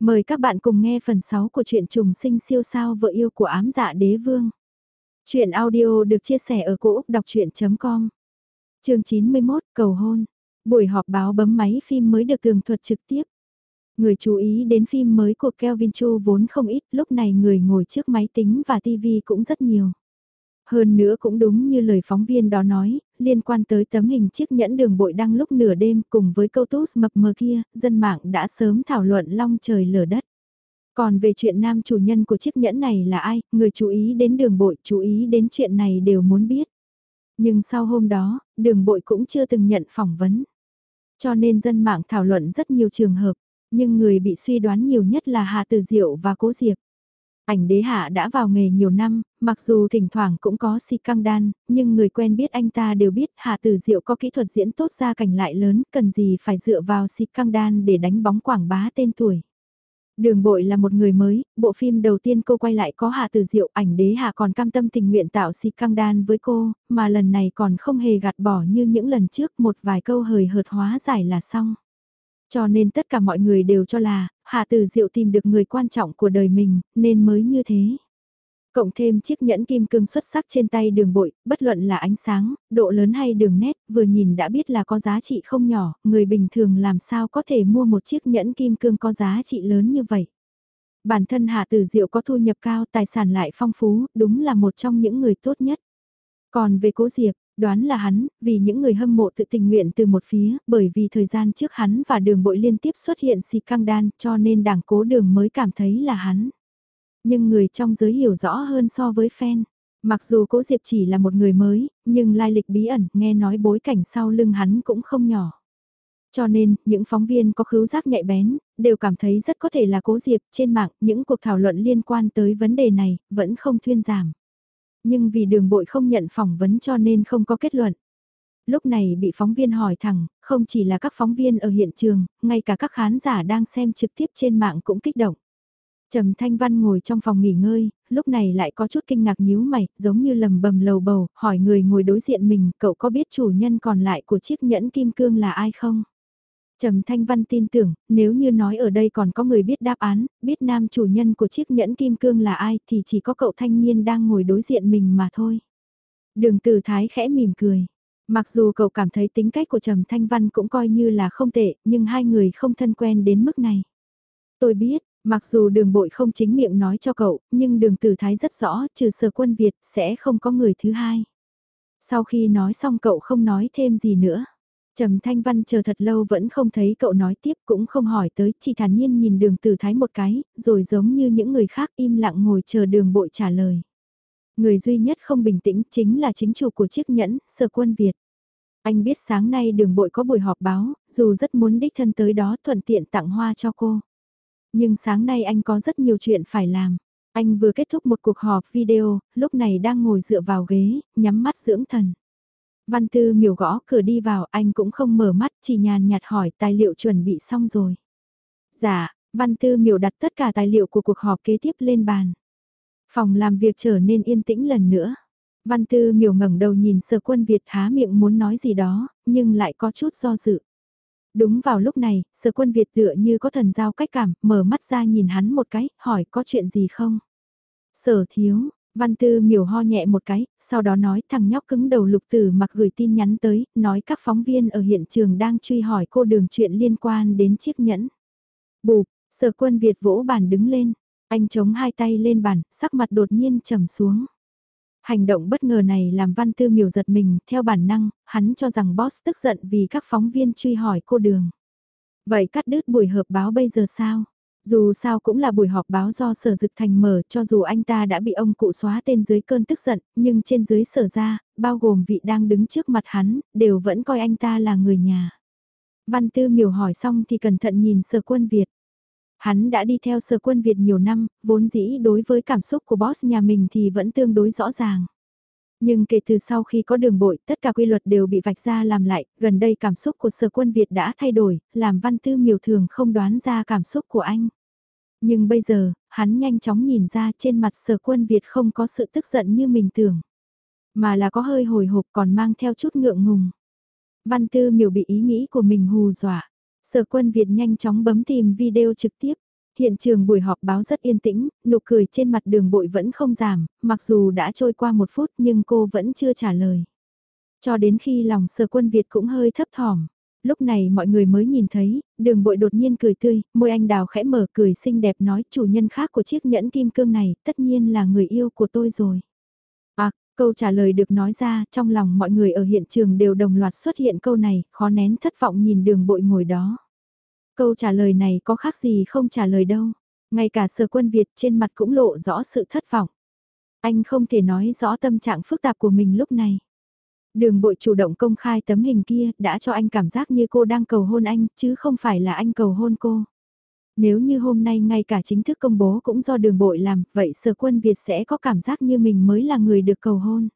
Mời các bạn cùng nghe phần 6 của truyện trùng sinh siêu sao vợ yêu của ám dạ đế vương. Chuyện audio được chia sẻ ở cỗ đọc chuyện.com Trường 91 Cầu hôn Buổi họp báo bấm máy phim mới được tường thuật trực tiếp. Người chú ý đến phim mới của Kelvin Chu vốn không ít, lúc này người ngồi trước máy tính và TV cũng rất nhiều. Hơn nữa cũng đúng như lời phóng viên đó nói, liên quan tới tấm hình chiếc nhẫn đường bội đăng lúc nửa đêm cùng với câu tút mập mờ kia, dân mạng đã sớm thảo luận long trời lở đất. Còn về chuyện nam chủ nhân của chiếc nhẫn này là ai, người chú ý đến đường bội, chú ý đến chuyện này đều muốn biết. Nhưng sau hôm đó, đường bội cũng chưa từng nhận phỏng vấn. Cho nên dân mạng thảo luận rất nhiều trường hợp, nhưng người bị suy đoán nhiều nhất là Hà Từ Diệu và Cố Diệp. Ảnh đế hạ đã vào nghề nhiều năm, mặc dù thỉnh thoảng cũng có si căng đan, nhưng người quen biết anh ta đều biết hạ tử diệu có kỹ thuật diễn tốt ra cảnh lại lớn, cần gì phải dựa vào si căng đan để đánh bóng quảng bá tên tuổi. Đường bội là một người mới, bộ phim đầu tiên cô quay lại có hạ tử diệu, ảnh đế hạ còn cam tâm tình nguyện tạo si căng đan với cô, mà lần này còn không hề gạt bỏ như những lần trước một vài câu hời hợt hóa giải là xong. Cho nên tất cả mọi người đều cho là, Hạ Tử Diệu tìm được người quan trọng của đời mình, nên mới như thế. Cộng thêm chiếc nhẫn kim cương xuất sắc trên tay đường bội, bất luận là ánh sáng, độ lớn hay đường nét, vừa nhìn đã biết là có giá trị không nhỏ, người bình thường làm sao có thể mua một chiếc nhẫn kim cương có giá trị lớn như vậy. Bản thân Hạ Tử Diệu có thu nhập cao, tài sản lại phong phú, đúng là một trong những người tốt nhất. Còn về Cố Diệp, đoán là hắn, vì những người hâm mộ tự tình nguyện từ một phía, bởi vì thời gian trước hắn và đường bội liên tiếp xuất hiện xì căng đan, cho nên đảng cố đường mới cảm thấy là hắn. Nhưng người trong giới hiểu rõ hơn so với fan. Mặc dù cố Diệp chỉ là một người mới, nhưng lai lịch bí ẩn, nghe nói bối cảnh sau lưng hắn cũng không nhỏ. Cho nên, những phóng viên có khứu giác nhạy bén, đều cảm thấy rất có thể là cố Diệp trên mạng, những cuộc thảo luận liên quan tới vấn đề này, vẫn không thuyên giảm. Nhưng vì đường bội không nhận phỏng vấn cho nên không có kết luận. Lúc này bị phóng viên hỏi thẳng, không chỉ là các phóng viên ở hiện trường, ngay cả các khán giả đang xem trực tiếp trên mạng cũng kích động. Trầm Thanh Văn ngồi trong phòng nghỉ ngơi, lúc này lại có chút kinh ngạc nhíu mày, giống như lầm bầm lầu bầu, hỏi người ngồi đối diện mình, cậu có biết chủ nhân còn lại của chiếc nhẫn kim cương là ai không? Trầm Thanh Văn tin tưởng, nếu như nói ở đây còn có người biết đáp án, biết nam chủ nhân của chiếc nhẫn kim cương là ai thì chỉ có cậu thanh niên đang ngồi đối diện mình mà thôi. Đường Tử Thái khẽ mỉm cười. Mặc dù cậu cảm thấy tính cách của Trầm Thanh Văn cũng coi như là không tệ, nhưng hai người không thân quen đến mức này. Tôi biết, mặc dù đường bội không chính miệng nói cho cậu, nhưng đường tử thái rất rõ, trừ sở quân Việt, sẽ không có người thứ hai. Sau khi nói xong cậu không nói thêm gì nữa. Trầm Thanh Văn chờ thật lâu vẫn không thấy cậu nói tiếp cũng không hỏi tới, chỉ thản nhiên nhìn đường tử thái một cái, rồi giống như những người khác im lặng ngồi chờ đường bội trả lời. Người duy nhất không bình tĩnh chính là chính chủ của chiếc nhẫn, sở quân Việt. Anh biết sáng nay đường bội có buổi họp báo, dù rất muốn đích thân tới đó thuận tiện tặng hoa cho cô. Nhưng sáng nay anh có rất nhiều chuyện phải làm. Anh vừa kết thúc một cuộc họp video, lúc này đang ngồi dựa vào ghế, nhắm mắt dưỡng thần. Văn Tư miều gõ cửa đi vào, anh cũng không mở mắt, chỉ nhàn nhạt hỏi tài liệu chuẩn bị xong rồi. Dạ, Văn Tư miều đặt tất cả tài liệu của cuộc họp kế tiếp lên bàn. Phòng làm việc trở nên yên tĩnh lần nữa. Văn Tư miều ngẩng đầu nhìn sở quân Việt há miệng muốn nói gì đó, nhưng lại có chút do dự. Đúng vào lúc này, sở quân Việt tựa như có thần giao cách cảm, mở mắt ra nhìn hắn một cái, hỏi có chuyện gì không? Sở thiếu, Văn Tư miểu ho nhẹ một cái, sau đó nói thằng nhóc cứng đầu lục tử mặc gửi tin nhắn tới, nói các phóng viên ở hiện trường đang truy hỏi cô đường chuyện liên quan đến chiếc nhẫn. Bụp, sở quân Việt vỗ bàn đứng lên, anh chống hai tay lên bàn, sắc mặt đột nhiên trầm xuống. Hành động bất ngờ này làm Văn Tư miểu giật mình, theo bản năng, hắn cho rằng boss tức giận vì các phóng viên truy hỏi cô đường. Vậy cắt đứt buổi họp báo bây giờ sao? Dù sao cũng là buổi họp báo do sở dực thành mở cho dù anh ta đã bị ông cụ xóa tên dưới cơn tức giận, nhưng trên dưới sở ra, bao gồm vị đang đứng trước mặt hắn, đều vẫn coi anh ta là người nhà. Văn Tư miểu hỏi xong thì cẩn thận nhìn sở quân Việt. Hắn đã đi theo sở quân Việt nhiều năm, vốn dĩ đối với cảm xúc của boss nhà mình thì vẫn tương đối rõ ràng. Nhưng kể từ sau khi có đường bội, tất cả quy luật đều bị vạch ra làm lại, gần đây cảm xúc của sở quân Việt đã thay đổi, làm văn tư miều thường không đoán ra cảm xúc của anh. Nhưng bây giờ, hắn nhanh chóng nhìn ra trên mặt sở quân Việt không có sự tức giận như mình tưởng. Mà là có hơi hồi hộp còn mang theo chút ngượng ngùng. Văn tư miều bị ý nghĩ của mình hù dọa. Sở quân Việt nhanh chóng bấm tìm video trực tiếp. Hiện trường buổi họp báo rất yên tĩnh, nụ cười trên mặt đường bội vẫn không giảm, mặc dù đã trôi qua một phút nhưng cô vẫn chưa trả lời. Cho đến khi lòng sở quân Việt cũng hơi thấp thỏm. Lúc này mọi người mới nhìn thấy, đường bội đột nhiên cười tươi, môi anh đào khẽ mở cười xinh đẹp nói chủ nhân khác của chiếc nhẫn kim cương này tất nhiên là người yêu của tôi rồi. À, câu trả lời được nói ra trong lòng mọi người ở hiện trường đều đồng loạt xuất hiện câu này, khó nén thất vọng nhìn đường bội ngồi đó. Câu trả lời này có khác gì không trả lời đâu. Ngay cả sở quân Việt trên mặt cũng lộ rõ sự thất vọng. Anh không thể nói rõ tâm trạng phức tạp của mình lúc này. Đường bội chủ động công khai tấm hình kia đã cho anh cảm giác như cô đang cầu hôn anh chứ không phải là anh cầu hôn cô. Nếu như hôm nay ngay cả chính thức công bố cũng do đường bội làm, vậy sở quân Việt sẽ có cảm giác như mình mới là người được cầu hôn.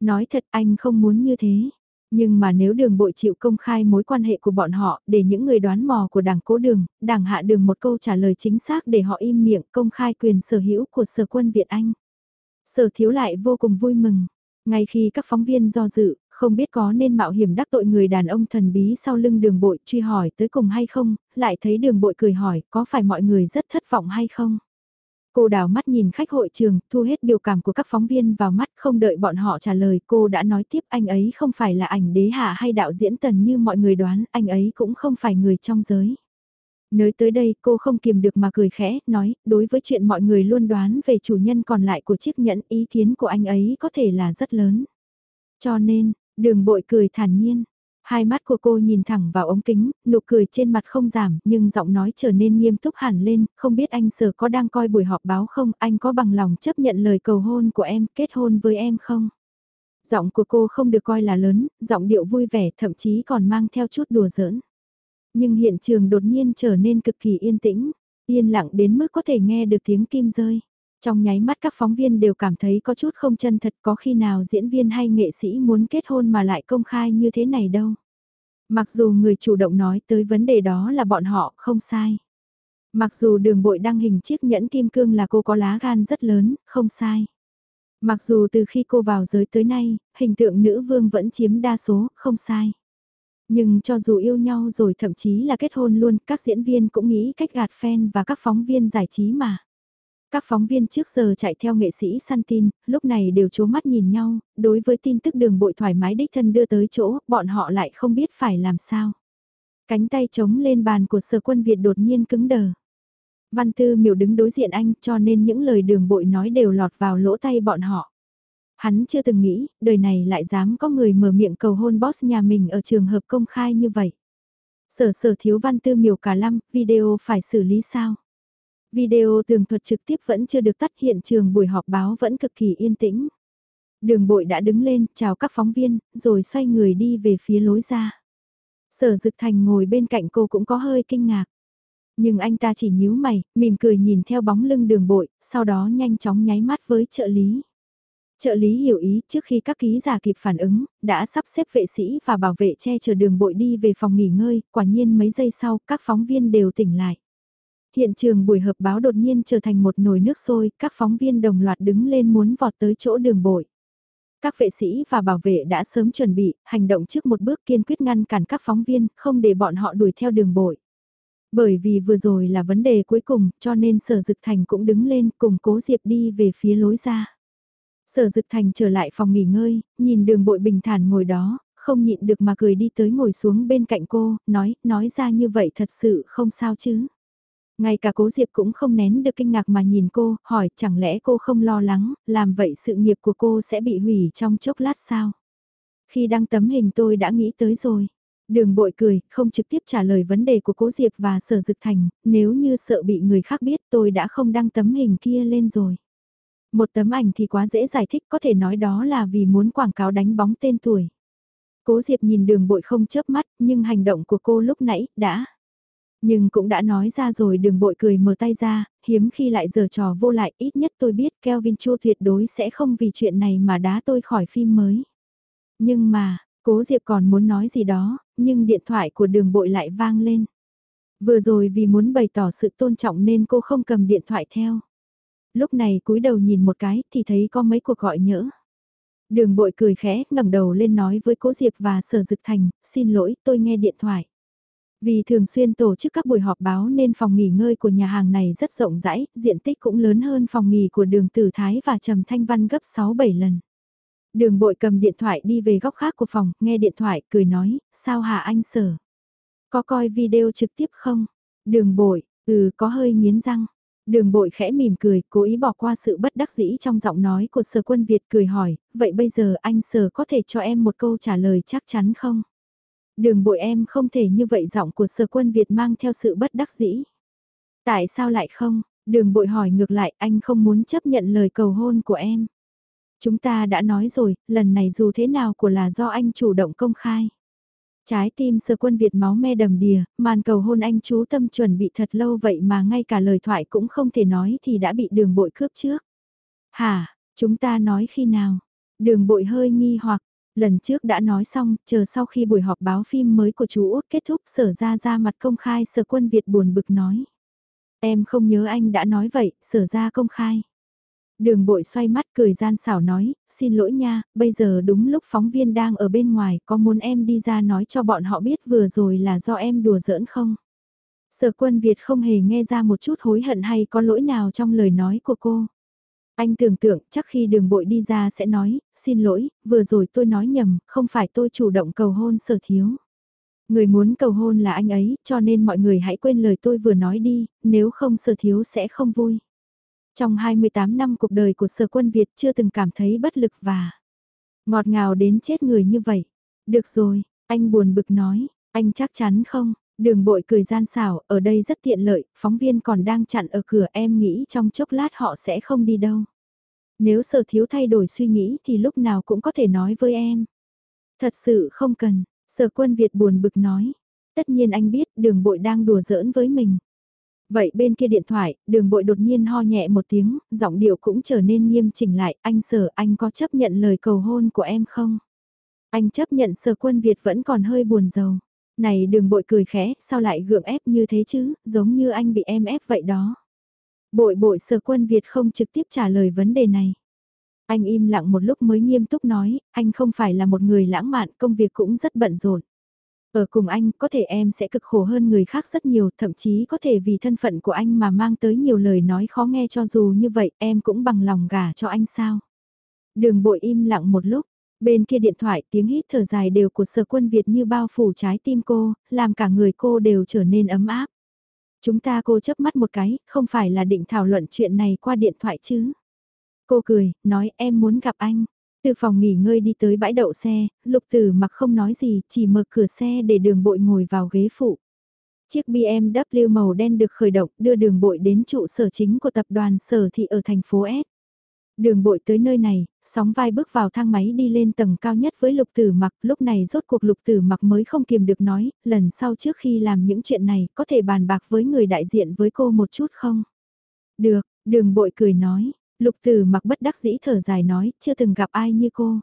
Nói thật anh không muốn như thế. Nhưng mà nếu đường bội chịu công khai mối quan hệ của bọn họ để những người đoán mò của đảng cố đường, đảng hạ đường một câu trả lời chính xác để họ im miệng công khai quyền sở hữu của sở quân Việt Anh. Sở thiếu lại vô cùng vui mừng. Ngay khi các phóng viên do dự, không biết có nên mạo hiểm đắc tội người đàn ông thần bí sau lưng đường bội truy hỏi tới cùng hay không, lại thấy đường bội cười hỏi có phải mọi người rất thất vọng hay không. Cô đào mắt nhìn khách hội trường, thu hết biểu cảm của các phóng viên vào mắt không đợi bọn họ trả lời. Cô đã nói tiếp anh ấy không phải là ảnh đế hạ hay đạo diễn tần như mọi người đoán, anh ấy cũng không phải người trong giới nới tới đây cô không kiềm được mà cười khẽ, nói, đối với chuyện mọi người luôn đoán về chủ nhân còn lại của chiếc nhẫn ý kiến của anh ấy có thể là rất lớn. Cho nên, đường bội cười thản nhiên, Hai mắt của cô nhìn thẳng vào ống kính, nụ cười trên mặt không giảm, nhưng giọng nói trở nên nghiêm túc hẳn lên, không biết anh sở có đang coi buổi họp báo không, anh có bằng lòng chấp nhận lời cầu hôn của em, kết hôn với em không? Giọng của cô không được coi là lớn, giọng điệu vui vẻ, thậm chí còn mang theo chút đùa giỡn. Nhưng hiện trường đột nhiên trở nên cực kỳ yên tĩnh, yên lặng đến mức có thể nghe được tiếng kim rơi. Trong nháy mắt các phóng viên đều cảm thấy có chút không chân thật có khi nào diễn viên hay nghệ sĩ muốn kết hôn mà lại công khai như thế này đâu. Mặc dù người chủ động nói tới vấn đề đó là bọn họ không sai. Mặc dù đường bội đăng hình chiếc nhẫn kim cương là cô có lá gan rất lớn, không sai. Mặc dù từ khi cô vào giới tới nay, hình tượng nữ vương vẫn chiếm đa số, không sai. Nhưng cho dù yêu nhau rồi thậm chí là kết hôn luôn, các diễn viên cũng nghĩ cách gạt fan và các phóng viên giải trí mà. Các phóng viên trước giờ chạy theo nghệ sĩ săn tin, lúc này đều chố mắt nhìn nhau, đối với tin tức đường bội thoải mái đích thân đưa tới chỗ, bọn họ lại không biết phải làm sao. Cánh tay trống lên bàn của sở quân Việt đột nhiên cứng đờ. Văn tư miểu đứng đối diện anh cho nên những lời đường bội nói đều lọt vào lỗ tay bọn họ. Hắn chưa từng nghĩ, đời này lại dám có người mở miệng cầu hôn boss nhà mình ở trường hợp công khai như vậy. Sở sở thiếu văn tư miều cả lăm, video phải xử lý sao? Video tường thuật trực tiếp vẫn chưa được tắt hiện trường buổi họp báo vẫn cực kỳ yên tĩnh. Đường bội đã đứng lên, chào các phóng viên, rồi xoay người đi về phía lối ra. Sở Dực Thành ngồi bên cạnh cô cũng có hơi kinh ngạc. Nhưng anh ta chỉ nhíu mày, mỉm cười nhìn theo bóng lưng đường bội, sau đó nhanh chóng nháy mắt với trợ lý. Trợ lý hiểu ý trước khi các ký giả kịp phản ứng, đã sắp xếp vệ sĩ và bảo vệ che chở đường bội đi về phòng nghỉ ngơi, quả nhiên mấy giây sau các phóng viên đều tỉnh lại. Hiện trường buổi họp báo đột nhiên trở thành một nồi nước sôi, các phóng viên đồng loạt đứng lên muốn vọt tới chỗ đường bội. Các vệ sĩ và bảo vệ đã sớm chuẩn bị, hành động trước một bước kiên quyết ngăn cản các phóng viên, không để bọn họ đuổi theo đường bội. Bởi vì vừa rồi là vấn đề cuối cùng, cho nên Sở Dực Thành cũng đứng lên cùng cố Diệp đi về phía lối ra. Sở Dực Thành trở lại phòng nghỉ ngơi, nhìn đường bội bình thản ngồi đó, không nhịn được mà cười đi tới ngồi xuống bên cạnh cô, nói, nói ra như vậy thật sự không sao chứ. Ngay cả cố Diệp cũng không nén được kinh ngạc mà nhìn cô, hỏi chẳng lẽ cô không lo lắng, làm vậy sự nghiệp của cô sẽ bị hủy trong chốc lát sao? Khi đăng tấm hình tôi đã nghĩ tới rồi. Đường bội cười, không trực tiếp trả lời vấn đề của cố Diệp và sở dực thành, nếu như sợ bị người khác biết tôi đã không đăng tấm hình kia lên rồi. Một tấm ảnh thì quá dễ giải thích có thể nói đó là vì muốn quảng cáo đánh bóng tên tuổi. Cố Diệp nhìn đường bội không chớp mắt nhưng hành động của cô lúc nãy đã nhưng cũng đã nói ra rồi đường bội cười mở tay ra, hiếm khi lại giờ trò vô lại, ít nhất tôi biết Kelvin Chu tuyệt đối sẽ không vì chuyện này mà đá tôi khỏi phim mới. Nhưng mà, cố Diệp còn muốn nói gì đó, nhưng điện thoại của đường bội lại vang lên. Vừa rồi vì muốn bày tỏ sự tôn trọng nên cô không cầm điện thoại theo. Lúc này cúi đầu nhìn một cái thì thấy có mấy cuộc gọi nhỡ. Đường bội cười khẽ ngẩng đầu lên nói với cố Diệp và sở dực thành, xin lỗi tôi nghe điện thoại. Vì thường xuyên tổ chức các buổi họp báo nên phòng nghỉ ngơi của nhà hàng này rất rộng rãi, diện tích cũng lớn hơn phòng nghỉ của đường Tử Thái và Trầm Thanh Văn gấp 6-7 lần. Đường bội cầm điện thoại đi về góc khác của phòng, nghe điện thoại, cười nói, sao hả anh sở? Có coi video trực tiếp không? Đường bội, ừ có hơi nghiến răng. Đường bội khẽ mỉm cười, cố ý bỏ qua sự bất đắc dĩ trong giọng nói của sở quân Việt cười hỏi, vậy bây giờ anh sở có thể cho em một câu trả lời chắc chắn không? Đường bội em không thể như vậy giọng của sở quân Việt mang theo sự bất đắc dĩ. Tại sao lại không? Đường bội hỏi ngược lại anh không muốn chấp nhận lời cầu hôn của em. Chúng ta đã nói rồi, lần này dù thế nào của là do anh chủ động công khai. Trái tim sơ quân Việt máu me đầm đìa, màn cầu hôn anh chú tâm chuẩn bị thật lâu vậy mà ngay cả lời thoại cũng không thể nói thì đã bị đường bội cướp trước. Hả, chúng ta nói khi nào? Đường bội hơi nghi hoặc, lần trước đã nói xong, chờ sau khi buổi họp báo phim mới của chú Út kết thúc sở ra ra mặt công khai sở quân Việt buồn bực nói. Em không nhớ anh đã nói vậy, sở ra công khai. Đường bội xoay mắt cười gian xảo nói, xin lỗi nha, bây giờ đúng lúc phóng viên đang ở bên ngoài, có muốn em đi ra nói cho bọn họ biết vừa rồi là do em đùa giỡn không? Sở quân Việt không hề nghe ra một chút hối hận hay có lỗi nào trong lời nói của cô. Anh tưởng tượng chắc khi đường bội đi ra sẽ nói, xin lỗi, vừa rồi tôi nói nhầm, không phải tôi chủ động cầu hôn sở thiếu. Người muốn cầu hôn là anh ấy, cho nên mọi người hãy quên lời tôi vừa nói đi, nếu không sở thiếu sẽ không vui. Trong 28 năm cuộc đời của sở quân Việt chưa từng cảm thấy bất lực và ngọt ngào đến chết người như vậy. Được rồi, anh buồn bực nói, anh chắc chắn không? Đường bội cười gian xảo, ở đây rất tiện lợi, phóng viên còn đang chặn ở cửa em nghĩ trong chốc lát họ sẽ không đi đâu. Nếu sở thiếu thay đổi suy nghĩ thì lúc nào cũng có thể nói với em. Thật sự không cần, sở quân Việt buồn bực nói. Tất nhiên anh biết đường bội đang đùa giỡn với mình. Vậy bên kia điện thoại, đường bội đột nhiên ho nhẹ một tiếng, giọng điệu cũng trở nên nghiêm chỉnh lại, anh sở anh có chấp nhận lời cầu hôn của em không? Anh chấp nhận sở quân Việt vẫn còn hơi buồn giàu. Này đường bội cười khẽ, sao lại gượng ép như thế chứ, giống như anh bị em ép vậy đó. Bội bội sở quân Việt không trực tiếp trả lời vấn đề này. Anh im lặng một lúc mới nghiêm túc nói, anh không phải là một người lãng mạn, công việc cũng rất bận rộn. Ở cùng anh, có thể em sẽ cực khổ hơn người khác rất nhiều, thậm chí có thể vì thân phận của anh mà mang tới nhiều lời nói khó nghe cho dù như vậy em cũng bằng lòng gả cho anh sao. Đường bội im lặng một lúc, bên kia điện thoại tiếng hít thở dài đều của sở quân Việt như bao phủ trái tim cô, làm cả người cô đều trở nên ấm áp. Chúng ta cô chớp mắt một cái, không phải là định thảo luận chuyện này qua điện thoại chứ. Cô cười, nói em muốn gặp anh. Từ phòng nghỉ ngơi đi tới bãi đậu xe, lục tử mặc không nói gì, chỉ mở cửa xe để đường bội ngồi vào ghế phụ. Chiếc BMW màu đen được khởi động đưa đường bội đến trụ sở chính của tập đoàn sở thị ở thành phố S. Đường bội tới nơi này, sóng vai bước vào thang máy đi lên tầng cao nhất với lục tử mặc, lúc này rốt cuộc lục tử mặc mới không kiềm được nói, lần sau trước khi làm những chuyện này, có thể bàn bạc với người đại diện với cô một chút không? Được, đường bội cười nói, Lục Tử mặc bất đắc dĩ thở dài nói, chưa từng gặp ai như cô.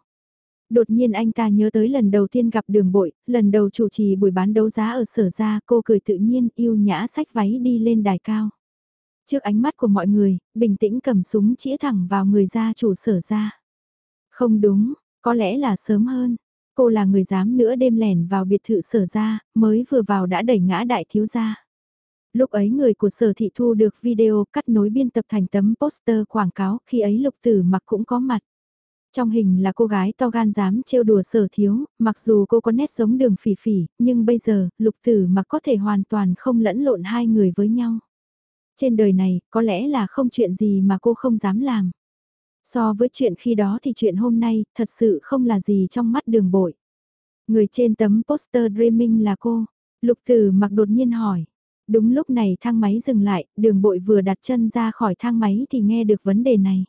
Đột nhiên anh ta nhớ tới lần đầu tiên gặp đường bội, lần đầu chủ trì buổi bán đấu giá ở sở ra, cô cười tự nhiên, yêu nhã sách váy đi lên đài cao. Trước ánh mắt của mọi người, bình tĩnh cầm súng chĩa thẳng vào người gia chủ sở ra. Không đúng, có lẽ là sớm hơn. Cô là người dám nữa đêm lẻn vào biệt thự sở ra, mới vừa vào đã đẩy ngã đại thiếu gia. Lúc ấy người của sở thị thu được video cắt nối biên tập thành tấm poster quảng cáo khi ấy lục tử mặc cũng có mặt. Trong hình là cô gái to gan dám trêu đùa sở thiếu, mặc dù cô có nét giống đường phỉ phỉ, nhưng bây giờ, lục tử mặc có thể hoàn toàn không lẫn lộn hai người với nhau. Trên đời này, có lẽ là không chuyện gì mà cô không dám làm. So với chuyện khi đó thì chuyện hôm nay, thật sự không là gì trong mắt đường bội. Người trên tấm poster Dreaming là cô. Lục tử mặc đột nhiên hỏi. Đúng lúc này thang máy dừng lại, đường bội vừa đặt chân ra khỏi thang máy thì nghe được vấn đề này.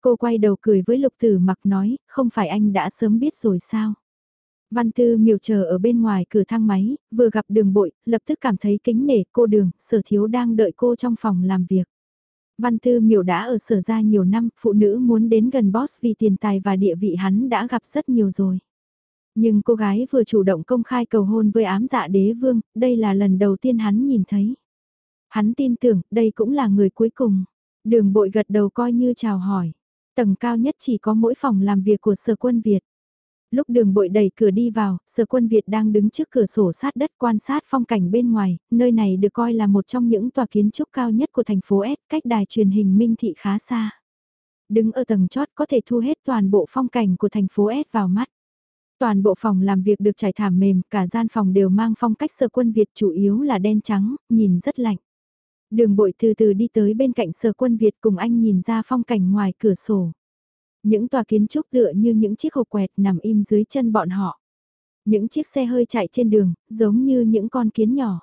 Cô quay đầu cười với lục tử mặc nói, không phải anh đã sớm biết rồi sao? Văn Tư miều chờ ở bên ngoài cửa thang máy, vừa gặp đường bội, lập tức cảm thấy kính nể cô đường, sở thiếu đang đợi cô trong phòng làm việc. Văn Tư miều đã ở sở ra nhiều năm, phụ nữ muốn đến gần boss vì tiền tài và địa vị hắn đã gặp rất nhiều rồi. Nhưng cô gái vừa chủ động công khai cầu hôn với ám dạ đế vương, đây là lần đầu tiên hắn nhìn thấy. Hắn tin tưởng đây cũng là người cuối cùng. Đường bội gật đầu coi như chào hỏi. Tầng cao nhất chỉ có mỗi phòng làm việc của sở quân Việt. Lúc đường bội đẩy cửa đi vào, sở quân Việt đang đứng trước cửa sổ sát đất quan sát phong cảnh bên ngoài, nơi này được coi là một trong những tòa kiến trúc cao nhất của thành phố S, cách đài truyền hình Minh Thị khá xa. Đứng ở tầng chót có thể thu hết toàn bộ phong cảnh của thành phố S vào mắt. Toàn bộ phòng làm việc được trải thảm mềm, cả gian phòng đều mang phong cách sở quân Việt chủ yếu là đen trắng, nhìn rất lạnh. Đường bội từ từ đi tới bên cạnh sở quân Việt cùng anh nhìn ra phong cảnh ngoài cửa sổ. Những tòa kiến trúc tựa như những chiếc hộp quẹt nằm im dưới chân bọn họ. Những chiếc xe hơi chạy trên đường, giống như những con kiến nhỏ.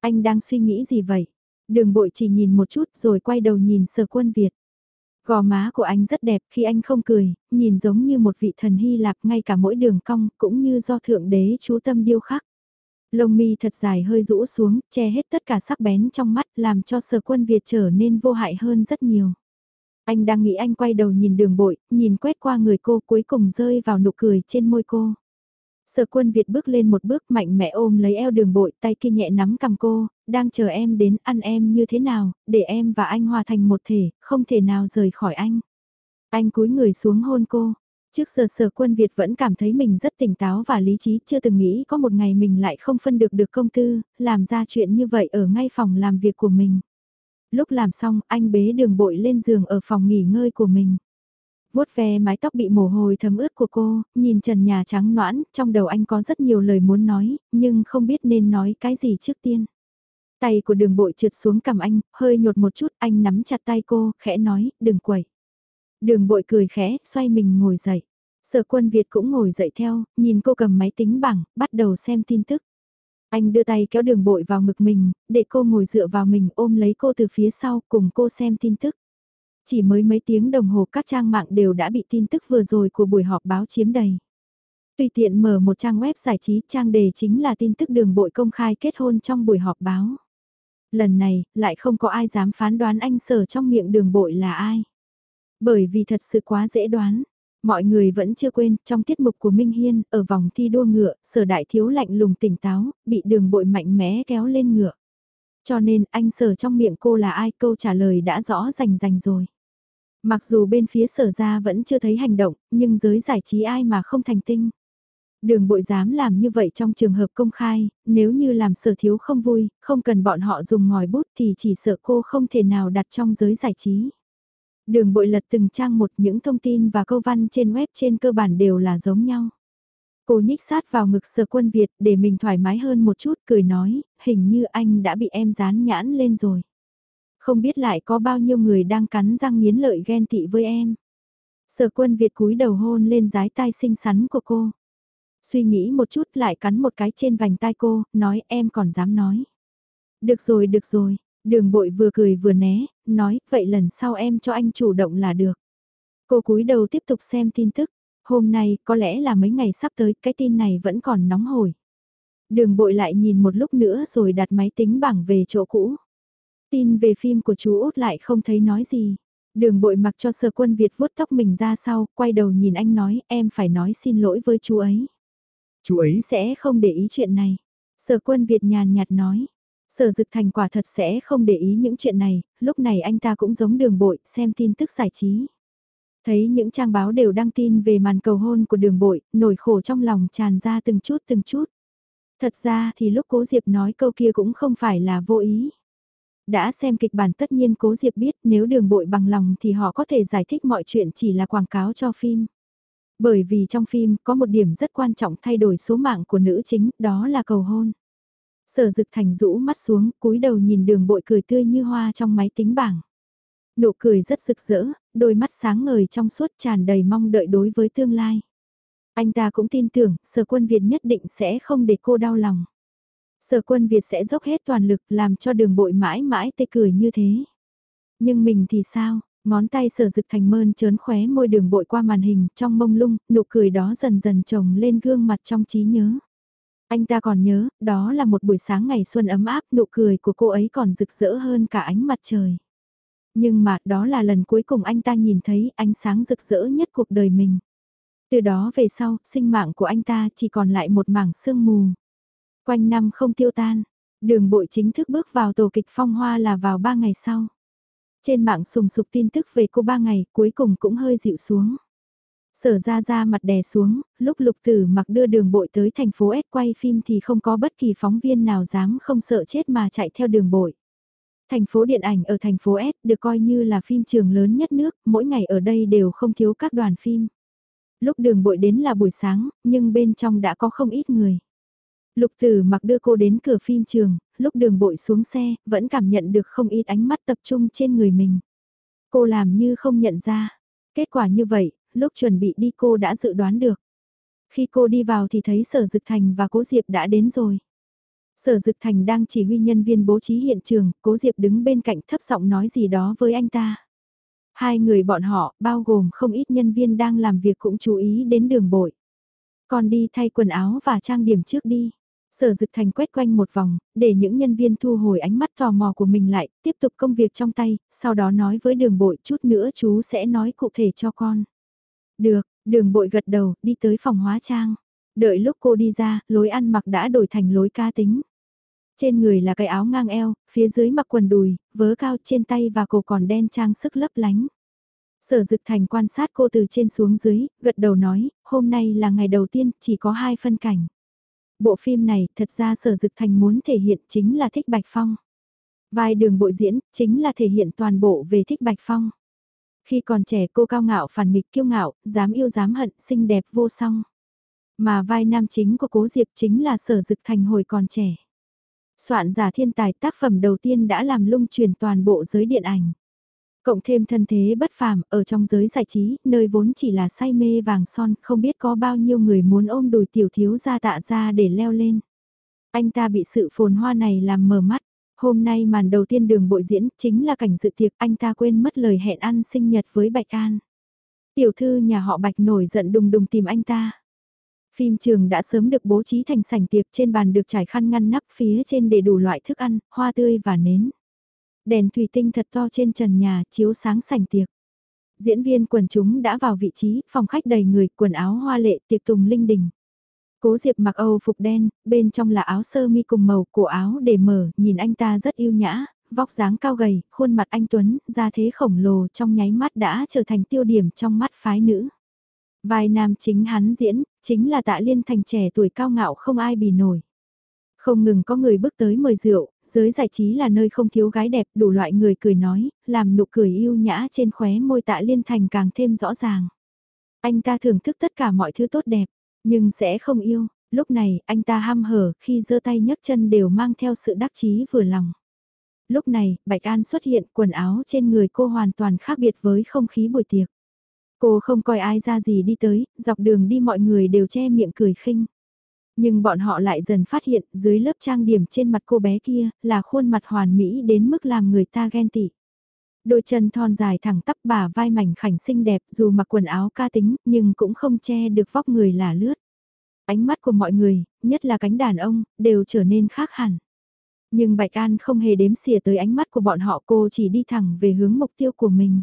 Anh đang suy nghĩ gì vậy? Đường bội chỉ nhìn một chút rồi quay đầu nhìn sở quân Việt. Gò má của anh rất đẹp khi anh không cười, nhìn giống như một vị thần Hy Lạp ngay cả mỗi đường cong cũng như do Thượng Đế chú tâm điêu khắc. Lông mi thật dài hơi rũ xuống, che hết tất cả sắc bén trong mắt làm cho sở quân Việt trở nên vô hại hơn rất nhiều. Anh đang nghĩ anh quay đầu nhìn đường bội, nhìn quét qua người cô cuối cùng rơi vào nụ cười trên môi cô. Sở quân Việt bước lên một bước mạnh mẽ ôm lấy eo đường bội tay kia nhẹ nắm cầm cô, đang chờ em đến ăn em như thế nào, để em và anh hòa thành một thể, không thể nào rời khỏi anh. Anh cúi người xuống hôn cô. Trước giờ sở quân Việt vẫn cảm thấy mình rất tỉnh táo và lý trí, chưa từng nghĩ có một ngày mình lại không phân được được công tư, làm ra chuyện như vậy ở ngay phòng làm việc của mình. Lúc làm xong, anh bế đường bội lên giường ở phòng nghỉ ngơi của mình vuốt ve mái tóc bị mồ hôi thấm ướt của cô, nhìn trần nhà trắng noãn, trong đầu anh có rất nhiều lời muốn nói, nhưng không biết nên nói cái gì trước tiên. Tay của đường bội trượt xuống cầm anh, hơi nhột một chút, anh nắm chặt tay cô, khẽ nói, đừng quẩy. Đường bội cười khẽ, xoay mình ngồi dậy. Sở quân Việt cũng ngồi dậy theo, nhìn cô cầm máy tính bảng, bắt đầu xem tin tức. Anh đưa tay kéo đường bội vào ngực mình, để cô ngồi dựa vào mình ôm lấy cô từ phía sau cùng cô xem tin tức. Chỉ mới mấy tiếng đồng hồ các trang mạng đều đã bị tin tức vừa rồi của buổi họp báo chiếm đầy. Tùy tiện mở một trang web giải trí trang đề chính là tin tức đường bội công khai kết hôn trong buổi họp báo. Lần này, lại không có ai dám phán đoán anh sở trong miệng đường bội là ai. Bởi vì thật sự quá dễ đoán. Mọi người vẫn chưa quên, trong tiết mục của Minh Hiên, ở vòng thi đua ngựa, sở đại thiếu lạnh lùng tỉnh táo, bị đường bội mạnh mẽ kéo lên ngựa. Cho nên, anh sở trong miệng cô là ai câu trả lời đã rõ rành rành rồi. Mặc dù bên phía sở ra vẫn chưa thấy hành động, nhưng giới giải trí ai mà không thành tinh. Đường bội dám làm như vậy trong trường hợp công khai, nếu như làm sở thiếu không vui, không cần bọn họ dùng ngòi bút thì chỉ sợ cô không thể nào đặt trong giới giải trí. Đường bội lật từng trang một những thông tin và câu văn trên web trên cơ bản đều là giống nhau. Cô nhích sát vào ngực sở quân Việt để mình thoải mái hơn một chút cười nói, hình như anh đã bị em dán nhãn lên rồi. Không biết lại có bao nhiêu người đang cắn răng nghiến lợi ghen tị với em. Sở quân Việt cúi đầu hôn lên giái tai xinh xắn của cô. Suy nghĩ một chút lại cắn một cái trên vành tai cô, nói em còn dám nói. Được rồi, được rồi, đường bội vừa cười vừa né, nói, vậy lần sau em cho anh chủ động là được. Cô cúi đầu tiếp tục xem tin tức, hôm nay có lẽ là mấy ngày sắp tới cái tin này vẫn còn nóng hổi. Đường bội lại nhìn một lúc nữa rồi đặt máy tính bảng về chỗ cũ. Tin về phim của chú Út lại không thấy nói gì. Đường bội mặc cho sở quân Việt vuốt tóc mình ra sau, quay đầu nhìn anh nói em phải nói xin lỗi với chú ấy. Chú ấy sẽ không để ý chuyện này. Sở quân Việt nhàn nhạt nói. Sở dực thành quả thật sẽ không để ý những chuyện này, lúc này anh ta cũng giống đường bội, xem tin tức giải trí. Thấy những trang báo đều đăng tin về màn cầu hôn của đường bội, nổi khổ trong lòng tràn ra từng chút từng chút. Thật ra thì lúc cố Diệp nói câu kia cũng không phải là vô ý. Đã xem kịch bản tất nhiên Cố Diệp biết nếu đường bội bằng lòng thì họ có thể giải thích mọi chuyện chỉ là quảng cáo cho phim. Bởi vì trong phim có một điểm rất quan trọng thay đổi số mạng của nữ chính, đó là cầu hôn. Sở dực thành rũ mắt xuống, cúi đầu nhìn đường bội cười tươi như hoa trong máy tính bảng. Nụ cười rất rực rỡ, đôi mắt sáng ngời trong suốt tràn đầy mong đợi đối với tương lai. Anh ta cũng tin tưởng, sở quân Việt nhất định sẽ không để cô đau lòng. Sở quân Việt sẽ dốc hết toàn lực làm cho đường bội mãi mãi tê cười như thế. Nhưng mình thì sao? Ngón tay sở dực thành mơn trớn khóe môi đường bội qua màn hình, trong mông lung, nụ cười đó dần dần trồng lên gương mặt trong trí nhớ. Anh ta còn nhớ, đó là một buổi sáng ngày xuân ấm áp, nụ cười của cô ấy còn rực rỡ hơn cả ánh mặt trời. Nhưng mà đó là lần cuối cùng anh ta nhìn thấy ánh sáng rực rỡ nhất cuộc đời mình. Từ đó về sau, sinh mạng của anh ta chỉ còn lại một mảng sương mù. Quanh năm không tiêu tan, đường bội chính thức bước vào tổ kịch phong hoa là vào ba ngày sau. Trên mạng sùng sục tin tức về cô ba ngày cuối cùng cũng hơi dịu xuống. Sở ra ra mặt đè xuống, lúc lục tử mặc đưa đường bội tới thành phố S quay phim thì không có bất kỳ phóng viên nào dám không sợ chết mà chạy theo đường bội. Thành phố điện ảnh ở thành phố S được coi như là phim trường lớn nhất nước, mỗi ngày ở đây đều không thiếu các đoàn phim. Lúc đường bội đến là buổi sáng, nhưng bên trong đã có không ít người. Lục tử mặc đưa cô đến cửa phim trường, lúc đường bội xuống xe, vẫn cảm nhận được không ít ánh mắt tập trung trên người mình. Cô làm như không nhận ra. Kết quả như vậy, lúc chuẩn bị đi cô đã dự đoán được. Khi cô đi vào thì thấy Sở Dực Thành và Cố Diệp đã đến rồi. Sở Dực Thành đang chỉ huy nhân viên bố trí hiện trường, Cố Diệp đứng bên cạnh thấp giọng nói gì đó với anh ta. Hai người bọn họ, bao gồm không ít nhân viên đang làm việc cũng chú ý đến đường bội. Còn đi thay quần áo và trang điểm trước đi. Sở Dực Thành quét quanh một vòng, để những nhân viên thu hồi ánh mắt tò mò của mình lại, tiếp tục công việc trong tay, sau đó nói với đường bội chút nữa chú sẽ nói cụ thể cho con. Được, đường bội gật đầu, đi tới phòng hóa trang. Đợi lúc cô đi ra, lối ăn mặc đã đổi thành lối ca tính. Trên người là cái áo ngang eo, phía dưới mặc quần đùi, vớ cao trên tay và cổ còn đen trang sức lấp lánh. Sở Dực Thành quan sát cô từ trên xuống dưới, gật đầu nói, hôm nay là ngày đầu tiên, chỉ có hai phân cảnh. Bộ phim này, thật ra Sở Dực Thành muốn thể hiện chính là thích Bạch Phong. Vai đường bội diễn, chính là thể hiện toàn bộ về thích Bạch Phong. Khi còn trẻ cô cao ngạo phản nghịch kiêu ngạo, dám yêu dám hận, xinh đẹp vô song. Mà vai nam chính của Cố Diệp chính là Sở Dực Thành hồi còn trẻ. Soạn giả thiên tài tác phẩm đầu tiên đã làm lung truyền toàn bộ giới điện ảnh. Cộng thêm thân thế bất phàm ở trong giới giải trí, nơi vốn chỉ là say mê vàng son, không biết có bao nhiêu người muốn ôm đùi tiểu thiếu ra tạ ra để leo lên. Anh ta bị sự phồn hoa này làm mờ mắt. Hôm nay màn đầu tiên đường bội diễn chính là cảnh dự tiệc anh ta quên mất lời hẹn ăn sinh nhật với Bạch An. Tiểu thư nhà họ Bạch nổi giận đùng đùng tìm anh ta. Phim trường đã sớm được bố trí thành sảnh tiệc trên bàn được trải khăn ngăn nắp phía trên để đủ loại thức ăn, hoa tươi và nến. Đèn thủy tinh thật to trên trần nhà chiếu sáng sảnh tiệc. Diễn viên quần chúng đã vào vị trí, phòng khách đầy người, quần áo hoa lệ, tiệc tùng linh đình. Cố Diệp mặc Âu phục đen, bên trong là áo sơ mi cùng màu, cổ áo để mở, nhìn anh ta rất yêu nhã, vóc dáng cao gầy, khuôn mặt anh Tuấn, da thế khổng lồ trong nháy mắt đã trở thành tiêu điểm trong mắt phái nữ. Vai nam chính hắn diễn, chính là tạ liên thành trẻ tuổi cao ngạo không ai bì nổi. Không ngừng có người bước tới mời rượu, giới giải trí là nơi không thiếu gái đẹp, đủ loại người cười nói, làm nụ cười yêu nhã trên khóe môi tạ liên thành càng thêm rõ ràng. Anh ta thưởng thức tất cả mọi thứ tốt đẹp, nhưng sẽ không yêu, lúc này anh ta ham hở khi giơ tay nhấc chân đều mang theo sự đắc chí vừa lòng. Lúc này, Bạch An xuất hiện quần áo trên người cô hoàn toàn khác biệt với không khí buổi tiệc. Cô không coi ai ra gì đi tới, dọc đường đi mọi người đều che miệng cười khinh. Nhưng bọn họ lại dần phát hiện dưới lớp trang điểm trên mặt cô bé kia là khuôn mặt hoàn mỹ đến mức làm người ta ghen tị. Đôi chân thon dài thẳng tắp bà vai mảnh khảnh xinh đẹp dù mặc quần áo ca tính nhưng cũng không che được vóc người là lướt. Ánh mắt của mọi người, nhất là cánh đàn ông, đều trở nên khác hẳn. Nhưng Bạch An không hề đếm xỉa tới ánh mắt của bọn họ cô chỉ đi thẳng về hướng mục tiêu của mình.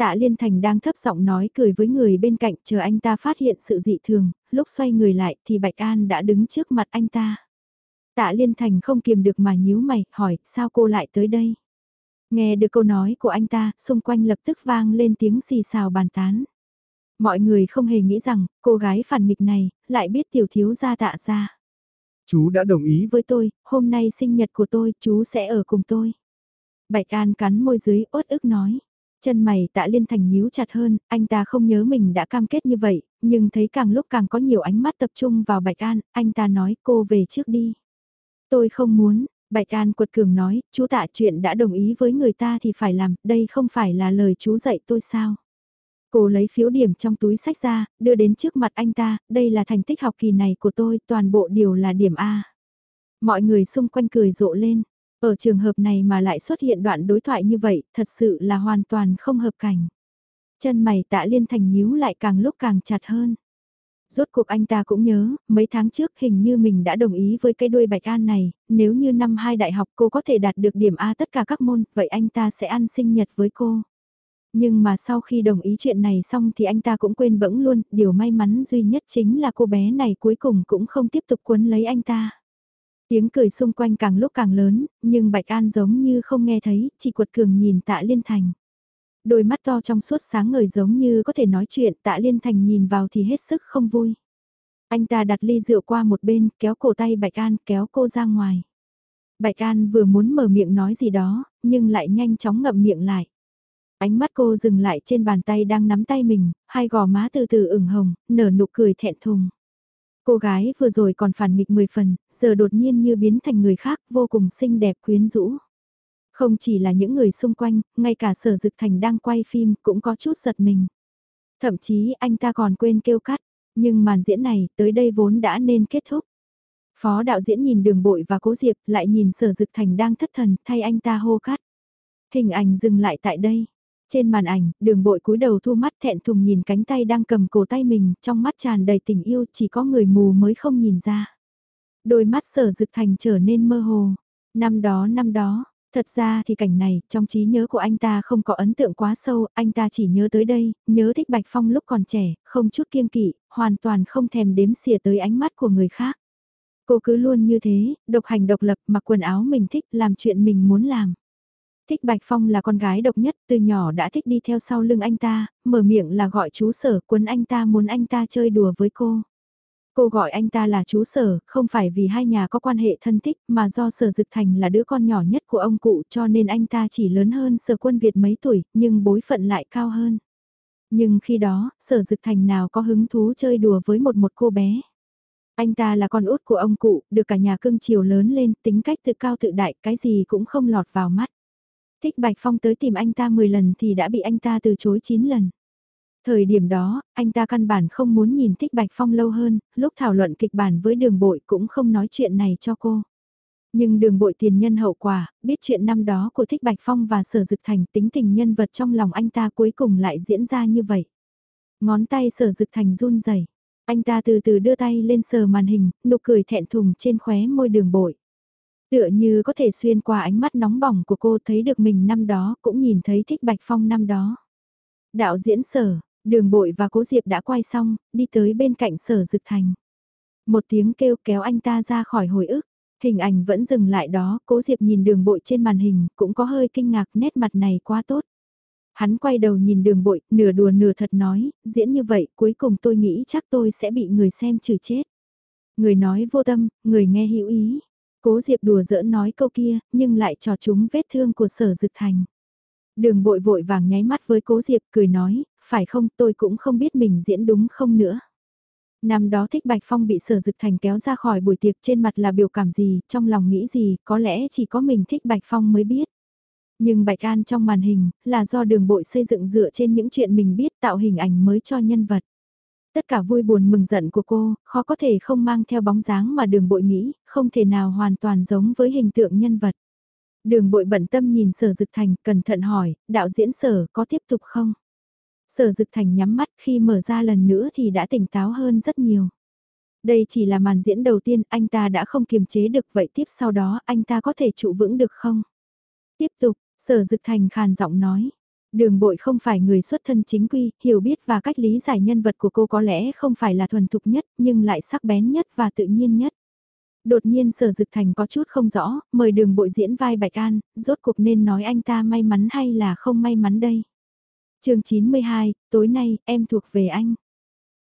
Tạ Liên Thành đang thấp giọng nói cười với người bên cạnh chờ anh ta phát hiện sự dị thường, lúc xoay người lại thì Bạch An đã đứng trước mặt anh ta. Tạ Liên Thành không kiềm được mà nhíu mày, hỏi, sao cô lại tới đây? Nghe được câu nói của anh ta, xung quanh lập tức vang lên tiếng xì xào bàn tán. Mọi người không hề nghĩ rằng, cô gái phản nghịch này, lại biết tiểu thiếu gia tạ ra. Chú đã đồng ý với tôi, hôm nay sinh nhật của tôi, chú sẽ ở cùng tôi. Bạch An cắn môi dưới, ốt ức nói. Chân mày tạ liên thành nhíu chặt hơn, anh ta không nhớ mình đã cam kết như vậy, nhưng thấy càng lúc càng có nhiều ánh mắt tập trung vào Bạch An, anh ta nói cô về trước đi. Tôi không muốn, Bạch An quật cường nói, chú tạ chuyện đã đồng ý với người ta thì phải làm, đây không phải là lời chú dạy tôi sao. Cô lấy phiếu điểm trong túi sách ra, đưa đến trước mặt anh ta, đây là thành tích học kỳ này của tôi, toàn bộ đều là điểm A. Mọi người xung quanh cười rộ lên, ở trường hợp này mà lại xuất hiện đoạn đối thoại như vậy, thật sự là hoàn toàn không hợp cảnh. Chân mày tạ liên thành nhíu lại càng lúc càng chặt hơn. Rốt cuộc anh ta cũng nhớ, mấy tháng trước hình như mình đã đồng ý với cái đuôi bạch an này, nếu như năm hai đại học cô có thể đạt được điểm A tất cả các môn, vậy anh ta sẽ ăn sinh nhật với cô. Nhưng mà sau khi đồng ý chuyện này xong thì anh ta cũng quên bẫng luôn, điều may mắn duy nhất chính là cô bé này cuối cùng cũng không tiếp tục cuốn lấy anh ta. Tiếng cười xung quanh càng lúc càng lớn, nhưng Bạch An giống như không nghe thấy, chỉ quật cường nhìn tạ liên thành. Đôi mắt to trong suốt sáng ngời giống như có thể nói chuyện tạ liên thành nhìn vào thì hết sức không vui. Anh ta đặt ly rượu qua một bên, kéo cổ tay Bạch An, kéo cô ra ngoài. Bạch An vừa muốn mở miệng nói gì đó, nhưng lại nhanh chóng ngậm miệng lại. Ánh mắt cô dừng lại trên bàn tay đang nắm tay mình, hai gò má từ từ ửng hồng, nở nụ cười thẹn thùng. Cô gái vừa rồi còn phản nghịch 10 phần, giờ đột nhiên như biến thành người khác vô cùng xinh đẹp quyến rũ. Không chỉ là những người xung quanh, ngay cả sở dực thành đang quay phim cũng có chút giật mình. Thậm chí anh ta còn quên kêu cắt, nhưng màn diễn này tới đây vốn đã nên kết thúc. Phó đạo diễn nhìn đường bội và cố diệp lại nhìn sở dực thành đang thất thần thay anh ta hô cắt. Hình ảnh dừng lại tại đây. Trên màn ảnh, đường bội cúi đầu thu mắt thẹn thùng nhìn cánh tay đang cầm cổ tay mình, trong mắt tràn đầy tình yêu chỉ có người mù mới không nhìn ra. Đôi mắt sở dực thành trở nên mơ hồ. Năm đó năm đó, Thật ra thì cảnh này, trong trí nhớ của anh ta không có ấn tượng quá sâu, anh ta chỉ nhớ tới đây, nhớ thích Bạch Phong lúc còn trẻ, không chút kiêng kỵ, hoàn toàn không thèm đếm xỉa tới ánh mắt của người khác. Cô cứ luôn như thế, độc hành độc lập, mặc quần áo mình thích, làm chuyện mình muốn làm. Thích Bạch Phong là con gái độc nhất, từ nhỏ đã thích đi theo sau lưng anh ta, mở miệng là gọi chú sở, quấn anh ta muốn anh ta chơi đùa với cô. Cô gọi anh ta là chú sở, không phải vì hai nhà có quan hệ thân thích mà do sở dực thành là đứa con nhỏ nhất của ông cụ cho nên anh ta chỉ lớn hơn sở quân Việt mấy tuổi, nhưng bối phận lại cao hơn. Nhưng khi đó, sở dực thành nào có hứng thú chơi đùa với một một cô bé. Anh ta là con út của ông cụ, được cả nhà cưng chiều lớn lên, tính cách tự cao tự đại, cái gì cũng không lọt vào mắt. Thích Bạch Phong tới tìm anh ta 10 lần thì đã bị anh ta từ chối 9 lần. Thời điểm đó, anh ta căn bản không muốn nhìn Thích Bạch Phong lâu hơn, lúc thảo luận kịch bản với đường bội cũng không nói chuyện này cho cô. Nhưng đường bội tiền nhân hậu quả, biết chuyện năm đó của Thích Bạch Phong và Sở Dực Thành tính tình nhân vật trong lòng anh ta cuối cùng lại diễn ra như vậy. Ngón tay Sở Dực Thành run rẩy anh ta từ từ đưa tay lên sờ màn hình, nụ cười thẹn thùng trên khóe môi đường bội. Tựa như có thể xuyên qua ánh mắt nóng bỏng của cô thấy được mình năm đó cũng nhìn thấy Thích Bạch Phong năm đó. Đạo diễn sở, Đường bội và cố diệp đã quay xong, đi tới bên cạnh sở dực thành. Một tiếng kêu kéo anh ta ra khỏi hồi ức. Hình ảnh vẫn dừng lại đó, cố diệp nhìn đường bội trên màn hình, cũng có hơi kinh ngạc nét mặt này quá tốt. Hắn quay đầu nhìn đường bội, nửa đùa nửa thật nói, diễn như vậy cuối cùng tôi nghĩ chắc tôi sẽ bị người xem trừ chết. Người nói vô tâm, người nghe hữu ý. Cố diệp đùa giỡn nói câu kia, nhưng lại trò chúng vết thương của sở dực thành. Đường bội vội vàng nháy mắt với cố diệp cười nói, phải không tôi cũng không biết mình diễn đúng không nữa. Năm đó thích Bạch Phong bị sở dực thành kéo ra khỏi buổi tiệc trên mặt là biểu cảm gì, trong lòng nghĩ gì, có lẽ chỉ có mình thích Bạch Phong mới biết. Nhưng Bạch An trong màn hình, là do đường bội xây dựng dựa trên những chuyện mình biết tạo hình ảnh mới cho nhân vật. Tất cả vui buồn mừng giận của cô, khó có thể không mang theo bóng dáng mà đường bội nghĩ, không thể nào hoàn toàn giống với hình tượng nhân vật. Đường bội bận tâm nhìn sở dực thành, cẩn thận hỏi, đạo diễn sở có tiếp tục không? Sở dực thành nhắm mắt khi mở ra lần nữa thì đã tỉnh táo hơn rất nhiều. Đây chỉ là màn diễn đầu tiên, anh ta đã không kiềm chế được vậy tiếp sau đó anh ta có thể trụ vững được không? Tiếp tục, sở dực thành khàn giọng nói. Đường bội không phải người xuất thân chính quy, hiểu biết và cách lý giải nhân vật của cô có lẽ không phải là thuần thục nhất, nhưng lại sắc bén nhất và tự nhiên nhất. Đột nhiên sở dực thành có chút không rõ, mời đường bội diễn vai Bạch An, rốt cuộc nên nói anh ta may mắn hay là không may mắn đây chương 92, tối nay, em thuộc về anh.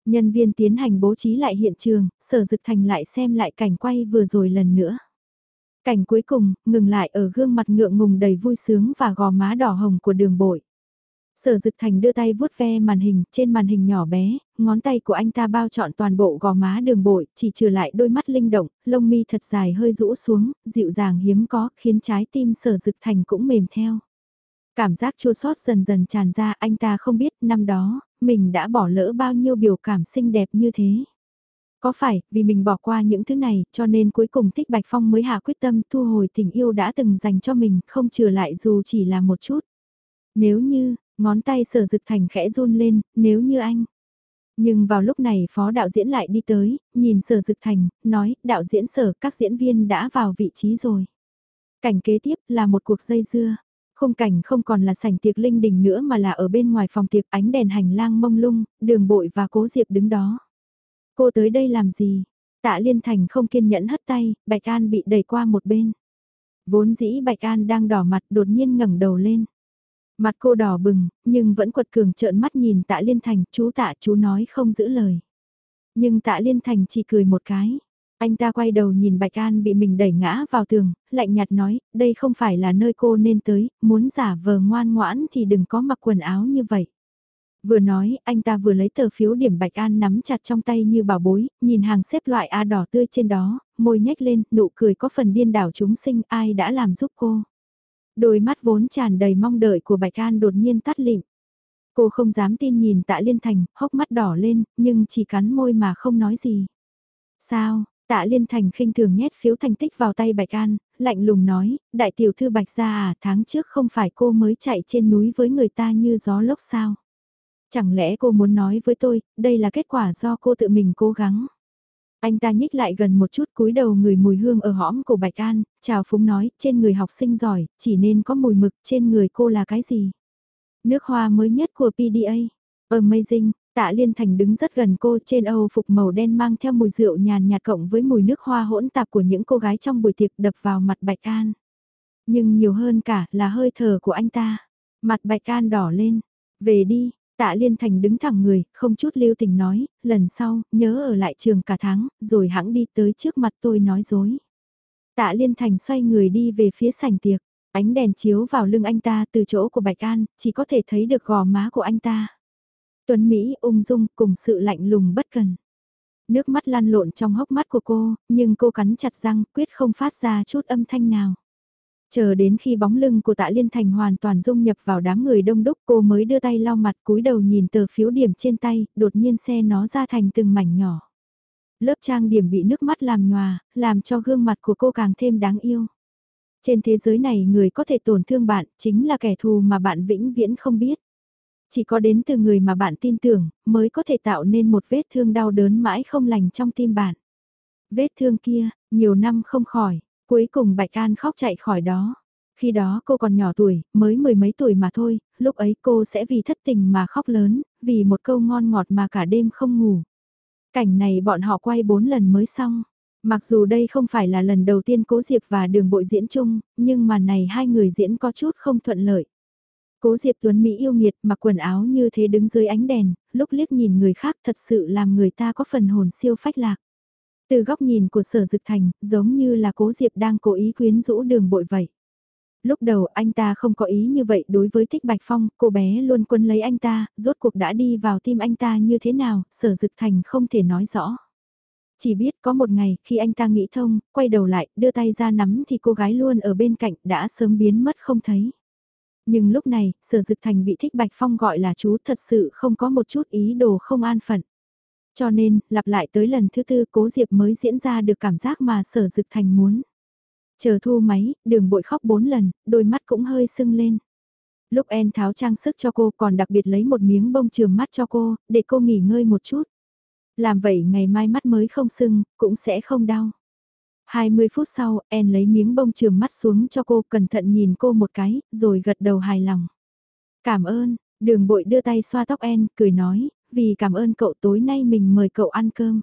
Nhân viên tiến hành bố trí lại hiện trường, sở dực thành lại xem lại cảnh quay vừa rồi lần nữa. Cảnh cuối cùng, ngừng lại ở gương mặt ngượng ngùng đầy vui sướng và gò má đỏ hồng của đường bội. Sở Dực Thành đưa tay vuốt ve màn hình, trên màn hình nhỏ bé, ngón tay của anh ta bao trọn toàn bộ gò má đường bội, chỉ trừ lại đôi mắt linh động, lông mi thật dài hơi rũ xuống, dịu dàng hiếm có, khiến trái tim Sở Dực Thành cũng mềm theo. Cảm giác chua xót dần dần tràn ra anh ta không biết năm đó, mình đã bỏ lỡ bao nhiêu biểu cảm xinh đẹp như thế. Có phải, vì mình bỏ qua những thứ này, cho nên cuối cùng Thích Bạch Phong mới hạ quyết tâm thu hồi tình yêu đã từng dành cho mình, không trừ lại dù chỉ là một chút. Nếu như, ngón tay sở dực thành khẽ run lên, nếu như anh. Nhưng vào lúc này phó đạo diễn lại đi tới, nhìn sở dực thành, nói, đạo diễn sở, các diễn viên đã vào vị trí rồi. Cảnh kế tiếp là một cuộc dây dưa. Khung cảnh không còn là sảnh tiệc linh đình nữa mà là ở bên ngoài phòng tiệc ánh đèn hành lang mông lung, đường bội và cố diệp đứng đó. Cô tới đây làm gì? Tạ Liên Thành không kiên nhẫn hất tay, Bạch An bị đẩy qua một bên. Vốn dĩ Bạch An đang đỏ mặt đột nhiên ngẩng đầu lên. Mặt cô đỏ bừng, nhưng vẫn quật cường trợn mắt nhìn tạ liên thành, chú tạ chú nói không giữ lời. Nhưng tạ liên thành chỉ cười một cái. Anh ta quay đầu nhìn Bạch An bị mình đẩy ngã vào tường, lạnh nhạt nói, đây không phải là nơi cô nên tới, muốn giả vờ ngoan ngoãn thì đừng có mặc quần áo như vậy. Vừa nói, anh ta vừa lấy tờ phiếu điểm Bạch An nắm chặt trong tay như bảo bối, nhìn hàng xếp loại A đỏ tươi trên đó, môi nhếch lên, nụ cười có phần điên đảo chúng sinh ai đã làm giúp cô. Đôi mắt vốn tràn đầy mong đợi của Bạch An đột nhiên tắt lịm. Cô không dám tin nhìn tạ liên thành, hốc mắt đỏ lên, nhưng chỉ cắn môi mà không nói gì. Sao, tạ liên thành khinh thường nhét phiếu thành tích vào tay Bạch An, lạnh lùng nói, đại tiểu thư Bạch gia à, tháng trước không phải cô mới chạy trên núi với người ta như gió lốc sao? Chẳng lẽ cô muốn nói với tôi, đây là kết quả do cô tự mình cố gắng? Anh ta nhích lại gần một chút cúi đầu người mùi hương ở hõm của Bạch An, chào phúng nói, trên người học sinh giỏi, chỉ nên có mùi mực, trên người cô là cái gì? Nước hoa mới nhất của PDA. Amazing, tạ liên thành đứng rất gần cô trên Âu phục màu đen mang theo mùi rượu nhàn nhạt cộng với mùi nước hoa hỗn tạp của những cô gái trong buổi tiệc đập vào mặt Bạch An. Nhưng nhiều hơn cả là hơi thở của anh ta. Mặt Bạch An đỏ lên. Về đi, Tạ Liên Thành đứng thẳng người, không chút lưu tình nói, lần sau, nhớ ở lại trường cả tháng, rồi hãng đi tới trước mặt tôi nói dối. Tạ Liên Thành xoay người đi về phía sảnh tiệc, ánh đèn chiếu vào lưng anh ta từ chỗ của Bạch An, chỉ có thể thấy được gò má của anh ta. Tuấn Mỹ ung dung cùng sự lạnh lùng bất cần. Nước mắt lăn lộn trong hốc mắt của cô, nhưng cô cắn chặt răng quyết không phát ra chút âm thanh nào. Chờ đến khi bóng lưng của tạ liên thành hoàn toàn dung nhập vào đám người đông đúc cô mới đưa tay lau mặt cúi đầu nhìn tờ phiếu điểm trên tay, đột nhiên xe nó ra thành từng mảnh nhỏ. Lớp trang điểm bị nước mắt làm nhòa, làm cho gương mặt của cô càng thêm đáng yêu. Trên thế giới này người có thể tổn thương bạn chính là kẻ thù mà bạn vĩnh viễn không biết. Chỉ có đến từ người mà bạn tin tưởng mới có thể tạo nên một vết thương đau đớn mãi không lành trong tim bạn. Vết thương kia, nhiều năm không khỏi, Cuối cùng Bạch An khóc chạy khỏi đó. Khi đó cô còn nhỏ tuổi, mới mười mấy tuổi mà thôi, lúc ấy cô sẽ vì thất tình mà khóc lớn, vì một câu ngon ngọt mà cả đêm không ngủ. Cảnh này bọn họ quay bốn lần mới xong. Mặc dù đây không phải là lần đầu tiên Cố Diệp và Đường Bội diễn chung, nhưng mà này hai người diễn có chút không thuận lợi. Cố Diệp Tuấn Mỹ yêu nghiệt mặc quần áo như thế đứng dưới ánh đèn, lúc liếc nhìn người khác thật sự làm người ta có phần hồn siêu phách lạc. Từ góc nhìn của sở dực thành, giống như là cố Diệp đang cố ý quyến rũ đường bội vậy. Lúc đầu anh ta không có ý như vậy đối với Thích Bạch Phong, cô bé luôn quân lấy anh ta, rốt cuộc đã đi vào tim anh ta như thế nào, sở dực thành không thể nói rõ. Chỉ biết có một ngày, khi anh ta nghĩ thông, quay đầu lại, đưa tay ra nắm thì cô gái luôn ở bên cạnh đã sớm biến mất không thấy. Nhưng lúc này, sở dực thành bị Thích Bạch Phong gọi là chú thật sự không có một chút ý đồ không an phận. Cho nên, lặp lại tới lần thứ tư cố Diệp mới diễn ra được cảm giác mà sở dực thành muốn. Chờ thu máy, đường bội khóc bốn lần, đôi mắt cũng hơi sưng lên. Lúc En tháo trang sức cho cô còn đặc biệt lấy một miếng bông trường mắt cho cô, để cô nghỉ ngơi một chút. Làm vậy ngày mai mắt mới không sưng, cũng sẽ không đau. 20 phút sau, En lấy miếng bông trường mắt xuống cho cô cẩn thận nhìn cô một cái, rồi gật đầu hài lòng. Cảm ơn, đường bội đưa tay xoa tóc En, cười nói, vì cảm ơn cậu tối nay mình mời cậu ăn cơm.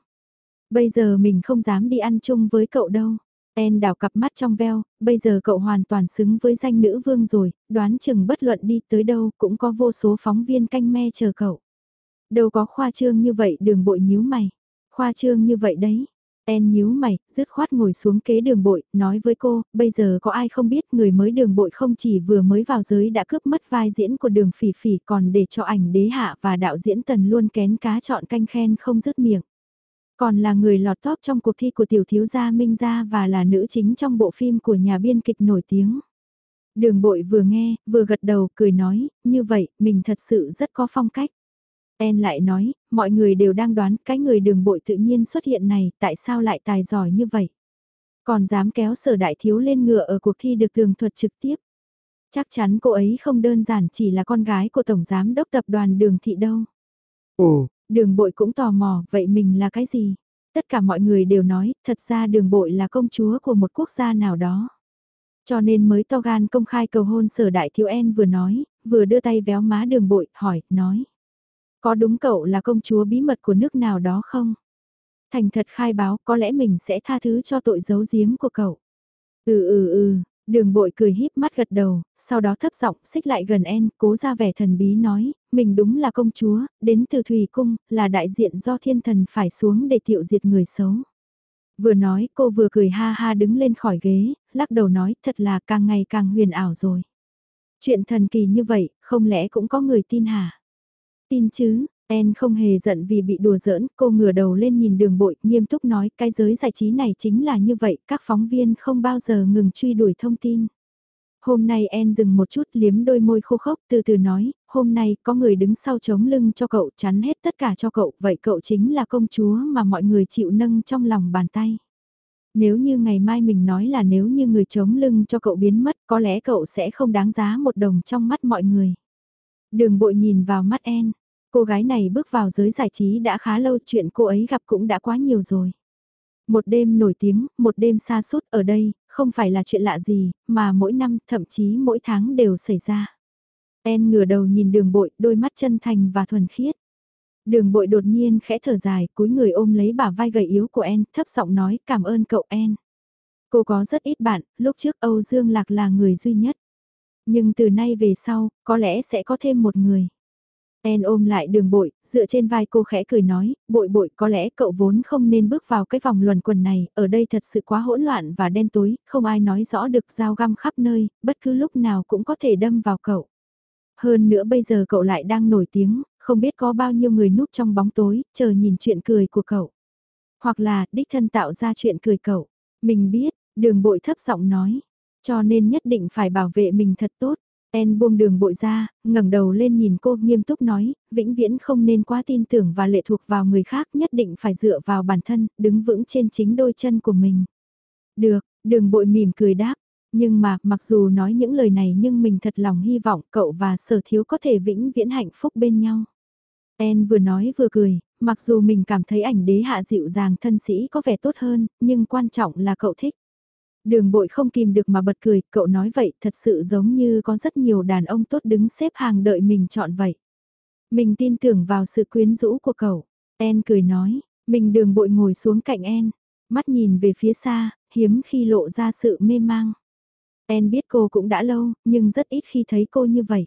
Bây giờ mình không dám đi ăn chung với cậu đâu. En đảo cặp mắt trong veo, bây giờ cậu hoàn toàn xứng với danh nữ vương rồi, đoán chừng bất luận đi tới đâu cũng có vô số phóng viên canh me chờ cậu. Đâu có khoa trương như vậy đường bội nhíu mày. Khoa trương như vậy đấy. En nhíu mày, dứt khoát ngồi xuống kế đường bội, nói với cô, bây giờ có ai không biết người mới đường bội không chỉ vừa mới vào giới đã cướp mất vai diễn của đường phỉ phỉ còn để cho ảnh đế hạ và đạo diễn tần luôn kén cá chọn canh khen không dứt miệng. Còn là người lọt top trong cuộc thi của tiểu thiếu gia Minh Gia và là nữ chính trong bộ phim của nhà biên kịch nổi tiếng. Đường bội vừa nghe, vừa gật đầu, cười nói, như vậy, mình thật sự rất có phong cách. En lại nói, mọi người đều đang đoán cái người đường bội tự nhiên xuất hiện này, tại sao lại tài giỏi như vậy? Còn dám kéo sở đại thiếu lên ngựa ở cuộc thi được tường thuật trực tiếp. Chắc chắn cô ấy không đơn giản chỉ là con gái của Tổng Giám đốc Tập đoàn Đường Thị đâu. Ồ, đường bội cũng tò mò, vậy mình là cái gì? Tất cả mọi người đều nói, thật ra đường bội là công chúa của một quốc gia nào đó. Cho nên mới to gan công khai cầu hôn sở đại thiếu En vừa nói, vừa đưa tay véo má đường bội, hỏi, nói. Có đúng cậu là công chúa bí mật của nước nào đó không? Thành thật khai báo có lẽ mình sẽ tha thứ cho tội giấu giếm của cậu. Ừ ừ ừ, Đường bội cười híp mắt gật đầu, sau đó thấp giọng xích lại gần En, cố ra vẻ thần bí nói, mình đúng là công chúa, đến từ Thùy Cung, là đại diện do thiên thần phải xuống để tiệu diệt người xấu. Vừa nói cô vừa cười ha ha đứng lên khỏi ghế, lắc đầu nói thật là càng ngày càng huyền ảo rồi. Chuyện thần kỳ như vậy, không lẽ cũng có người tin hả? Tin chứ, En không hề giận vì bị đùa giỡn, cô ngửa đầu lên nhìn đường bội, nghiêm túc nói cái giới giải trí này chính là như vậy, các phóng viên không bao giờ ngừng truy đuổi thông tin. Hôm nay En dừng một chút liếm đôi môi khô khốc từ từ nói, hôm nay có người đứng sau chống lưng cho cậu chắn hết tất cả cho cậu, vậy cậu chính là công chúa mà mọi người chịu nâng trong lòng bàn tay. Nếu như ngày mai mình nói là nếu như người chống lưng cho cậu biến mất có lẽ cậu sẽ không đáng giá một đồng trong mắt mọi người. Đường bội nhìn vào mắt En, cô gái này bước vào giới giải trí đã khá lâu chuyện cô ấy gặp cũng đã quá nhiều rồi. Một đêm nổi tiếng, một đêm xa suốt ở đây, không phải là chuyện lạ gì, mà mỗi năm, thậm chí mỗi tháng đều xảy ra. En ngửa đầu nhìn đường bội, đôi mắt chân thành và thuần khiết. Đường bội đột nhiên khẽ thở dài, cúi người ôm lấy bả vai gầy yếu của En, thấp giọng nói cảm ơn cậu En. Cô có rất ít bạn, lúc trước Âu Dương Lạc là người duy nhất. Nhưng từ nay về sau, có lẽ sẽ có thêm một người. En ôm lại đường bội, dựa trên vai cô khẽ cười nói, bội bội có lẽ cậu vốn không nên bước vào cái vòng luẩn quần này, ở đây thật sự quá hỗn loạn và đen tối, không ai nói rõ được dao găm khắp nơi, bất cứ lúc nào cũng có thể đâm vào cậu. Hơn nữa bây giờ cậu lại đang nổi tiếng, không biết có bao nhiêu người núp trong bóng tối, chờ nhìn chuyện cười của cậu. Hoặc là, đích thân tạo ra chuyện cười cậu. Mình biết, đường bội thấp giọng nói, cho nên nhất định phải bảo vệ mình thật tốt. En buông đường bội ra, ngẩng đầu lên nhìn cô nghiêm túc nói, vĩnh viễn không nên quá tin tưởng và lệ thuộc vào người khác nhất định phải dựa vào bản thân, đứng vững trên chính đôi chân của mình. Được, đường bội mỉm cười đáp, nhưng mà mặc dù nói những lời này nhưng mình thật lòng hy vọng cậu và sở thiếu có thể vĩnh viễn hạnh phúc bên nhau. En vừa nói vừa cười, mặc dù mình cảm thấy ảnh đế hạ dịu dàng thân sĩ có vẻ tốt hơn, nhưng quan trọng là cậu thích. Đường bội không kìm được mà bật cười, cậu nói vậy thật sự giống như có rất nhiều đàn ông tốt đứng xếp hàng đợi mình chọn vậy. Mình tin tưởng vào sự quyến rũ của cậu. En cười nói, mình đường bội ngồi xuống cạnh En, mắt nhìn về phía xa, hiếm khi lộ ra sự mê mang. En biết cô cũng đã lâu, nhưng rất ít khi thấy cô như vậy.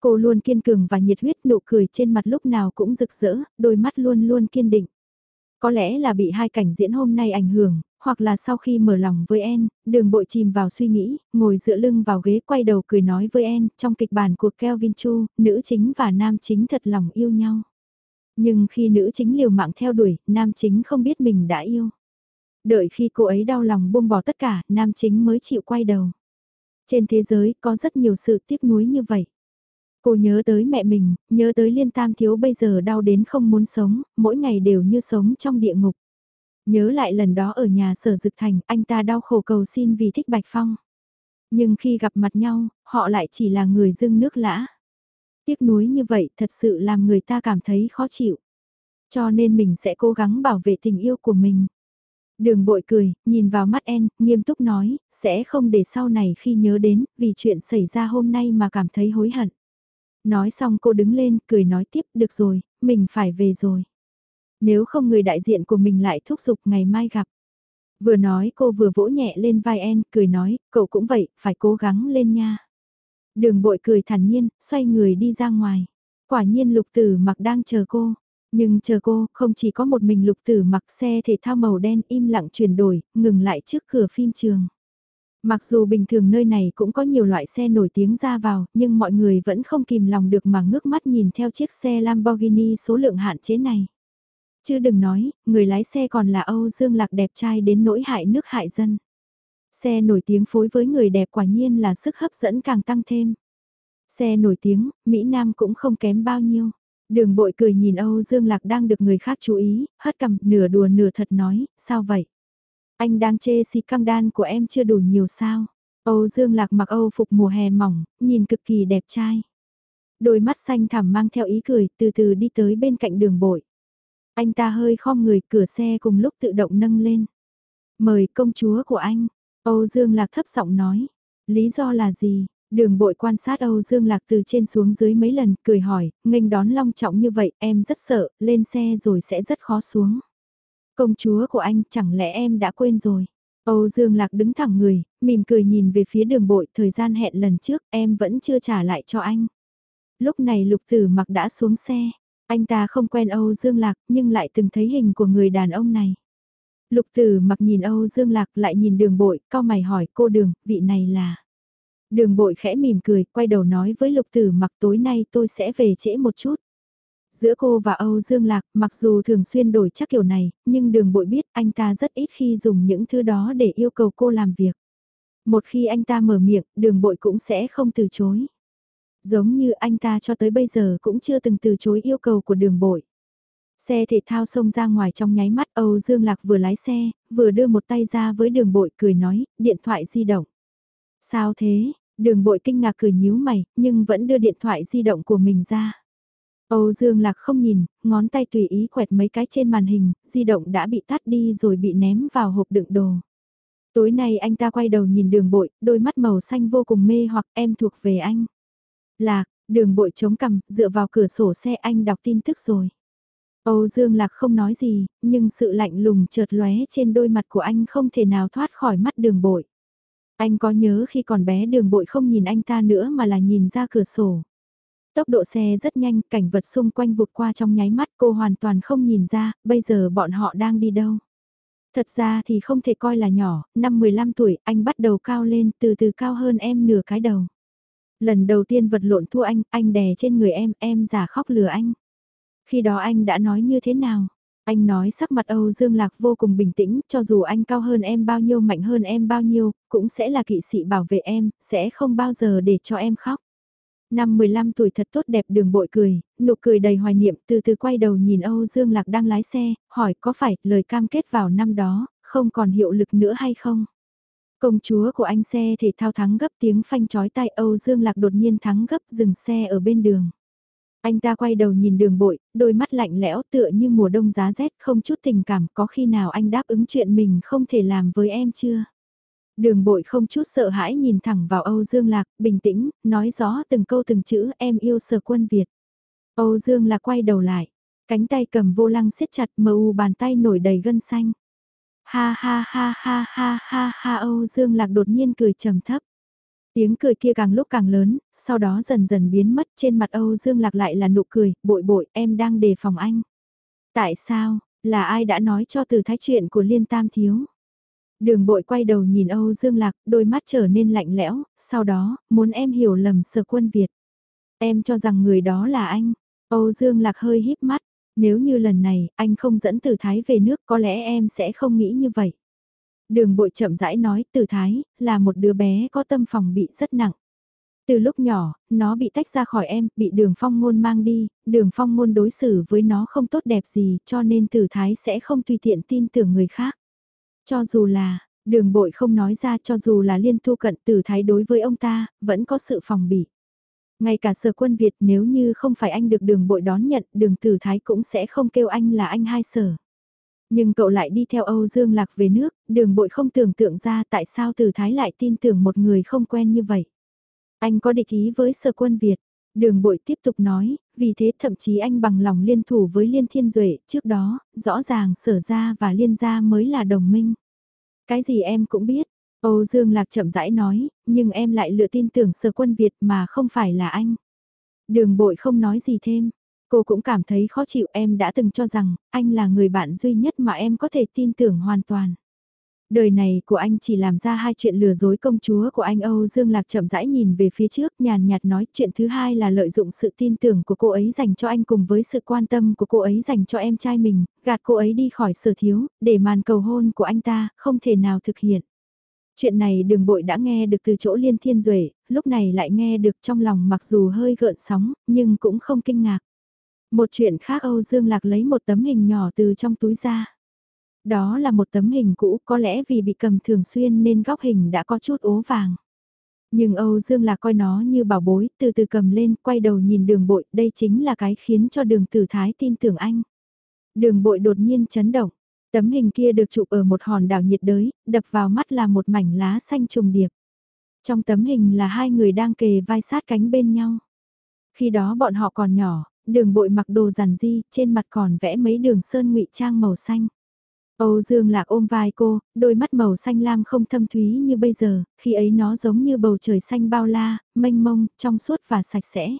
Cô luôn kiên cường và nhiệt huyết nụ cười trên mặt lúc nào cũng rực rỡ, đôi mắt luôn luôn kiên định. Có lẽ là bị hai cảnh diễn hôm nay ảnh hưởng, hoặc là sau khi mở lòng với En, đường bội chìm vào suy nghĩ, ngồi dựa lưng vào ghế quay đầu cười nói với En, trong kịch bản của Kelvin Chu, nữ chính và nam chính thật lòng yêu nhau. Nhưng khi nữ chính liều mạng theo đuổi, nam chính không biết mình đã yêu. Đợi khi cô ấy đau lòng buông bỏ tất cả, nam chính mới chịu quay đầu. Trên thế giới có rất nhiều sự tiếc nuối như vậy. Cô nhớ tới mẹ mình, nhớ tới liên tam thiếu bây giờ đau đến không muốn sống, mỗi ngày đều như sống trong địa ngục. Nhớ lại lần đó ở nhà sở dực thành, anh ta đau khổ cầu xin vì thích Bạch Phong. Nhưng khi gặp mặt nhau, họ lại chỉ là người dưng nước lã. Tiếc nuối như vậy thật sự làm người ta cảm thấy khó chịu. Cho nên mình sẽ cố gắng bảo vệ tình yêu của mình. Đường bội cười, nhìn vào mắt En, nghiêm túc nói, sẽ không để sau này khi nhớ đến, vì chuyện xảy ra hôm nay mà cảm thấy hối hận. Nói xong cô đứng lên, cười nói tiếp, được rồi, mình phải về rồi. Nếu không người đại diện của mình lại thúc giục ngày mai gặp. Vừa nói cô vừa vỗ nhẹ lên vai En, cười nói, cậu cũng vậy, phải cố gắng lên nha. Đường bội cười thản nhiên, xoay người đi ra ngoài. Quả nhiên lục tử mặc đang chờ cô. Nhưng chờ cô, không chỉ có một mình lục tử mặc xe thể thao màu đen im lặng chuyển đổi, ngừng lại trước cửa phim trường. Mặc dù bình thường nơi này cũng có nhiều loại xe nổi tiếng ra vào, nhưng mọi người vẫn không kìm lòng được mà ngước mắt nhìn theo chiếc xe Lamborghini số lượng hạn chế này. Chứ đừng nói, người lái xe còn là Âu Dương Lạc đẹp trai đến nỗi hại nước hại dân. Xe nổi tiếng phối với người đẹp quả nhiên là sức hấp dẫn càng tăng thêm. Xe nổi tiếng, Mỹ Nam cũng không kém bao nhiêu. Đường bội cười nhìn Âu Dương Lạc đang được người khác chú ý, hất cầm, nửa đùa nửa thật nói, sao vậy? Anh đang chê si căng đan của em chưa đủ nhiều sao? Âu Dương Lạc mặc Âu phục mùa hè mỏng, nhìn cực kỳ đẹp trai. Đôi mắt xanh thẳm mang theo ý cười, từ từ đi tới bên cạnh đường bội. Anh ta hơi khom người, cửa xe cùng lúc tự động nâng lên. Mời công chúa của anh, Âu Dương Lạc thấp giọng nói. Lý do là gì? Đường bội quan sát Âu Dương Lạc từ trên xuống dưới mấy lần, cười hỏi, nghênh đón long trọng như vậy, em rất sợ, lên xe rồi sẽ rất khó xuống. Công chúa của anh, chẳng lẽ em đã quên rồi? Âu Dương Lạc đứng thẳng người, mỉm cười nhìn về phía đường bội, thời gian hẹn lần trước em vẫn chưa trả lại cho anh. Lúc này lục tử mặc đã xuống xe, anh ta không quen Âu Dương Lạc nhưng lại từng thấy hình của người đàn ông này. Lục tử mặc nhìn Âu Dương Lạc lại nhìn đường bội, cao mày hỏi cô đường, vị này là... Đường bội khẽ mỉm cười, quay đầu nói với lục tử mặc tối nay tôi sẽ về trễ một chút. Giữa cô và Âu Dương Lạc, mặc dù thường xuyên đổi chắc kiểu này, nhưng đường bội biết anh ta rất ít khi dùng những thứ đó để yêu cầu cô làm việc. Một khi anh ta mở miệng, đường bội cũng sẽ không từ chối. Giống như anh ta cho tới bây giờ cũng chưa từng từ chối yêu cầu của đường bội. Xe thể thao xông ra ngoài trong nháy mắt Âu Dương Lạc vừa lái xe, vừa đưa một tay ra với đường bội cười nói, điện thoại di động. Sao thế? Đường bội kinh ngạc cười nhíu mày, nhưng vẫn đưa điện thoại di động của mình ra. Âu Dương Lạc không nhìn, ngón tay tùy ý quẹt mấy cái trên màn hình, di động đã bị tắt đi rồi bị ném vào hộp đựng đồ. Tối nay anh ta quay đầu nhìn đường bội, đôi mắt màu xanh vô cùng mê hoặc em thuộc về anh. Lạc, đường bội chống cằm, dựa vào cửa sổ xe anh đọc tin tức rồi. Âu Dương Lạc không nói gì, nhưng sự lạnh lùng chợt lóe trên đôi mặt của anh không thể nào thoát khỏi mắt đường bội. Anh có nhớ khi còn bé đường bội không nhìn anh ta nữa mà là nhìn ra cửa sổ. Tốc độ xe rất nhanh, cảnh vật xung quanh vụt qua trong nháy mắt cô hoàn toàn không nhìn ra, bây giờ bọn họ đang đi đâu. Thật ra thì không thể coi là nhỏ, năm 15 tuổi anh bắt đầu cao lên từ từ cao hơn em nửa cái đầu. Lần đầu tiên vật lộn thua anh, anh đè trên người em, em giả khóc lừa anh. Khi đó anh đã nói như thế nào? Anh nói sắc mặt Âu Dương Lạc vô cùng bình tĩnh, cho dù anh cao hơn em bao nhiêu mạnh hơn em bao nhiêu, cũng sẽ là kỵ sĩ bảo vệ em, sẽ không bao giờ để cho em khóc. Năm 15 tuổi thật tốt đẹp đường bội cười, nụ cười đầy hoài niệm từ từ quay đầu nhìn Âu Dương Lạc đang lái xe, hỏi có phải lời cam kết vào năm đó, không còn hiệu lực nữa hay không? Công chúa của anh xe thể thao thắng gấp tiếng phanh chói tai Âu Dương Lạc đột nhiên thắng gấp dừng xe ở bên đường. Anh ta quay đầu nhìn đường bội, đôi mắt lạnh lẽo tựa như mùa đông giá rét không chút tình cảm có khi nào anh đáp ứng chuyện mình không thể làm với em chưa? Đường bội không chút sợ hãi nhìn thẳng vào Âu Dương Lạc, bình tĩnh, nói rõ từng câu từng chữ em yêu sở quân Việt. Âu Dương Lạc quay đầu lại, cánh tay cầm vô lăng siết chặt mờ u bàn tay nổi đầy gân xanh. Ha ha ha ha ha ha ha Âu Dương Lạc đột nhiên cười trầm thấp. Tiếng cười kia càng lúc càng lớn, sau đó dần dần biến mất trên mặt Âu Dương Lạc lại là nụ cười, bội bội em đang đề phòng anh. Tại sao, là ai đã nói cho từ thái chuyện của Liên Tam Thiếu? Đường bội quay đầu nhìn Âu Dương Lạc, đôi mắt trở nên lạnh lẽo, sau đó, muốn em hiểu lầm sở quân Việt. Em cho rằng người đó là anh. Âu Dương Lạc hơi híp mắt, nếu như lần này anh không dẫn Tử Thái về nước có lẽ em sẽ không nghĩ như vậy. Đường bội chậm rãi nói Tử Thái là một đứa bé có tâm phòng bị rất nặng. Từ lúc nhỏ, nó bị tách ra khỏi em, bị đường phong ngôn mang đi, đường phong ngôn đối xử với nó không tốt đẹp gì cho nên Tử Thái sẽ không tùy tiện tin tưởng người khác. Cho dù là, đường bội không nói ra cho dù là liên thu cận tử thái đối với ông ta, vẫn có sự phòng bị. Ngay cả sở quân Việt nếu như không phải anh được đường bội đón nhận, đường tử thái cũng sẽ không kêu anh là anh hai sở. Nhưng cậu lại đi theo Âu Dương Lạc về nước, đường bội không tưởng tượng ra tại sao tử thái lại tin tưởng một người không quen như vậy. Anh có địch ý với sở quân Việt, Đường bội tiếp tục nói, vì thế thậm chí anh bằng lòng liên thủ với Liên Thiên Duệ, trước đó, rõ ràng sở gia và Liên gia mới là đồng minh. Cái gì em cũng biết, Âu Dương Lạc chậm rãi nói, nhưng em lại lựa tin tưởng sở quân Việt mà không phải là anh. Đường bội không nói gì thêm, cô cũng cảm thấy khó chịu em đã từng cho rằng, anh là người bạn duy nhất mà em có thể tin tưởng hoàn toàn. Đời này của anh chỉ làm ra hai chuyện lừa dối công chúa của anh Âu Dương Lạc chậm rãi nhìn về phía trước nhàn nhạt nói chuyện thứ hai là lợi dụng sự tin tưởng của cô ấy dành cho anh cùng với sự quan tâm của cô ấy dành cho em trai mình, gạt cô ấy đi khỏi sở thiếu, để màn cầu hôn của anh ta không thể nào thực hiện. Chuyện này đường bội đã nghe được từ chỗ liên thiên duệ lúc này lại nghe được trong lòng mặc dù hơi gợn sóng, nhưng cũng không kinh ngạc. Một chuyện khác Âu Dương Lạc lấy một tấm hình nhỏ từ trong túi ra. Đó là một tấm hình cũ có lẽ vì bị cầm thường xuyên nên góc hình đã có chút ố vàng. Nhưng Âu Dương là coi nó như bảo bối, từ từ cầm lên, quay đầu nhìn đường bội, đây chính là cái khiến cho đường tử thái tin tưởng anh. Đường bội đột nhiên chấn động, tấm hình kia được chụp ở một hòn đảo nhiệt đới, đập vào mắt là một mảnh lá xanh trùng điệp. Trong tấm hình là hai người đang kề vai sát cánh bên nhau. Khi đó bọn họ còn nhỏ, đường bội mặc đồ giản di, trên mặt còn vẽ mấy đường sơn ngụy trang màu xanh. Âu Dương Lạc ôm vai cô, đôi mắt màu xanh lam không thâm thúy như bây giờ, khi ấy nó giống như bầu trời xanh bao la, mênh mông, trong suốt và sạch sẽ.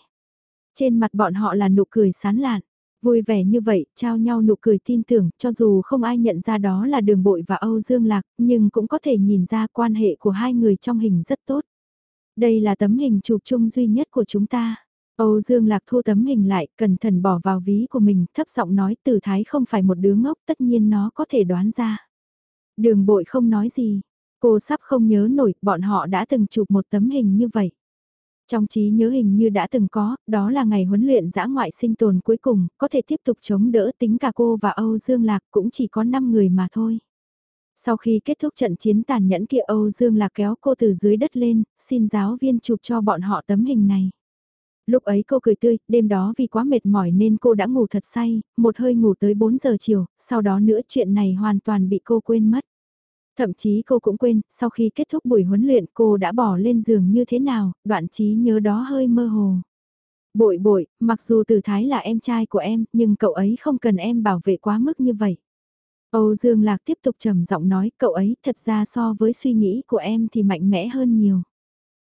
Trên mặt bọn họ là nụ cười sán lạn. Vui vẻ như vậy, trao nhau nụ cười tin tưởng, cho dù không ai nhận ra đó là đường bội và Âu Dương Lạc, nhưng cũng có thể nhìn ra quan hệ của hai người trong hình rất tốt. Đây là tấm hình chụp chung duy nhất của chúng ta. Âu Dương Lạc thu tấm hình lại, cẩn thận bỏ vào ví của mình, thấp giọng nói tử thái không phải một đứa ngốc, tất nhiên nó có thể đoán ra. Đường bội không nói gì, cô sắp không nhớ nổi, bọn họ đã từng chụp một tấm hình như vậy. Trong trí nhớ hình như đã từng có, đó là ngày huấn luyện giã ngoại sinh tồn cuối cùng, có thể tiếp tục chống đỡ tính cả cô và Âu Dương Lạc cũng chỉ có 5 người mà thôi. Sau khi kết thúc trận chiến tàn nhẫn kia Âu Dương Lạc kéo cô từ dưới đất lên, xin giáo viên chụp cho bọn họ tấm hình này. Lúc ấy cô cười tươi, đêm đó vì quá mệt mỏi nên cô đã ngủ thật say, một hơi ngủ tới 4 giờ chiều, sau đó nữa chuyện này hoàn toàn bị cô quên mất. Thậm chí cô cũng quên, sau khi kết thúc buổi huấn luyện cô đã bỏ lên giường như thế nào, đoạn trí nhớ đó hơi mơ hồ. Bội bội, mặc dù Từ Thái là em trai của em, nhưng cậu ấy không cần em bảo vệ quá mức như vậy. Âu Dương Lạc tiếp tục trầm giọng nói cậu ấy thật ra so với suy nghĩ của em thì mạnh mẽ hơn nhiều.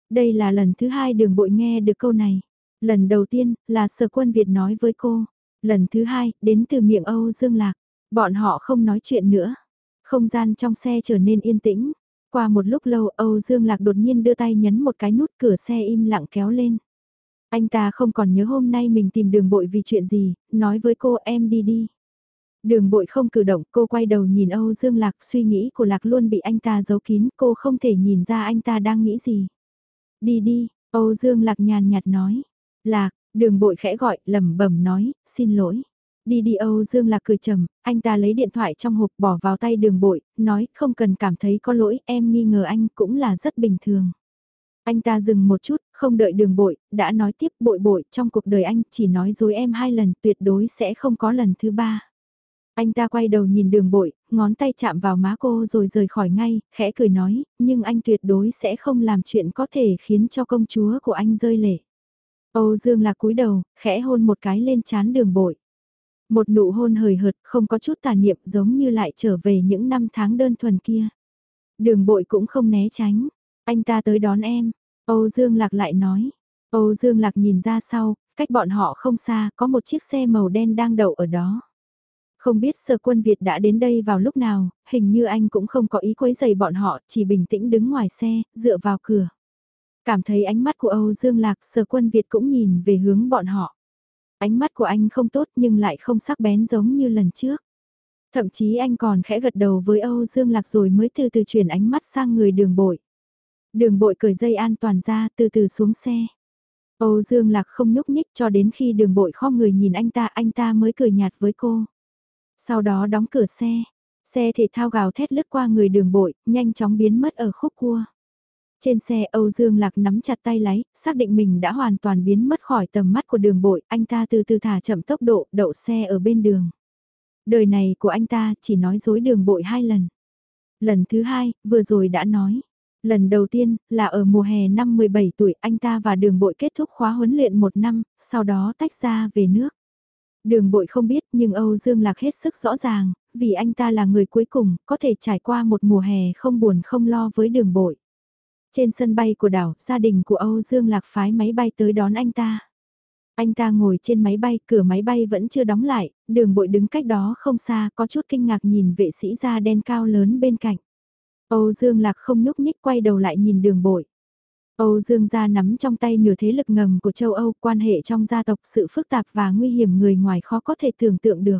Đây là lần thứ hai đường bội nghe được câu này. Lần đầu tiên là sở quân Việt nói với cô. Lần thứ hai đến từ miệng Âu Dương Lạc. Bọn họ không nói chuyện nữa. Không gian trong xe trở nên yên tĩnh. Qua một lúc lâu Âu Dương Lạc đột nhiên đưa tay nhấn một cái nút cửa xe im lặng kéo lên. Anh ta không còn nhớ hôm nay mình tìm đường bội vì chuyện gì, nói với cô em đi đi. Đường bội không cử động, cô quay đầu nhìn Âu Dương Lạc, suy nghĩ của Lạc luôn bị anh ta giấu kín, cô không thể nhìn ra anh ta đang nghĩ gì. Đi đi, Âu Dương Lạc nhàn nhạt nói. Lạc, đường bội khẽ gọi, lẩm bẩm nói, xin lỗi. Đi đi Âu Dương Lạc cười trầm, anh ta lấy điện thoại trong hộp bỏ vào tay đường bội, nói không cần cảm thấy có lỗi, em nghi ngờ anh cũng là rất bình thường. Anh ta dừng một chút, không đợi đường bội, đã nói tiếp bội bội trong cuộc đời anh chỉ nói dối em hai lần tuyệt đối sẽ không có lần thứ ba. Anh ta quay đầu nhìn đường bội, ngón tay chạm vào má cô rồi rời khỏi ngay, khẽ cười nói, nhưng anh tuyệt đối sẽ không làm chuyện có thể khiến cho công chúa của anh rơi lệ. Âu Dương là cúi đầu, khẽ hôn một cái lên chán đường bội. Một nụ hôn hời hợt, không có chút tà niệm giống như lại trở về những năm tháng đơn thuần kia. Đường bội cũng không né tránh, anh ta tới đón em, Âu Dương Lạc lại nói. Âu Dương Lạc nhìn ra sau, cách bọn họ không xa, có một chiếc xe màu đen đang đậu ở đó. Không biết sở quân Việt đã đến đây vào lúc nào, hình như anh cũng không có ý quấy giày bọn họ, chỉ bình tĩnh đứng ngoài xe, dựa vào cửa. Cảm thấy ánh mắt của Âu Dương Lạc sở quân Việt cũng nhìn về hướng bọn họ. Ánh mắt của anh không tốt nhưng lại không sắc bén giống như lần trước. Thậm chí anh còn khẽ gật đầu với Âu Dương Lạc rồi mới từ từ chuyển ánh mắt sang người đường bội. Đường bội cởi dây an toàn ra từ từ xuống xe. Âu Dương Lạc không nhúc nhích cho đến khi đường bội kho người nhìn anh ta anh ta mới cười nhạt với cô. Sau đó đóng cửa xe, xe thể thao gào thét lướt qua người đường bội, nhanh chóng biến mất ở khúc cua. Trên xe Âu Dương Lạc nắm chặt tay lái, xác định mình đã hoàn toàn biến mất khỏi tầm mắt của đường bội, anh ta từ từ thả chậm tốc độ, đậu xe ở bên đường. Đời này của anh ta chỉ nói dối đường bội hai lần. Lần thứ hai, vừa rồi đã nói. Lần đầu tiên, là ở mùa hè năm 17 tuổi anh ta và đường bội kết thúc khóa huấn luyện một năm, sau đó tách ra về nước. Đường bội không biết nhưng Âu Dương Lạc hết sức rõ ràng, vì anh ta là người cuối cùng, có thể trải qua một mùa hè không buồn không lo với đường bội. Trên sân bay của đảo, gia đình của Âu Dương Lạc phái máy bay tới đón anh ta. Anh ta ngồi trên máy bay, cửa máy bay vẫn chưa đóng lại, đường bội đứng cách đó không xa, có chút kinh ngạc nhìn vệ sĩ da đen cao lớn bên cạnh. Âu Dương Lạc không nhúc nhích quay đầu lại nhìn đường bội. Âu Dương gia nắm trong tay nửa thế lực ngầm của châu Âu, quan hệ trong gia tộc sự phức tạp và nguy hiểm người ngoài khó có thể tưởng tượng được.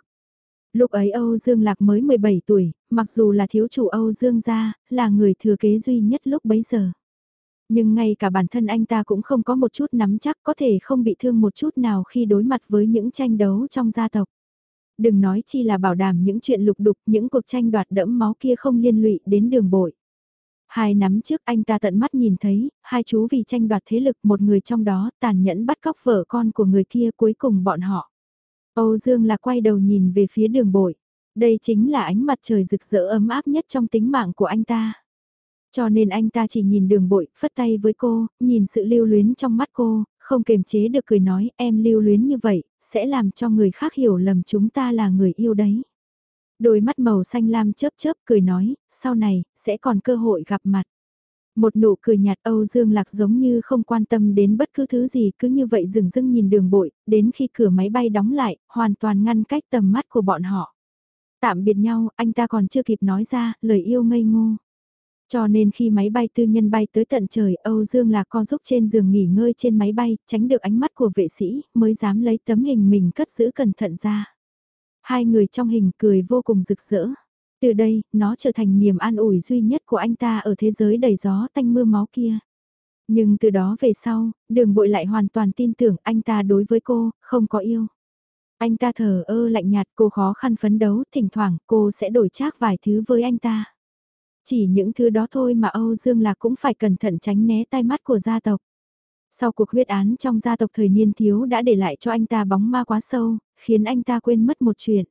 Lúc ấy Âu Dương Lạc mới 17 tuổi, mặc dù là thiếu chủ Âu Dương gia, là người thừa kế duy nhất lúc bấy giờ. Nhưng ngay cả bản thân anh ta cũng không có một chút nắm chắc có thể không bị thương một chút nào khi đối mặt với những tranh đấu trong gia tộc. Đừng nói chi là bảo đảm những chuyện lục đục, những cuộc tranh đoạt đẫm máu kia không liên lụy đến đường bội. Hai năm trước anh ta tận mắt nhìn thấy, hai chú vì tranh đoạt thế lực một người trong đó tàn nhẫn bắt cóc vợ con của người kia cuối cùng bọn họ. Âu Dương là quay đầu nhìn về phía đường bội. Đây chính là ánh mặt trời rực rỡ ấm áp nhất trong tính mạng của anh ta. Cho nên anh ta chỉ nhìn đường bội, phất tay với cô, nhìn sự lưu luyến trong mắt cô, không kềm chế được cười nói em lưu luyến như vậy, sẽ làm cho người khác hiểu lầm chúng ta là người yêu đấy. Đôi mắt màu xanh lam chớp chớp cười nói, sau này, sẽ còn cơ hội gặp mặt. Một nụ cười nhạt Âu Dương Lạc giống như không quan tâm đến bất cứ thứ gì cứ như vậy dừng dưng nhìn đường bội, đến khi cửa máy bay đóng lại, hoàn toàn ngăn cách tầm mắt của bọn họ. Tạm biệt nhau, anh ta còn chưa kịp nói ra, lời yêu ngây ngô. Cho nên khi máy bay tư nhân bay tới tận trời, Âu Dương Lạc co giúp trên giường nghỉ ngơi trên máy bay, tránh được ánh mắt của vệ sĩ, mới dám lấy tấm hình mình cất giữ cẩn thận ra. Hai người trong hình cười vô cùng rực rỡ. Từ đây, nó trở thành niềm an ủi duy nhất của anh ta ở thế giới đầy gió tanh mưa máu kia. Nhưng từ đó về sau, đường bội lại hoàn toàn tin tưởng anh ta đối với cô, không có yêu. Anh ta thờ ơ lạnh nhạt cô khó khăn phấn đấu, thỉnh thoảng cô sẽ đổi trác vài thứ với anh ta. Chỉ những thứ đó thôi mà Âu Dương Lạc cũng phải cẩn thận tránh né tai mắt của gia tộc. Sau cuộc huyết án trong gia tộc thời niên thiếu đã để lại cho anh ta bóng ma quá sâu, khiến anh ta quên mất một chuyện.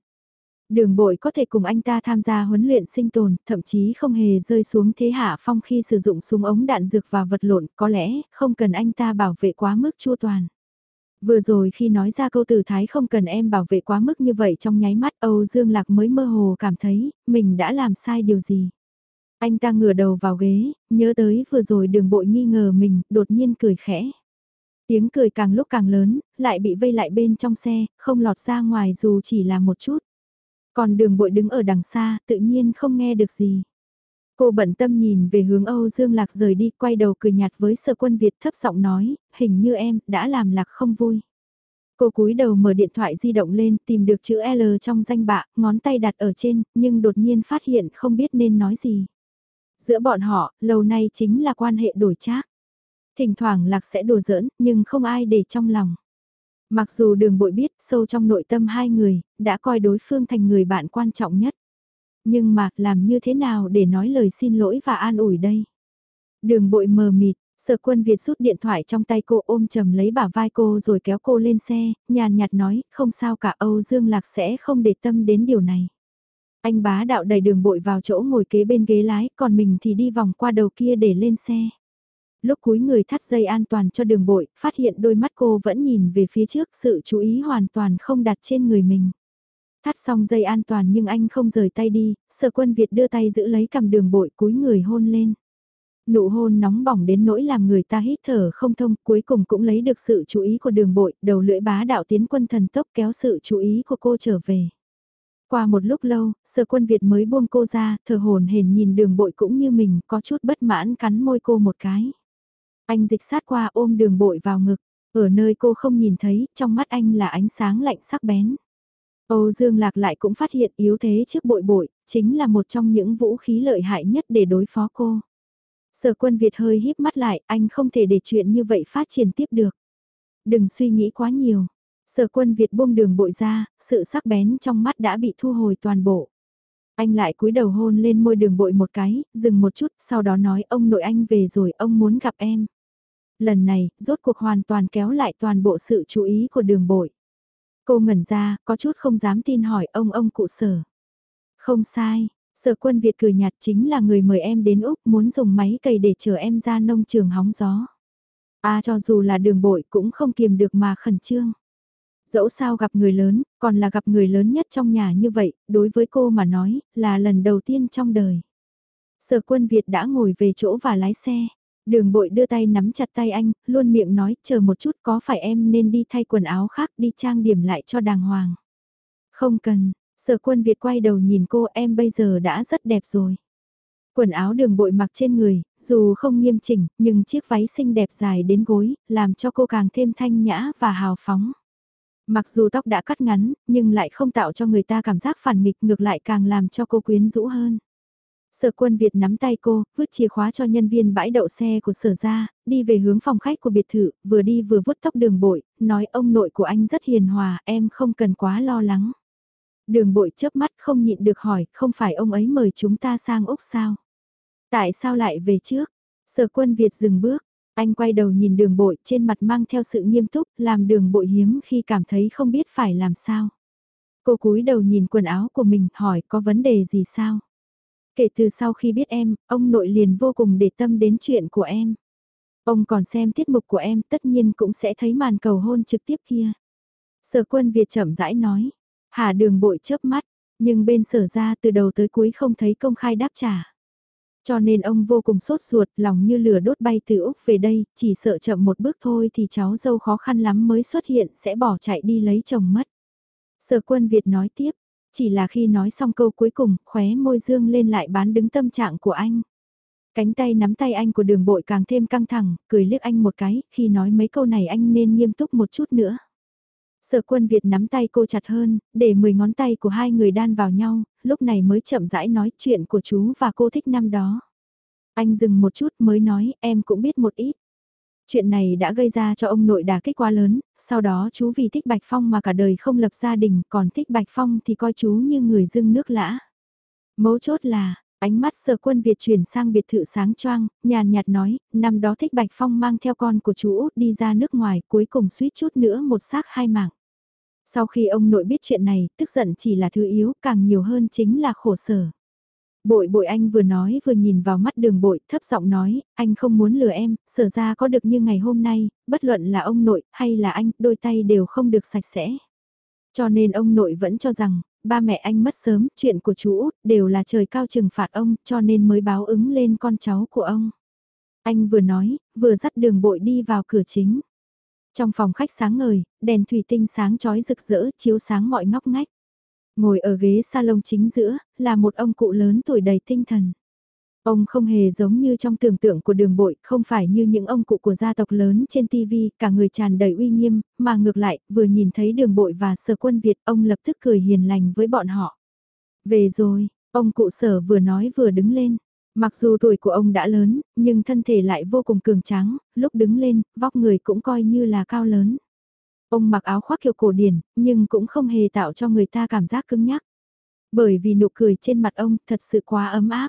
Đường bội có thể cùng anh ta tham gia huấn luyện sinh tồn, thậm chí không hề rơi xuống thế hạ phong khi sử dụng súng ống đạn dược và vật lộn, có lẽ không cần anh ta bảo vệ quá mức chua toàn. Vừa rồi khi nói ra câu từ thái không cần em bảo vệ quá mức như vậy trong nháy mắt Âu Dương Lạc mới mơ hồ cảm thấy mình đã làm sai điều gì. Anh ta ngửa đầu vào ghế, nhớ tới vừa rồi đường bội nghi ngờ mình, đột nhiên cười khẽ. Tiếng cười càng lúc càng lớn, lại bị vây lại bên trong xe, không lọt ra ngoài dù chỉ là một chút. Còn đường bội đứng ở đằng xa, tự nhiên không nghe được gì. Cô bận tâm nhìn về hướng Âu Dương Lạc rời đi, quay đầu cười nhạt với sở quân Việt thấp giọng nói, hình như em, đã làm Lạc không vui. Cô cúi đầu mở điện thoại di động lên, tìm được chữ L trong danh bạ, ngón tay đặt ở trên, nhưng đột nhiên phát hiện không biết nên nói gì. Giữa bọn họ, lâu nay chính là quan hệ đổi trác. Thỉnh thoảng Lạc sẽ đùa giỡn, nhưng không ai để trong lòng. Mặc dù đường bội biết sâu trong nội tâm hai người, đã coi đối phương thành người bạn quan trọng nhất. Nhưng mà, làm như thế nào để nói lời xin lỗi và an ủi đây? Đường bội mờ mịt, sở quân Việt rút điện thoại trong tay cô ôm chầm lấy bả vai cô rồi kéo cô lên xe, nhàn nhạt nói, không sao cả Âu Dương Lạc sẽ không để tâm đến điều này. Anh bá đạo đầy đường bội vào chỗ ngồi kế bên ghế lái, còn mình thì đi vòng qua đầu kia để lên xe. Lúc cúi người thắt dây an toàn cho đường bội, phát hiện đôi mắt cô vẫn nhìn về phía trước, sự chú ý hoàn toàn không đặt trên người mình. Thắt xong dây an toàn nhưng anh không rời tay đi, sở quân Việt đưa tay giữ lấy cầm đường bội cúi người hôn lên. Nụ hôn nóng bỏng đến nỗi làm người ta hít thở không thông, cuối cùng cũng lấy được sự chú ý của đường bội, đầu lưỡi bá đạo tiến quân thần tốc kéo sự chú ý của cô trở về. Qua một lúc lâu, sở quân Việt mới buông cô ra, thở hồn hển nhìn đường bội cũng như mình, có chút bất mãn cắn môi cô một cái. Anh dịch sát qua ôm đường bội vào ngực, ở nơi cô không nhìn thấy, trong mắt anh là ánh sáng lạnh sắc bén. Âu Dương Lạc lại cũng phát hiện yếu thế trước bội bội, chính là một trong những vũ khí lợi hại nhất để đối phó cô. Sở quân Việt hơi híp mắt lại, anh không thể để chuyện như vậy phát triển tiếp được. Đừng suy nghĩ quá nhiều. Sở quân Việt buông đường bội ra, sự sắc bén trong mắt đã bị thu hồi toàn bộ. Anh lại cúi đầu hôn lên môi đường bội một cái, dừng một chút, sau đó nói ông nội anh về rồi, ông muốn gặp em. Lần này, rốt cuộc hoàn toàn kéo lại toàn bộ sự chú ý của đường bội. Cô ngẩn ra, có chút không dám tin hỏi ông ông cụ sở. Không sai, sở quân Việt cười nhạt chính là người mời em đến Úc muốn dùng máy cày để chờ em ra nông trường hóng gió. À cho dù là đường bội cũng không kiềm được mà khẩn trương. Dẫu sao gặp người lớn, còn là gặp người lớn nhất trong nhà như vậy, đối với cô mà nói, là lần đầu tiên trong đời. Sở quân Việt đã ngồi về chỗ và lái xe. Đường bội đưa tay nắm chặt tay anh, luôn miệng nói, chờ một chút có phải em nên đi thay quần áo khác đi trang điểm lại cho đàng hoàng. Không cần, sở quân Việt quay đầu nhìn cô em bây giờ đã rất đẹp rồi. Quần áo đường bội mặc trên người, dù không nghiêm chỉnh, nhưng chiếc váy xinh đẹp dài đến gối, làm cho cô càng thêm thanh nhã và hào phóng. Mặc dù tóc đã cắt ngắn, nhưng lại không tạo cho người ta cảm giác phản nghịch ngược lại càng làm cho cô quyến rũ hơn. Sở quân Việt nắm tay cô, vứt chìa khóa cho nhân viên bãi đậu xe của sở ra, đi về hướng phòng khách của biệt thự, vừa đi vừa vuốt tóc đường bội, nói ông nội của anh rất hiền hòa, em không cần quá lo lắng. Đường bội chớp mắt không nhịn được hỏi, không phải ông ấy mời chúng ta sang Úc sao? Tại sao lại về trước? Sở quân Việt dừng bước, anh quay đầu nhìn đường bội trên mặt mang theo sự nghiêm túc, làm đường bội hiếm khi cảm thấy không biết phải làm sao. Cô cúi đầu nhìn quần áo của mình hỏi có vấn đề gì sao? Kể từ sau khi biết em, ông nội liền vô cùng để tâm đến chuyện của em. Ông còn xem tiết mục của em tất nhiên cũng sẽ thấy màn cầu hôn trực tiếp kia. Sở quân Việt chậm rãi nói. Hà đường bội chớp mắt, Nhưng bên sở ra từ đầu tới cuối không thấy công khai đáp trả. Cho nên ông vô cùng sốt ruột, lòng như lửa đốt bay từ Úc về đây, chỉ sợ chậm một bước thôi thì cháu dâu khó khăn lắm mới xuất hiện sẽ bỏ chạy đi lấy chồng mất. Sở quân Việt nói tiếp, chỉ là khi nói xong câu cuối cùng, khóe môi dương lên lại bán đứng tâm trạng của anh. Cánh tay nắm tay anh của đường bội càng thêm căng thẳng, cười liếc anh một cái, khi nói mấy câu này anh nên nghiêm túc một chút nữa. Sở quân Việt nắm tay cô chặt hơn, để 10 ngón tay của hai người đan vào nhau, lúc này mới chậm rãi nói chuyện của chú và cô thích năm đó. Anh dừng một chút mới nói, em cũng biết một ít. Chuyện này đã gây ra cho ông nội đả kích quá lớn, sau đó chú vì thích Bạch Phong mà cả đời không lập gia đình, còn thích Bạch Phong thì coi chú như người dưng nước lã. Mấu chốt là, ánh mắt sở quân Việt chuyển sang biệt thự sáng choang, nhàn nhạt nói, năm đó thích Bạch Phong mang theo con của chú út đi ra nước ngoài, cuối cùng suýt chút nữa một xác hai mạng. Sau khi ông nội biết chuyện này, tức giận chỉ là thứ yếu, càng nhiều hơn chính là khổ sở. Bội bội anh vừa nói vừa nhìn vào mắt đường bội, thấp giọng nói, anh không muốn lừa em, sở ra có được như ngày hôm nay, bất luận là ông nội hay là anh, đôi tay đều không được sạch sẽ. Cho nên ông nội vẫn cho rằng, ba mẹ anh mất sớm, chuyện của chú út đều là trời cao trừng phạt ông, cho nên mới báo ứng lên con cháu của ông. Anh vừa nói, vừa dắt đường bội đi vào cửa chính. Trong phòng khách sáng ngời, đèn thủy tinh sáng chói rực rỡ, chiếu sáng mọi ngóc ngách. Ngồi ở ghế salon chính giữa, là một ông cụ lớn tuổi đầy tinh thần. Ông không hề giống như trong tưởng tượng của đường bội, không phải như những ông cụ của gia tộc lớn trên TV, cả người tràn đầy uy nghiêm, mà ngược lại, vừa nhìn thấy đường bội và sở quân Việt, ông lập tức cười hiền lành với bọn họ. Về rồi, ông cụ sở vừa nói vừa đứng lên. Mặc dù tuổi của ông đã lớn, nhưng thân thể lại vô cùng cường tráng, lúc đứng lên, vóc người cũng coi như là cao lớn. Ông mặc áo khoác kiểu cổ điển, nhưng cũng không hề tạo cho người ta cảm giác cứng nhắc. Bởi vì nụ cười trên mặt ông thật sự quá ấm áp.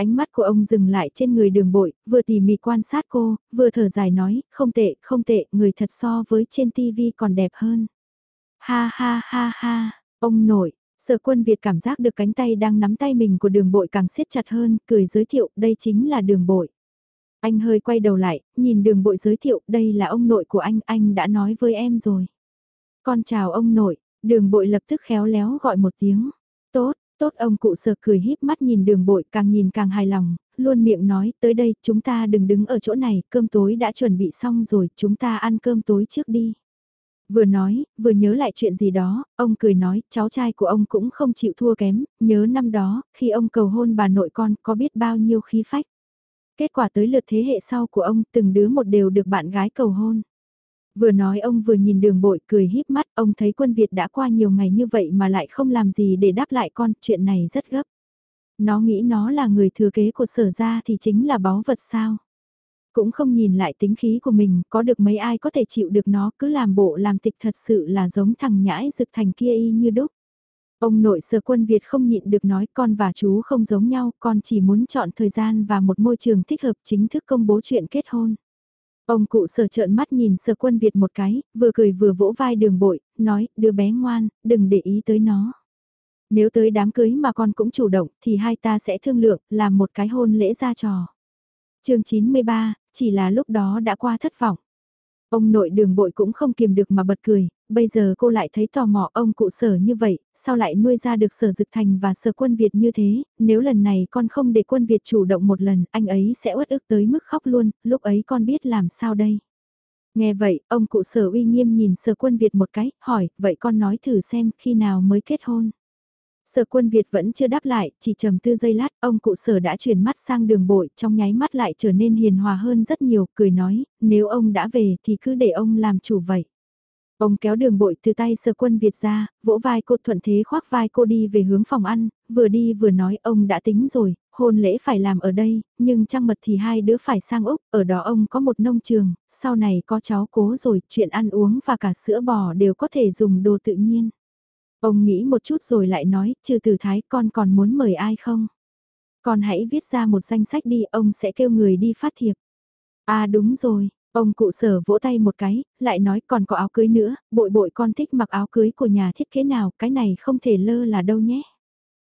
Ánh mắt của ông dừng lại trên người đường bội, vừa tỉ mỉ quan sát cô, vừa thở dài nói, không tệ, không tệ, người thật so với trên tivi còn đẹp hơn. Ha ha ha ha, ông nội, sở quân Việt cảm giác được cánh tay đang nắm tay mình của đường bội càng siết chặt hơn, cười giới thiệu, đây chính là đường bội. Anh hơi quay đầu lại, nhìn đường bội giới thiệu, đây là ông nội của anh, anh đã nói với em rồi. Con chào ông nội, đường bội lập tức khéo léo gọi một tiếng. Tốt, ông cụ sờ cười híp mắt nhìn đường bội càng nhìn càng hài lòng, luôn miệng nói, tới đây, chúng ta đừng đứng ở chỗ này, cơm tối đã chuẩn bị xong rồi, chúng ta ăn cơm tối trước đi. Vừa nói, vừa nhớ lại chuyện gì đó, ông cười nói, cháu trai của ông cũng không chịu thua kém, nhớ năm đó, khi ông cầu hôn bà nội con, có biết bao nhiêu khí phách. Kết quả tới lượt thế hệ sau của ông, từng đứa một đều được bạn gái cầu hôn. Vừa nói ông vừa nhìn đường bội cười híp mắt, ông thấy quân Việt đã qua nhiều ngày như vậy mà lại không làm gì để đáp lại con, chuyện này rất gấp. Nó nghĩ nó là người thừa kế của sở gia thì chính là báu vật sao. Cũng không nhìn lại tính khí của mình, có được mấy ai có thể chịu được nó cứ làm bộ làm tịch thật sự là giống thằng nhãi rực thành kia y như đúc. Ông nội sở quân Việt không nhịn được nói con và chú không giống nhau, con chỉ muốn chọn thời gian và một môi trường thích hợp chính thức công bố chuyện kết hôn. Ông cụ sở trợn mắt nhìn sở quân Việt một cái, vừa cười vừa vỗ vai đường bội, nói, đứa bé ngoan, đừng để ý tới nó. Nếu tới đám cưới mà con cũng chủ động thì hai ta sẽ thương lượng, làm một cái hôn lễ ra trò. chương 93, chỉ là lúc đó đã qua thất vọng. Ông nội đường bội cũng không kiềm được mà bật cười, bây giờ cô lại thấy tò mò ông cụ sở như vậy, sao lại nuôi ra được sở dực thành và sở quân Việt như thế, nếu lần này con không để quân Việt chủ động một lần, anh ấy sẽ uất ức tới mức khóc luôn, lúc ấy con biết làm sao đây. Nghe vậy, ông cụ sở uy nghiêm nhìn sở quân Việt một cái, hỏi, vậy con nói thử xem khi nào mới kết hôn. Sở quân Việt vẫn chưa đáp lại, chỉ trầm tư giây lát, ông cụ sở đã chuyển mắt sang đường bội, trong nháy mắt lại trở nên hiền hòa hơn rất nhiều, cười nói, nếu ông đã về thì cứ để ông làm chủ vậy. Ông kéo đường bội từ tay sở quân Việt ra, vỗ vai cô thuận thế khoác vai cô đi về hướng phòng ăn, vừa đi vừa nói ông đã tính rồi, hôn lễ phải làm ở đây, nhưng trăng mật thì hai đứa phải sang Úc, ở đó ông có một nông trường, sau này có cháu cố rồi, chuyện ăn uống và cả sữa bò đều có thể dùng đồ tự nhiên. Ông nghĩ một chút rồi lại nói, trừ từ thái con còn muốn mời ai không? Con hãy viết ra một danh sách đi, ông sẽ kêu người đi phát thiệp. À đúng rồi, ông cụ sở vỗ tay một cái, lại nói còn có áo cưới nữa, bội bội con thích mặc áo cưới của nhà thiết kế nào, cái này không thể lơ là đâu nhé.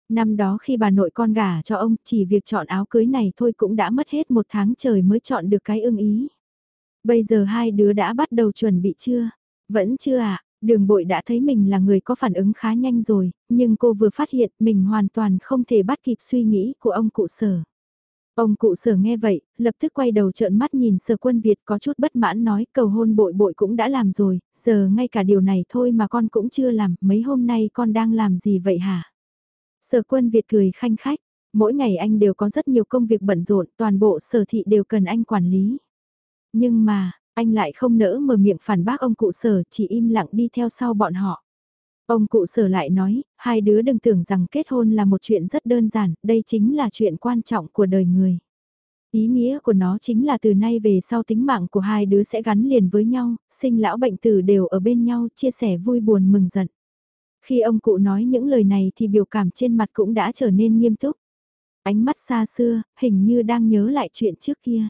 Năm đó khi bà nội con gả cho ông, chỉ việc chọn áo cưới này thôi cũng đã mất hết một tháng trời mới chọn được cái ưng ý. Bây giờ hai đứa đã bắt đầu chuẩn bị chưa? Vẫn chưa ạ, à? Đường bội đã thấy mình là người có phản ứng khá nhanh rồi, nhưng cô vừa phát hiện mình hoàn toàn không thể bắt kịp suy nghĩ của ông cụ sở. Ông cụ sở nghe vậy, lập tức quay đầu trợn mắt nhìn sở quân Việt có chút bất mãn nói cầu hôn bội bội cũng đã làm rồi, giờ ngay cả điều này thôi mà con cũng chưa làm, mấy hôm nay con đang làm gì vậy hả? Sở quân Việt cười khanh khách, mỗi ngày anh đều có rất nhiều công việc bận rộn, toàn bộ sở thị đều cần anh quản lý. Nhưng mà, anh lại không nỡ mở miệng phản bác ông cụ sở, chỉ im lặng đi theo sau bọn họ. Ông cụ sở lại nói, hai đứa đừng tưởng rằng kết hôn là một chuyện rất đơn giản, đây chính là chuyện quan trọng của đời người. Ý nghĩa của nó chính là từ nay về sau tính mạng của hai đứa sẽ gắn liền với nhau, sinh lão bệnh tử đều ở bên nhau, chia sẻ vui buồn mừng giận. Khi ông cụ nói những lời này thì biểu cảm trên mặt cũng đã trở nên nghiêm túc. Ánh mắt xa xưa, hình như đang nhớ lại chuyện trước kia.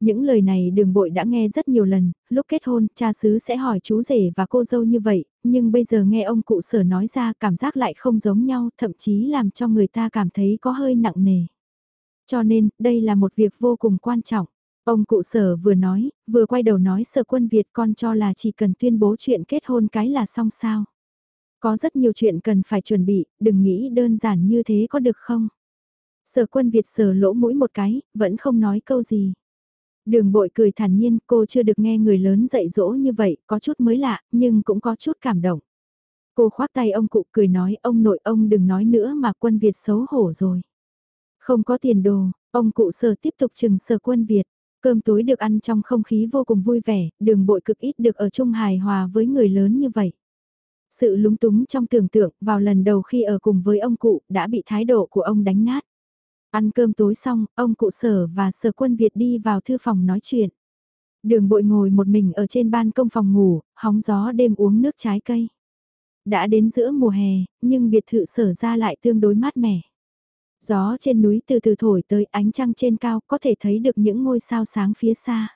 Những lời này đường bội đã nghe rất nhiều lần, lúc kết hôn cha xứ sẽ hỏi chú rể và cô dâu như vậy, nhưng bây giờ nghe ông cụ sở nói ra cảm giác lại không giống nhau, thậm chí làm cho người ta cảm thấy có hơi nặng nề. Cho nên, đây là một việc vô cùng quan trọng. Ông cụ sở vừa nói, vừa quay đầu nói sở quân Việt con cho là chỉ cần tuyên bố chuyện kết hôn cái là xong sao. Có rất nhiều chuyện cần phải chuẩn bị, đừng nghĩ đơn giản như thế có được không? Sở quân Việt sở lỗ mũi một cái, vẫn không nói câu gì. Đường bội cười thản nhiên, cô chưa được nghe người lớn dạy dỗ như vậy, có chút mới lạ, nhưng cũng có chút cảm động. Cô khoác tay ông cụ cười nói, ông nội ông đừng nói nữa mà quân Việt xấu hổ rồi. Không có tiền đồ, ông cụ sờ tiếp tục chừng sờ quân Việt. Cơm tối được ăn trong không khí vô cùng vui vẻ, đường bội cực ít được ở chung hài hòa với người lớn như vậy. Sự lúng túng trong tưởng tượng vào lần đầu khi ở cùng với ông cụ đã bị thái độ của ông đánh nát. Ăn cơm tối xong, ông cụ sở và sở quân Việt đi vào thư phòng nói chuyện. Đường bội ngồi một mình ở trên ban công phòng ngủ, hóng gió đêm uống nước trái cây. Đã đến giữa mùa hè, nhưng biệt thự sở ra lại tương đối mát mẻ. Gió trên núi từ từ thổi tới ánh trăng trên cao có thể thấy được những ngôi sao sáng phía xa.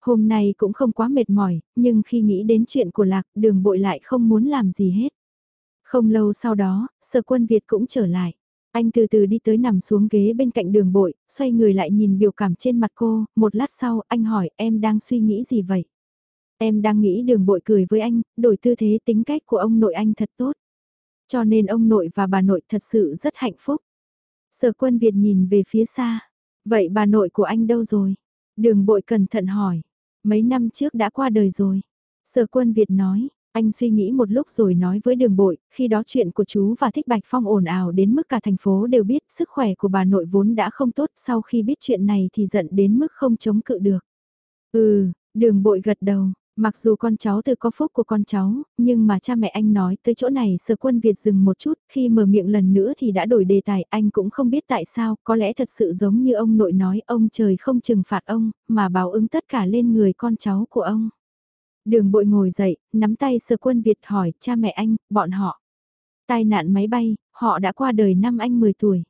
Hôm nay cũng không quá mệt mỏi, nhưng khi nghĩ đến chuyện của lạc đường bội lại không muốn làm gì hết. Không lâu sau đó, sở quân Việt cũng trở lại. Anh từ từ đi tới nằm xuống ghế bên cạnh đường bội, xoay người lại nhìn biểu cảm trên mặt cô, một lát sau anh hỏi em đang suy nghĩ gì vậy? Em đang nghĩ đường bội cười với anh, đổi tư thế tính cách của ông nội anh thật tốt. Cho nên ông nội và bà nội thật sự rất hạnh phúc. Sở quân Việt nhìn về phía xa. Vậy bà nội của anh đâu rồi? Đường bội cẩn thận hỏi. Mấy năm trước đã qua đời rồi. Sở quân Việt nói, anh suy nghĩ một lúc rồi nói với đường bội, khi đó chuyện của chú và Thích Bạch Phong ồn ào đến mức cả thành phố đều biết sức khỏe của bà nội vốn đã không tốt sau khi biết chuyện này thì giận đến mức không chống cự được. Ừ, đường bội gật đầu, mặc dù con cháu từ có phúc của con cháu, nhưng mà cha mẹ anh nói tới chỗ này sở quân Việt dừng một chút, khi mở miệng lần nữa thì đã đổi đề tài, anh cũng không biết tại sao, có lẽ thật sự giống như ông nội nói ông trời không trừng phạt ông, mà báo ứng tất cả lên người con cháu của ông. Đường bội ngồi dậy, nắm tay sơ quân Việt hỏi cha mẹ anh, bọn họ. Tai nạn máy bay, họ đã qua đời năm anh 10 tuổi.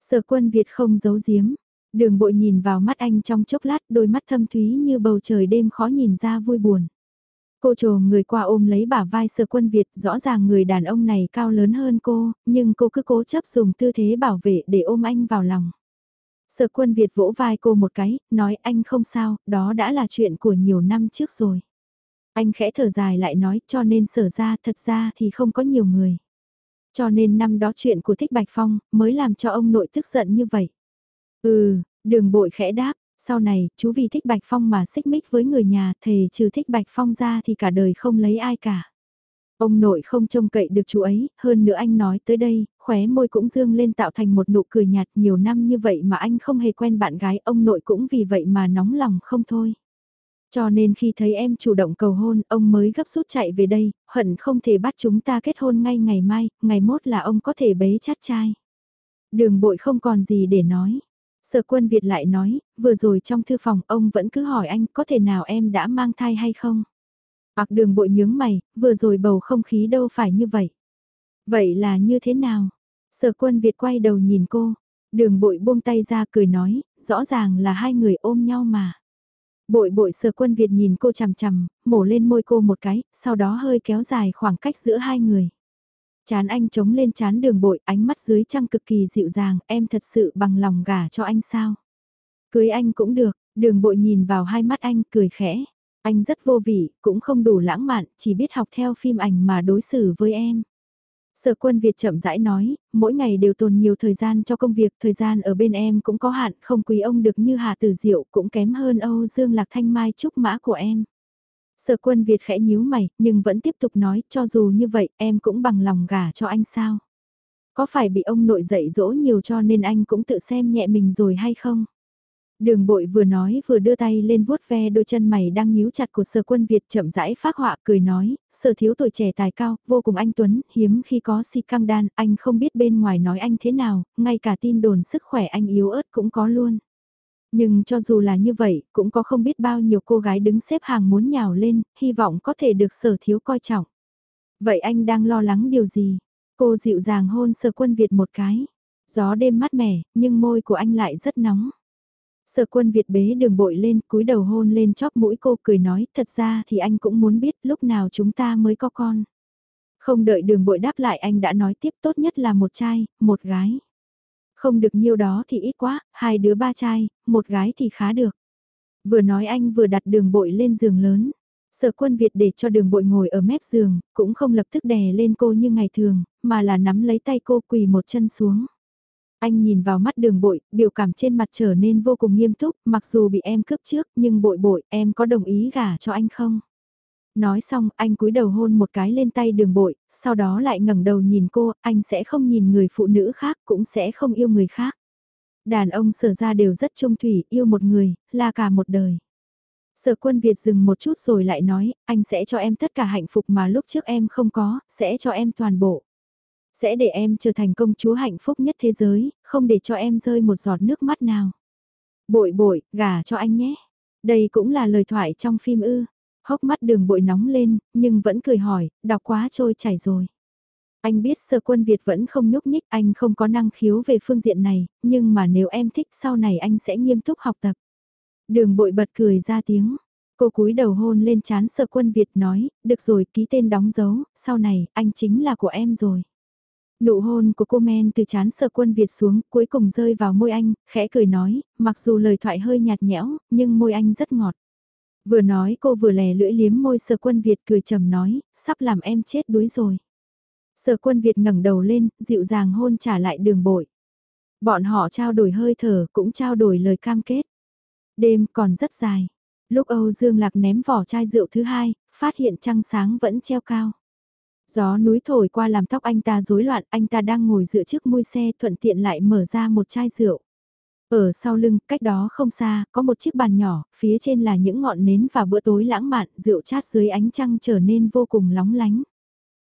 Sở quân Việt không giấu giếm. Đường bội nhìn vào mắt anh trong chốc lát đôi mắt thâm thúy như bầu trời đêm khó nhìn ra vui buồn. Cô trồ người qua ôm lấy bả vai sở quân Việt rõ ràng người đàn ông này cao lớn hơn cô, nhưng cô cứ cố chấp dùng tư thế bảo vệ để ôm anh vào lòng. Sở quân Việt vỗ vai cô một cái, nói anh không sao, đó đã là chuyện của nhiều năm trước rồi. Anh khẽ thở dài lại nói cho nên sở ra thật ra thì không có nhiều người. Cho nên năm đó chuyện của Thích Bạch Phong mới làm cho ông nội tức giận như vậy. Ừ, đường bội khẽ đáp, sau này chú vì Thích Bạch Phong mà xích mích với người nhà thề trừ Thích Bạch Phong ra thì cả đời không lấy ai cả. Ông nội không trông cậy được chú ấy, hơn nữa anh nói tới đây, khóe môi cũng dương lên tạo thành một nụ cười nhạt nhiều năm như vậy mà anh không hề quen bạn gái, ông nội cũng vì vậy mà nóng lòng không thôi. Cho nên khi thấy em chủ động cầu hôn, ông mới gấp rút chạy về đây, hận không thể bắt chúng ta kết hôn ngay ngày mai, ngày mốt là ông có thể bế chát trai. Đường bội không còn gì để nói. Sở quân Việt lại nói, vừa rồi trong thư phòng ông vẫn cứ hỏi anh có thể nào em đã mang thai hay không. Ặc đường bội nhướng mày, vừa rồi bầu không khí đâu phải như vậy. Vậy là như thế nào? Sở quân Việt quay đầu nhìn cô, đường bội buông tay ra cười nói, rõ ràng là hai người ôm nhau mà. Bội bội sờ quân Việt nhìn cô chằm chằm, mổ lên môi cô một cái, sau đó hơi kéo dài khoảng cách giữa hai người. Chán anh chống lên chán đường bội, ánh mắt dưới trăng cực kỳ dịu dàng, em thật sự bằng lòng gả cho anh sao? Cưới anh cũng được, đường bội nhìn vào hai mắt anh, cười khẽ. Anh rất vô vị, cũng không đủ lãng mạn, chỉ biết học theo phim ảnh mà đối xử với em. Sở quân Việt chậm rãi nói, mỗi ngày đều tồn nhiều thời gian cho công việc, thời gian ở bên em cũng có hạn, không quý ông được như Hà Tử Diệu, cũng kém hơn Âu Dương Lạc Thanh Mai Trúc Mã của em. Sở quân Việt khẽ nhíu mày, nhưng vẫn tiếp tục nói, cho dù như vậy, em cũng bằng lòng gả cho anh sao? Có phải bị ông nội dạy dỗ nhiều cho nên anh cũng tự xem nhẹ mình rồi hay không? Đường bội vừa nói vừa đưa tay lên vuốt ve đôi chân mày đang nhíu chặt của sở quân Việt chậm rãi phát họa cười nói, sở thiếu tuổi trẻ tài cao, vô cùng anh Tuấn, hiếm khi có si căng đan, anh không biết bên ngoài nói anh thế nào, ngay cả tin đồn sức khỏe anh yếu ớt cũng có luôn. Nhưng cho dù là như vậy, cũng có không biết bao nhiêu cô gái đứng xếp hàng muốn nhào lên, hy vọng có thể được sở thiếu coi trọng. Vậy anh đang lo lắng điều gì? Cô dịu dàng hôn sở quân Việt một cái. Gió đêm mát mẻ, nhưng môi của anh lại rất nóng. Sở quân Việt bế đường bội lên, cúi đầu hôn lên chóp mũi cô cười nói, thật ra thì anh cũng muốn biết lúc nào chúng ta mới có con. Không đợi đường bội đáp lại anh đã nói tiếp tốt nhất là một trai, một gái. Không được nhiêu đó thì ít quá, hai đứa ba trai, một gái thì khá được. Vừa nói anh vừa đặt đường bội lên giường lớn. Sở quân Việt để cho đường bội ngồi ở mép giường, cũng không lập tức đè lên cô như ngày thường, mà là nắm lấy tay cô quỳ một chân xuống. Anh nhìn vào mắt đường bội, biểu cảm trên mặt trở nên vô cùng nghiêm túc, mặc dù bị em cướp trước, nhưng bội bội, em có đồng ý gả cho anh không? Nói xong, anh cúi đầu hôn một cái lên tay đường bội, sau đó lại ngẩng đầu nhìn cô, anh sẽ không nhìn người phụ nữ khác, cũng sẽ không yêu người khác. Đàn ông sở ra đều rất trung thủy, yêu một người, là cả một đời. Sở quân Việt dừng một chút rồi lại nói, anh sẽ cho em tất cả hạnh phúc mà lúc trước em không có, sẽ cho em toàn bộ. Sẽ để em trở thành công chúa hạnh phúc nhất thế giới, không để cho em rơi một giọt nước mắt nào. Bội bội, gả cho anh nhé. Đây cũng là lời thoại trong phim ư. Hốc mắt đường bội nóng lên, nhưng vẫn cười hỏi, đọc quá trôi chảy rồi. Anh biết sơ quân Việt vẫn không nhúc nhích, anh không có năng khiếu về phương diện này, nhưng mà nếu em thích sau này anh sẽ nghiêm túc học tập. Đường bội bật cười ra tiếng. Cô cúi đầu hôn lên chán sơ quân Việt nói, được rồi ký tên đóng dấu, sau này anh chính là của em rồi. Nụ hôn của cô men từ chán sở quân Việt xuống cuối cùng rơi vào môi anh, khẽ cười nói, mặc dù lời thoại hơi nhạt nhẽo, nhưng môi anh rất ngọt. Vừa nói cô vừa lè lưỡi liếm môi sở quân Việt cười trầm nói, sắp làm em chết đuối rồi. Sở quân Việt ngẩng đầu lên, dịu dàng hôn trả lại đường bội. Bọn họ trao đổi hơi thở, cũng trao đổi lời cam kết. Đêm còn rất dài. Lúc Âu Dương Lạc ném vỏ chai rượu thứ hai, phát hiện trăng sáng vẫn treo cao. Gió núi thổi qua làm tóc anh ta rối loạn, anh ta đang ngồi dựa trước môi xe thuận tiện lại mở ra một chai rượu. Ở sau lưng, cách đó không xa, có một chiếc bàn nhỏ, phía trên là những ngọn nến và bữa tối lãng mạn, rượu chát dưới ánh trăng trở nên vô cùng lóng lánh.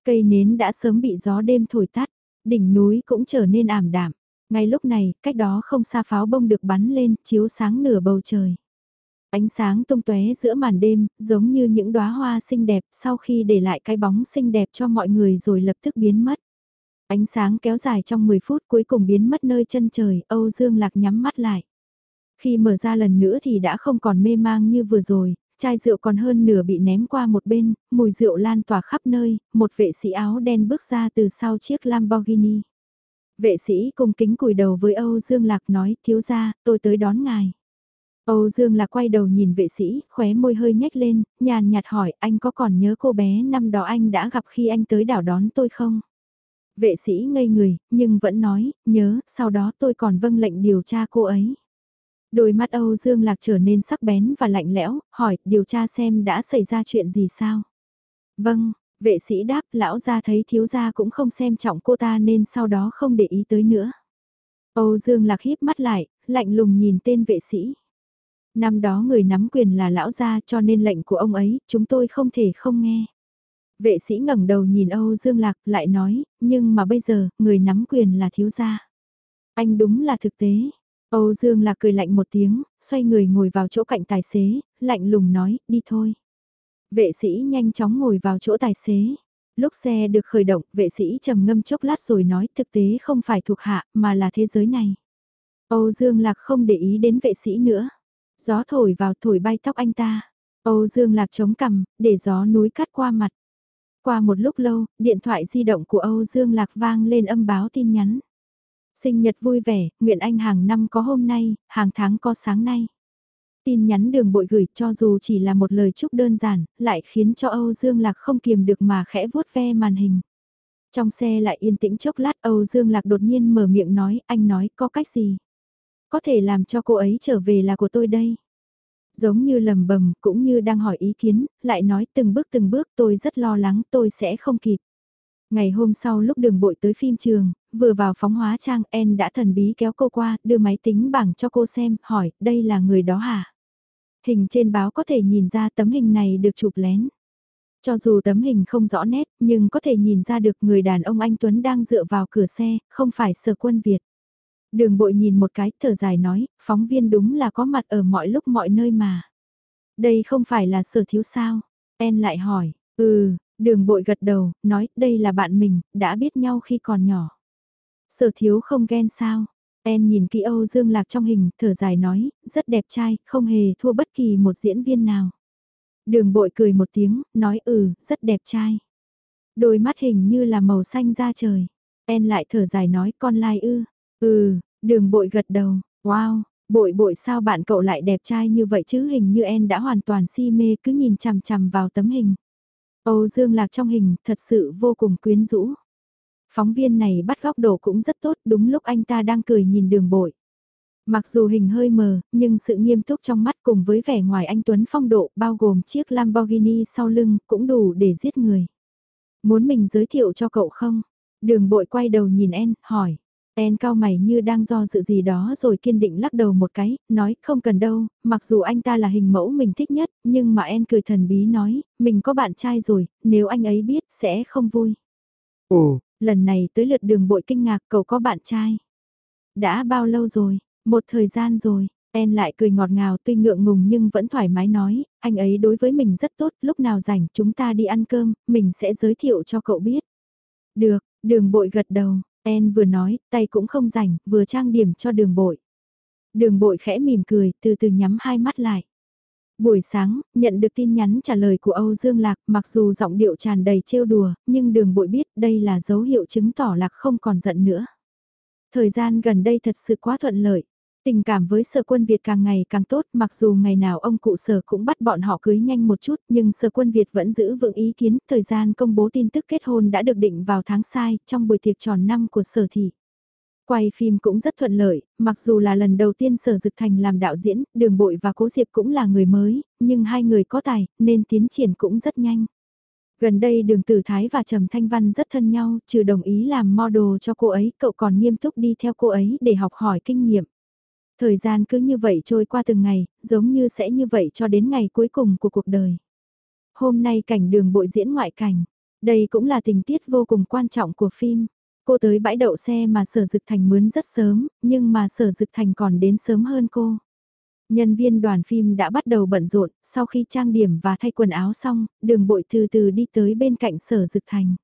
Cây nến đã sớm bị gió đêm thổi tắt, đỉnh núi cũng trở nên ảm đạm. Ngay lúc này, cách đó không xa pháo bông được bắn lên, chiếu sáng nửa bầu trời. Ánh sáng tung tóe giữa màn đêm, giống như những đóa hoa xinh đẹp sau khi để lại cái bóng xinh đẹp cho mọi người rồi lập tức biến mất. Ánh sáng kéo dài trong 10 phút cuối cùng biến mất nơi chân trời, Âu Dương Lạc nhắm mắt lại. Khi mở ra lần nữa thì đã không còn mê mang như vừa rồi, chai rượu còn hơn nửa bị ném qua một bên, mùi rượu lan tỏa khắp nơi, một vệ sĩ áo đen bước ra từ sau chiếc Lamborghini. Vệ sĩ cùng kính cùi đầu với Âu Dương Lạc nói, thiếu gia, tôi tới đón ngài. Âu Dương là quay đầu nhìn vệ sĩ, khóe môi hơi nhếch lên, nhàn nhạt hỏi anh có còn nhớ cô bé năm đó anh đã gặp khi anh tới đảo đón tôi không? Vệ sĩ ngây người, nhưng vẫn nói, nhớ, sau đó tôi còn vâng lệnh điều tra cô ấy. Đôi mắt Âu Dương Lạc trở nên sắc bén và lạnh lẽo, hỏi, điều tra xem đã xảy ra chuyện gì sao? Vâng, vệ sĩ đáp, lão gia thấy thiếu gia cũng không xem trọng cô ta nên sau đó không để ý tới nữa. Âu Dương Lạc híp mắt lại, lạnh lùng nhìn tên vệ sĩ. Năm đó người nắm quyền là lão gia cho nên lệnh của ông ấy, chúng tôi không thể không nghe. Vệ sĩ ngẩng đầu nhìn Âu Dương Lạc lại nói, nhưng mà bây giờ, người nắm quyền là thiếu gia. Anh đúng là thực tế. Âu Dương Lạc cười lạnh một tiếng, xoay người ngồi vào chỗ cạnh tài xế, lạnh lùng nói, đi thôi. Vệ sĩ nhanh chóng ngồi vào chỗ tài xế. Lúc xe được khởi động, vệ sĩ trầm ngâm chốc lát rồi nói thực tế không phải thuộc hạ, mà là thế giới này. Âu Dương Lạc không để ý đến vệ sĩ nữa. Gió thổi vào thổi bay tóc anh ta. Âu Dương Lạc chống cằm, để gió núi cắt qua mặt. Qua một lúc lâu, điện thoại di động của Âu Dương Lạc vang lên âm báo tin nhắn. Sinh nhật vui vẻ, nguyện anh hàng năm có hôm nay, hàng tháng có sáng nay. Tin nhắn đường bội gửi cho dù chỉ là một lời chúc đơn giản, lại khiến cho Âu Dương Lạc không kiềm được mà khẽ vuốt ve màn hình. Trong xe lại yên tĩnh chốc lát Âu Dương Lạc đột nhiên mở miệng nói, anh nói có cách gì? Có thể làm cho cô ấy trở về là của tôi đây. Giống như lầm bầm, cũng như đang hỏi ý kiến, lại nói từng bước từng bước tôi rất lo lắng tôi sẽ không kịp. Ngày hôm sau lúc đường bội tới phim trường, vừa vào phóng hóa trang En đã thần bí kéo cô qua, đưa máy tính bảng cho cô xem, hỏi, đây là người đó hả? Hình trên báo có thể nhìn ra tấm hình này được chụp lén. Cho dù tấm hình không rõ nét, nhưng có thể nhìn ra được người đàn ông anh Tuấn đang dựa vào cửa xe, không phải sở quân Việt. Đường bội nhìn một cái, thở dài nói, phóng viên đúng là có mặt ở mọi lúc mọi nơi mà. Đây không phải là sở thiếu sao? En lại hỏi, ừ, đường bội gật đầu, nói, đây là bạn mình, đã biết nhau khi còn nhỏ. Sở thiếu không ghen sao? En nhìn kỹ Âu Dương Lạc trong hình, thở dài nói, rất đẹp trai, không hề thua bất kỳ một diễn viên nào. Đường bội cười một tiếng, nói ừ, rất đẹp trai. Đôi mắt hình như là màu xanh da trời. En lại thở dài nói con lai ư. Ừ, đường bội gật đầu, wow, bội bội sao bạn cậu lại đẹp trai như vậy chứ hình như En đã hoàn toàn si mê cứ nhìn chằm chằm vào tấm hình. Âu Dương Lạc trong hình thật sự vô cùng quyến rũ. Phóng viên này bắt góc độ cũng rất tốt đúng lúc anh ta đang cười nhìn đường bội. Mặc dù hình hơi mờ, nhưng sự nghiêm túc trong mắt cùng với vẻ ngoài anh Tuấn phong độ bao gồm chiếc Lamborghini sau lưng cũng đủ để giết người. Muốn mình giới thiệu cho cậu không? Đường bội quay đầu nhìn En, hỏi. En cao mày như đang do dự gì đó rồi kiên định lắc đầu một cái, nói không cần đâu, mặc dù anh ta là hình mẫu mình thích nhất, nhưng mà En cười thần bí nói, mình có bạn trai rồi, nếu anh ấy biết sẽ không vui. Ồ, lần này tới lượt đường bội kinh ngạc cậu có bạn trai. Đã bao lâu rồi, một thời gian rồi, En lại cười ngọt ngào tuy ngượng ngùng nhưng vẫn thoải mái nói, anh ấy đối với mình rất tốt, lúc nào rảnh chúng ta đi ăn cơm, mình sẽ giới thiệu cho cậu biết. Được, đường bội gật đầu, En vừa nói, tay cũng không rảnh, vừa trang điểm cho đường bội. Đường bội khẽ mỉm cười, từ từ nhắm hai mắt lại. Buổi sáng, nhận được tin nhắn trả lời của Âu Dương Lạc, mặc dù giọng điệu tràn đầy trêu đùa, nhưng đường bội biết đây là dấu hiệu chứng tỏ Lạc không còn giận nữa. Thời gian gần đây thật sự quá thuận lợi. Tình cảm với sở quân Việt càng ngày càng tốt mặc dù ngày nào ông cụ sở cũng bắt bọn họ cưới nhanh một chút nhưng sở quân Việt vẫn giữ vững ý kiến thời gian công bố tin tức kết hôn đã được định vào tháng sai trong buổi tiệc tròn năm của sở thị. Quay phim cũng rất thuận lợi, mặc dù là lần đầu tiên Sở Dực Thành làm đạo diễn, Đường Bội và Cố Diệp cũng là người mới, nhưng hai người có tài, nên tiến triển cũng rất nhanh. Gần đây Đường Tử Thái và Trầm Thanh Văn rất thân nhau, trừ đồng ý làm model cho cô ấy, cậu còn nghiêm túc đi theo cô ấy để học hỏi kinh nghiệm. Thời gian cứ như vậy trôi qua từng ngày, giống như sẽ như vậy cho đến ngày cuối cùng của cuộc đời. Hôm nay cảnh đường bội diễn ngoại cảnh, đây cũng là tình tiết vô cùng quan trọng của phim. Cô tới bãi đậu xe mà Sở Dực Thành mướn rất sớm, nhưng mà Sở Dực Thành còn đến sớm hơn cô. Nhân viên đoàn phim đã bắt đầu bận rộn, sau khi trang điểm và thay quần áo xong, đường bội từ từ đi tới bên cạnh Sở Dực Thành.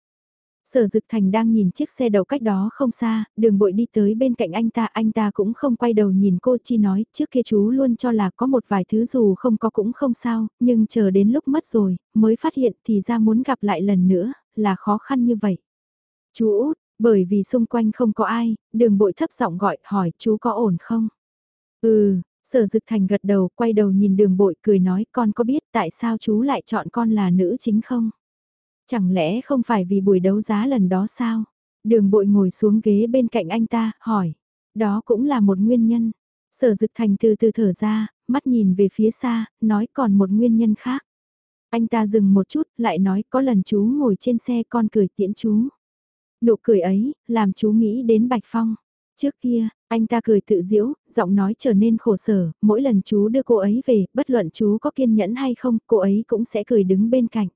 Sở Dực Thành đang nhìn chiếc xe đầu cách đó không xa, đường bội đi tới bên cạnh anh ta, anh ta cũng không quay đầu nhìn cô chi nói, trước kia chú luôn cho là có một vài thứ dù không có cũng không sao, nhưng chờ đến lúc mất rồi, mới phát hiện thì ra muốn gặp lại lần nữa, là khó khăn như vậy. Chú út, bởi vì xung quanh không có ai, đường bội thấp giọng gọi, hỏi chú có ổn không? Ừ, sở Dực Thành gật đầu, quay đầu nhìn đường bội cười nói, con có biết tại sao chú lại chọn con là nữ chính không? Chẳng lẽ không phải vì buổi đấu giá lần đó sao? Đường bội ngồi xuống ghế bên cạnh anh ta, hỏi. Đó cũng là một nguyên nhân. Sở dực thành từ từ thở ra, mắt nhìn về phía xa, nói còn một nguyên nhân khác. Anh ta dừng một chút, lại nói có lần chú ngồi trên xe con cười tiễn chú. Nụ cười ấy, làm chú nghĩ đến Bạch Phong. Trước kia, anh ta cười tự diễu, giọng nói trở nên khổ sở, mỗi lần chú đưa cô ấy về, bất luận chú có kiên nhẫn hay không, cô ấy cũng sẽ cười đứng bên cạnh.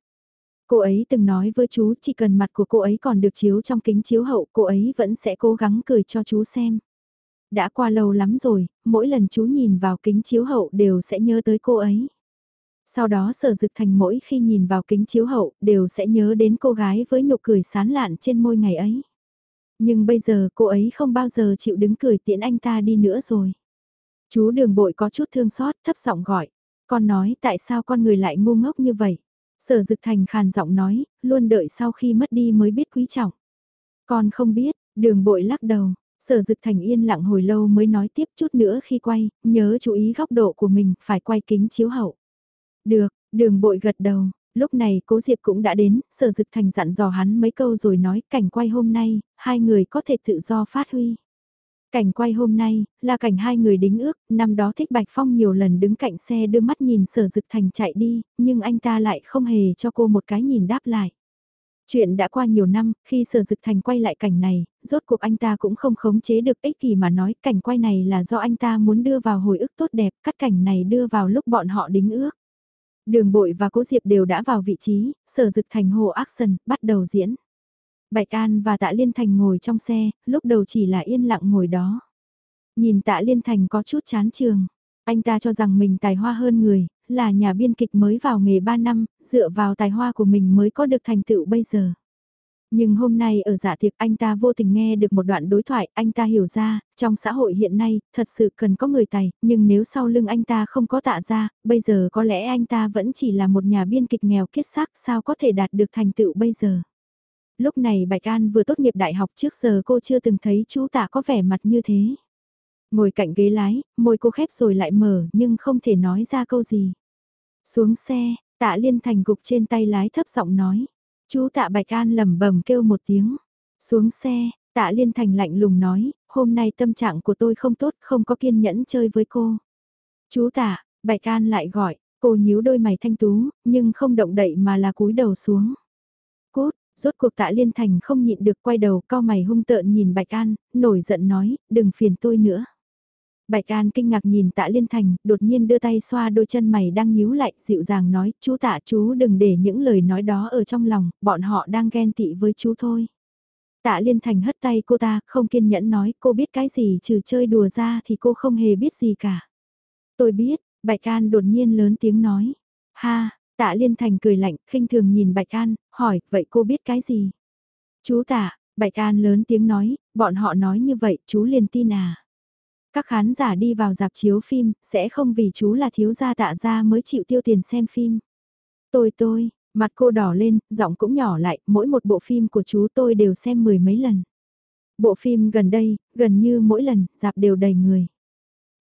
Cô ấy từng nói với chú chỉ cần mặt của cô ấy còn được chiếu trong kính chiếu hậu cô ấy vẫn sẽ cố gắng cười cho chú xem. Đã qua lâu lắm rồi, mỗi lần chú nhìn vào kính chiếu hậu đều sẽ nhớ tới cô ấy. Sau đó sở dực thành mỗi khi nhìn vào kính chiếu hậu đều sẽ nhớ đến cô gái với nụ cười sán lạn trên môi ngày ấy. Nhưng bây giờ cô ấy không bao giờ chịu đứng cười tiễn anh ta đi nữa rồi. Chú đường bội có chút thương xót thấp giọng gọi. Con nói tại sao con người lại ngu ngốc như vậy. Sở Dực Thành khàn giọng nói, luôn đợi sau khi mất đi mới biết quý trọng. Con không biết, đường bội lắc đầu, Sở Dực Thành yên lặng hồi lâu mới nói tiếp chút nữa khi quay, nhớ chú ý góc độ của mình, phải quay kính chiếu hậu. Được, đường bội gật đầu, lúc này cố Diệp cũng đã đến, Sở Dực Thành dặn dò hắn mấy câu rồi nói cảnh quay hôm nay, hai người có thể tự do phát huy. Cảnh quay hôm nay, là cảnh hai người đính ước, năm đó thích Bạch Phong nhiều lần đứng cạnh xe đưa mắt nhìn sở dực thành chạy đi, nhưng anh ta lại không hề cho cô một cái nhìn đáp lại. Chuyện đã qua nhiều năm, khi sở dực thành quay lại cảnh này, rốt cuộc anh ta cũng không khống chế được ích kỷ mà nói cảnh quay này là do anh ta muốn đưa vào hồi ức tốt đẹp, cắt cảnh này đưa vào lúc bọn họ đính ước. Đường bội và cố diệp đều đã vào vị trí, sở dực thành hồ action, bắt đầu diễn. Bạch An và Tạ Liên Thành ngồi trong xe, lúc đầu chỉ là yên lặng ngồi đó. Nhìn Tạ Liên Thành có chút chán trường. Anh ta cho rằng mình tài hoa hơn người, là nhà biên kịch mới vào nghề 3 năm, dựa vào tài hoa của mình mới có được thành tựu bây giờ. Nhưng hôm nay ở dạ tiệc anh ta vô tình nghe được một đoạn đối thoại, anh ta hiểu ra, trong xã hội hiện nay, thật sự cần có người tài, nhưng nếu sau lưng anh ta không có tạ ra, bây giờ có lẽ anh ta vẫn chỉ là một nhà biên kịch nghèo kiết xác sao có thể đạt được thành tựu bây giờ lúc này Bạch An vừa tốt nghiệp đại học trước giờ cô chưa từng thấy chú tạ có vẻ mặt như thế. Ngồi cạnh ghế lái, môi cô khép rồi lại mở nhưng không thể nói ra câu gì. Xuống xe, tạ liên thành gục trên tay lái thấp giọng nói. Chú tạ Bạch An lẩm bẩm kêu một tiếng. Xuống xe, tạ liên thành lạnh lùng nói, hôm nay tâm trạng của tôi không tốt, không có kiên nhẫn chơi với cô. Chú tạ, Bạch An lại gọi, cô nhíu đôi mày thanh tú, nhưng không động đậy mà là cúi đầu xuống. Rốt cuộc tạ liên thành không nhịn được quay đầu cao mày hung tợn nhìn Bạch An, nổi giận nói, đừng phiền tôi nữa. Bạch An kinh ngạc nhìn tạ liên thành, đột nhiên đưa tay xoa đôi chân mày đang nhíu lại, dịu dàng nói, chú tạ chú đừng để những lời nói đó ở trong lòng, bọn họ đang ghen tị với chú thôi. Tạ liên thành hất tay cô ta, không kiên nhẫn nói, cô biết cái gì trừ chơi đùa ra thì cô không hề biết gì cả. Tôi biết, Bạch An đột nhiên lớn tiếng nói, ha, Tạ Liên Thành cười lạnh, khinh thường nhìn Bạch An, hỏi, vậy cô biết cái gì? Chú tạ, Bạch An lớn tiếng nói, bọn họ nói như vậy, chú liền tin à? Các khán giả đi vào dạp chiếu phim, sẽ không vì chú là thiếu gia tạ gia mới chịu tiêu tiền xem phim. Tôi tôi, mặt cô đỏ lên, giọng cũng nhỏ lại, mỗi một bộ phim của chú tôi đều xem mười mấy lần. Bộ phim gần đây, gần như mỗi lần, dạp đều đầy người.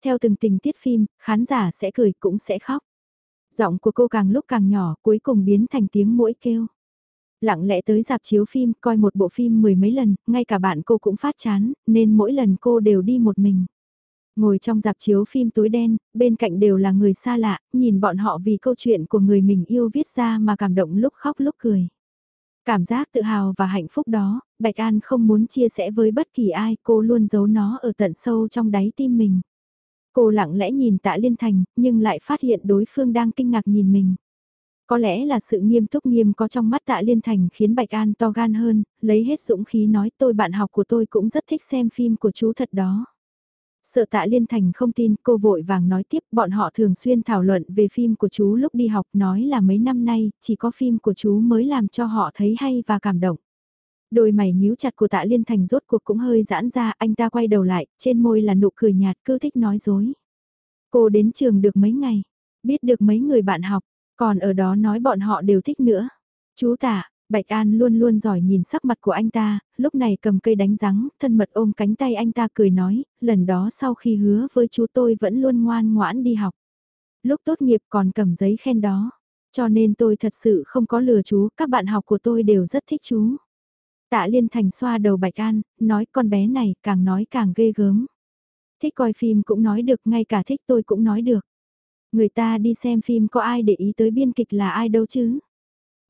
Theo từng tình tiết phim, khán giả sẽ cười cũng sẽ khóc. Giọng của cô càng lúc càng nhỏ cuối cùng biến thành tiếng mũi kêu. Lặng lẽ tới dạp chiếu phim coi một bộ phim mười mấy lần, ngay cả bạn cô cũng phát chán, nên mỗi lần cô đều đi một mình. Ngồi trong dạp chiếu phim tối đen, bên cạnh đều là người xa lạ, nhìn bọn họ vì câu chuyện của người mình yêu viết ra mà cảm động lúc khóc lúc cười. Cảm giác tự hào và hạnh phúc đó, Bạch An không muốn chia sẻ với bất kỳ ai, cô luôn giấu nó ở tận sâu trong đáy tim mình. Cô lặng lẽ nhìn tạ liên thành, nhưng lại phát hiện đối phương đang kinh ngạc nhìn mình. Có lẽ là sự nghiêm túc nghiêm có trong mắt tạ liên thành khiến Bạch An to gan hơn, lấy hết dũng khí nói tôi bạn học của tôi cũng rất thích xem phim của chú thật đó. Sợ tạ liên thành không tin cô vội vàng nói tiếp bọn họ thường xuyên thảo luận về phim của chú lúc đi học nói là mấy năm nay chỉ có phim của chú mới làm cho họ thấy hay và cảm động. Đôi mày nhíu chặt của tạ liên thành rốt cuộc cũng hơi giãn ra, anh ta quay đầu lại, trên môi là nụ cười nhạt cứ thích nói dối. Cô đến trường được mấy ngày, biết được mấy người bạn học, còn ở đó nói bọn họ đều thích nữa. Chú tạ, Bạch An luôn luôn giỏi nhìn sắc mặt của anh ta, lúc này cầm cây đánh rắn, thân mật ôm cánh tay anh ta cười nói, lần đó sau khi hứa với chú tôi vẫn luôn ngoan ngoãn đi học. Lúc tốt nghiệp còn cầm giấy khen đó, cho nên tôi thật sự không có lừa chú, các bạn học của tôi đều rất thích chú. Tạ Liên Thành xoa đầu Bạch An, nói con bé này càng nói càng ghê gớm. Thích coi phim cũng nói được, ngay cả thích tôi cũng nói được. Người ta đi xem phim có ai để ý tới biên kịch là ai đâu chứ.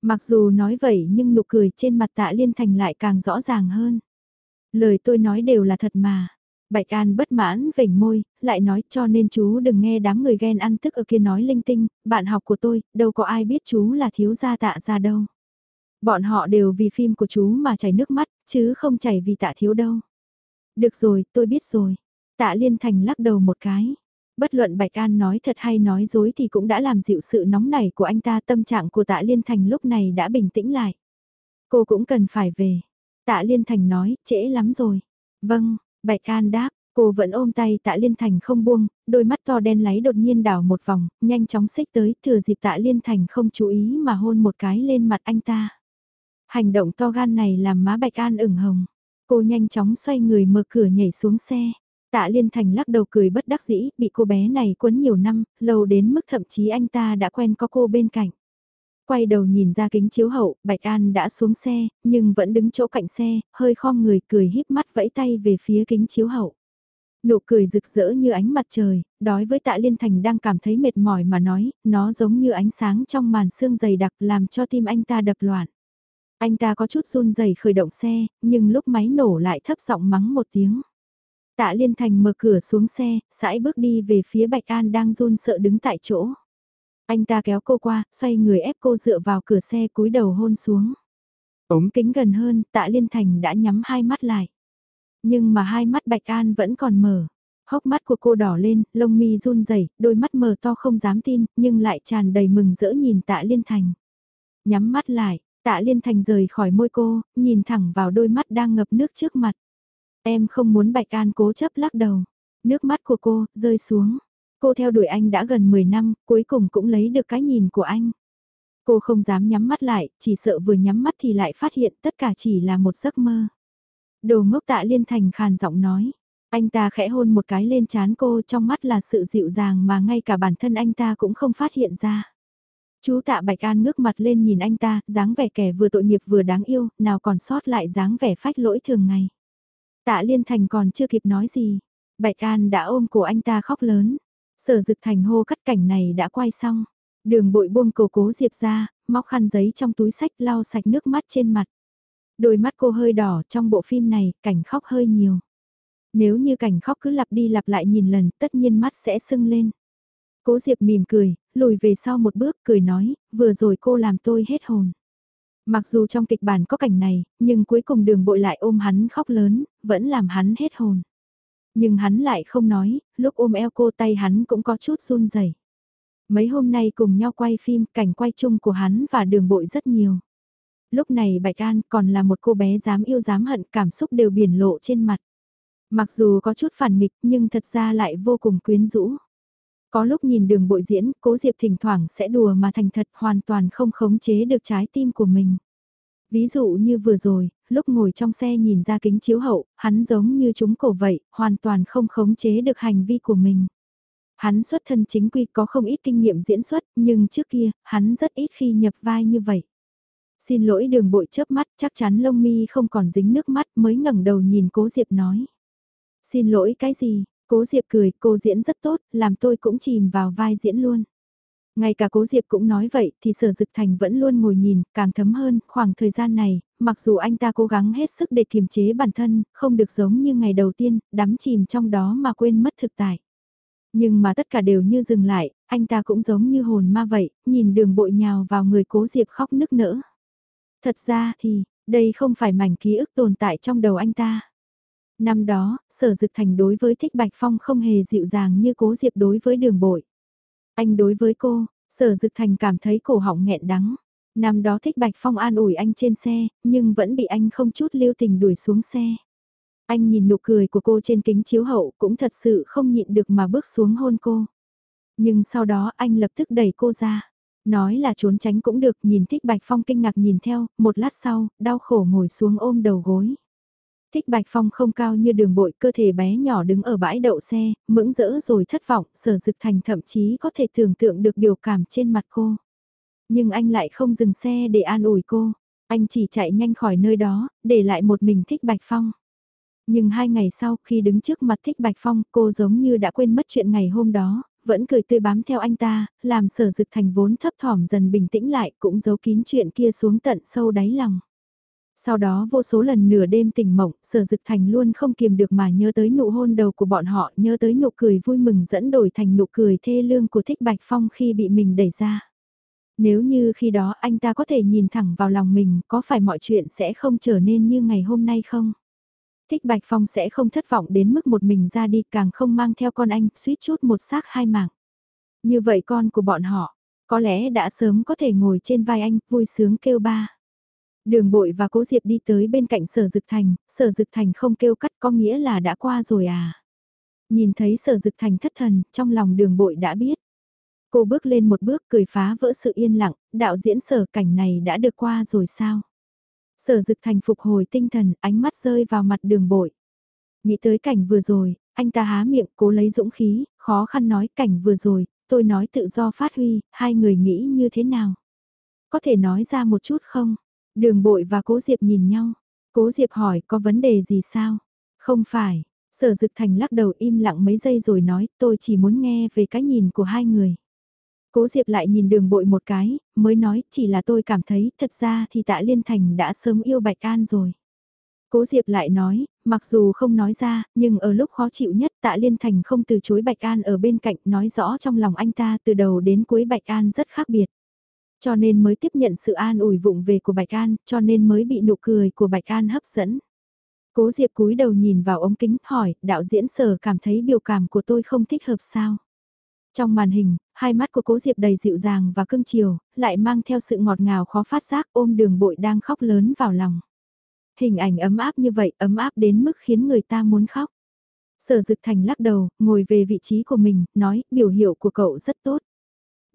Mặc dù nói vậy nhưng nụ cười trên mặt tạ Liên Thành lại càng rõ ràng hơn. Lời tôi nói đều là thật mà. Bạch An bất mãn vểnh môi, lại nói cho nên chú đừng nghe đám người ghen ăn tức ở kia nói linh tinh, bạn học của tôi, đâu có ai biết chú là thiếu gia tạ ra đâu. Bọn họ đều vì phim của chú mà chảy nước mắt, chứ không chảy vì tạ thiếu đâu. Được rồi, tôi biết rồi. Tạ Liên Thành lắc đầu một cái. Bất luận Bạch An nói thật hay nói dối thì cũng đã làm dịu sự nóng nảy của anh ta tâm trạng của tạ Liên Thành lúc này đã bình tĩnh lại. Cô cũng cần phải về. Tạ Liên Thành nói, trễ lắm rồi. Vâng, Bạch An đáp, cô vẫn ôm tay tạ Liên Thành không buông, đôi mắt to đen láy đột nhiên đảo một vòng, nhanh chóng xích tới, thừa dịp tạ Liên Thành không chú ý mà hôn một cái lên mặt anh ta. Hành động to gan này làm má Bạch An ửng hồng. Cô nhanh chóng xoay người mở cửa nhảy xuống xe. Tạ Liên Thành lắc đầu cười bất đắc dĩ, bị cô bé này quấn nhiều năm, lâu đến mức thậm chí anh ta đã quen có cô bên cạnh. Quay đầu nhìn ra kính chiếu hậu, Bạch An đã xuống xe, nhưng vẫn đứng chỗ cạnh xe, hơi khom người cười híp mắt vẫy tay về phía kính chiếu hậu. Nụ cười rực rỡ như ánh mặt trời, đói với tạ liên thành đang cảm thấy mệt mỏi mà nói, nó giống như ánh sáng trong màn sương dày đặc làm cho tim anh ta đập loạn. Anh ta có chút run rẩy khởi động xe, nhưng lúc máy nổ lại thấp giọng mắng một tiếng. Tạ Liên Thành mở cửa xuống xe, sải bước đi về phía Bạch An đang run sợ đứng tại chỗ. Anh ta kéo cô qua, xoay người ép cô dựa vào cửa xe cúi đầu hôn xuống. Ống kính gần hơn, Tạ Liên Thành đã nhắm hai mắt lại. Nhưng mà hai mắt Bạch An vẫn còn mở. Hốc mắt của cô đỏ lên, lông mi run rẩy, đôi mắt mờ to không dám tin, nhưng lại tràn đầy mừng rỡ nhìn Tạ Liên Thành. Nhắm mắt lại, Tạ Liên Thành rời khỏi môi cô, nhìn thẳng vào đôi mắt đang ngập nước trước mặt. Em không muốn Bạch An cố chấp lắc đầu. Nước mắt của cô, rơi xuống. Cô theo đuổi anh đã gần 10 năm, cuối cùng cũng lấy được cái nhìn của anh. Cô không dám nhắm mắt lại, chỉ sợ vừa nhắm mắt thì lại phát hiện tất cả chỉ là một giấc mơ. Đồ ngốc tạ liên thành khàn giọng nói. Anh ta khẽ hôn một cái lên trán cô trong mắt là sự dịu dàng mà ngay cả bản thân anh ta cũng không phát hiện ra. Chú tạ Bạch An ngước mặt lên nhìn anh ta, dáng vẻ kẻ vừa tội nghiệp vừa đáng yêu, nào còn sót lại dáng vẻ phách lỗi thường ngày. Tạ Liên Thành còn chưa kịp nói gì. Bạch An đã ôm cổ anh ta khóc lớn. Sở dực thành hô cắt cảnh này đã quay xong. Đường bội buông cổ cố Diệp ra, móc khăn giấy trong túi sách lau sạch nước mắt trên mặt. Đôi mắt cô hơi đỏ trong bộ phim này, cảnh khóc hơi nhiều. Nếu như cảnh khóc cứ lặp đi lặp lại nhìn lần, tất nhiên mắt sẽ sưng lên. Cố Diệp mỉm cười, lùi về sau một bước cười nói, vừa rồi cô làm tôi hết hồn. Mặc dù trong kịch bản có cảnh này, nhưng cuối cùng đường bội lại ôm hắn khóc lớn, vẫn làm hắn hết hồn. Nhưng hắn lại không nói, lúc ôm eo cô tay hắn cũng có chút run rẩy. Mấy hôm nay cùng nhau quay phim, cảnh quay chung của hắn và đường bội rất nhiều. Lúc này Bạch An còn là một cô bé dám yêu dám hận cảm xúc đều biển lộ trên mặt. Mặc dù có chút phản nghịch nhưng thật ra lại vô cùng quyến rũ. Có lúc nhìn đường bội diễn, cố Diệp thỉnh thoảng sẽ đùa mà thành thật hoàn toàn không khống chế được trái tim của mình. Ví dụ như vừa rồi, lúc ngồi trong xe nhìn ra kính chiếu hậu, hắn giống như chúng cổ vậy, hoàn toàn không khống chế được hành vi của mình. Hắn xuất thân chính quy có không ít kinh nghiệm diễn xuất, nhưng trước kia, hắn rất ít khi nhập vai như vậy. Xin lỗi đường bội chớp mắt, chắc chắn lông mi không còn dính nước mắt mới ngẩng đầu nhìn cố Diệp nói. Xin lỗi cái gì, cố Diệp cười, cô diễn rất tốt, làm tôi cũng chìm vào vai diễn luôn. Ngay cả cố Diệp cũng nói vậy thì sở dực thành vẫn luôn ngồi nhìn, càng thấm hơn, khoảng thời gian này, mặc dù anh ta cố gắng hết sức để kiềm chế bản thân, không được giống như ngày đầu tiên, đắm chìm trong đó mà quên mất thực tại. Nhưng mà tất cả đều như dừng lại, anh ta cũng giống như hồn ma vậy, nhìn đường bội nhào vào người cố Diệp khóc nức nở. Thật ra thì, đây không phải mảnh ký ức tồn tại trong đầu anh ta. Năm đó, sở dực thành đối với thích Bạch Phong không hề dịu dàng như cố Diệp đối với đường bội. Anh đối với cô, sở dực thành cảm thấy cổ họng nghẹn đắng. Năm đó thích Bạch Phong an ủi anh trên xe, nhưng vẫn bị anh không chút lưu tình đuổi xuống xe. Anh nhìn nụ cười của cô trên kính chiếu hậu cũng thật sự không nhịn được mà bước xuống hôn cô. Nhưng sau đó anh lập tức đẩy cô ra. Nói là trốn tránh cũng được, nhìn Thích Bạch Phong kinh ngạc nhìn theo, một lát sau, đau khổ ngồi xuống ôm đầu gối. Thích Bạch Phong không cao như đường bội cơ thể bé nhỏ đứng ở bãi đậu xe, mững rỡ rồi thất vọng, sở dực thành thậm chí có thể tưởng tượng được biểu cảm trên mặt cô. Nhưng anh lại không dừng xe để an ủi cô, anh chỉ chạy nhanh khỏi nơi đó, để lại một mình Thích Bạch Phong. Nhưng hai ngày sau khi đứng trước mặt Thích Bạch Phong cô giống như đã quên mất chuyện ngày hôm đó, vẫn cười tươi bám theo anh ta, làm sở dực thành vốn thấp thỏm dần bình tĩnh lại cũng giấu kín chuyện kia xuống tận sâu đáy lòng. Sau đó vô số lần nửa đêm tỉnh mộng, sở dực thành luôn không kiềm được mà nhớ tới nụ hôn đầu của bọn họ, nhớ tới nụ cười vui mừng dẫn đổi thành nụ cười thê lương của thích bạch phong khi bị mình đẩy ra. Nếu như khi đó anh ta có thể nhìn thẳng vào lòng mình, có phải mọi chuyện sẽ không trở nên như ngày hôm nay không? Thích Bạch Phong sẽ không thất vọng đến mức một mình ra đi càng không mang theo con anh, suýt chút một xác hai mạng. Như vậy con của bọn họ, có lẽ đã sớm có thể ngồi trên vai anh, vui sướng kêu ba. Đường bội và cố diệp đi tới bên cạnh sở dực thành, sở dực thành không kêu cắt có nghĩa là đã qua rồi à. Nhìn thấy sở dực thành thất thần, trong lòng đường bội đã biết. Cô bước lên một bước cười phá vỡ sự yên lặng, đạo diễn sở cảnh này đã được qua rồi sao? Sở dực thành phục hồi tinh thần, ánh mắt rơi vào mặt đường bội. Nghĩ tới cảnh vừa rồi, anh ta há miệng cố lấy dũng khí, khó khăn nói cảnh vừa rồi, tôi nói tự do phát huy, hai người nghĩ như thế nào? Có thể nói ra một chút không? Đường bội và cố Diệp nhìn nhau. Cố Diệp hỏi có vấn đề gì sao? Không phải, sở dực thành lắc đầu im lặng mấy giây rồi nói tôi chỉ muốn nghe về cái nhìn của hai người. Cố Diệp lại nhìn đường bội một cái, mới nói chỉ là tôi cảm thấy thật ra thì tạ Liên Thành đã sớm yêu Bạch An rồi. Cố Diệp lại nói, mặc dù không nói ra, nhưng ở lúc khó chịu nhất tạ Liên Thành không từ chối Bạch An ở bên cạnh nói rõ trong lòng anh ta từ đầu đến cuối Bạch An rất khác biệt. Cho nên mới tiếp nhận sự an ủi vụng về của Bạch An, cho nên mới bị nụ cười của Bạch An hấp dẫn. Cố Diệp cúi đầu nhìn vào ống kính hỏi, đạo diễn sở cảm thấy biểu cảm của tôi không thích hợp sao? Trong màn hình, hai mắt của cố Diệp đầy dịu dàng và cưng chiều, lại mang theo sự ngọt ngào khó phát giác ôm đường bội đang khóc lớn vào lòng. Hình ảnh ấm áp như vậy, ấm áp đến mức khiến người ta muốn khóc. Sở Dực Thành lắc đầu, ngồi về vị trí của mình, nói, biểu hiệu của cậu rất tốt.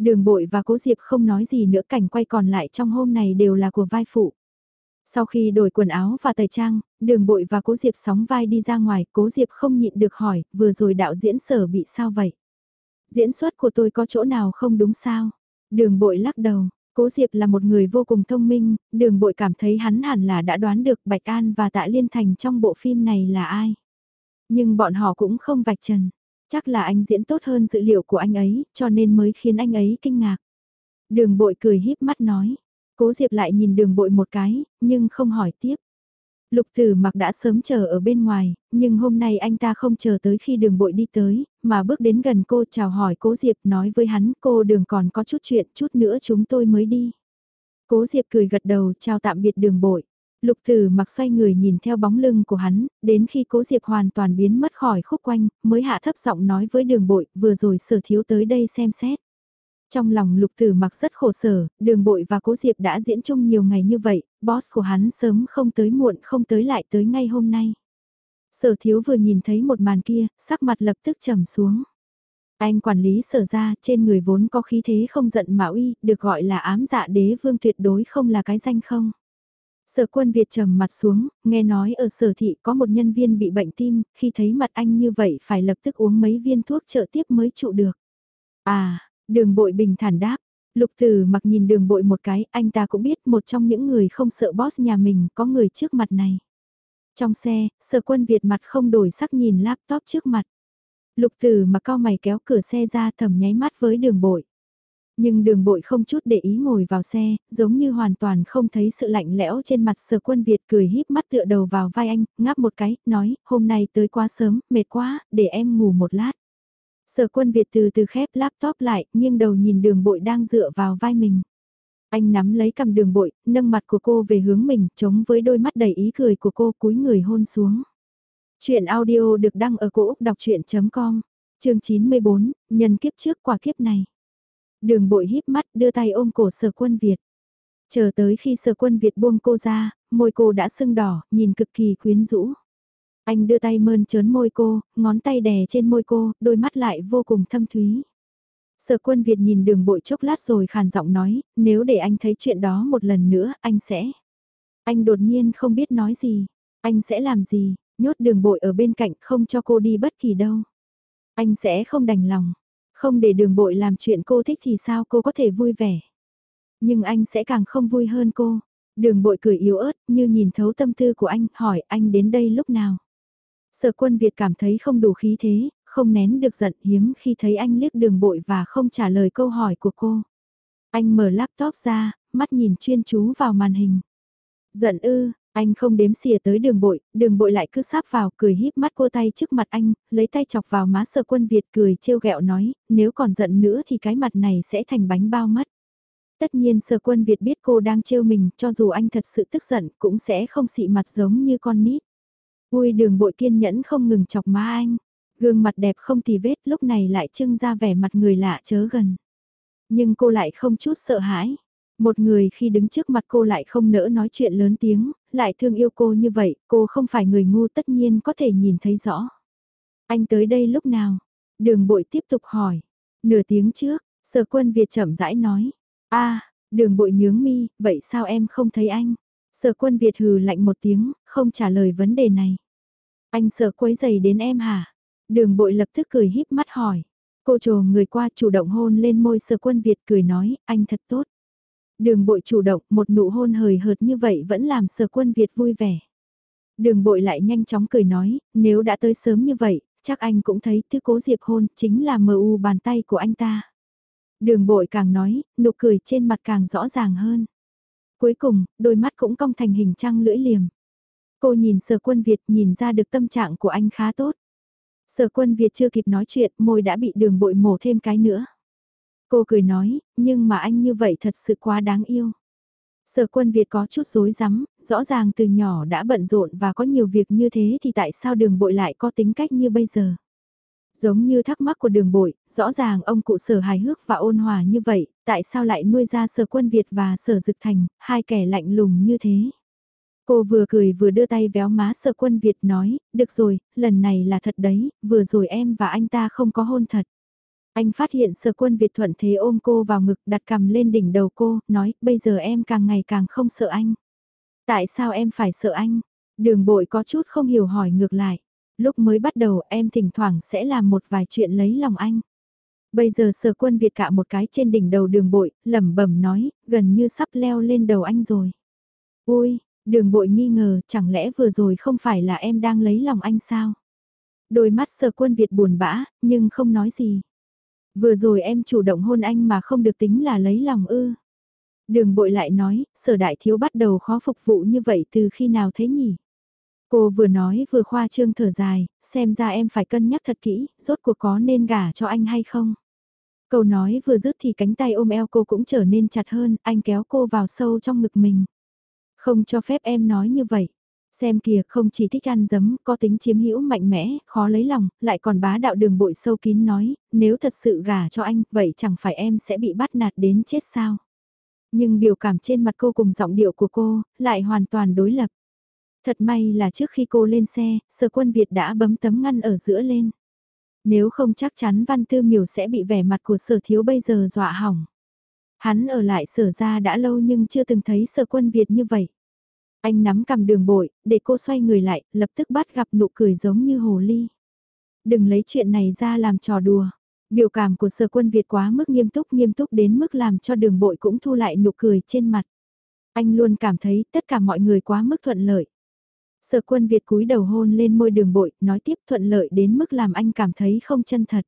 Đường bội và cố Diệp không nói gì nữa cảnh quay còn lại trong hôm này đều là của vai phụ. Sau khi đổi quần áo và tẩy trang, đường bội và cố Diệp sóng vai đi ra ngoài, cố Diệp không nhịn được hỏi, vừa rồi đạo diễn sở bị sao vậy? Diễn xuất của tôi có chỗ nào không đúng sao? Đường bội lắc đầu, cố Diệp là một người vô cùng thông minh, đường bội cảm thấy hắn hẳn là đã đoán được Bạch An và Tạ Liên Thành trong bộ phim này là ai. Nhưng bọn họ cũng không vạch trần. Chắc là anh diễn tốt hơn dữ liệu của anh ấy, cho nên mới khiến anh ấy kinh ngạc. Đường bội cười híp mắt nói. Cố Diệp lại nhìn đường bội một cái, nhưng không hỏi tiếp. Lục tử mặc đã sớm chờ ở bên ngoài, nhưng hôm nay anh ta không chờ tới khi đường bội đi tới, mà bước đến gần cô chào hỏi cố Diệp nói với hắn cô đường còn có chút chuyện, chút nữa chúng tôi mới đi. Cố Diệp cười gật đầu chào tạm biệt đường bội. Lục tử mặc xoay người nhìn theo bóng lưng của hắn, đến khi cố Diệp hoàn toàn biến mất khỏi khúc quanh, mới hạ thấp giọng nói với đường bội, vừa rồi sở thiếu tới đây xem xét. Trong lòng lục tử mặc rất khổ sở, đường bội và cố Diệp đã diễn chung nhiều ngày như vậy, boss của hắn sớm không tới muộn không tới lại tới ngay hôm nay. Sở thiếu vừa nhìn thấy một màn kia, sắc mặt lập tức trầm xuống. Anh quản lý sở ra trên người vốn có khí thế không giận mà uy, được gọi là ám dạ đế vương tuyệt đối không là cái danh không. Sở quân Việt trầm mặt xuống, nghe nói ở sở thị có một nhân viên bị bệnh tim, khi thấy mặt anh như vậy phải lập tức uống mấy viên thuốc trợ tiếp mới trụ được. À, đường bội bình thản đáp, lục tử mặc nhìn đường bội một cái, anh ta cũng biết một trong những người không sợ boss nhà mình có người trước mặt này. Trong xe, sở quân Việt mặt không đổi sắc nhìn laptop trước mặt. Lục tử mặc cao mày kéo cửa xe ra thầm nháy mắt với đường bội. Nhưng đường bội không chút để ý ngồi vào xe, giống như hoàn toàn không thấy sự lạnh lẽo trên mặt sở quân Việt cười híp mắt tựa đầu vào vai anh, ngáp một cái, nói, hôm nay tới quá sớm, mệt quá, để em ngủ một lát. Sở quân Việt từ từ khép laptop lại, nhưng đầu nhìn đường bội đang dựa vào vai mình. Anh nắm lấy cầm đường bội, nâng mặt của cô về hướng mình, chống với đôi mắt đầy ý cười của cô cúi người hôn xuống. Chuyện audio được đăng ở cổ Úc đọc chuyện.com, chương 94, nhân kiếp trước qua kiếp này. Đường bội híp mắt đưa tay ôm cổ sở quân Việt. Chờ tới khi sở quân Việt buông cô ra, môi cô đã sưng đỏ, nhìn cực kỳ quyến rũ. Anh đưa tay mơn trớn môi cô, ngón tay đè trên môi cô, đôi mắt lại vô cùng thâm thúy. Sở quân Việt nhìn đường bội chốc lát rồi khàn giọng nói, nếu để anh thấy chuyện đó một lần nữa, anh sẽ... Anh đột nhiên không biết nói gì, anh sẽ làm gì, nhốt đường bội ở bên cạnh không cho cô đi bất kỳ đâu. Anh sẽ không đành lòng, không để đường bội làm chuyện cô thích thì sao cô có thể vui vẻ. Nhưng anh sẽ càng không vui hơn cô. Đường bội cười yếu ớt như nhìn thấu tâm tư của anh hỏi anh đến đây lúc nào. Sở quân Việt cảm thấy không đủ khí thế, không nén được giận hiếm khi thấy anh liếc đường bội và không trả lời câu hỏi của cô. Anh mở laptop ra, mắt nhìn chuyên chú vào màn hình. Giận ư, anh không đếm xỉa tới đường bội, đường bội lại cứ sáp vào cười híp mắt cô tay trước mặt anh, lấy tay chọc vào má sở quân Việt cười trêu ghẹo nói, nếu còn giận nữa thì cái mặt này sẽ thành bánh bao mất. Tất nhiên sở quân Việt biết cô đang trêu mình, cho dù anh thật sự tức giận cũng sẽ không xị mặt giống như con nít. Ui đường bội kiên nhẫn không ngừng chọc má anh, gương mặt đẹp không tì vết lúc này lại trưng ra vẻ mặt người lạ chớ gần. Nhưng cô lại không chút sợ hãi. Một người khi đứng trước mặt cô lại không nỡ nói chuyện lớn tiếng, lại thương yêu cô như vậy, cô không phải người ngu tất nhiên có thể nhìn thấy rõ. Anh tới đây lúc nào? Đường bội tiếp tục hỏi. Nửa tiếng trước, sở quân Việt chậm rãi nói. a đường bội nhướng mi, vậy sao em không thấy anh? Sở quân Việt hừ lạnh một tiếng, không trả lời vấn đề này. Anh sợ quấy giày đến em hả? Đường bội lập tức cười híp mắt hỏi. Cô trồ người qua chủ động hôn lên môi sở quân Việt cười nói, anh thật tốt. Đường bội chủ động, một nụ hôn hời hợt như vậy vẫn làm sở quân Việt vui vẻ. Đường bội lại nhanh chóng cười nói, nếu đã tới sớm như vậy, chắc anh cũng thấy thứ cố diệp hôn chính là mờ u bàn tay của anh ta. Đường bội càng nói, nụ cười trên mặt càng rõ ràng hơn. Cuối cùng, đôi mắt cũng cong thành hình trăng lưỡi liềm. Cô nhìn sở quân Việt nhìn ra được tâm trạng của anh khá tốt. Sở quân Việt chưa kịp nói chuyện, môi đã bị đường bội mổ thêm cái nữa. Cô cười nói, nhưng mà anh như vậy thật sự quá đáng yêu. Sở quân Việt có chút rối rắm, rõ ràng từ nhỏ đã bận rộn và có nhiều việc như thế thì tại sao đường bội lại có tính cách như bây giờ? Giống như thắc mắc của đường bội, rõ ràng ông cụ sở hài hước và ôn hòa như vậy, tại sao lại nuôi ra sở quân Việt và sở dực thành, hai kẻ lạnh lùng như thế? Cô vừa cười vừa đưa tay véo má sở quân Việt nói, được rồi, lần này là thật đấy, vừa rồi em và anh ta không có hôn thật. Anh phát hiện sở quân Việt thuận thế ôm cô vào ngực đặt cầm lên đỉnh đầu cô, nói, bây giờ em càng ngày càng không sợ anh. Tại sao em phải sợ anh? Đường bội có chút không hiểu hỏi ngược lại. Lúc mới bắt đầu em thỉnh thoảng sẽ làm một vài chuyện lấy lòng anh. Bây giờ sở quân Việt cạ một cái trên đỉnh đầu đường bội, lẩm bẩm nói, gần như sắp leo lên đầu anh rồi. Ui, đường bội nghi ngờ, chẳng lẽ vừa rồi không phải là em đang lấy lòng anh sao? Đôi mắt sở quân Việt buồn bã, nhưng không nói gì. Vừa rồi em chủ động hôn anh mà không được tính là lấy lòng ư. Đường bội lại nói, sở đại thiếu bắt đầu khó phục vụ như vậy từ khi nào thế nhỉ? Cô vừa nói vừa khoa trương thở dài, xem ra em phải cân nhắc thật kỹ, rốt cuộc có nên gả cho anh hay không? Câu nói vừa dứt thì cánh tay ôm eo cô cũng trở nên chặt hơn, anh kéo cô vào sâu trong ngực mình. Không cho phép em nói như vậy. Xem kìa, không chỉ thích ăn dấm, có tính chiếm hữu mạnh mẽ, khó lấy lòng, lại còn bá đạo đường bội sâu kín nói, nếu thật sự gả cho anh, vậy chẳng phải em sẽ bị bắt nạt đến chết sao? Nhưng biểu cảm trên mặt cô cùng giọng điệu của cô, lại hoàn toàn đối lập. Thật may là trước khi cô lên xe, sở quân Việt đã bấm tấm ngăn ở giữa lên. Nếu không chắc chắn văn tư miểu sẽ bị vẻ mặt của sở thiếu bây giờ dọa hỏng. Hắn ở lại sở ra đã lâu nhưng chưa từng thấy sở quân Việt như vậy. Anh nắm cầm đường bội, để cô xoay người lại, lập tức bắt gặp nụ cười giống như hồ ly. Đừng lấy chuyện này ra làm trò đùa. Biểu cảm của sở quân Việt quá mức nghiêm túc nghiêm túc đến mức làm cho đường bội cũng thu lại nụ cười trên mặt. Anh luôn cảm thấy tất cả mọi người quá mức thuận lợi. Sở quân Việt cúi đầu hôn lên môi đường bội, nói tiếp thuận lợi đến mức làm anh cảm thấy không chân thật.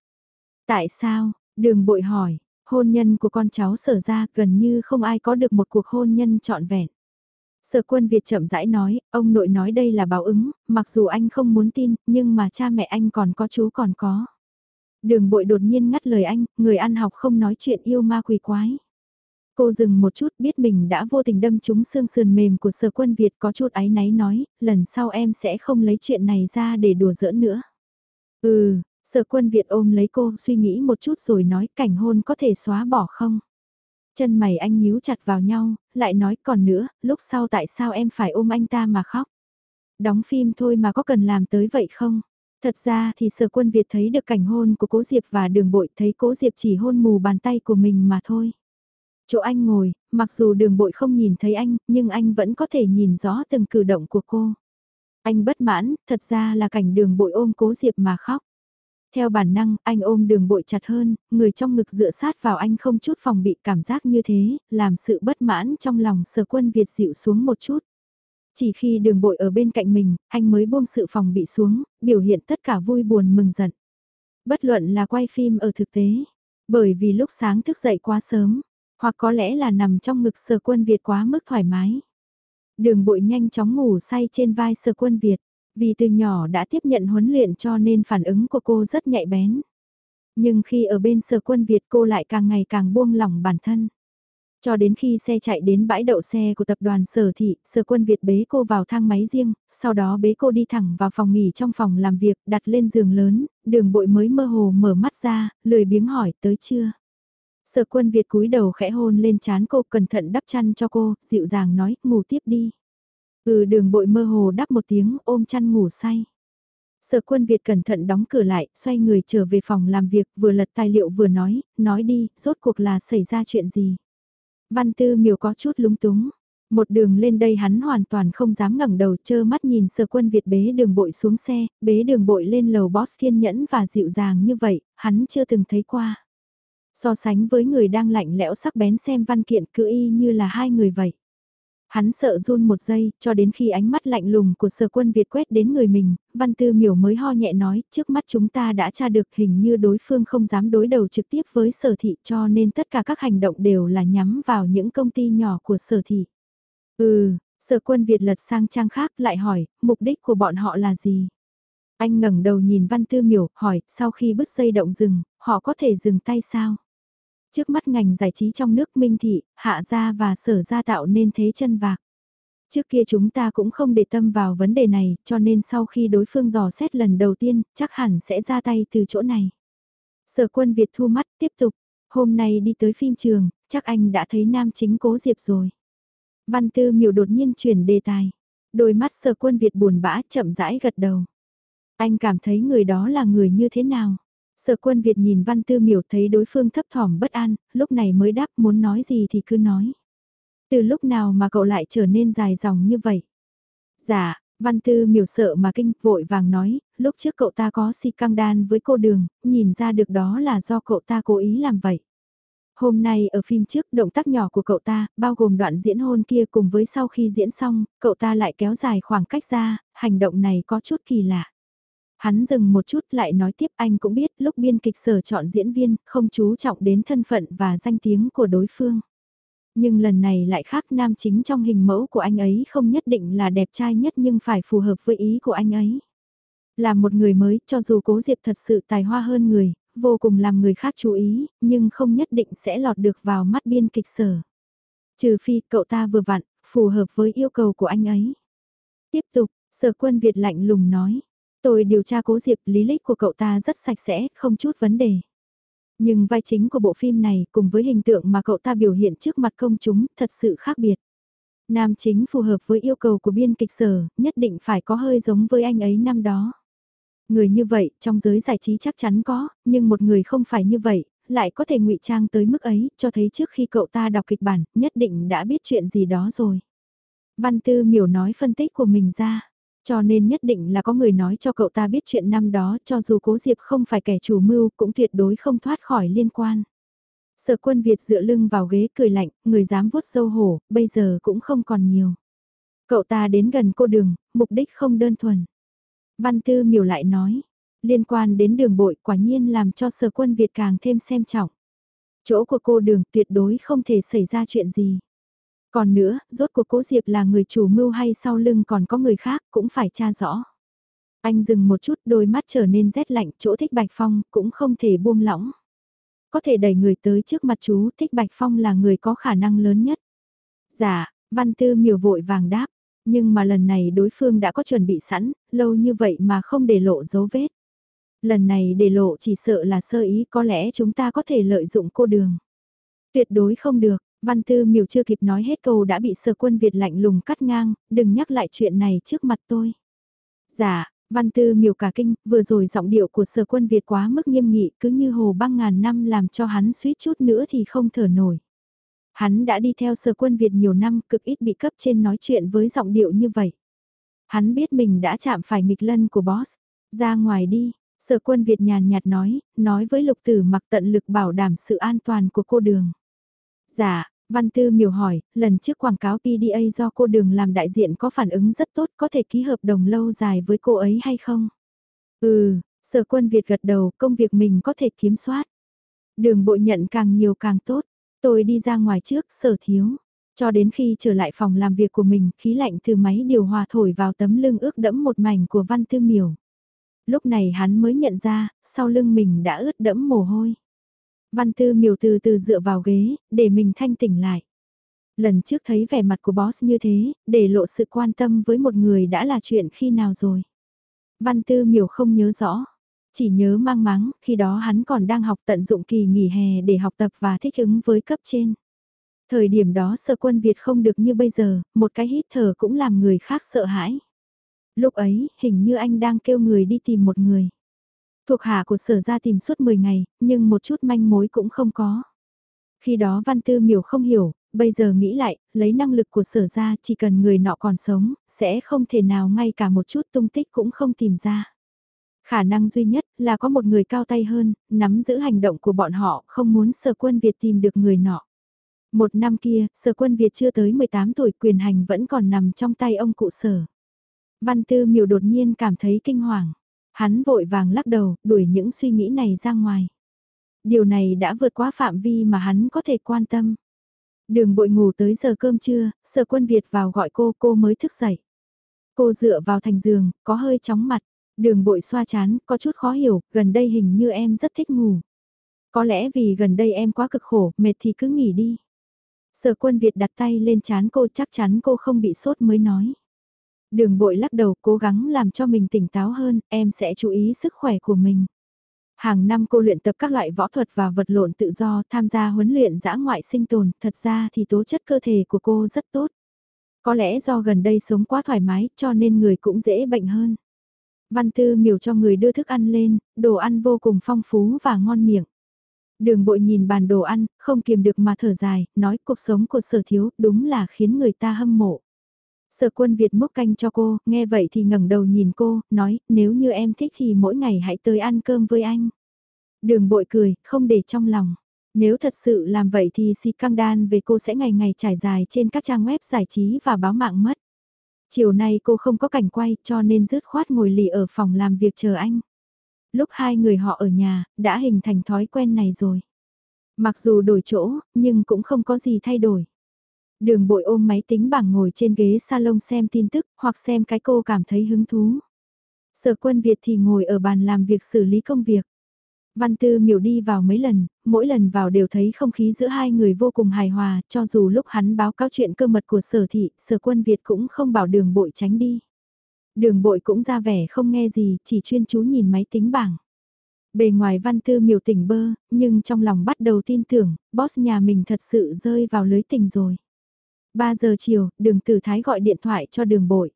Tại sao? Đường bội hỏi, hôn nhân của con cháu sở ra gần như không ai có được một cuộc hôn nhân trọn vẹn. Sở quân Việt chậm rãi nói, ông nội nói đây là báo ứng, mặc dù anh không muốn tin, nhưng mà cha mẹ anh còn có chú còn có. Đường bội đột nhiên ngắt lời anh, người ăn học không nói chuyện yêu ma quỷ quái. Cô dừng một chút biết mình đã vô tình đâm trúng xương sườn mềm của sở quân Việt có chút áy náy nói, lần sau em sẽ không lấy chuyện này ra để đùa giỡn nữa. Ừ, sở quân Việt ôm lấy cô suy nghĩ một chút rồi nói cảnh hôn có thể xóa bỏ không? Chân mày anh nhíu chặt vào nhau, lại nói còn nữa, lúc sau tại sao em phải ôm anh ta mà khóc? Đóng phim thôi mà có cần làm tới vậy không? Thật ra thì sở quân Việt thấy được cảnh hôn của cố Diệp và đường bội thấy cố Diệp chỉ hôn mù bàn tay của mình mà thôi. Chỗ anh ngồi, mặc dù đường bội không nhìn thấy anh, nhưng anh vẫn có thể nhìn rõ từng cử động của cô. Anh bất mãn, thật ra là cảnh đường bội ôm cố Diệp mà khóc. Theo bản năng, anh ôm đường bội chặt hơn, người trong ngực dựa sát vào anh không chút phòng bị cảm giác như thế, làm sự bất mãn trong lòng sở quân Việt dịu xuống một chút. Chỉ khi đường bội ở bên cạnh mình, anh mới buông sự phòng bị xuống, biểu hiện tất cả vui buồn mừng giận. Bất luận là quay phim ở thực tế, bởi vì lúc sáng thức dậy quá sớm, hoặc có lẽ là nằm trong ngực sở quân Việt quá mức thoải mái. Đường bội nhanh chóng ngủ say trên vai sở quân Việt. Vì từ nhỏ đã tiếp nhận huấn luyện cho nên phản ứng của cô rất nhạy bén. Nhưng khi ở bên sở quân Việt cô lại càng ngày càng buông lỏng bản thân. Cho đến khi xe chạy đến bãi đậu xe của tập đoàn sở thị, sở quân Việt bế cô vào thang máy riêng, sau đó bế cô đi thẳng vào phòng nghỉ trong phòng làm việc, đặt lên giường lớn, đường bội mới mơ hồ mở mắt ra, lười biếng hỏi tới chưa. Sở quân Việt cúi đầu khẽ hôn lên chán cô cẩn thận đắp chăn cho cô, dịu dàng nói, ngủ tiếp đi. Ừ đường bội mơ hồ đắp một tiếng ôm chăn ngủ say. Sở quân Việt cẩn thận đóng cửa lại, xoay người trở về phòng làm việc, vừa lật tài liệu vừa nói, nói đi, rốt cuộc là xảy ra chuyện gì. Văn tư miều có chút lúng túng. Một đường lên đây hắn hoàn toàn không dám ngẩng đầu chơ mắt nhìn sở quân Việt bế đường bội xuống xe, bế đường bội lên lầu boss kiên nhẫn và dịu dàng như vậy, hắn chưa từng thấy qua. So sánh với người đang lạnh lẽo sắc bén xem văn kiện cứ y như là hai người vậy. Hắn sợ run một giây, cho đến khi ánh mắt lạnh lùng của sở quân Việt quét đến người mình, văn tư miểu mới ho nhẹ nói, trước mắt chúng ta đã tra được hình như đối phương không dám đối đầu trực tiếp với sở thị cho nên tất cả các hành động đều là nhắm vào những công ty nhỏ của sở thị. Ừ, sở quân Việt lật sang trang khác lại hỏi, mục đích của bọn họ là gì? Anh ngẩng đầu nhìn văn tư miểu, hỏi, sau khi bứt dây động dừng, họ có thể dừng tay sao? Trước mắt ngành giải trí trong nước Minh Thị, Hạ Gia và Sở Gia tạo nên thế chân vạc. Trước kia chúng ta cũng không để tâm vào vấn đề này, cho nên sau khi đối phương dò xét lần đầu tiên, chắc hẳn sẽ ra tay từ chỗ này. Sở quân Việt thu mắt, tiếp tục. Hôm nay đi tới phim trường, chắc anh đã thấy nam chính cố Diệp rồi. Văn Tư miểu đột nhiên chuyển đề tài. Đôi mắt sở quân Việt buồn bã chậm rãi gật đầu. Anh cảm thấy người đó là người như thế nào? Sở quân Việt nhìn văn tư miểu thấy đối phương thấp thỏm bất an, lúc này mới đáp muốn nói gì thì cứ nói. Từ lúc nào mà cậu lại trở nên dài dòng như vậy? Dạ, văn tư miểu sợ mà kinh vội vàng nói, lúc trước cậu ta có si căng đan với cô đường, nhìn ra được đó là do cậu ta cố ý làm vậy. Hôm nay ở phim trước động tác nhỏ của cậu ta, bao gồm đoạn diễn hôn kia cùng với sau khi diễn xong, cậu ta lại kéo dài khoảng cách ra, hành động này có chút kỳ lạ. Hắn dừng một chút lại nói tiếp anh cũng biết lúc biên kịch sở chọn diễn viên không chú trọng đến thân phận và danh tiếng của đối phương. Nhưng lần này lại khác nam chính trong hình mẫu của anh ấy không nhất định là đẹp trai nhất nhưng phải phù hợp với ý của anh ấy. Là một người mới cho dù cố diệp thật sự tài hoa hơn người, vô cùng làm người khác chú ý, nhưng không nhất định sẽ lọt được vào mắt biên kịch sở. Trừ phi cậu ta vừa vặn, phù hợp với yêu cầu của anh ấy. Tiếp tục, sở quân Việt lạnh lùng nói, Tôi điều tra cố diệp lý lịch của cậu ta rất sạch sẽ, không chút vấn đề. Nhưng vai chính của bộ phim này cùng với hình tượng mà cậu ta biểu hiện trước mặt công chúng thật sự khác biệt. Nam chính phù hợp với yêu cầu của biên kịch sở, nhất định phải có hơi giống với anh ấy năm đó. Người như vậy, trong giới giải trí chắc chắn có, nhưng một người không phải như vậy, lại có thể ngụy trang tới mức ấy, cho thấy trước khi cậu ta đọc kịch bản, nhất định đã biết chuyện gì đó rồi. Văn Tư miểu nói phân tích của mình ra. Cho nên nhất định là có người nói cho cậu ta biết chuyện năm đó cho dù cố Diệp không phải kẻ chủ mưu cũng tuyệt đối không thoát khỏi liên quan. Sở quân Việt dựa lưng vào ghế cười lạnh, người dám vuốt sâu hổ, bây giờ cũng không còn nhiều. Cậu ta đến gần cô đường, mục đích không đơn thuần. Văn Tư miểu lại nói, liên quan đến đường bội quả nhiên làm cho sở quân Việt càng thêm xem trọng. Chỗ của cô đường tuyệt đối không thể xảy ra chuyện gì. Còn nữa, rốt cuộc cố Diệp là người chủ mưu hay sau lưng còn có người khác cũng phải tra rõ. Anh dừng một chút đôi mắt trở nên rét lạnh chỗ thích Bạch Phong cũng không thể buông lỏng. Có thể đẩy người tới trước mặt chú thích Bạch Phong là người có khả năng lớn nhất. Dạ, văn tư miều vội vàng đáp, nhưng mà lần này đối phương đã có chuẩn bị sẵn, lâu như vậy mà không để lộ dấu vết. Lần này để lộ chỉ sợ là sơ ý có lẽ chúng ta có thể lợi dụng cô đường. Tuyệt đối không được, Văn Tư miểu chưa kịp nói hết câu đã bị sở quân Việt lạnh lùng cắt ngang, đừng nhắc lại chuyện này trước mặt tôi. Dạ, Văn Tư miểu cả kinh, vừa rồi giọng điệu của sở quân Việt quá mức nghiêm nghị cứ như hồ băng ngàn năm làm cho hắn suýt chút nữa thì không thở nổi. Hắn đã đi theo sở quân Việt nhiều năm cực ít bị cấp trên nói chuyện với giọng điệu như vậy. Hắn biết mình đã chạm phải nghịch lân của boss. Ra ngoài đi, sở quân Việt nhàn nhạt nói, nói với lục tử mặc tận lực bảo đảm sự an toàn của cô đường. Dạ, Văn Tư miều hỏi, lần trước quảng cáo PDA do cô đường làm đại diện có phản ứng rất tốt có thể ký hợp đồng lâu dài với cô ấy hay không? Ừ, sở quân Việt gật đầu công việc mình có thể kiểm soát. Đường bội nhận càng nhiều càng tốt, tôi đi ra ngoài trước sở thiếu. Cho đến khi trở lại phòng làm việc của mình, khí lạnh từ máy điều hòa thổi vào tấm lưng ướt đẫm một mảnh của Văn Tư Miểu. Lúc này hắn mới nhận ra, sau lưng mình đã ướt đẫm mồ hôi. Văn Tư miều từ từ dựa vào ghế, để mình thanh tỉnh lại. Lần trước thấy vẻ mặt của boss như thế, để lộ sự quan tâm với một người đã là chuyện khi nào rồi. Văn Tư miều không nhớ rõ, chỉ nhớ mang máng, khi đó hắn còn đang học tận dụng kỳ nghỉ hè để học tập và thích ứng với cấp trên. Thời điểm đó sở quân Việt không được như bây giờ, một cái hít thở cũng làm người khác sợ hãi. Lúc ấy, hình như anh đang kêu người đi tìm một người. Thuộc hạ của sở ra tìm suốt 10 ngày, nhưng một chút manh mối cũng không có. Khi đó Văn Tư Miểu không hiểu, bây giờ nghĩ lại, lấy năng lực của sở ra chỉ cần người nọ còn sống, sẽ không thể nào ngay cả một chút tung tích cũng không tìm ra. Khả năng duy nhất là có một người cao tay hơn, nắm giữ hành động của bọn họ, không muốn sở quân Việt tìm được người nọ. Một năm kia, sở quân Việt chưa tới 18 tuổi quyền hành vẫn còn nằm trong tay ông cụ sở. Văn Tư miểu đột nhiên cảm thấy kinh hoàng. Hắn vội vàng lắc đầu, đuổi những suy nghĩ này ra ngoài. Điều này đã vượt quá phạm vi mà hắn có thể quan tâm. Đường bội ngủ tới giờ cơm trưa, sở quân Việt vào gọi cô, cô mới thức dậy. Cô dựa vào thành giường, có hơi chóng mặt. Đường bội xoa chán, có chút khó hiểu, gần đây hình như em rất thích ngủ. Có lẽ vì gần đây em quá cực khổ, mệt thì cứ nghỉ đi. Sở quân Việt đặt tay lên chán cô chắc chắn cô không bị sốt mới nói. Đường bội lắc đầu cố gắng làm cho mình tỉnh táo hơn, em sẽ chú ý sức khỏe của mình. Hàng năm cô luyện tập các loại võ thuật và vật lộn tự do tham gia huấn luyện giã ngoại sinh tồn, thật ra thì tố chất cơ thể của cô rất tốt. Có lẽ do gần đây sống quá thoải mái cho nên người cũng dễ bệnh hơn. Văn Tư miều cho người đưa thức ăn lên, đồ ăn vô cùng phong phú và ngon miệng. Đường bội nhìn bàn đồ ăn, không kiềm được mà thở dài, nói cuộc sống của sở thiếu đúng là khiến người ta hâm mộ. Sở quân Việt múc canh cho cô, nghe vậy thì ngẩng đầu nhìn cô, nói, nếu như em thích thì mỗi ngày hãy tới ăn cơm với anh. Đường bội cười, không để trong lòng. Nếu thật sự làm vậy thì si căng đan về cô sẽ ngày ngày trải dài trên các trang web giải trí và báo mạng mất. Chiều nay cô không có cảnh quay cho nên rứt khoát ngồi lì ở phòng làm việc chờ anh. Lúc hai người họ ở nhà, đã hình thành thói quen này rồi. Mặc dù đổi chỗ, nhưng cũng không có gì thay đổi. Đường bội ôm máy tính bảng ngồi trên ghế salon xem tin tức, hoặc xem cái cô cảm thấy hứng thú. Sở quân Việt thì ngồi ở bàn làm việc xử lý công việc. Văn Tư miểu đi vào mấy lần, mỗi lần vào đều thấy không khí giữa hai người vô cùng hài hòa, cho dù lúc hắn báo cáo chuyện cơ mật của sở thị, sở quân Việt cũng không bảo đường bội tránh đi. Đường bội cũng ra vẻ không nghe gì, chỉ chuyên chú nhìn máy tính bảng. Bề ngoài văn tư miểu tỉnh bơ, nhưng trong lòng bắt đầu tin tưởng, boss nhà mình thật sự rơi vào lưới tình rồi. 3 giờ chiều, đường tử thái gọi điện thoại cho đường bội.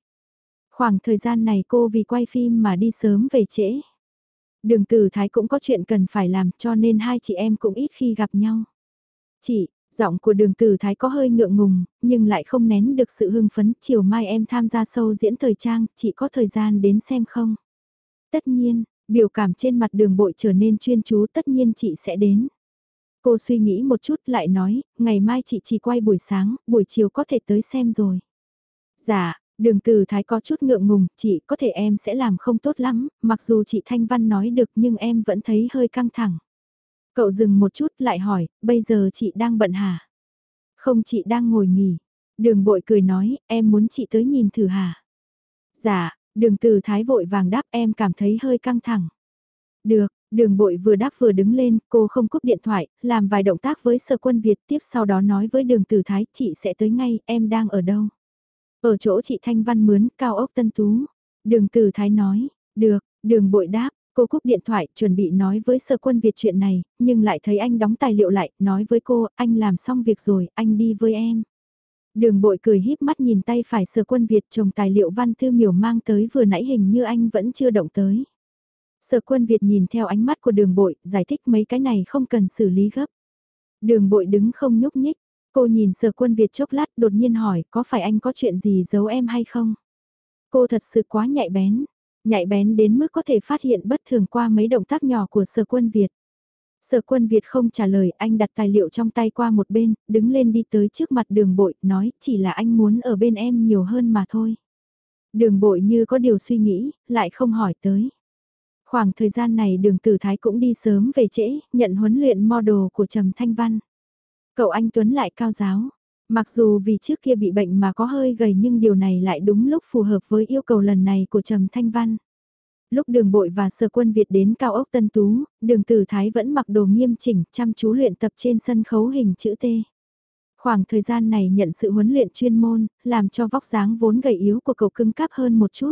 Khoảng thời gian này cô vì quay phim mà đi sớm về trễ. Đường tử thái cũng có chuyện cần phải làm cho nên hai chị em cũng ít khi gặp nhau. Chị, giọng của đường tử thái có hơi ngượng ngùng, nhưng lại không nén được sự hưng phấn. Chiều mai em tham gia sâu diễn thời trang, chị có thời gian đến xem không? Tất nhiên, biểu cảm trên mặt đường bội trở nên chuyên chú tất nhiên chị sẽ đến. Cô suy nghĩ một chút lại nói, ngày mai chị chỉ quay buổi sáng, buổi chiều có thể tới xem rồi. Dạ, đường từ thái có chút ngượng ngùng, chị có thể em sẽ làm không tốt lắm, mặc dù chị Thanh Văn nói được nhưng em vẫn thấy hơi căng thẳng. Cậu dừng một chút lại hỏi, bây giờ chị đang bận hả? Không chị đang ngồi nghỉ. Đường bội cười nói, em muốn chị tới nhìn thử hả? Dạ, đường từ thái vội vàng đáp em cảm thấy hơi căng thẳng. Được, Đường bội vừa đáp vừa đứng lên, cô không cúp điện thoại, làm vài động tác với sở quân Việt tiếp sau đó nói với đường tử thái, chị sẽ tới ngay, em đang ở đâu? Ở chỗ chị Thanh Văn mướn, cao ốc Tân Tú. Đường tử thái nói, được, đường bội đáp, cô cúp điện thoại, chuẩn bị nói với sở quân Việt chuyện này, nhưng lại thấy anh đóng tài liệu lại, nói với cô, anh làm xong việc rồi, anh đi với em. Đường bội cười híp mắt nhìn tay phải sở quân Việt trồng tài liệu văn thư miểu mang tới vừa nãy hình như anh vẫn chưa động tới. Sở quân Việt nhìn theo ánh mắt của đường bội, giải thích mấy cái này không cần xử lý gấp. Đường bội đứng không nhúc nhích, cô nhìn sở quân Việt chốc lát đột nhiên hỏi có phải anh có chuyện gì giấu em hay không? Cô thật sự quá nhạy bén, nhạy bén đến mức có thể phát hiện bất thường qua mấy động tác nhỏ của sở quân Việt. Sở quân Việt không trả lời, anh đặt tài liệu trong tay qua một bên, đứng lên đi tới trước mặt đường bội, nói chỉ là anh muốn ở bên em nhiều hơn mà thôi. Đường bội như có điều suy nghĩ, lại không hỏi tới. Khoảng thời gian này đường tử thái cũng đi sớm về trễ, nhận huấn luyện model của Trầm Thanh Văn. Cậu anh Tuấn lại cao giáo. Mặc dù vì trước kia bị bệnh mà có hơi gầy nhưng điều này lại đúng lúc phù hợp với yêu cầu lần này của Trầm Thanh Văn. Lúc đường bội và sở quân Việt đến cao ốc Tân Tú, đường tử thái vẫn mặc đồ nghiêm chỉnh, chăm chú luyện tập trên sân khấu hình chữ T. Khoảng thời gian này nhận sự huấn luyện chuyên môn, làm cho vóc dáng vốn gầy yếu của cậu cứng cáp hơn một chút.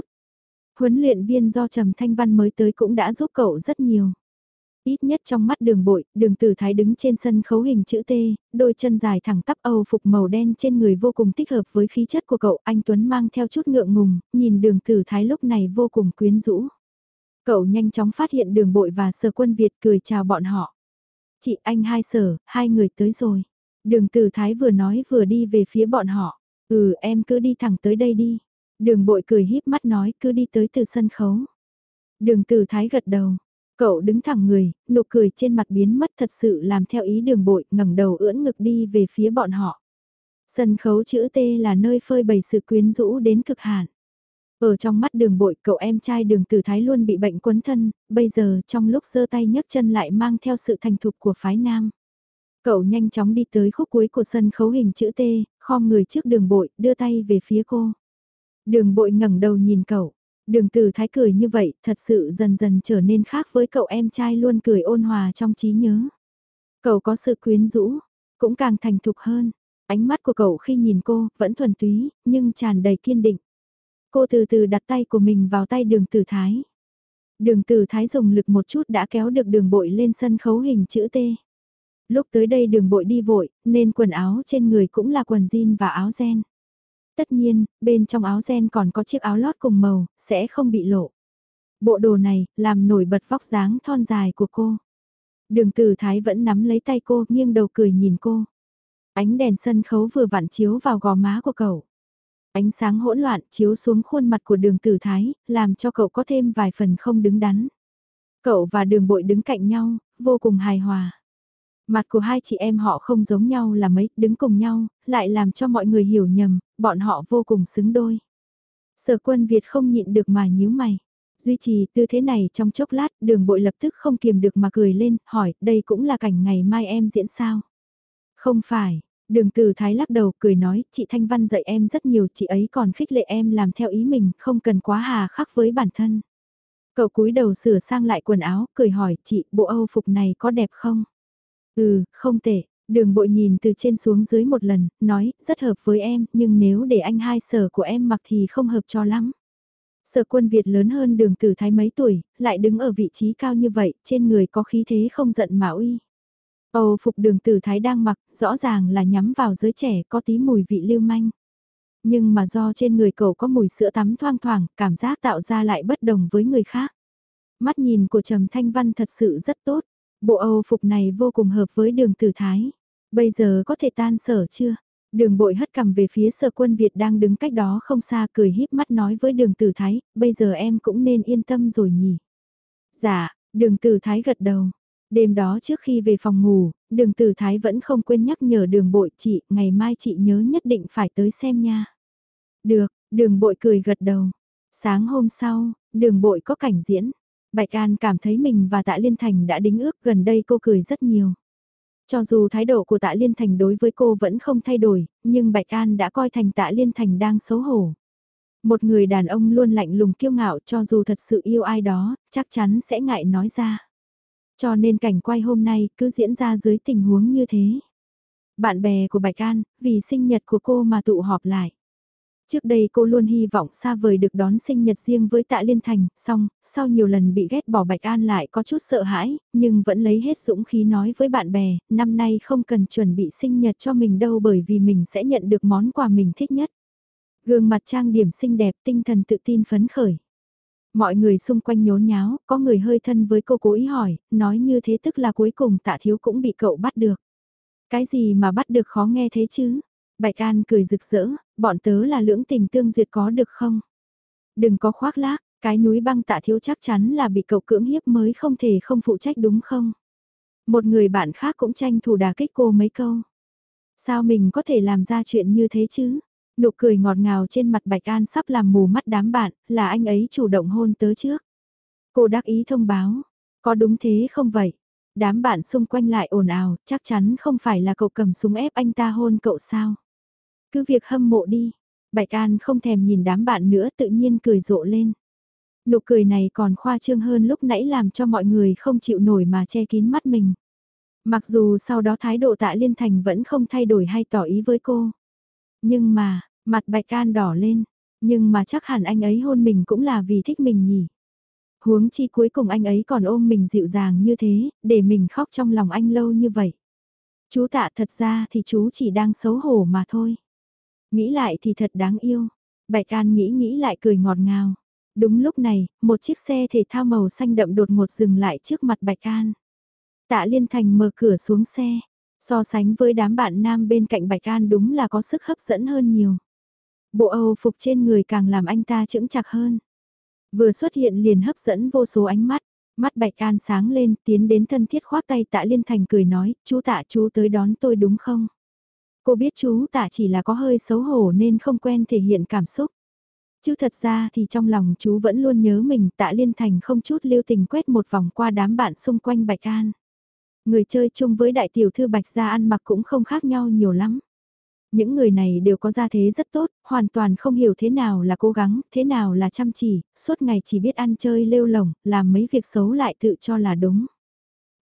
Huấn luyện viên do Trầm Thanh Văn mới tới cũng đã giúp cậu rất nhiều. Ít nhất trong mắt đường bội, đường tử thái đứng trên sân khấu hình chữ T, đôi chân dài thẳng tắp âu phục màu đen trên người vô cùng thích hợp với khí chất của cậu. Anh Tuấn mang theo chút ngượng ngùng, nhìn đường tử thái lúc này vô cùng quyến rũ. Cậu nhanh chóng phát hiện đường bội và sở quân Việt cười chào bọn họ. Chị anh hai sở, hai người tới rồi. Đường Tử Thái vừa nói vừa đi về phía bọn họ. Ừ em cứ đi thẳng tới đây đi. Đường bội cười híp mắt nói cứ đi tới từ sân khấu. Đường Tử Thái gật đầu. Cậu đứng thẳng người, nụ cười trên mặt biến mất thật sự làm theo ý đường bội ngẩng đầu ưỡn ngực đi về phía bọn họ. Sân khấu chữ T là nơi phơi bày sự quyến rũ đến cực hạn. Ở trong mắt đường bội cậu em trai đường tử thái luôn bị bệnh quấn thân, bây giờ trong lúc giơ tay nhấc chân lại mang theo sự thành thục của phái nam. Cậu nhanh chóng đi tới khúc cuối của sân khấu hình chữ T, khom người trước đường bội, đưa tay về phía cô. Đường bội ngẩng đầu nhìn cậu. Đường tử thái cười như vậy, thật sự dần dần trở nên khác với cậu em trai luôn cười ôn hòa trong trí nhớ. Cậu có sự quyến rũ, cũng càng thành thục hơn. Ánh mắt của cậu khi nhìn cô, vẫn thuần túy, nhưng tràn đầy kiên định. Cô từ từ đặt tay của mình vào tay đường tử thái. Đường tử thái dùng lực một chút đã kéo được đường bội lên sân khấu hình chữ T. Lúc tới đây đường bội đi vội, nên quần áo trên người cũng là quần jean và áo ren. Tất nhiên, bên trong áo ren còn có chiếc áo lót cùng màu, sẽ không bị lộ. Bộ đồ này, làm nổi bật vóc dáng thon dài của cô. Đường tử thái vẫn nắm lấy tay cô, nghiêng đầu cười nhìn cô. Ánh đèn sân khấu vừa vặn chiếu vào gò má của cậu. Ánh sáng hỗn loạn chiếu xuống khuôn mặt của đường tử thái, làm cho cậu có thêm vài phần không đứng đắn. Cậu và đường bội đứng cạnh nhau, vô cùng hài hòa. Mặt của hai chị em họ không giống nhau là mấy, đứng cùng nhau, lại làm cho mọi người hiểu nhầm, bọn họ vô cùng xứng đôi. Sở quân Việt không nhịn được mà nhíu mày. Duy trì tư thế này trong chốc lát, đường bội lập tức không kiềm được mà cười lên, hỏi, đây cũng là cảnh ngày mai em diễn sao? Không phải, Đường từ thái lắc đầu cười nói, chị Thanh Văn dạy em rất nhiều, chị ấy còn khích lệ em làm theo ý mình, không cần quá hà khắc với bản thân. Cậu cúi đầu sửa sang lại quần áo, cười hỏi, chị, bộ Âu phục này có đẹp không? Ừ, không tệ. Đường bội nhìn từ trên xuống dưới một lần, nói, rất hợp với em, nhưng nếu để anh hai sở của em mặc thì không hợp cho lắm. Sở quân Việt lớn hơn đường tử thái mấy tuổi, lại đứng ở vị trí cao như vậy, trên người có khí thế không giận mà uy. Âu phục đường tử thái đang mặc, rõ ràng là nhắm vào giới trẻ có tí mùi vị lưu manh. Nhưng mà do trên người cậu có mùi sữa tắm thoang thoảng, cảm giác tạo ra lại bất đồng với người khác. Mắt nhìn của Trầm Thanh Văn thật sự rất tốt. Bộ Âu phục này vô cùng hợp với đường tử thái. Bây giờ có thể tan sở chưa? Đường bội hất cầm về phía sở quân Việt đang đứng cách đó không xa cười híp mắt nói với đường tử thái, bây giờ em cũng nên yên tâm rồi nhỉ. Dạ, đường tử thái gật đầu, Đêm đó trước khi về phòng ngủ, đường tử thái vẫn không quên nhắc nhở đường bội chị, ngày mai chị nhớ nhất định phải tới xem nha. Được, đường bội cười gật đầu. Sáng hôm sau, đường bội có cảnh diễn. Bạch An cảm thấy mình và Tạ Liên Thành đã đính ước gần đây cô cười rất nhiều. Cho dù thái độ của Tạ Liên Thành đối với cô vẫn không thay đổi, nhưng Bạch An đã coi thành Tạ Liên Thành đang xấu hổ. Một người đàn ông luôn lạnh lùng kiêu ngạo cho dù thật sự yêu ai đó, chắc chắn sẽ ngại nói ra. Cho nên cảnh quay hôm nay cứ diễn ra dưới tình huống như thế. Bạn bè của Bạch An, vì sinh nhật của cô mà tụ họp lại. Trước đây cô luôn hy vọng xa vời được đón sinh nhật riêng với tạ Liên Thành, xong, sau nhiều lần bị ghét bỏ Bạch An lại có chút sợ hãi, nhưng vẫn lấy hết dũng khí nói với bạn bè, năm nay không cần chuẩn bị sinh nhật cho mình đâu bởi vì mình sẽ nhận được món quà mình thích nhất. Gương mặt trang điểm xinh đẹp tinh thần tự tin phấn khởi. Mọi người xung quanh nhốn nháo, có người hơi thân với cô cố ý hỏi, nói như thế tức là cuối cùng tạ thiếu cũng bị cậu bắt được. Cái gì mà bắt được khó nghe thế chứ? Bạch An cười rực rỡ, bọn tớ là lưỡng tình tương duyệt có được không? Đừng có khoác lác, cái núi băng tạ thiếu chắc chắn là bị cậu cưỡng hiếp mới không thể không phụ trách đúng không? Một người bạn khác cũng tranh thủ đà kích cô mấy câu. Sao mình có thể làm ra chuyện như thế chứ? Nụ cười ngọt ngào trên mặt Bạch An sắp làm mù mắt đám bạn, là anh ấy chủ động hôn tớ trước. Cô đắc ý thông báo, có đúng thế không vậy? Đám bạn xung quanh lại ồn ào, chắc chắn không phải là cậu cầm súng ép anh ta hôn cậu sao? Cứ việc hâm mộ đi. Bạch An không thèm nhìn đám bạn nữa tự nhiên cười rộ lên. Nụ cười này còn khoa trương hơn lúc nãy làm cho mọi người không chịu nổi mà che kín mắt mình. Mặc dù sau đó thái độ tạ liên thành vẫn không thay đổi hay tỏ ý với cô. Nhưng mà, mặt bạch can đỏ lên, nhưng mà chắc hẳn anh ấy hôn mình cũng là vì thích mình nhỉ. Huống chi cuối cùng anh ấy còn ôm mình dịu dàng như thế, để mình khóc trong lòng anh lâu như vậy. Chú tạ thật ra thì chú chỉ đang xấu hổ mà thôi. Nghĩ lại thì thật đáng yêu. Bạch An nghĩ nghĩ lại cười ngọt ngào. Đúng lúc này, một chiếc xe thể thao màu xanh đậm đột ngột dừng lại trước mặt Bạch An. Tạ Liên Thành mở cửa xuống xe. So sánh với đám bạn nam bên cạnh Bạch An đúng là có sức hấp dẫn hơn nhiều. Bộ Âu phục trên người càng làm anh ta chững chạc hơn. Vừa xuất hiện liền hấp dẫn vô số ánh mắt, mắt Bạch An sáng lên tiến đến thân thiết khoác tay tạ Liên Thành cười nói, chú tạ chú tới đón tôi đúng không? Cô biết chú tạ chỉ là có hơi xấu hổ nên không quen thể hiện cảm xúc. Chứ thật ra thì trong lòng chú vẫn luôn nhớ mình tạ Liên Thành không chút lưu tình quét một vòng qua đám bạn xung quanh Bạch An. Người chơi chung với đại tiểu thư Bạch Gia ăn mặc cũng không khác nhau nhiều lắm. Những người này đều có gia thế rất tốt, hoàn toàn không hiểu thế nào là cố gắng, thế nào là chăm chỉ, suốt ngày chỉ biết ăn chơi lêu lỏng, làm mấy việc xấu lại tự cho là đúng.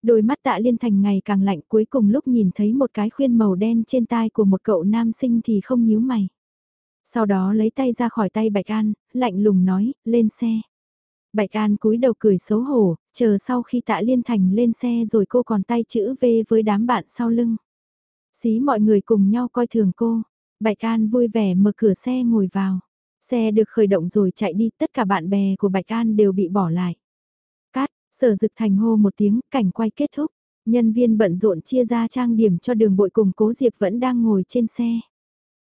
Đôi mắt tạ liên thành ngày càng lạnh cuối cùng lúc nhìn thấy một cái khuyên màu đen trên tai của một cậu nam sinh thì không nhíu mày. Sau đó lấy tay ra khỏi tay Bạch An, lạnh lùng nói, lên xe. Bạch An cúi đầu cười xấu hổ, chờ sau khi tạ liên thành lên xe rồi cô còn tay chữ V với đám bạn sau lưng. Xí mọi người cùng nhau coi thường cô. Bạch An vui vẻ mở cửa xe ngồi vào. Xe được khởi động rồi chạy đi, tất cả bạn bè của Bạch An đều bị bỏ lại. Sở dực thành hô một tiếng, cảnh quay kết thúc. Nhân viên bận rộn chia ra trang điểm cho đường bội cùng cố Diệp vẫn đang ngồi trên xe.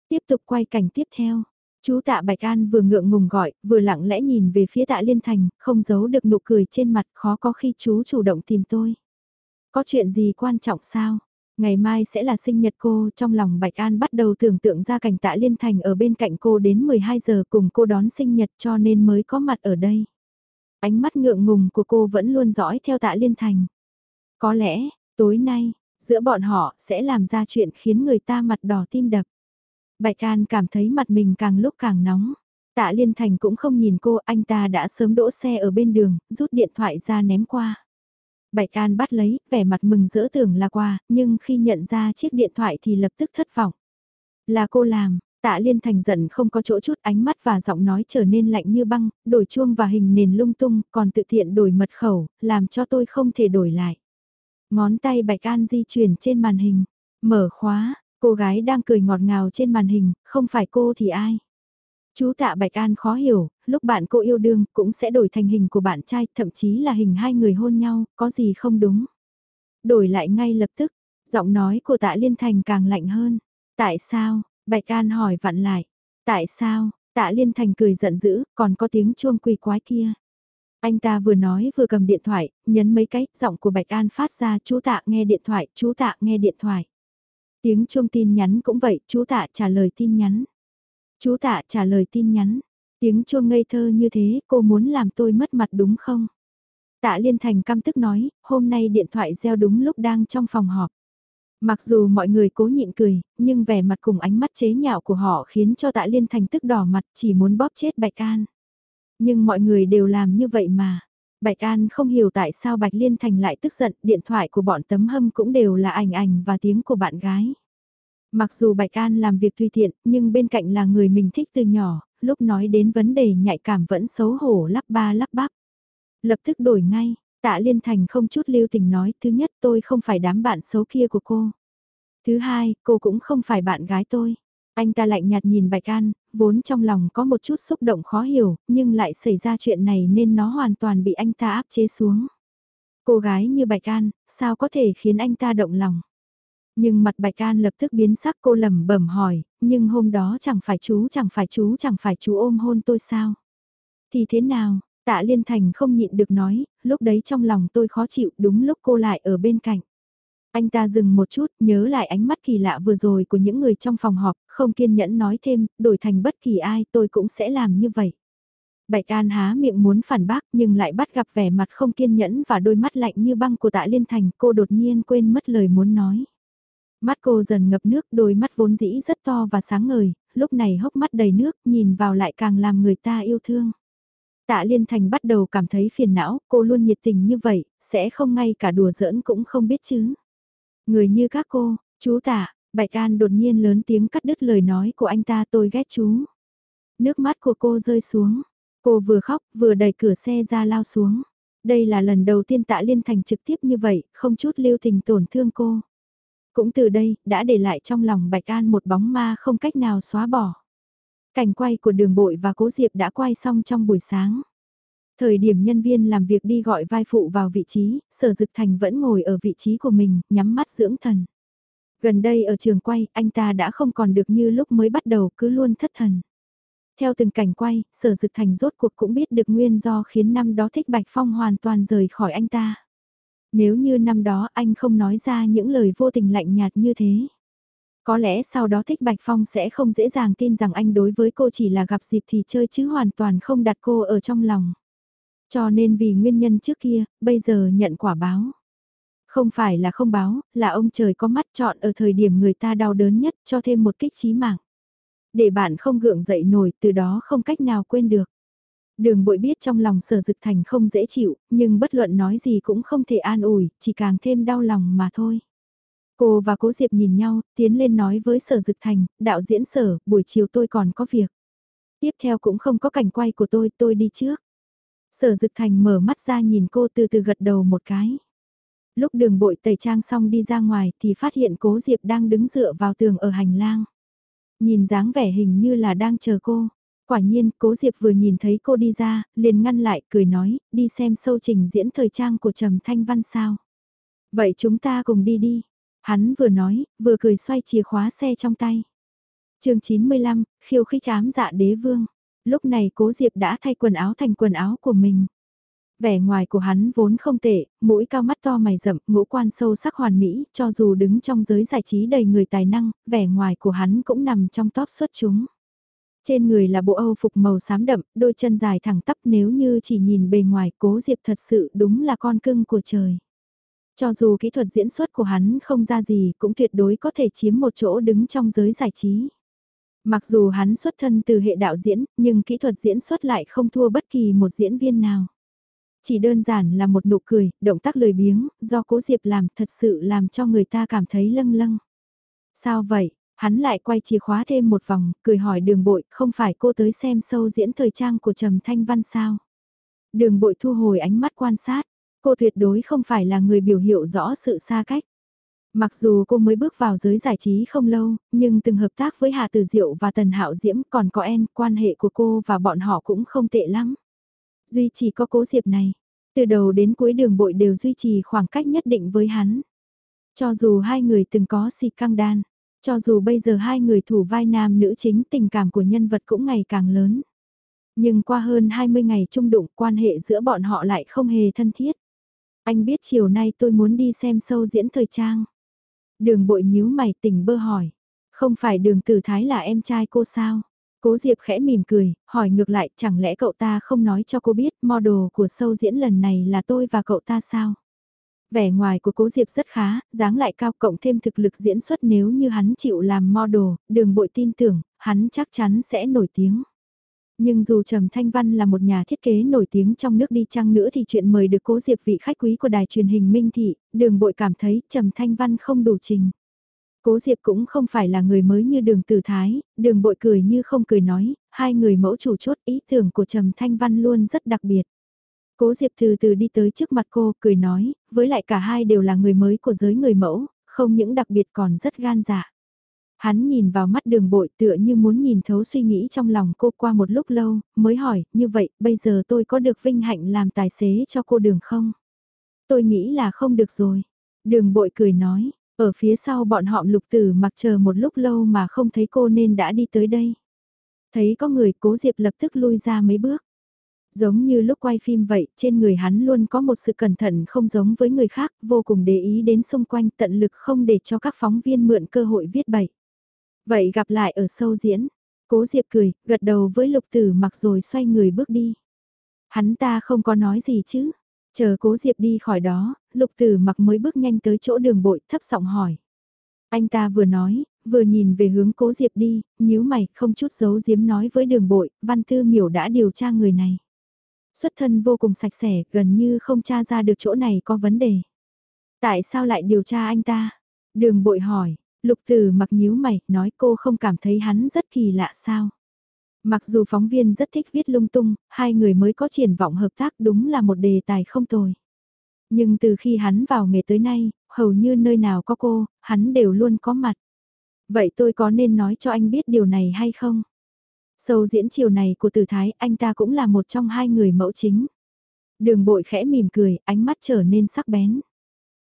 Tiếp tục quay cảnh tiếp theo. Chú tạ Bạch An vừa ngượng ngùng gọi, vừa lặng lẽ nhìn về phía tạ Liên Thành, không giấu được nụ cười trên mặt khó có khi chú chủ động tìm tôi. Có chuyện gì quan trọng sao? Ngày mai sẽ là sinh nhật cô, trong lòng Bạch An bắt đầu tưởng tượng ra cảnh tạ Liên Thành ở bên cạnh cô đến 12 giờ cùng cô đón sinh nhật cho nên mới có mặt ở đây. Ánh mắt ngượng ngùng của cô vẫn luôn dõi theo tạ Liên Thành. Có lẽ, tối nay, giữa bọn họ sẽ làm ra chuyện khiến người ta mặt đỏ tim đập. Bạch An cảm thấy mặt mình càng lúc càng nóng. Tạ Liên Thành cũng không nhìn cô, anh ta đã sớm đỗ xe ở bên đường, rút điện thoại ra ném qua. Bạch An bắt lấy, vẻ mặt mừng rỡ tưởng là quà, nhưng khi nhận ra chiếc điện thoại thì lập tức thất vọng. Là cô làm, tạ liên thành giận không có chỗ chút ánh mắt và giọng nói trở nên lạnh như băng, đổi chuông và hình nền lung tung, còn tự thiện đổi mật khẩu, làm cho tôi không thể đổi lại. Ngón tay Bạch An di chuyển trên màn hình, mở khóa, cô gái đang cười ngọt ngào trên màn hình, không phải cô thì ai? Chú tạ Bạch An khó hiểu, lúc bạn cô yêu đương cũng sẽ đổi thành hình của bạn trai, thậm chí là hình hai người hôn nhau, có gì không đúng. Đổi lại ngay lập tức, giọng nói của tạ Liên Thành càng lạnh hơn. Tại sao? Bạch An hỏi vặn lại. Tại sao? Tạ Liên Thành cười giận dữ, còn có tiếng chuông quỳ quái kia. Anh ta vừa nói vừa cầm điện thoại, nhấn mấy cái, giọng của Bạch An phát ra chú tạ nghe điện thoại, chú tạ nghe điện thoại. Tiếng chuông tin nhắn cũng vậy, chú tạ trả lời tin nhắn. Chú tạ trả lời tin nhắn. Tiếng chuông ngây thơ như thế, cô muốn làm tôi mất mặt đúng không? Tạ Liên Thành căm tức nói, hôm nay điện thoại reo đúng lúc đang trong phòng họp. Mặc dù mọi người cố nhịn cười, nhưng vẻ mặt cùng ánh mắt chế nhạo của họ khiến cho Tạ Liên Thành tức đỏ mặt chỉ muốn bóp chết Bạch An. Nhưng mọi người đều làm như vậy mà. Bạch An không hiểu tại sao Bạch Liên Thành lại tức giận, điện thoại của bọn tấm hâm cũng đều là ảnh ảnh và tiếng của bạn gái. Mặc dù Bạch An làm việc tùy tiện, nhưng bên cạnh là người mình thích từ nhỏ, lúc nói đến vấn đề nhạy cảm vẫn xấu hổ lắp ba lắp bắp. Lập tức đổi ngay, tạ liên thành không chút lưu tình nói, thứ nhất tôi không phải đám bạn xấu kia của cô. Thứ hai, cô cũng không phải bạn gái tôi. Anh ta lạnh nhạt nhìn Bạch An, vốn trong lòng có một chút xúc động khó hiểu, nhưng lại xảy ra chuyện này nên nó hoàn toàn bị anh ta áp chế xuống. Cô gái như Bạch An, sao có thể khiến anh ta động lòng? Nhưng mặt Bạch An lập tức biến sắc cô lẩm bẩm hỏi, nhưng hôm đó chẳng phải chú chẳng phải chú chẳng phải chú ôm hôn tôi sao? Thì thế nào? Tạ Liên Thành không nhịn được nói, lúc đấy trong lòng tôi khó chịu đúng lúc cô lại ở bên cạnh. Anh ta dừng một chút, nhớ lại ánh mắt kỳ lạ vừa rồi của những người trong phòng họp, không kiên nhẫn nói thêm, đổi thành bất kỳ ai tôi cũng sẽ làm như vậy. Bạch An há miệng muốn phản bác nhưng lại bắt gặp vẻ mặt không kiên nhẫn và đôi mắt lạnh như băng của tạ liên thành cô đột nhiên quên mất lời muốn nói. Mắt cô dần ngập nước, đôi mắt vốn dĩ rất to và sáng ngời, lúc này hốc mắt đầy nước, nhìn vào lại càng làm người ta yêu thương. Tạ Liên Thành bắt đầu cảm thấy phiền não, cô luôn nhiệt tình như vậy, sẽ không ngay cả đùa giỡn cũng không biết chứ. Người như các cô, chú Tạ, Bạch An đột nhiên lớn tiếng cắt đứt lời nói của anh ta tôi ghét chú. Nước mắt của cô rơi xuống, cô vừa khóc vừa đẩy cửa xe ra lao xuống. Đây là lần đầu tiên Tạ Liên Thành trực tiếp như vậy, không chút lưu tình tổn thương cô. Cũng từ đây, đã để lại trong lòng Bạch An một bóng ma không cách nào xóa bỏ. Cảnh quay của đường bội và cố diệp đã quay xong trong buổi sáng. Thời điểm nhân viên làm việc đi gọi vai phụ vào vị trí, sở dực thành vẫn ngồi ở vị trí của mình, nhắm mắt dưỡng thần. Gần đây ở trường quay, anh ta đã không còn được như lúc mới bắt đầu cứ luôn thất thần. Theo từng cảnh quay, sở dực thành rốt cuộc cũng biết được nguyên do khiến năm đó thích Bạch Phong hoàn toàn rời khỏi anh ta. Nếu như năm đó anh không nói ra những lời vô tình lạnh nhạt như thế. Có lẽ sau đó thích Bạch Phong sẽ không dễ dàng tin rằng anh đối với cô chỉ là gặp dịp thì chơi chứ hoàn toàn không đặt cô ở trong lòng. Cho nên vì nguyên nhân trước kia, bây giờ nhận quả báo. Không phải là không báo, là ông trời có mắt chọn ở thời điểm người ta đau đớn nhất cho thêm một kích trí mạng. Để bạn không gượng dậy nổi từ đó không cách nào quên được. Đường bội biết trong lòng sở dực thành không dễ chịu, nhưng bất luận nói gì cũng không thể an ủi, chỉ càng thêm đau lòng mà thôi. Cô và cố Diệp nhìn nhau, tiến lên nói với sở dực thành, đạo diễn sở, buổi chiều tôi còn có việc. Tiếp theo cũng không có cảnh quay của tôi, tôi đi trước. Sở dực thành mở mắt ra nhìn cô từ từ gật đầu một cái. Lúc đường bội tẩy trang xong đi ra ngoài thì phát hiện cố Diệp đang đứng dựa vào tường ở hành lang. Nhìn dáng vẻ hình như là đang chờ cô. Quả nhiên, cố Diệp vừa nhìn thấy cô đi ra, liền ngăn lại, cười nói, đi xem sâu trình diễn thời trang của Trầm Thanh Văn sao. Vậy chúng ta cùng đi đi. Hắn vừa nói, vừa cười xoay chìa khóa xe trong tay. chương 95, khiêu khích ám dạ đế vương. Lúc này cố Diệp đã thay quần áo thành quần áo của mình. Vẻ ngoài của hắn vốn không tệ, mũi cao mắt to mày rậm, ngũ quan sâu sắc hoàn mỹ, cho dù đứng trong giới giải trí đầy người tài năng, vẻ ngoài của hắn cũng nằm trong top xuất chúng. Trên người là bộ Âu phục màu xám đậm, đôi chân dài thẳng tắp nếu như chỉ nhìn bề ngoài cố diệp thật sự đúng là con cưng của trời. Cho dù kỹ thuật diễn xuất của hắn không ra gì cũng tuyệt đối có thể chiếm một chỗ đứng trong giới giải trí. Mặc dù hắn xuất thân từ hệ đạo diễn, nhưng kỹ thuật diễn xuất lại không thua bất kỳ một diễn viên nào. Chỉ đơn giản là một nụ cười, động tác lười biếng, do cố Diệp làm thật sự làm cho người ta cảm thấy lâng lâng. Sao vậy? Hắn lại quay chìa khóa thêm một vòng, cười hỏi đường bội, không phải cô tới xem sâu diễn thời trang của Trầm Thanh Văn sao? Đường bội thu hồi ánh mắt quan sát, cô tuyệt đối không phải là người biểu hiện rõ sự xa cách. Mặc dù cô mới bước vào giới giải trí không lâu, nhưng từng hợp tác với Hà Tử Diệu và Tần Hạo Diễm còn có en, quan hệ của cô và bọn họ cũng không tệ lắm. Duy chỉ có cố diệp này, từ đầu đến cuối đường bội đều duy trì khoảng cách nhất định với hắn. Cho dù hai người từng có xì căng đan, cho dù bây giờ hai người thủ vai nam nữ chính tình cảm của nhân vật cũng ngày càng lớn. Nhưng qua hơn 20 ngày chung đụng quan hệ giữa bọn họ lại không hề thân thiết. Anh biết chiều nay tôi muốn đi xem sâu diễn thời trang. Đường bội nhíu mày tỉnh bơ hỏi. Không phải đường tử thái là em trai cô sao? Cố Diệp khẽ mỉm cười, hỏi ngược lại chẳng lẽ cậu ta không nói cho cô biết model của sâu diễn lần này là tôi và cậu ta sao? Vẻ ngoài của cố Diệp rất khá, dáng lại cao cộng thêm thực lực diễn xuất nếu như hắn chịu làm model, đường bội tin tưởng, hắn chắc chắn sẽ nổi tiếng. Nhưng dù Trầm Thanh Văn là một nhà thiết kế nổi tiếng trong nước đi chăng nữa thì chuyện mời được cố Diệp vị khách quý của đài truyền hình Minh Thị, đường bội cảm thấy Trầm Thanh Văn không đủ trình. Cố Diệp cũng không phải là người mới như đường tử thái, đường bội cười như không cười nói, hai người mẫu chủ chốt ý tưởng của Trầm Thanh Văn luôn rất đặc biệt. Cố Diệp từ từ đi tới trước mặt cô, cười nói, với lại cả hai đều là người mới của giới người mẫu, không những đặc biệt còn rất gan dạ. Hắn nhìn vào mắt đường bội tựa như muốn nhìn thấu suy nghĩ trong lòng cô qua một lúc lâu, mới hỏi, như vậy, bây giờ tôi có được vinh hạnh làm tài xế cho cô đường không? Tôi nghĩ là không được rồi. Đường bội cười nói, ở phía sau bọn họ lục tử mặc chờ một lúc lâu mà không thấy cô nên đã đi tới đây. Thấy có người cố Diệp lập tức lui ra mấy bước. Giống như lúc quay phim vậy, trên người hắn luôn có một sự cẩn thận không giống với người khác, vô cùng để ý đến xung quanh tận lực không để cho các phóng viên mượn cơ hội viết bậy. Vậy gặp lại ở sâu diễn, cố Diệp cười, gật đầu với lục tử mặc rồi xoay người bước đi. Hắn ta không có nói gì chứ, Chờ cố Diệp đi khỏi đó, lục tử mặc mới bước nhanh tới chỗ đường bội thấp giọng hỏi. Anh ta vừa nói, vừa nhìn về hướng cố Diệp đi, nhíu mày, không chút giấu giếm nói với đường bội, văn thư miểu đã điều tra người này. Xuất thân vô cùng sạch sẽ, gần như không tra ra được chỗ này có vấn đề. Tại sao lại điều tra anh ta? Đường bội hỏi, lục tử mặc nhíu mày, nói cô không cảm thấy hắn rất kỳ lạ sao? Mặc dù phóng viên rất thích viết lung tung, hai người mới có triển vọng hợp tác đúng là một đề tài không tồi. Nhưng từ khi hắn vào nghề tới nay, hầu như nơi nào có cô, hắn đều luôn có mặt. Vậy tôi có nên nói cho anh biết điều này hay không? Sâu diễn chiều này của tử thái, anh ta cũng là một trong hai người mẫu chính. Đường bội khẽ mỉm cười, ánh mắt trở nên sắc bén.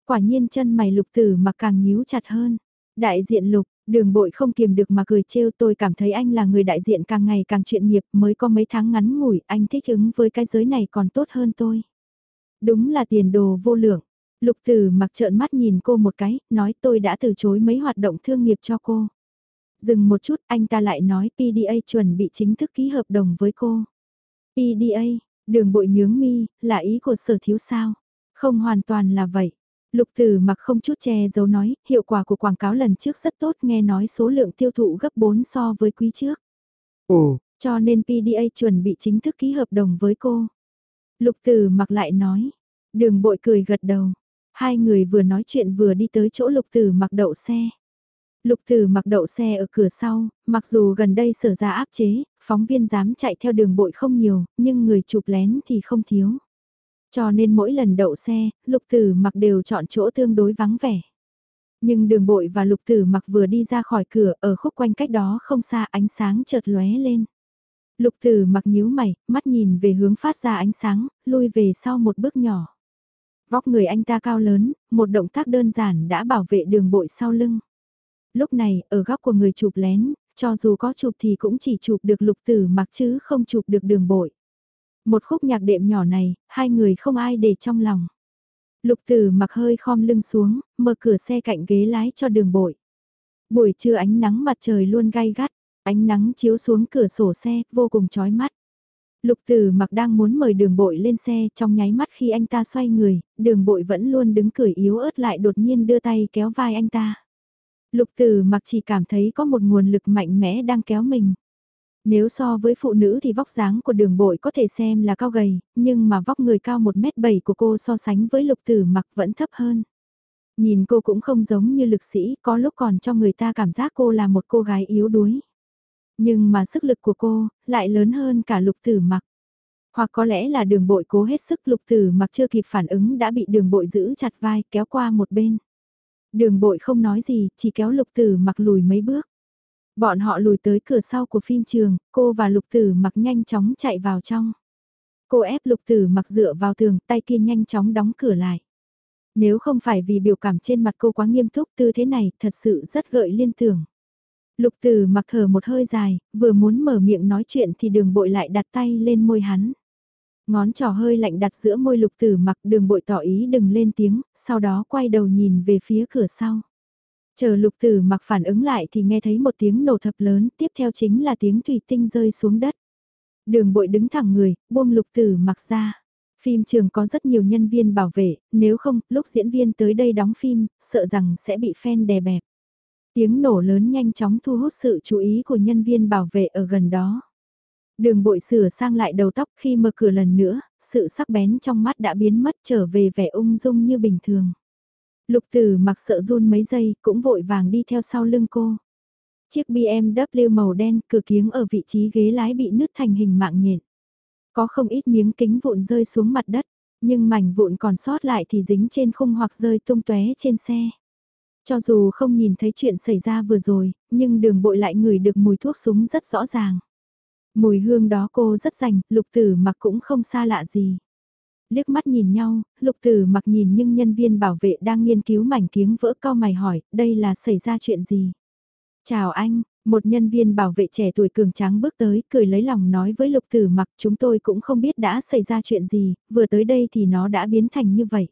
Quả nhiên chân mày lục tử mặc càng nhíu chặt hơn. Đại diện lục, đường bội không kiềm được mà cười trêu tôi cảm thấy anh là người đại diện càng ngày càng chuyện nghiệp mới có mấy tháng ngắn ngủi anh thích ứng với cái giới này còn tốt hơn tôi. Đúng là tiền đồ vô lượng. Lục tử mặc trợn mắt nhìn cô một cái, nói tôi đã từ chối mấy hoạt động thương nghiệp cho cô. Dừng một chút anh ta lại nói PDA chuẩn bị chính thức ký hợp đồng với cô. PDA, đường bội nhướng mi, là ý của sở thiếu sao? Không hoàn toàn là vậy. Lục Tử mặc không chút che giấu nói, hiệu quả của quảng cáo lần trước rất tốt nghe nói số lượng tiêu thụ gấp 4 so với quý trước. Ồ, cho nên PDA chuẩn bị chính thức ký hợp đồng với cô. Lục Tử mặc lại nói, đường bội cười gật đầu. Hai người vừa nói chuyện vừa đi tới chỗ lục tử mặc đậu xe. Lục tử mặc đậu xe ở cửa sau, mặc dù gần đây sở ra áp chế, phóng viên dám chạy theo đường bội không nhiều, nhưng người chụp lén thì không thiếu. Cho nên mỗi lần đậu xe, lục tử mặc đều chọn chỗ tương đối vắng vẻ. Nhưng đường bội và lục tử mặc vừa đi ra khỏi cửa ở khúc quanh cách đó không xa ánh sáng chợt lóe lên. Lục tử mặc nhíu mày, mắt nhìn về hướng phát ra ánh sáng, lui về sau một bước nhỏ. Vóc người anh ta cao lớn, một động tác đơn giản đã bảo vệ đường bội sau lưng. Lúc này, ở góc của người chụp lén, cho dù có chụp thì cũng chỉ chụp được lục tử mặc chứ không chụp được đường bội. Một khúc nhạc đệm nhỏ này, hai người không ai để trong lòng. Lục tử mặc hơi khom lưng xuống, mở cửa xe cạnh ghế lái cho đường bội. Buổi trưa ánh nắng mặt trời luôn gai gắt, ánh nắng chiếu xuống cửa sổ xe, vô cùng chói mắt. Lục tử mặc đang muốn mời đường bội lên xe trong nháy mắt khi anh ta xoay người, đường bội vẫn luôn đứng cười yếu ớt lại đột nhiên đưa tay kéo vai anh ta. Lục tử mặc chỉ cảm thấy có một nguồn lực mạnh mẽ đang kéo mình. Nếu so với phụ nữ thì vóc dáng của đường bội có thể xem là cao gầy, nhưng mà vóc người cao 1m7 của cô so sánh với lục tử mặc vẫn thấp hơn. Nhìn cô cũng không giống như lực sĩ, có lúc còn cho người ta cảm giác cô là một cô gái yếu đuối. Nhưng mà sức lực của cô, lại lớn hơn cả lục tử mặc. Hoặc có lẽ là đường bội cố hết sức lục tử mặc chưa kịp phản ứng đã bị đường bội giữ chặt vai kéo qua một bên. Đường bội không nói gì, chỉ kéo lục tử mặc lùi mấy bước. Bọn họ lùi tới cửa sau của phim trường, cô và lục tử mặc nhanh chóng chạy vào trong. Cô ép lục tử mặc dựa vào tường, tay kia nhanh chóng đóng cửa lại. Nếu không phải vì biểu cảm trên mặt cô quá nghiêm túc tư thế này, thật sự rất gợi liên tưởng. Lục Tử mặc thở một hơi dài, vừa muốn mở miệng nói chuyện thì đường bội lại đặt tay lên môi hắn. Ngón trỏ hơi lạnh đặt giữa môi lục tử mặc đường bội tỏ ý đừng lên tiếng, sau đó quay đầu nhìn về phía cửa sau. Chờ lục tử mặc phản ứng lại thì nghe thấy một tiếng nổ thập lớn, tiếp theo chính là tiếng thủy tinh rơi xuống đất. Đường bội đứng thẳng người, buông lục tử mặc ra. Phim trường có rất nhiều nhân viên bảo vệ, nếu không, lúc diễn viên tới đây đóng phim, sợ rằng sẽ bị fan đè bẹp. Tiếng nổ lớn nhanh chóng thu hút sự chú ý của nhân viên bảo vệ ở gần đó. Đường bội sửa sang lại đầu tóc khi mở cửa lần nữa, sự sắc bén trong mắt đã biến mất trở về vẻ ung dung như bình thường. Lục tử mặc sợ run mấy giây cũng vội vàng đi theo sau lưng cô. Chiếc BMW màu đen cửa kiếng ở vị trí ghế lái bị nứt thành hình mạng nhện. Có không ít miếng kính vụn rơi xuống mặt đất, nhưng mảnh vụn còn sót lại thì dính trên khung hoặc rơi tung tóe trên xe. Cho dù không nhìn thấy chuyện xảy ra vừa rồi, nhưng đường bội lại ngửi được mùi thuốc súng rất rõ ràng. Mùi hương đó cô rất rành, lục tử mặc cũng không xa lạ gì. Liếc mắt nhìn nhau, lục tử mặc nhìn nhưng nhân viên bảo vệ đang nghiên cứu mảnh kiếng vỡ cao mày hỏi, đây là xảy ra chuyện gì? Chào anh, một nhân viên bảo vệ trẻ tuổi cường tráng bước tới, cười lấy lòng nói với lục tử mặc chúng tôi cũng không biết đã xảy ra chuyện gì, vừa tới đây thì nó đã biến thành như vậy.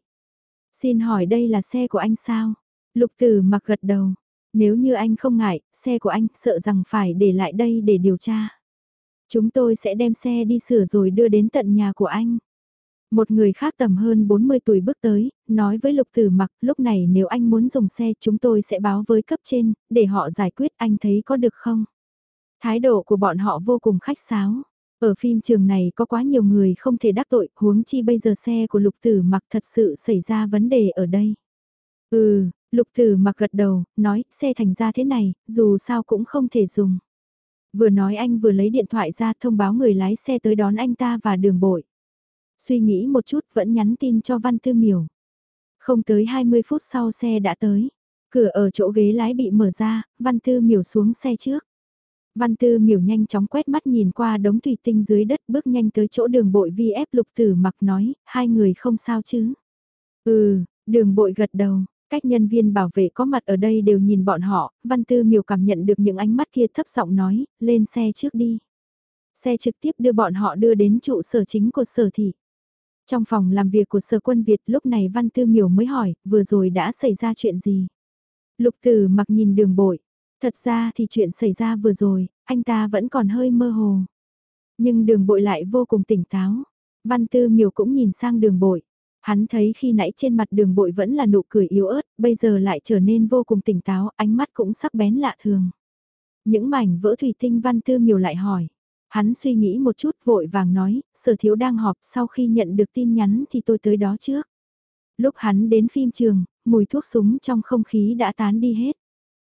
Xin hỏi đây là xe của anh sao? Lục tử mặc gật đầu. Nếu như anh không ngại, xe của anh sợ rằng phải để lại đây để điều tra. Chúng tôi sẽ đem xe đi sửa rồi đưa đến tận nhà của anh. Một người khác tầm hơn 40 tuổi bước tới, nói với lục tử mặc lúc này nếu anh muốn dùng xe chúng tôi sẽ báo với cấp trên, để họ giải quyết anh thấy có được không? Thái độ của bọn họ vô cùng khách sáo. Ở phim trường này có quá nhiều người không thể đắc tội, huống chi bây giờ xe của lục tử mặc thật sự xảy ra vấn đề ở đây. Ừ, Lục Tử mặc gật đầu, nói, xe thành ra thế này, dù sao cũng không thể dùng. Vừa nói anh vừa lấy điện thoại ra thông báo người lái xe tới đón anh ta và đường bội. Suy nghĩ một chút vẫn nhắn tin cho Văn Tư Miểu. Không tới 20 phút sau xe đã tới. Cửa ở chỗ ghế lái bị mở ra, Văn Tư Miểu xuống xe trước. Văn Tư Miểu nhanh chóng quét mắt nhìn qua đống thủy tinh dưới đất bước nhanh tới chỗ đường bội VF lục tử mặc nói, hai người không sao chứ. Ừ, đường bội gật đầu, Cách nhân viên bảo vệ có mặt ở đây đều nhìn bọn họ, Văn Tư Miểu cảm nhận được những ánh mắt kia thấp giọng nói, lên xe trước đi. Xe trực tiếp đưa bọn họ đưa đến trụ sở chính của sở thị. Trong phòng làm việc của sở quân Việt lúc này Văn Tư Miểu mới hỏi, vừa rồi đã xảy ra chuyện gì? Lục tử mặc nhìn đường bội. Thật ra thì chuyện xảy ra vừa rồi, anh ta vẫn còn hơi mơ hồ. Nhưng đường bội lại vô cùng tỉnh táo. Văn Tư Miểu cũng nhìn sang đường bội. Hắn thấy khi nãy trên mặt đường bội vẫn là nụ cười yếu ớt, bây giờ lại trở nên vô cùng tỉnh táo, ánh mắt cũng sắc bén lạ thường. Những mảnh vỡ thủy tinh Văn Tư Miểu lại hỏi. Hắn suy nghĩ một chút vội vàng nói, sở thiếu đang họp sau khi nhận được tin nhắn thì tôi tới đó trước. Lúc hắn đến phim trường, mùi thuốc súng trong không khí đã tán đi hết.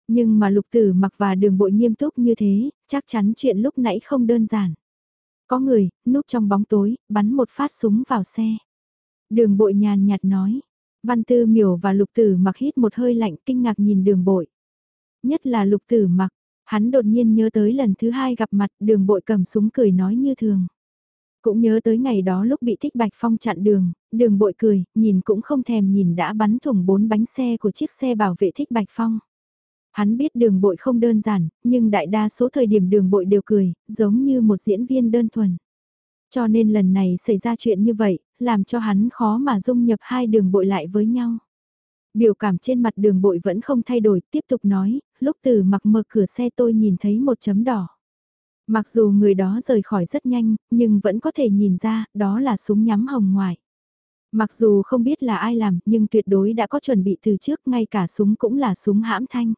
Nhưng mà lục tử mặc và đường bội nghiêm túc như thế, chắc chắn chuyện lúc nãy không đơn giản. Có người, núp trong bóng tối, bắn một phát súng vào xe. Đường bội nhàn nhạt nói. Văn tư miểu và lục tử mặc hít một hơi lạnh kinh ngạc nhìn đường bội. Nhất là lục tử mặc, hắn đột nhiên nhớ tới lần thứ hai gặp mặt đường bội cầm súng cười nói như thường. Cũng nhớ tới ngày đó lúc bị Thích Bạch Phong chặn đường, đường bội cười, nhìn cũng không thèm nhìn đã bắn thủng bốn bánh xe của chiếc xe bảo vệ Thích Bạch Phong. Hắn biết đường bội không đơn giản, nhưng đại đa số thời điểm đường bội đều cười, giống như một diễn viên đơn thuần. Cho nên lần này xảy ra chuyện như vậy, làm cho hắn khó mà dung nhập hai đường bội lại với nhau. Biểu cảm trên mặt đường bội vẫn không thay đổi, tiếp tục nói, lúc từ mặc mở cửa xe tôi nhìn thấy một chấm đỏ. Mặc dù người đó rời khỏi rất nhanh, nhưng vẫn có thể nhìn ra, đó là súng nhắm hồng ngoài. Mặc dù không biết là ai làm, nhưng tuyệt đối đã có chuẩn bị từ trước, ngay cả súng cũng là súng hãm thanh.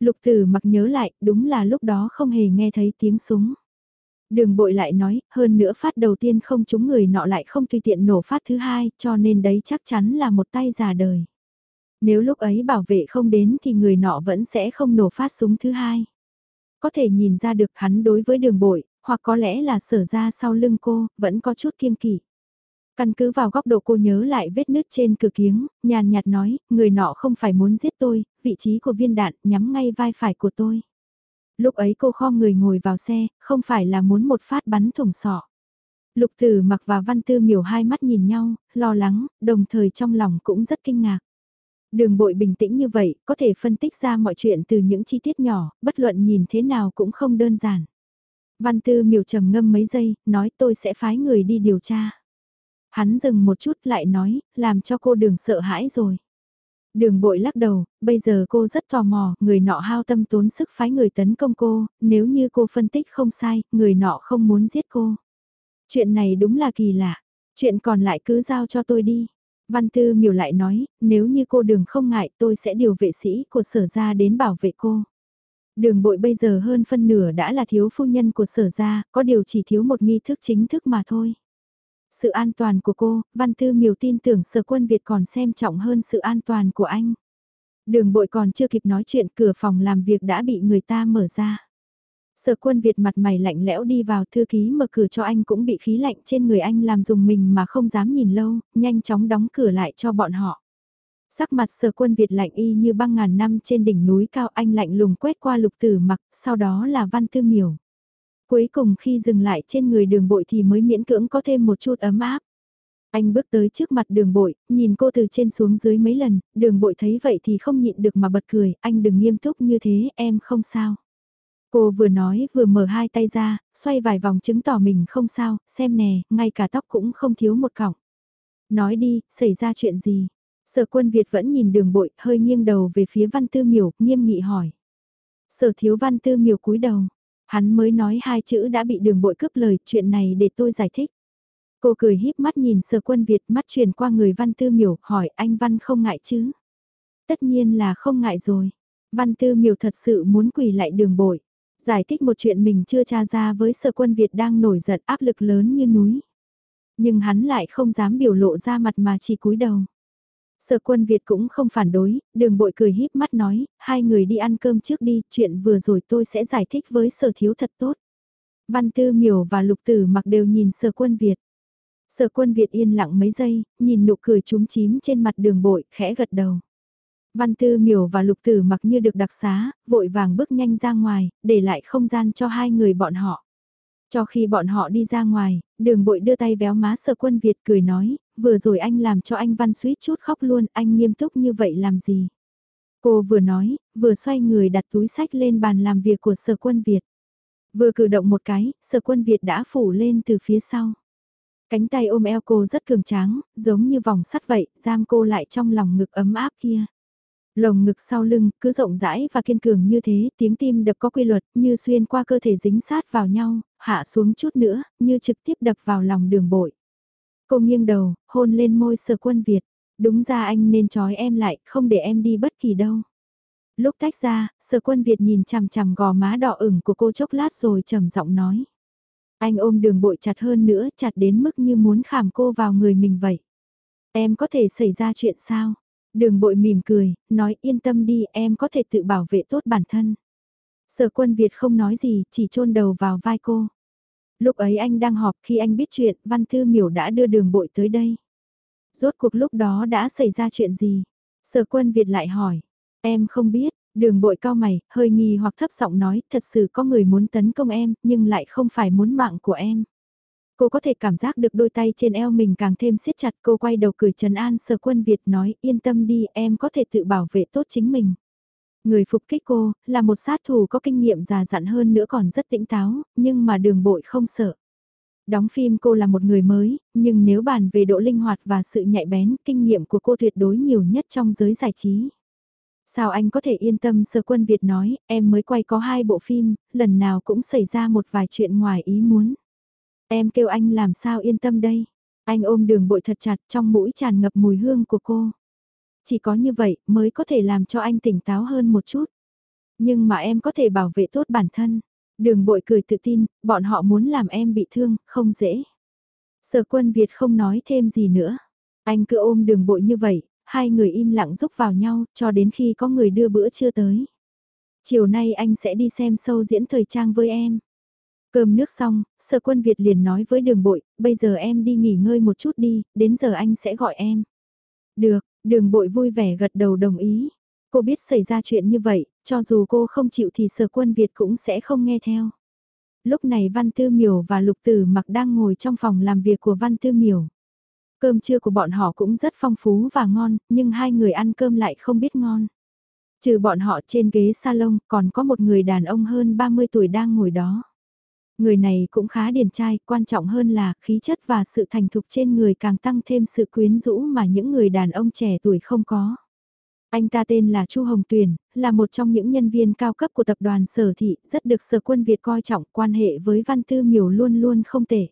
Lục tử mặc nhớ lại, đúng là lúc đó không hề nghe thấy tiếng súng. Đường bội lại nói, hơn nữa phát đầu tiên không trúng người nọ lại không tùy tiện nổ phát thứ hai, cho nên đấy chắc chắn là một tay già đời. Nếu lúc ấy bảo vệ không đến thì người nọ vẫn sẽ không nổ phát súng thứ hai. Có thể nhìn ra được hắn đối với đường bội, hoặc có lẽ là sở ra sau lưng cô, vẫn có chút kiêng kỵ. Căn cứ vào góc độ cô nhớ lại vết nứt trên cửa kiếng, nhàn nhạt nói, người nọ không phải muốn giết tôi, vị trí của viên đạn nhắm ngay vai phải của tôi. Lúc ấy cô kho người ngồi vào xe, không phải là muốn một phát bắn thủng sọ. Lục tử mặc và văn tư miểu hai mắt nhìn nhau, lo lắng, đồng thời trong lòng cũng rất kinh ngạc. Đường bội bình tĩnh như vậy, có thể phân tích ra mọi chuyện từ những chi tiết nhỏ, bất luận nhìn thế nào cũng không đơn giản. Văn tư miều trầm ngâm mấy giây, nói tôi sẽ phái người đi điều tra. Hắn dừng một chút lại nói, làm cho cô đường sợ hãi rồi. Đường bội lắc đầu, bây giờ cô rất tò mò, người nọ hao tâm tốn sức phái người tấn công cô, nếu như cô phân tích không sai, người nọ không muốn giết cô. Chuyện này đúng là kỳ lạ, chuyện còn lại cứ giao cho tôi đi. Văn Tư miều lại nói, nếu như cô đường không ngại tôi sẽ điều vệ sĩ của sở gia đến bảo vệ cô. Đường bội bây giờ hơn phân nửa đã là thiếu phu nhân của sở gia, có điều chỉ thiếu một nghi thức chính thức mà thôi. Sự an toàn của cô, Văn Tư miều tin tưởng sở quân Việt còn xem trọng hơn sự an toàn của anh. Đường bội còn chưa kịp nói chuyện cửa phòng làm việc đã bị người ta mở ra. Sở quân Việt mặt mày lạnh lẽo đi vào thư ký mở cửa cho anh cũng bị khí lạnh trên người anh làm dùng mình mà không dám nhìn lâu, nhanh chóng đóng cửa lại cho bọn họ. Sắc mặt sở quân Việt lạnh y như băng ngàn năm trên đỉnh núi cao anh lạnh lùng quét qua lục tử mặc, sau đó là văn tư miểu. Cuối cùng khi dừng lại trên người đường bội thì mới miễn cưỡng có thêm một chút ấm áp. Anh bước tới trước mặt đường bội, nhìn cô từ trên xuống dưới mấy lần, đường bội thấy vậy thì không nhịn được mà bật cười, anh đừng nghiêm túc như thế, em không sao. Cô vừa nói vừa mở hai tay ra, xoay vài vòng chứng tỏ mình không sao, xem nè, ngay cả tóc cũng không thiếu một cọng. Nói đi, xảy ra chuyện gì? Sở quân Việt vẫn nhìn đường bội, hơi nghiêng đầu về phía văn tư miểu, nghiêm nghị hỏi. Sở thiếu văn tư miểu cúi đầu, hắn mới nói hai chữ đã bị đường bội cướp lời, chuyện này để tôi giải thích. Cô cười híp mắt nhìn sở quân Việt mắt truyền qua người văn tư miểu, hỏi anh văn không ngại chứ? Tất nhiên là không ngại rồi. Văn tư miểu thật sự muốn quỳ lại đường bội giải thích một chuyện mình chưa tra ra với sở quân Việt đang nổi giận áp lực lớn như núi. Nhưng hắn lại không dám biểu lộ ra mặt mà chỉ cúi đầu. Sở quân Việt cũng không phản đối, đường bội cười híp mắt nói, hai người đi ăn cơm trước đi, chuyện vừa rồi tôi sẽ giải thích với sở thiếu thật tốt. Văn Tư Miểu và Lục Tử mặc đều nhìn sở quân Việt. Sở quân Việt yên lặng mấy giây, nhìn nụ cười trúng chím trên mặt đường bội, khẽ gật đầu. Văn Tư Miểu và Lục Tử mặc như được đặc xá, vội vàng bước nhanh ra ngoài, để lại không gian cho hai người bọn họ. Cho khi bọn họ đi ra ngoài, đường bội đưa tay véo má sở quân Việt cười nói, vừa rồi anh làm cho anh Văn suýt chút khóc luôn, anh nghiêm túc như vậy làm gì? Cô vừa nói, vừa xoay người đặt túi sách lên bàn làm việc của sở quân Việt. Vừa cử động một cái, sở quân Việt đã phủ lên từ phía sau. Cánh tay ôm eo cô rất cường tráng, giống như vòng sắt vậy, giam cô lại trong lòng ngực ấm áp kia. Lồng ngực sau lưng, cứ rộng rãi và kiên cường như thế, tiếng tim đập có quy luật, như xuyên qua cơ thể dính sát vào nhau, hạ xuống chút nữa, như trực tiếp đập vào lòng đường bội. Cô nghiêng đầu, hôn lên môi sở quân Việt. Đúng ra anh nên trói em lại, không để em đi bất kỳ đâu. Lúc tách ra, sở quân Việt nhìn chằm chằm gò má đỏ ửng của cô chốc lát rồi trầm giọng nói. Anh ôm đường bội chặt hơn nữa, chặt đến mức như muốn khảm cô vào người mình vậy. Em có thể xảy ra chuyện sao? Đường bội mỉm cười, nói yên tâm đi em có thể tự bảo vệ tốt bản thân. Sở quân Việt không nói gì, chỉ chôn đầu vào vai cô. Lúc ấy anh đang họp khi anh biết chuyện, Văn Thư Miểu đã đưa đường bội tới đây. Rốt cuộc lúc đó đã xảy ra chuyện gì? Sở quân Việt lại hỏi. Em không biết, đường bội cao mày, hơi nghi hoặc thấp giọng nói, thật sự có người muốn tấn công em, nhưng lại không phải muốn mạng của em. Cô có thể cảm giác được đôi tay trên eo mình càng thêm siết chặt cô quay đầu cười trấn an sở quân Việt nói yên tâm đi em có thể tự bảo vệ tốt chính mình. Người phục kích cô, là một sát thủ có kinh nghiệm già dặn hơn nữa còn rất tĩnh táo, nhưng mà đường bội không sợ. Đóng phim cô là một người mới, nhưng nếu bàn về độ linh hoạt và sự nhạy bén, kinh nghiệm của cô tuyệt đối nhiều nhất trong giới giải trí. Sao anh có thể yên tâm sơ quân Việt nói, em mới quay có hai bộ phim, lần nào cũng xảy ra một vài chuyện ngoài ý muốn. Em kêu anh làm sao yên tâm đây. Anh ôm đường bội thật chặt trong mũi tràn ngập mùi hương của cô. Chỉ có như vậy mới có thể làm cho anh tỉnh táo hơn một chút. Nhưng mà em có thể bảo vệ tốt bản thân. Đường bội cười tự tin, bọn họ muốn làm em bị thương, không dễ. Sở quân Việt không nói thêm gì nữa. Anh cứ ôm đường bội như vậy, hai người im lặng rúc vào nhau, cho đến khi có người đưa bữa trưa tới. Chiều nay anh sẽ đi xem sâu diễn thời trang với em. Cơm nước xong, sở quân Việt liền nói với đường bội, bây giờ em đi nghỉ ngơi một chút đi, đến giờ anh sẽ gọi em. Được, đường bội vui vẻ gật đầu đồng ý. Cô biết xảy ra chuyện như vậy, cho dù cô không chịu thì sở quân Việt cũng sẽ không nghe theo. Lúc này Văn Tư Miểu và Lục Tử mặc đang ngồi trong phòng làm việc của Văn Tư Miểu. Cơm trưa của bọn họ cũng rất phong phú và ngon, nhưng hai người ăn cơm lại không biết ngon. Trừ bọn họ trên ghế salon còn có một người đàn ông hơn 30 tuổi đang ngồi đó. Người này cũng khá điển trai, quan trọng hơn là khí chất và sự thành thục trên người càng tăng thêm sự quyến rũ mà những người đàn ông trẻ tuổi không có. Anh ta tên là Chu Hồng Tuyền, là một trong những nhân viên cao cấp của tập đoàn Sở Thị, rất được Sở Quân Việt coi trọng, quan hệ với Văn Tư Miểu luôn luôn không tệ.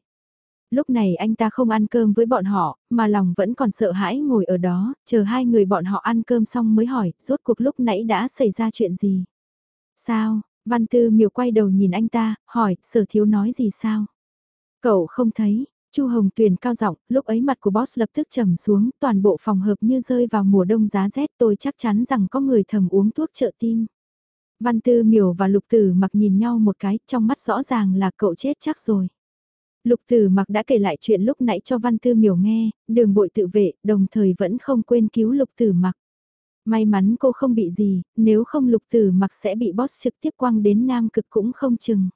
Lúc này anh ta không ăn cơm với bọn họ, mà lòng vẫn còn sợ hãi ngồi ở đó, chờ hai người bọn họ ăn cơm xong mới hỏi, rốt cuộc lúc nãy đã xảy ra chuyện gì? Sao, Văn Tư Miểu quay đầu nhìn anh ta, hỏi, sở thiếu nói gì sao? Cậu không thấy, Chu Hồng Tuyền cao giọng, lúc ấy mặt của boss lập tức trầm xuống, toàn bộ phòng hợp như rơi vào mùa đông giá rét tôi chắc chắn rằng có người thầm uống thuốc trợ tim. Văn Tư Miểu và Lục Tử mặc nhìn nhau một cái, trong mắt rõ ràng là cậu chết chắc rồi. Lục Tử mặc đã kể lại chuyện lúc nãy cho Văn Tư Miểu nghe, đường bội tự vệ, đồng thời vẫn không quên cứu Lục Tử mặc. May mắn cô không bị gì, nếu không lục tử mặc sẽ bị boss trực tiếp quăng đến nam cực cũng không chừng.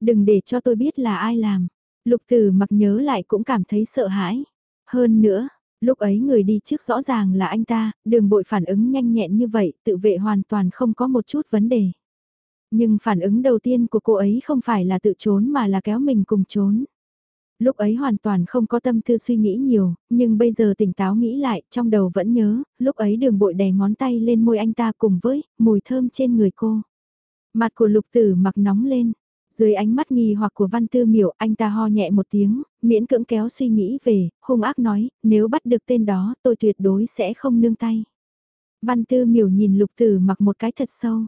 Đừng để cho tôi biết là ai làm. Lục tử mặc nhớ lại cũng cảm thấy sợ hãi. Hơn nữa, lúc ấy người đi trước rõ ràng là anh ta, đường bội phản ứng nhanh nhẹn như vậy, tự vệ hoàn toàn không có một chút vấn đề. Nhưng phản ứng đầu tiên của cô ấy không phải là tự trốn mà là kéo mình cùng trốn. Lúc ấy hoàn toàn không có tâm tư suy nghĩ nhiều, nhưng bây giờ tỉnh táo nghĩ lại, trong đầu vẫn nhớ, lúc ấy đường bội đè ngón tay lên môi anh ta cùng với, mùi thơm trên người cô. Mặt của lục tử mặc nóng lên, dưới ánh mắt nghi hoặc của văn tư miểu anh ta ho nhẹ một tiếng, miễn cưỡng kéo suy nghĩ về, hung ác nói, nếu bắt được tên đó tôi tuyệt đối sẽ không nương tay. Văn tư miểu nhìn lục tử mặc một cái thật sâu.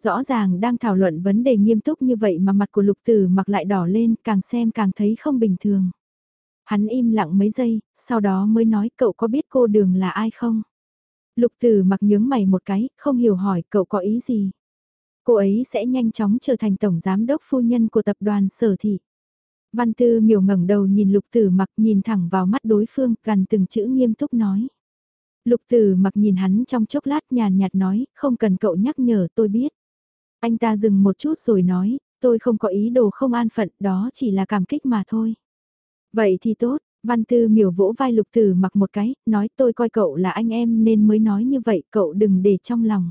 Rõ ràng đang thảo luận vấn đề nghiêm túc như vậy mà mặt của lục tử mặc lại đỏ lên, càng xem càng thấy không bình thường. Hắn im lặng mấy giây, sau đó mới nói cậu có biết cô đường là ai không? Lục tử mặc nhướng mày một cái, không hiểu hỏi cậu có ý gì? Cô ấy sẽ nhanh chóng trở thành tổng giám đốc phu nhân của tập đoàn sở thị. Văn tư miểu ngẩng đầu nhìn lục tử mặc nhìn thẳng vào mắt đối phương, gần từng chữ nghiêm túc nói. Lục tử mặc nhìn hắn trong chốc lát nhàn nhạt nói, không cần cậu nhắc nhở tôi biết. Anh ta dừng một chút rồi nói, tôi không có ý đồ không an phận, đó chỉ là cảm kích mà thôi. Vậy thì tốt, Văn Tư miểu vỗ vai Lục Tử mặc một cái, nói tôi coi cậu là anh em nên mới nói như vậy, cậu đừng để trong lòng.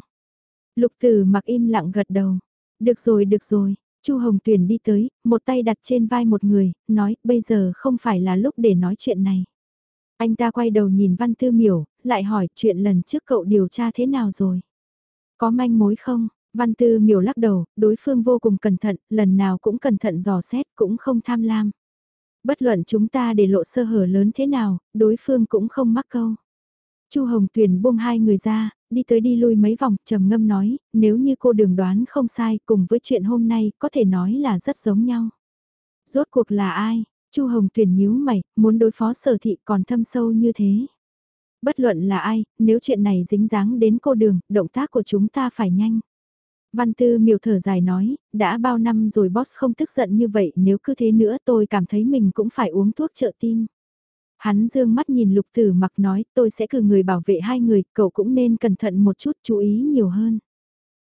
Lục Tử mặc im lặng gật đầu. Được rồi, được rồi. Chu Hồng Tuyền đi tới, một tay đặt trên vai một người, nói, bây giờ không phải là lúc để nói chuyện này. Anh ta quay đầu nhìn Văn Tư Miểu, lại hỏi chuyện lần trước cậu điều tra thế nào rồi? Có manh mối không? Văn Tư Miểu lắc đầu, đối phương vô cùng cẩn thận, lần nào cũng cẩn thận dò xét, cũng không tham lam. Bất luận chúng ta để lộ sơ hở lớn thế nào, đối phương cũng không mắc câu. Chu Hồng Tuyền buông hai người ra, đi tới đi lui mấy vòng, trầm ngâm nói, nếu như cô đường đoán không sai, cùng với chuyện hôm nay, có thể nói là rất giống nhau. Rốt cuộc là ai? Chu Hồng Tuyền nhíu mày, muốn đối phó sở thị còn thâm sâu như thế. Bất luận là ai, nếu chuyện này dính dáng đến cô đường, động tác của chúng ta phải nhanh. Văn Tư miều thở dài nói, đã bao năm rồi boss không tức giận như vậy nếu cứ thế nữa tôi cảm thấy mình cũng phải uống thuốc trợ tim. Hắn dương mắt nhìn lục tử mặc nói tôi sẽ cử người bảo vệ hai người, cậu cũng nên cẩn thận một chút chú ý nhiều hơn.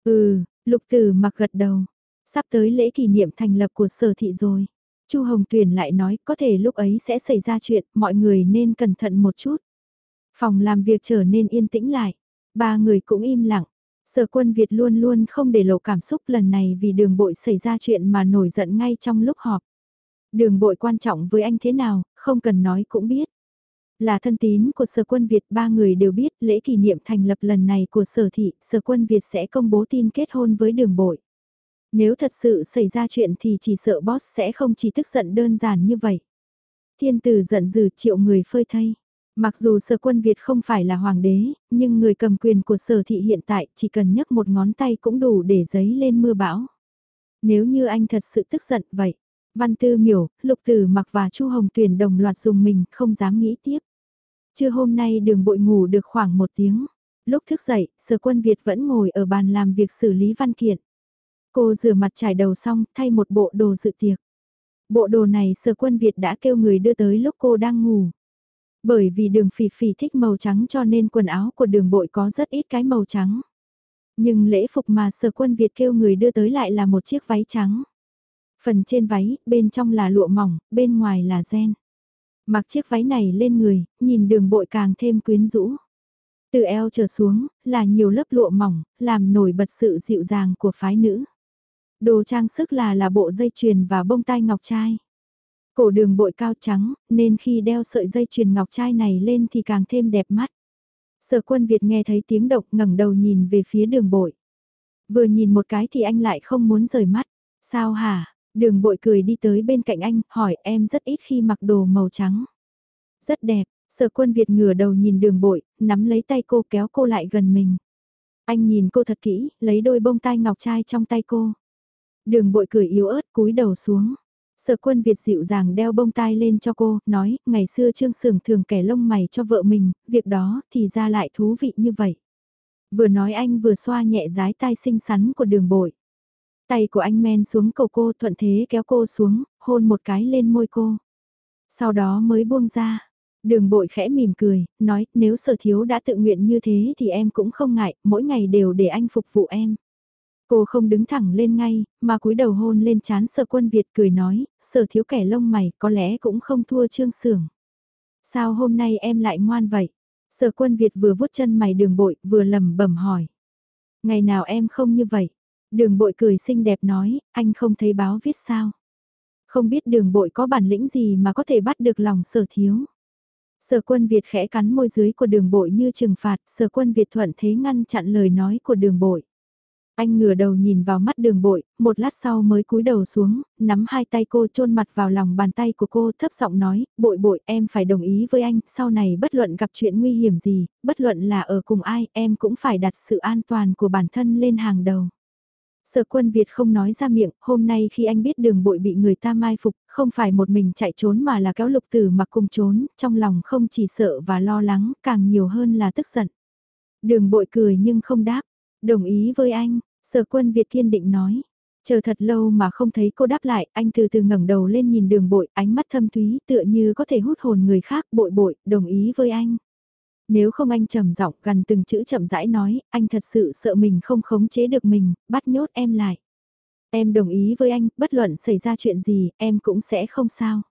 Ừ, lục tử mặc gật đầu. Sắp tới lễ kỷ niệm thành lập của sở thị rồi. Chu Hồng Tuyền lại nói có thể lúc ấy sẽ xảy ra chuyện, mọi người nên cẩn thận một chút. Phòng làm việc trở nên yên tĩnh lại. Ba người cũng im lặng. Sở quân Việt luôn luôn không để lộ cảm xúc lần này vì đường bội xảy ra chuyện mà nổi giận ngay trong lúc họp. Đường bội quan trọng với anh thế nào, không cần nói cũng biết. Là thân tín của sở quân Việt ba người đều biết lễ kỷ niệm thành lập lần này của sở thị, sở quân Việt sẽ công bố tin kết hôn với đường bội. Nếu thật sự xảy ra chuyện thì chỉ sợ boss sẽ không chỉ tức giận đơn giản như vậy. Thiên tử giận dữ triệu người phơi thay. Mặc dù sở quân Việt không phải là hoàng đế, nhưng người cầm quyền của sở thị hiện tại chỉ cần nhấc một ngón tay cũng đủ để giấy lên mưa bão. Nếu như anh thật sự tức giận vậy, Văn Tư Miểu, Lục Tử Mặc và Chu Hồng Tuyền đồng loạt dùng mình không dám nghĩ tiếp. Trưa hôm nay đường bội ngủ được khoảng một tiếng. Lúc thức dậy, sở quân Việt vẫn ngồi ở bàn làm việc xử lý văn kiện. Cô rửa mặt trải đầu xong, thay một bộ đồ dự tiệc. Bộ đồ này sở quân Việt đã kêu người đưa tới lúc cô đang ngủ. Bởi vì đường phỉ phỉ thích màu trắng cho nên quần áo của đường bội có rất ít cái màu trắng. Nhưng lễ phục mà sở quân Việt kêu người đưa tới lại là một chiếc váy trắng. Phần trên váy, bên trong là lụa mỏng, bên ngoài là ren. Mặc chiếc váy này lên người, nhìn đường bội càng thêm quyến rũ. Từ eo trở xuống, là nhiều lớp lụa mỏng, làm nổi bật sự dịu dàng của phái nữ. Đồ trang sức là là bộ dây chuyền và bông tai ngọc trai. Cổ đường bội cao trắng, nên khi đeo sợi dây chuyền ngọc trai này lên thì càng thêm đẹp mắt. Sở quân Việt nghe thấy tiếng động ngẩng đầu nhìn về phía đường bội. Vừa nhìn một cái thì anh lại không muốn rời mắt. Sao hả? Đường bội cười đi tới bên cạnh anh, hỏi em rất ít khi mặc đồ màu trắng. Rất đẹp, sở quân Việt ngửa đầu nhìn đường bội, nắm lấy tay cô kéo cô lại gần mình. Anh nhìn cô thật kỹ, lấy đôi bông tai ngọc trai trong tay cô. Đường bội cười yếu ớt cúi đầu xuống. Sở quân Việt dịu dàng đeo bông tai lên cho cô, nói, ngày xưa Trương Sưởng thường kẻ lông mày cho vợ mình, việc đó thì ra lại thú vị như vậy. Vừa nói anh vừa xoa nhẹ dái tai xinh xắn của đường bội. Tay của anh men xuống cầu cô thuận thế kéo cô xuống, hôn một cái lên môi cô. Sau đó mới buông ra. Đường bội khẽ mỉm cười, nói nếu sở thiếu đã tự nguyện như thế thì em cũng không ngại, mỗi ngày đều để anh phục vụ em. Cô không đứng thẳng lên ngay, mà cúi đầu hôn lên chán sở quân Việt cười nói, sở thiếu kẻ lông mày có lẽ cũng không thua trương sưởng. Sao hôm nay em lại ngoan vậy? Sở quân Việt vừa vuốt chân mày đường bội vừa lầm bẩm hỏi. Ngày nào em không như vậy? Đường bội cười xinh đẹp nói, anh không thấy báo viết sao? Không biết đường bội có bản lĩnh gì mà có thể bắt được lòng sở thiếu. Sở quân Việt khẽ cắn môi dưới của đường bội như trừng phạt, sở quân Việt thuận thế ngăn chặn lời nói của đường bội. Anh ngửa đầu nhìn vào mắt đường bội, một lát sau mới cúi đầu xuống, nắm hai tay cô chôn mặt vào lòng bàn tay của cô thấp giọng nói, bội bội em phải đồng ý với anh, sau này bất luận gặp chuyện nguy hiểm gì, bất luận là ở cùng ai, em cũng phải đặt sự an toàn của bản thân lên hàng đầu. Sở quân Việt không nói ra miệng, hôm nay khi anh biết đường bội bị người ta mai phục, không phải một mình chạy trốn mà là kéo lục tử mặc cùng trốn, trong lòng không chỉ sợ và lo lắng, càng nhiều hơn là tức giận. Đường bội cười nhưng không đáp, đồng ý với anh, sở quân Việt kiên định nói. Chờ thật lâu mà không thấy cô đáp lại, anh từ từ ngẩng đầu lên nhìn đường bội, ánh mắt thâm thúy tựa như có thể hút hồn người khác, bội bội, đồng ý với anh. Nếu không anh trầm giọng gần từng chữ chậm rãi nói, anh thật sự sợ mình không khống chế được mình, bắt nhốt em lại. Em đồng ý với anh, bất luận xảy ra chuyện gì, em cũng sẽ không sao.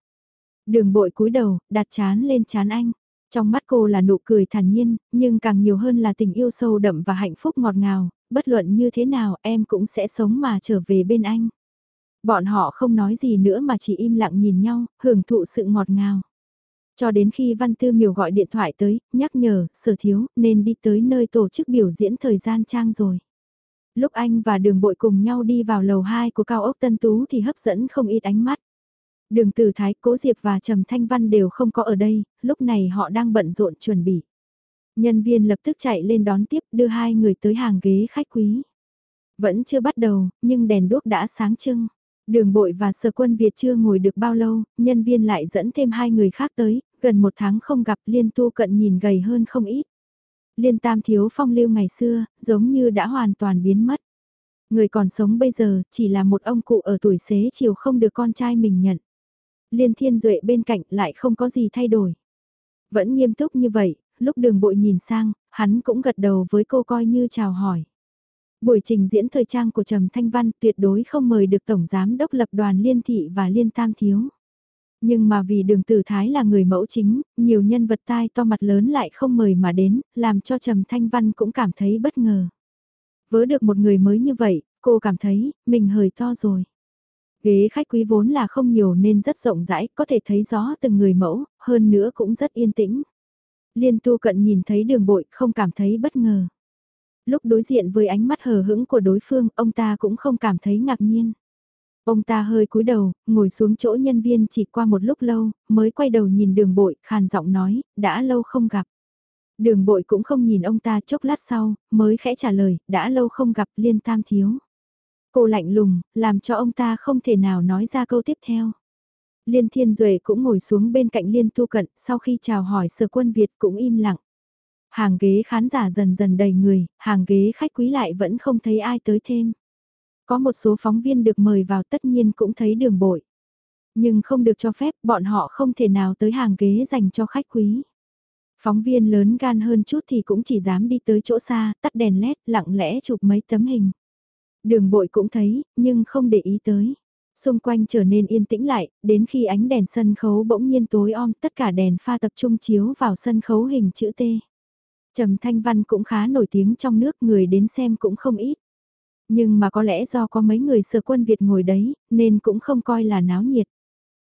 Đường bội cúi đầu, đặt chán lên chán anh. Trong mắt cô là nụ cười thản nhiên, nhưng càng nhiều hơn là tình yêu sâu đậm và hạnh phúc ngọt ngào, bất luận như thế nào em cũng sẽ sống mà trở về bên anh. Bọn họ không nói gì nữa mà chỉ im lặng nhìn nhau, hưởng thụ sự ngọt ngào. Cho đến khi Văn Tư Miều gọi điện thoại tới, nhắc nhở, sở thiếu, nên đi tới nơi tổ chức biểu diễn thời gian trang rồi. Lúc anh và đường bội cùng nhau đi vào lầu 2 của cao ốc Tân Tú thì hấp dẫn không ít ánh mắt. Đường Tử Thái, Cố Diệp và Trầm Thanh Văn đều không có ở đây, lúc này họ đang bận rộn chuẩn bị. Nhân viên lập tức chạy lên đón tiếp đưa hai người tới hàng ghế khách quý. Vẫn chưa bắt đầu, nhưng đèn đuốc đã sáng trưng. Đường bội và sở quân Việt chưa ngồi được bao lâu, nhân viên lại dẫn thêm hai người khác tới, gần một tháng không gặp liên tu cận nhìn gầy hơn không ít. Liên tam thiếu phong lưu ngày xưa, giống như đã hoàn toàn biến mất. Người còn sống bây giờ chỉ là một ông cụ ở tuổi xế chiều không được con trai mình nhận. Liên thiên duệ bên cạnh lại không có gì thay đổi. Vẫn nghiêm túc như vậy, lúc đường bội nhìn sang, hắn cũng gật đầu với cô coi như chào hỏi. Buổi trình diễn thời trang của Trầm Thanh Văn tuyệt đối không mời được Tổng Giám Đốc Lập đoàn Liên Thị và Liên Tam Thiếu. Nhưng mà vì đường tử thái là người mẫu chính, nhiều nhân vật tai to mặt lớn lại không mời mà đến, làm cho Trầm Thanh Văn cũng cảm thấy bất ngờ. Vớ được một người mới như vậy, cô cảm thấy, mình hơi to rồi. Ghế khách quý vốn là không nhiều nên rất rộng rãi, có thể thấy rõ từng người mẫu, hơn nữa cũng rất yên tĩnh. Liên tu cận nhìn thấy đường bội không cảm thấy bất ngờ. Lúc đối diện với ánh mắt hờ hững của đối phương, ông ta cũng không cảm thấy ngạc nhiên. Ông ta hơi cúi đầu, ngồi xuống chỗ nhân viên chỉ qua một lúc lâu, mới quay đầu nhìn đường bội, khàn giọng nói, đã lâu không gặp. Đường bội cũng không nhìn ông ta chốc lát sau, mới khẽ trả lời, đã lâu không gặp liên tam thiếu. Cô lạnh lùng, làm cho ông ta không thể nào nói ra câu tiếp theo. Liên Thiên Duệ cũng ngồi xuống bên cạnh Liên Tu Cận, sau khi chào hỏi sở quân Việt cũng im lặng. Hàng ghế khán giả dần dần đầy người, hàng ghế khách quý lại vẫn không thấy ai tới thêm. Có một số phóng viên được mời vào tất nhiên cũng thấy đường bội. Nhưng không được cho phép bọn họ không thể nào tới hàng ghế dành cho khách quý. Phóng viên lớn gan hơn chút thì cũng chỉ dám đi tới chỗ xa, tắt đèn led, lặng lẽ chụp mấy tấm hình. Đường bội cũng thấy, nhưng không để ý tới. Xung quanh trở nên yên tĩnh lại, đến khi ánh đèn sân khấu bỗng nhiên tối om tất cả đèn pha tập trung chiếu vào sân khấu hình chữ T. Trầm Thanh Văn cũng khá nổi tiếng trong nước người đến xem cũng không ít. Nhưng mà có lẽ do có mấy người sở quân Việt ngồi đấy, nên cũng không coi là náo nhiệt.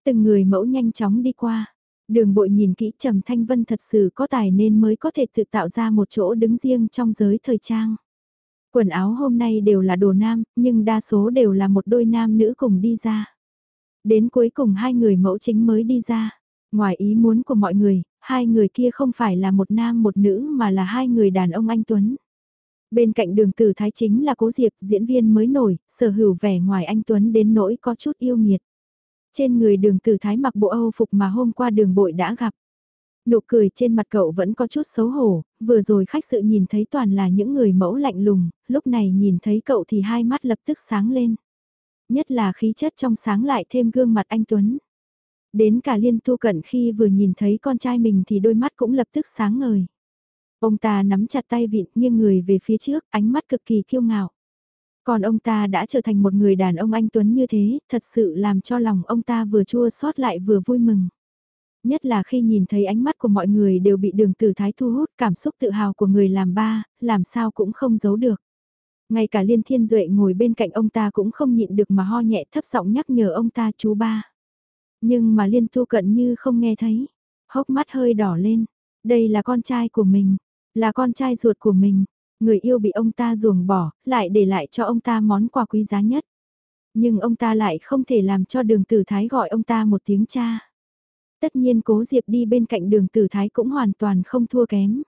Từng người mẫu nhanh chóng đi qua. Đường bội nhìn kỹ Trầm Thanh Vân thật sự có tài nên mới có thể tự tạo ra một chỗ đứng riêng trong giới thời trang. Quần áo hôm nay đều là đồ nam, nhưng đa số đều là một đôi nam nữ cùng đi ra. Đến cuối cùng hai người mẫu chính mới đi ra. Ngoài ý muốn của mọi người, hai người kia không phải là một nam một nữ mà là hai người đàn ông anh Tuấn. Bên cạnh đường tử thái chính là cố diệp, diễn viên mới nổi, sở hữu vẻ ngoài anh Tuấn đến nỗi có chút yêu nghiệt. Trên người đường tử thái mặc bộ Âu phục mà hôm qua đường bội đã gặp. Nụ cười trên mặt cậu vẫn có chút xấu hổ, vừa rồi khách sự nhìn thấy toàn là những người mẫu lạnh lùng, lúc này nhìn thấy cậu thì hai mắt lập tức sáng lên. Nhất là khí chất trong sáng lại thêm gương mặt anh Tuấn. Đến cả liên tu cận khi vừa nhìn thấy con trai mình thì đôi mắt cũng lập tức sáng ngời. Ông ta nắm chặt tay vịn nghiêng người về phía trước, ánh mắt cực kỳ kiêu ngạo. Còn ông ta đã trở thành một người đàn ông anh Tuấn như thế, thật sự làm cho lòng ông ta vừa chua xót lại vừa vui mừng. Nhất là khi nhìn thấy ánh mắt của mọi người đều bị đường tử thái thu hút cảm xúc tự hào của người làm ba, làm sao cũng không giấu được. Ngay cả Liên Thiên Duệ ngồi bên cạnh ông ta cũng không nhịn được mà ho nhẹ thấp giọng nhắc nhở ông ta chú ba. Nhưng mà Liên Thu cận như không nghe thấy, hốc mắt hơi đỏ lên. Đây là con trai của mình, là con trai ruột của mình. Người yêu bị ông ta ruồng bỏ, lại để lại cho ông ta món quà quý giá nhất. Nhưng ông ta lại không thể làm cho đường tử thái gọi ông ta một tiếng cha. Tất nhiên cố Diệp đi bên cạnh đường tử thái cũng hoàn toàn không thua kém.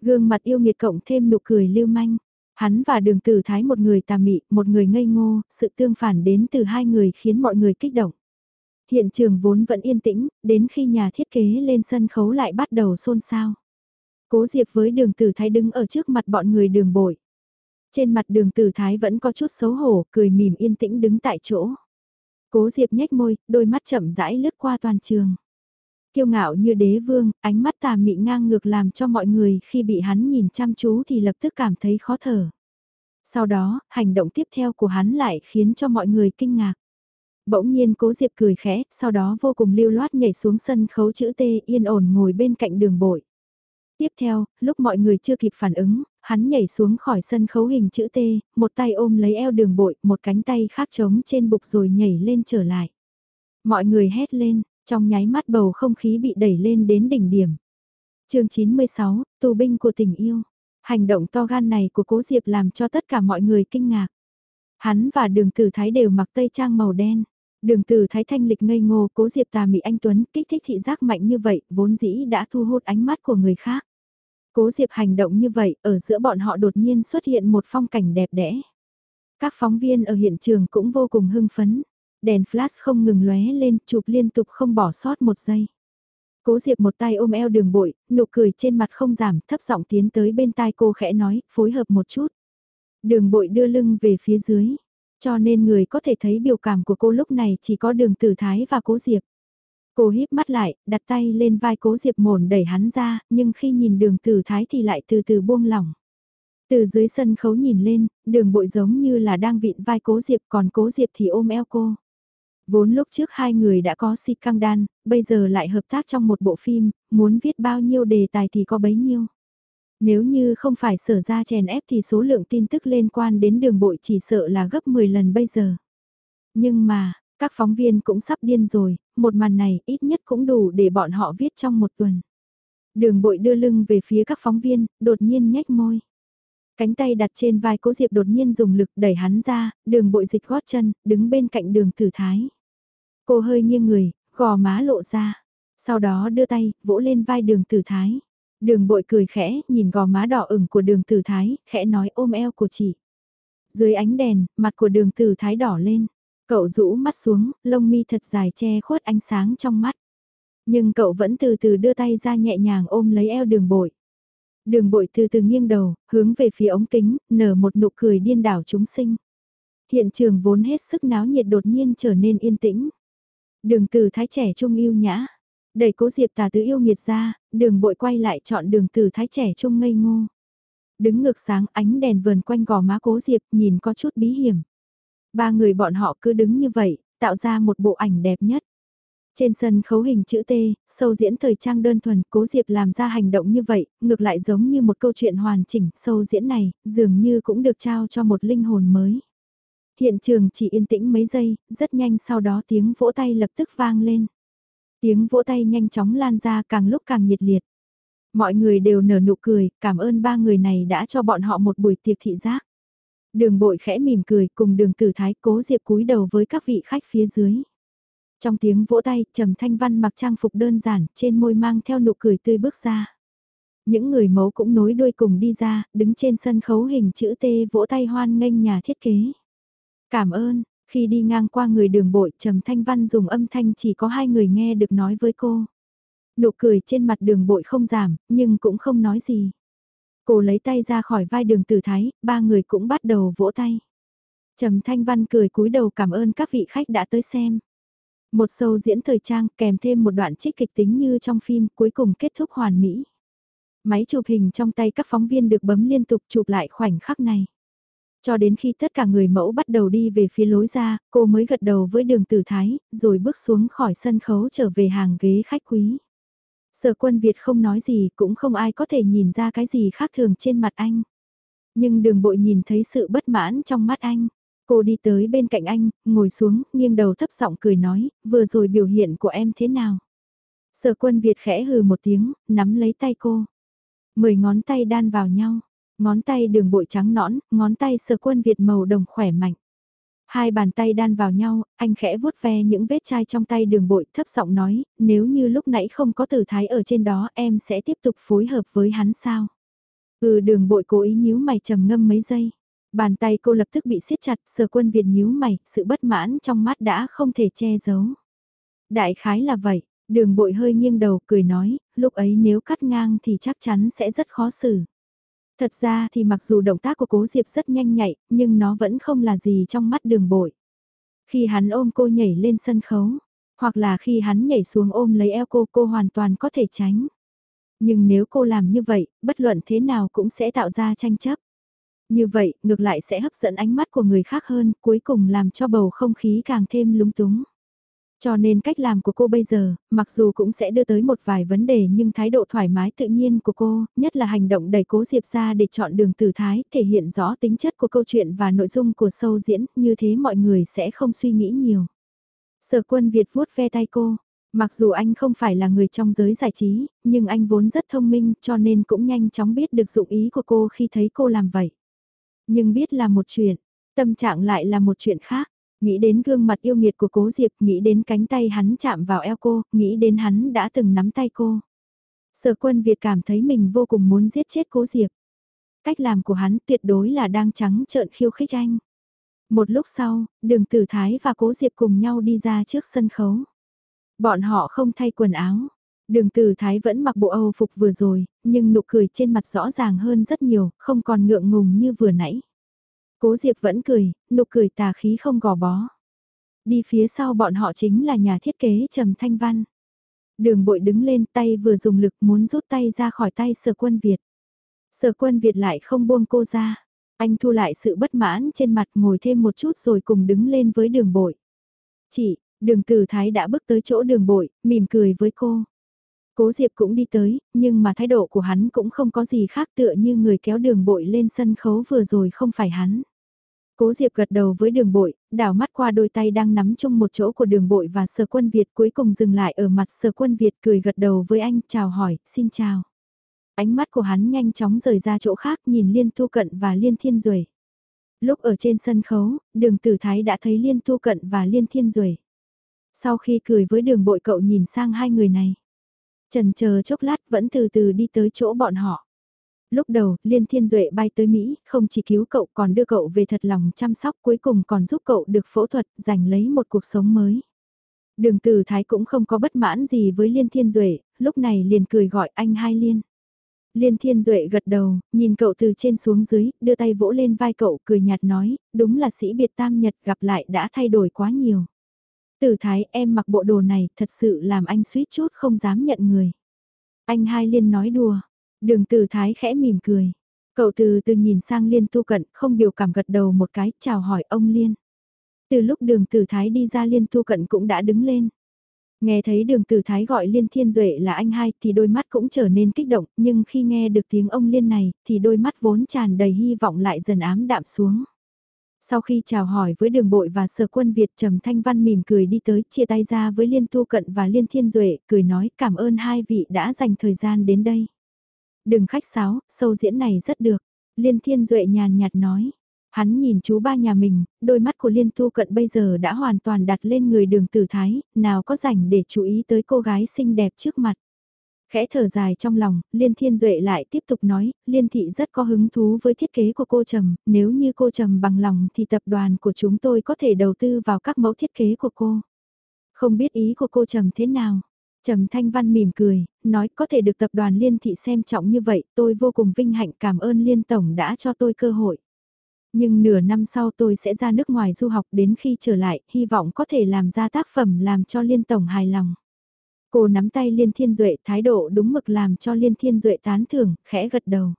Gương mặt yêu nghiệt cộng thêm nụ cười lưu manh. Hắn và đường tử thái một người tà mị, một người ngây ngô, sự tương phản đến từ hai người khiến mọi người kích động. Hiện trường vốn vẫn yên tĩnh, đến khi nhà thiết kế lên sân khấu lại bắt đầu xôn xao. Cố Diệp với đường tử thái đứng ở trước mặt bọn người đường bội. Trên mặt đường tử thái vẫn có chút xấu hổ, cười mỉm yên tĩnh đứng tại chỗ. Cố Diệp nhếch môi, đôi mắt chậm rãi lướt qua toàn trường. Kiêu ngạo như đế vương, ánh mắt tà mị ngang ngược làm cho mọi người khi bị hắn nhìn chăm chú thì lập tức cảm thấy khó thở. Sau đó, hành động tiếp theo của hắn lại khiến cho mọi người kinh ngạc. Bỗng nhiên cố Diệp cười khẽ, sau đó vô cùng lưu loát nhảy xuống sân khấu chữ T yên ổn ngồi bên cạnh đường bội. Tiếp theo, lúc mọi người chưa kịp phản ứng, hắn nhảy xuống khỏi sân khấu hình chữ T, một tay ôm lấy eo đường bội, một cánh tay khác trống trên bục rồi nhảy lên trở lại. Mọi người hét lên, trong nháy mắt bầu không khí bị đẩy lên đến đỉnh điểm. chương 96, tù binh của tình yêu. Hành động to gan này của cố Diệp làm cho tất cả mọi người kinh ngạc. Hắn và đường tử thái đều mặc tây trang màu đen. Đường tử thái thanh lịch ngây ngô cố Diệp tà mị anh Tuấn kích thích thị giác mạnh như vậy vốn dĩ đã thu hút ánh mắt của người khác. Cố Diệp hành động như vậy ở giữa bọn họ đột nhiên xuất hiện một phong cảnh đẹp đẽ. Các phóng viên ở hiện trường cũng vô cùng hưng phấn. Đèn flash không ngừng lóe lên chụp liên tục không bỏ sót một giây. Cố Diệp một tay ôm eo đường bội, nụ cười trên mặt không giảm, thấp giọng tiến tới bên tai cô khẽ nói, phối hợp một chút. Đường bội đưa lưng về phía dưới, cho nên người có thể thấy biểu cảm của cô lúc này chỉ có đường tử thái và cố Diệp. Cô híp mắt lại, đặt tay lên vai cố Diệp mồn đẩy hắn ra, nhưng khi nhìn đường tử thái thì lại từ từ buông lỏng. Từ dưới sân khấu nhìn lên, đường bội giống như là đang vịn vai cố Diệp còn cố Diệp thì ôm eo cô. Vốn lúc trước hai người đã có si căng đan, bây giờ lại hợp tác trong một bộ phim, muốn viết bao nhiêu đề tài thì có bấy nhiêu. Nếu như không phải sở ra chèn ép thì số lượng tin tức liên quan đến đường bội chỉ sợ là gấp 10 lần bây giờ. Nhưng mà, các phóng viên cũng sắp điên rồi, một màn này ít nhất cũng đủ để bọn họ viết trong một tuần. Đường bội đưa lưng về phía các phóng viên, đột nhiên nhếch môi. Cánh tay đặt trên vai cố Diệp đột nhiên dùng lực đẩy hắn ra, đường bội dịch gót chân, đứng bên cạnh đường tử thái. Cô hơi nghiêng người, gò má lộ ra. Sau đó đưa tay, vỗ lên vai đường tử thái. Đường bội cười khẽ, nhìn gò má đỏ ửng của đường tử thái, khẽ nói ôm eo của chị. Dưới ánh đèn, mặt của đường tử thái đỏ lên. Cậu rũ mắt xuống, lông mi thật dài che khuất ánh sáng trong mắt. Nhưng cậu vẫn từ từ đưa tay ra nhẹ nhàng ôm lấy eo đường bội. Đường bội từ từ nghiêng đầu, hướng về phía ống kính, nở một nụ cười điên đảo chúng sinh. Hiện trường vốn hết sức náo nhiệt đột nhiên trở nên yên tĩnh. Đường từ thái trẻ trung yêu nhã. Đẩy cố diệp tà tứ yêu nghiệt ra, đường bội quay lại chọn đường từ thái trẻ trung ngây ngô. Đứng ngược sáng ánh đèn vờn quanh gò má cố diệp nhìn có chút bí hiểm. Ba người bọn họ cứ đứng như vậy, tạo ra một bộ ảnh đẹp nhất. Trên sân khấu hình chữ T, sâu diễn thời trang đơn thuần, cố Diệp làm ra hành động như vậy, ngược lại giống như một câu chuyện hoàn chỉnh, sâu diễn này, dường như cũng được trao cho một linh hồn mới. Hiện trường chỉ yên tĩnh mấy giây, rất nhanh sau đó tiếng vỗ tay lập tức vang lên. Tiếng vỗ tay nhanh chóng lan ra càng lúc càng nhiệt liệt. Mọi người đều nở nụ cười, cảm ơn ba người này đã cho bọn họ một buổi tiệc thị giác. Đường bội khẽ mỉm cười cùng đường tử thái cố diệp cúi đầu với các vị khách phía dưới. Trong tiếng vỗ tay, Trầm Thanh Văn mặc trang phục đơn giản, trên môi mang theo nụ cười tươi bước ra. Những người mẫu cũng nối đuôi cùng đi ra, đứng trên sân khấu hình chữ T vỗ tay hoan nghênh nhà thiết kế. Cảm ơn, khi đi ngang qua người đường bội Trầm Thanh Văn dùng âm thanh chỉ có hai người nghe được nói với cô. Nụ cười trên mặt đường bội không giảm, nhưng cũng không nói gì. Cô lấy tay ra khỏi vai đường tử thái, ba người cũng bắt đầu vỗ tay. Trầm Thanh Văn cười cúi đầu cảm ơn các vị khách đã tới xem. Một sâu diễn thời trang kèm thêm một đoạn trích kịch tính như trong phim cuối cùng kết thúc hoàn mỹ. Máy chụp hình trong tay các phóng viên được bấm liên tục chụp lại khoảnh khắc này. Cho đến khi tất cả người mẫu bắt đầu đi về phía lối ra, cô mới gật đầu với đường tử thái, rồi bước xuống khỏi sân khấu trở về hàng ghế khách quý. Sở quân Việt không nói gì cũng không ai có thể nhìn ra cái gì khác thường trên mặt anh. Nhưng đường bội nhìn thấy sự bất mãn trong mắt anh. Cô đi tới bên cạnh anh, ngồi xuống, nghiêng đầu thấp giọng cười nói, vừa rồi biểu hiện của em thế nào? Sở quân Việt khẽ hừ một tiếng, nắm lấy tay cô. Mười ngón tay đan vào nhau, ngón tay đường bội trắng nõn, ngón tay sờ quân Việt màu đồng khỏe mạnh. Hai bàn tay đan vào nhau, anh khẽ vuốt ve những vết chai trong tay đường bội thấp giọng nói, nếu như lúc nãy không có tử thái ở trên đó em sẽ tiếp tục phối hợp với hắn sao? Ừ đường bội cố ý nhíu mày trầm ngâm mấy giây. Bàn tay cô lập tức bị siết chặt, sờ quân Việt nhíu mày, sự bất mãn trong mắt đã không thể che giấu. Đại khái là vậy, đường bội hơi nghiêng đầu cười nói, lúc ấy nếu cắt ngang thì chắc chắn sẽ rất khó xử. Thật ra thì mặc dù động tác của cố Diệp rất nhanh nhạy, nhưng nó vẫn không là gì trong mắt đường bội. Khi hắn ôm cô nhảy lên sân khấu, hoặc là khi hắn nhảy xuống ôm lấy eo cô cô hoàn toàn có thể tránh. Nhưng nếu cô làm như vậy, bất luận thế nào cũng sẽ tạo ra tranh chấp. Như vậy, ngược lại sẽ hấp dẫn ánh mắt của người khác hơn, cuối cùng làm cho bầu không khí càng thêm lúng túng. Cho nên cách làm của cô bây giờ, mặc dù cũng sẽ đưa tới một vài vấn đề nhưng thái độ thoải mái tự nhiên của cô, nhất là hành động đẩy cố Diệp ra để chọn đường tử thái, thể hiện rõ tính chất của câu chuyện và nội dung của sâu diễn, như thế mọi người sẽ không suy nghĩ nhiều. Sở quân Việt vuốt ve tay cô, mặc dù anh không phải là người trong giới giải trí, nhưng anh vốn rất thông minh cho nên cũng nhanh chóng biết được dụng ý của cô khi thấy cô làm vậy. Nhưng biết là một chuyện, tâm trạng lại là một chuyện khác. Nghĩ đến gương mặt yêu nghiệt của cố Diệp, nghĩ đến cánh tay hắn chạm vào eo cô, nghĩ đến hắn đã từng nắm tay cô. Sở quân Việt cảm thấy mình vô cùng muốn giết chết cố Diệp. Cách làm của hắn tuyệt đối là đang trắng trợn khiêu khích anh. Một lúc sau, đường tử thái và cố Diệp cùng nhau đi ra trước sân khấu. Bọn họ không thay quần áo. Đường tử thái vẫn mặc bộ Âu phục vừa rồi, nhưng nụ cười trên mặt rõ ràng hơn rất nhiều, không còn ngượng ngùng như vừa nãy. Cố Diệp vẫn cười, nụ cười tà khí không gò bó. Đi phía sau bọn họ chính là nhà thiết kế Trầm Thanh Văn. Đường bội đứng lên tay vừa dùng lực muốn rút tay ra khỏi tay sở quân Việt. Sở quân Việt lại không buông cô ra. Anh thu lại sự bất mãn trên mặt ngồi thêm một chút rồi cùng đứng lên với đường bội. Chị, đường tử thái đã bước tới chỗ đường bội, mỉm cười với cô. Cố Diệp cũng đi tới, nhưng mà thái độ của hắn cũng không có gì khác tựa như người kéo đường bội lên sân khấu vừa rồi không phải hắn. Cố Diệp gật đầu với đường bội, đảo mắt qua đôi tay đang nắm chung một chỗ của đường bội và sở quân Việt cuối cùng dừng lại ở mặt sở quân Việt cười gật đầu với anh, chào hỏi, xin chào. Ánh mắt của hắn nhanh chóng rời ra chỗ khác nhìn Liên thu Cận và Liên Thiên Duệ. Lúc ở trên sân khấu, đường tử thái đã thấy Liên thu Cận và Liên Thiên Duệ. Sau khi cười với đường bội cậu nhìn sang hai người này. Trần chờ chốc lát vẫn từ từ đi tới chỗ bọn họ. Lúc đầu, Liên Thiên Duệ bay tới Mỹ, không chỉ cứu cậu còn đưa cậu về thật lòng chăm sóc cuối cùng còn giúp cậu được phẫu thuật, giành lấy một cuộc sống mới. Đường Từ Thái cũng không có bất mãn gì với Liên Thiên Duệ, lúc này liền cười gọi anh hai Liên. Liên Thiên Duệ gật đầu, nhìn cậu từ trên xuống dưới, đưa tay vỗ lên vai cậu cười nhạt nói, đúng là sĩ biệt tam nhật gặp lại đã thay đổi quá nhiều. Tử thái, em mặc bộ đồ này, thật sự làm anh suýt chút không dám nhận người. Anh hai liên nói đùa. Đường tử thái khẽ mỉm cười. Cậu từ từ nhìn sang liên tu cận, không biểu cảm gật đầu một cái, chào hỏi ông liên. Từ lúc đường tử thái đi ra liên tu cận cũng đã đứng lên. Nghe thấy đường tử thái gọi liên thiên duệ là anh hai thì đôi mắt cũng trở nên kích động, nhưng khi nghe được tiếng ông liên này thì đôi mắt vốn tràn đầy hy vọng lại dần ám đạm xuống. Sau khi chào hỏi với đường bội và sở quân Việt Trầm Thanh Văn mỉm cười đi tới chia tay ra với Liên Thu Cận và Liên Thiên Duệ cười nói cảm ơn hai vị đã dành thời gian đến đây. Đừng khách sáo, sâu diễn này rất được. Liên Thiên Duệ nhàn nhạt nói. Hắn nhìn chú ba nhà mình, đôi mắt của Liên Thu Cận bây giờ đã hoàn toàn đặt lên người đường tử thái, nào có rảnh để chú ý tới cô gái xinh đẹp trước mặt. Khẽ thở dài trong lòng, Liên Thiên Duệ lại tiếp tục nói, Liên Thị rất có hứng thú với thiết kế của cô Trầm, nếu như cô Trầm bằng lòng thì tập đoàn của chúng tôi có thể đầu tư vào các mẫu thiết kế của cô. Không biết ý của cô Trầm thế nào? Trầm Thanh Văn mỉm cười, nói có thể được tập đoàn Liên Thị xem trọng như vậy, tôi vô cùng vinh hạnh cảm ơn Liên Tổng đã cho tôi cơ hội. Nhưng nửa năm sau tôi sẽ ra nước ngoài du học đến khi trở lại, hy vọng có thể làm ra tác phẩm làm cho Liên Tổng hài lòng. Cô nắm tay Liên Thiên Duệ thái độ đúng mực làm cho Liên Thiên Duệ tán thưởng, khẽ gật đầu.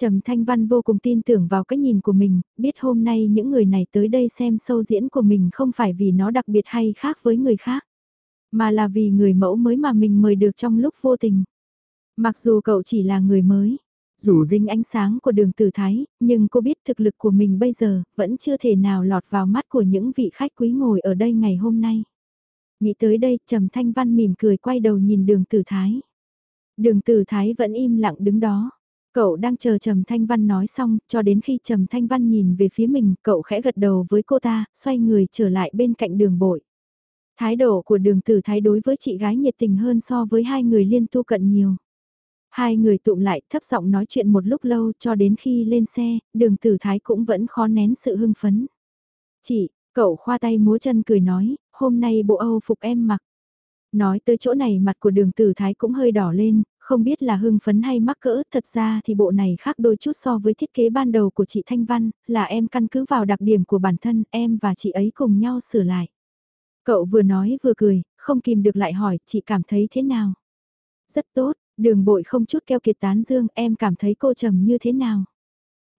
Trầm Thanh Văn vô cùng tin tưởng vào cái nhìn của mình, biết hôm nay những người này tới đây xem sâu diễn của mình không phải vì nó đặc biệt hay khác với người khác, mà là vì người mẫu mới mà mình mời được trong lúc vô tình. Mặc dù cậu chỉ là người mới, dù dính ánh sáng của đường tử thái, nhưng cô biết thực lực của mình bây giờ vẫn chưa thể nào lọt vào mắt của những vị khách quý ngồi ở đây ngày hôm nay. Nghĩ tới đây, Trầm Thanh Văn mỉm cười quay đầu nhìn đường tử thái. Đường tử thái vẫn im lặng đứng đó. Cậu đang chờ Trầm Thanh Văn nói xong, cho đến khi Trầm Thanh Văn nhìn về phía mình, cậu khẽ gật đầu với cô ta, xoay người trở lại bên cạnh đường bội. Thái độ của đường tử thái đối với chị gái nhiệt tình hơn so với hai người liên tu cận nhiều. Hai người tụm lại thấp giọng nói chuyện một lúc lâu cho đến khi lên xe, đường tử thái cũng vẫn khó nén sự hưng phấn. Chị, cậu khoa tay múa chân cười nói, hôm nay bộ Âu phục em mặc. Nói tới chỗ này mặt của đường tử thái cũng hơi đỏ lên, không biết là hưng phấn hay mắc cỡ, thật ra thì bộ này khác đôi chút so với thiết kế ban đầu của chị Thanh Văn, là em căn cứ vào đặc điểm của bản thân, em và chị ấy cùng nhau sửa lại. Cậu vừa nói vừa cười, không kìm được lại hỏi, chị cảm thấy thế nào? Rất tốt, đường bội không chút keo kiệt tán dương, em cảm thấy cô trầm như thế nào?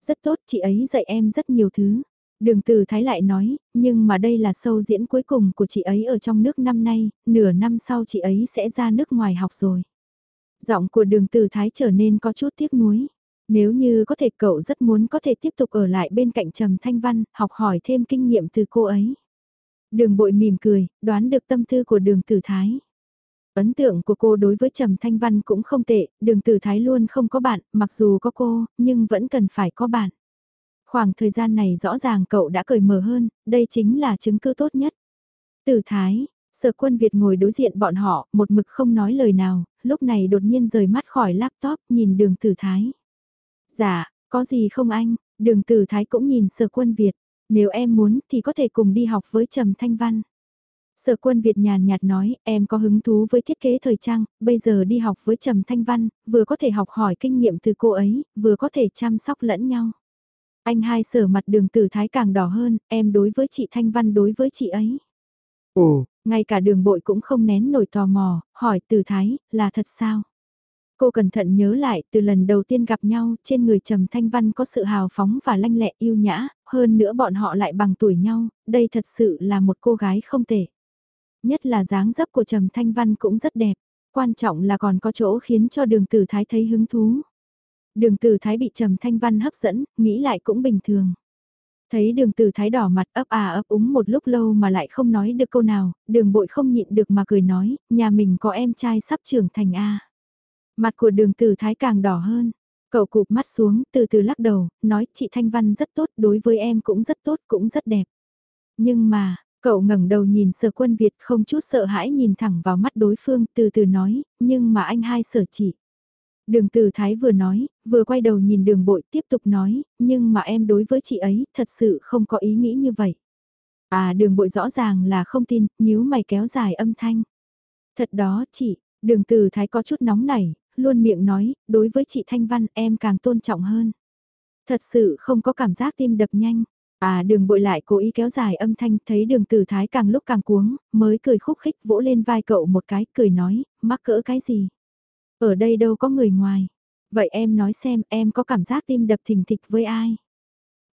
Rất tốt, chị ấy dạy em rất nhiều thứ. Đường từ thái lại nói, nhưng mà đây là sâu diễn cuối cùng của chị ấy ở trong nước năm nay, nửa năm sau chị ấy sẽ ra nước ngoài học rồi. Giọng của đường từ thái trở nên có chút tiếc nuối. Nếu như có thể cậu rất muốn có thể tiếp tục ở lại bên cạnh Trầm Thanh Văn, học hỏi thêm kinh nghiệm từ cô ấy. Đường bội mỉm cười, đoán được tâm tư của đường tử thái. Ấn tượng của cô đối với Trầm Thanh Văn cũng không tệ, đường tử thái luôn không có bạn, mặc dù có cô, nhưng vẫn cần phải có bạn. Khoảng thời gian này rõ ràng cậu đã cởi mở hơn, đây chính là chứng cứ tốt nhất. Tử thái, sở quân Việt ngồi đối diện bọn họ, một mực không nói lời nào, lúc này đột nhiên rời mắt khỏi laptop, nhìn đường tử thái. Dạ, có gì không anh, đường tử thái cũng nhìn sở quân Việt, nếu em muốn thì có thể cùng đi học với Trầm Thanh Văn. Sở quân Việt nhàn nhạt nói, em có hứng thú với thiết kế thời trang, bây giờ đi học với Trầm Thanh Văn, vừa có thể học hỏi kinh nghiệm từ cô ấy, vừa có thể chăm sóc lẫn nhau. Anh hai sở mặt đường tử thái càng đỏ hơn, em đối với chị Thanh Văn đối với chị ấy. Ồ, ngay cả đường bội cũng không nén nổi tò mò, hỏi tử thái, là thật sao? Cô cẩn thận nhớ lại từ lần đầu tiên gặp nhau, trên người Trầm Thanh Văn có sự hào phóng và lanh lẹ yêu nhã, hơn nữa bọn họ lại bằng tuổi nhau, đây thật sự là một cô gái không tệ. Nhất là dáng dấp của Trầm Thanh Văn cũng rất đẹp, quan trọng là còn có chỗ khiến cho đường tử thái thấy hứng thú. Đường từ thái bị Trầm Thanh Văn hấp dẫn, nghĩ lại cũng bình thường. Thấy đường từ thái đỏ mặt ấp à ấp úng một lúc lâu mà lại không nói được câu nào, đường bội không nhịn được mà cười nói, nhà mình có em trai sắp trưởng thành A. Mặt của đường từ thái càng đỏ hơn. Cậu cụp mắt xuống, từ từ lắc đầu, nói chị Thanh Văn rất tốt, đối với em cũng rất tốt, cũng rất đẹp. Nhưng mà, cậu ngẩng đầu nhìn sở quân Việt không chút sợ hãi nhìn thẳng vào mắt đối phương, từ từ nói, nhưng mà anh hai sở chị. Đường từ thái vừa nói, vừa quay đầu nhìn đường bội tiếp tục nói, nhưng mà em đối với chị ấy thật sự không có ý nghĩ như vậy. À đường bội rõ ràng là không tin, nhíu mày kéo dài âm thanh. Thật đó chị, đường từ thái có chút nóng nảy, luôn miệng nói, đối với chị Thanh Văn em càng tôn trọng hơn. Thật sự không có cảm giác tim đập nhanh. À đường bội lại cố ý kéo dài âm thanh thấy đường tử thái càng lúc càng cuống, mới cười khúc khích vỗ lên vai cậu một cái cười nói, mắc cỡ cái gì. Ở đây đâu có người ngoài. Vậy em nói xem em có cảm giác tim đập thình thịch với ai?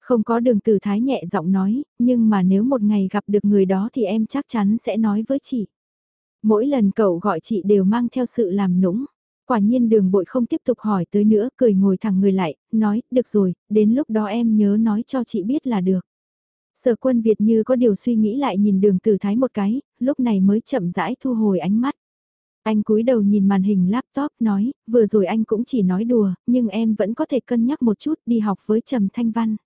Không có đường tử thái nhẹ giọng nói, nhưng mà nếu một ngày gặp được người đó thì em chắc chắn sẽ nói với chị. Mỗi lần cậu gọi chị đều mang theo sự làm nũng. Quả nhiên đường bội không tiếp tục hỏi tới nữa, cười ngồi thẳng người lại, nói, được rồi, đến lúc đó em nhớ nói cho chị biết là được. Sở quân Việt như có điều suy nghĩ lại nhìn đường tử thái một cái, lúc này mới chậm rãi thu hồi ánh mắt. Anh cúi đầu nhìn màn hình laptop nói, vừa rồi anh cũng chỉ nói đùa, nhưng em vẫn có thể cân nhắc một chút đi học với Trầm Thanh Văn.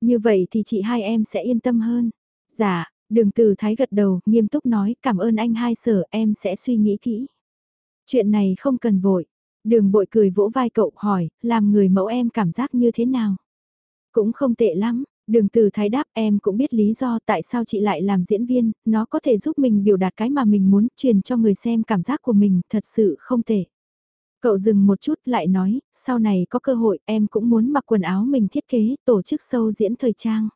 Như vậy thì chị hai em sẽ yên tâm hơn. Dạ, đường từ thái gật đầu, nghiêm túc nói cảm ơn anh hai sở em sẽ suy nghĩ kỹ. Chuyện này không cần vội. Đường bội cười vỗ vai cậu hỏi, làm người mẫu em cảm giác như thế nào? Cũng không tệ lắm, đường từ thái đáp em cũng biết lý do tại sao chị lại làm diễn viên, nó có thể giúp mình biểu đạt cái mà mình muốn truyền cho người xem cảm giác của mình, thật sự không thể Cậu dừng một chút lại nói, sau này có cơ hội em cũng muốn mặc quần áo mình thiết kế, tổ chức sâu diễn thời trang.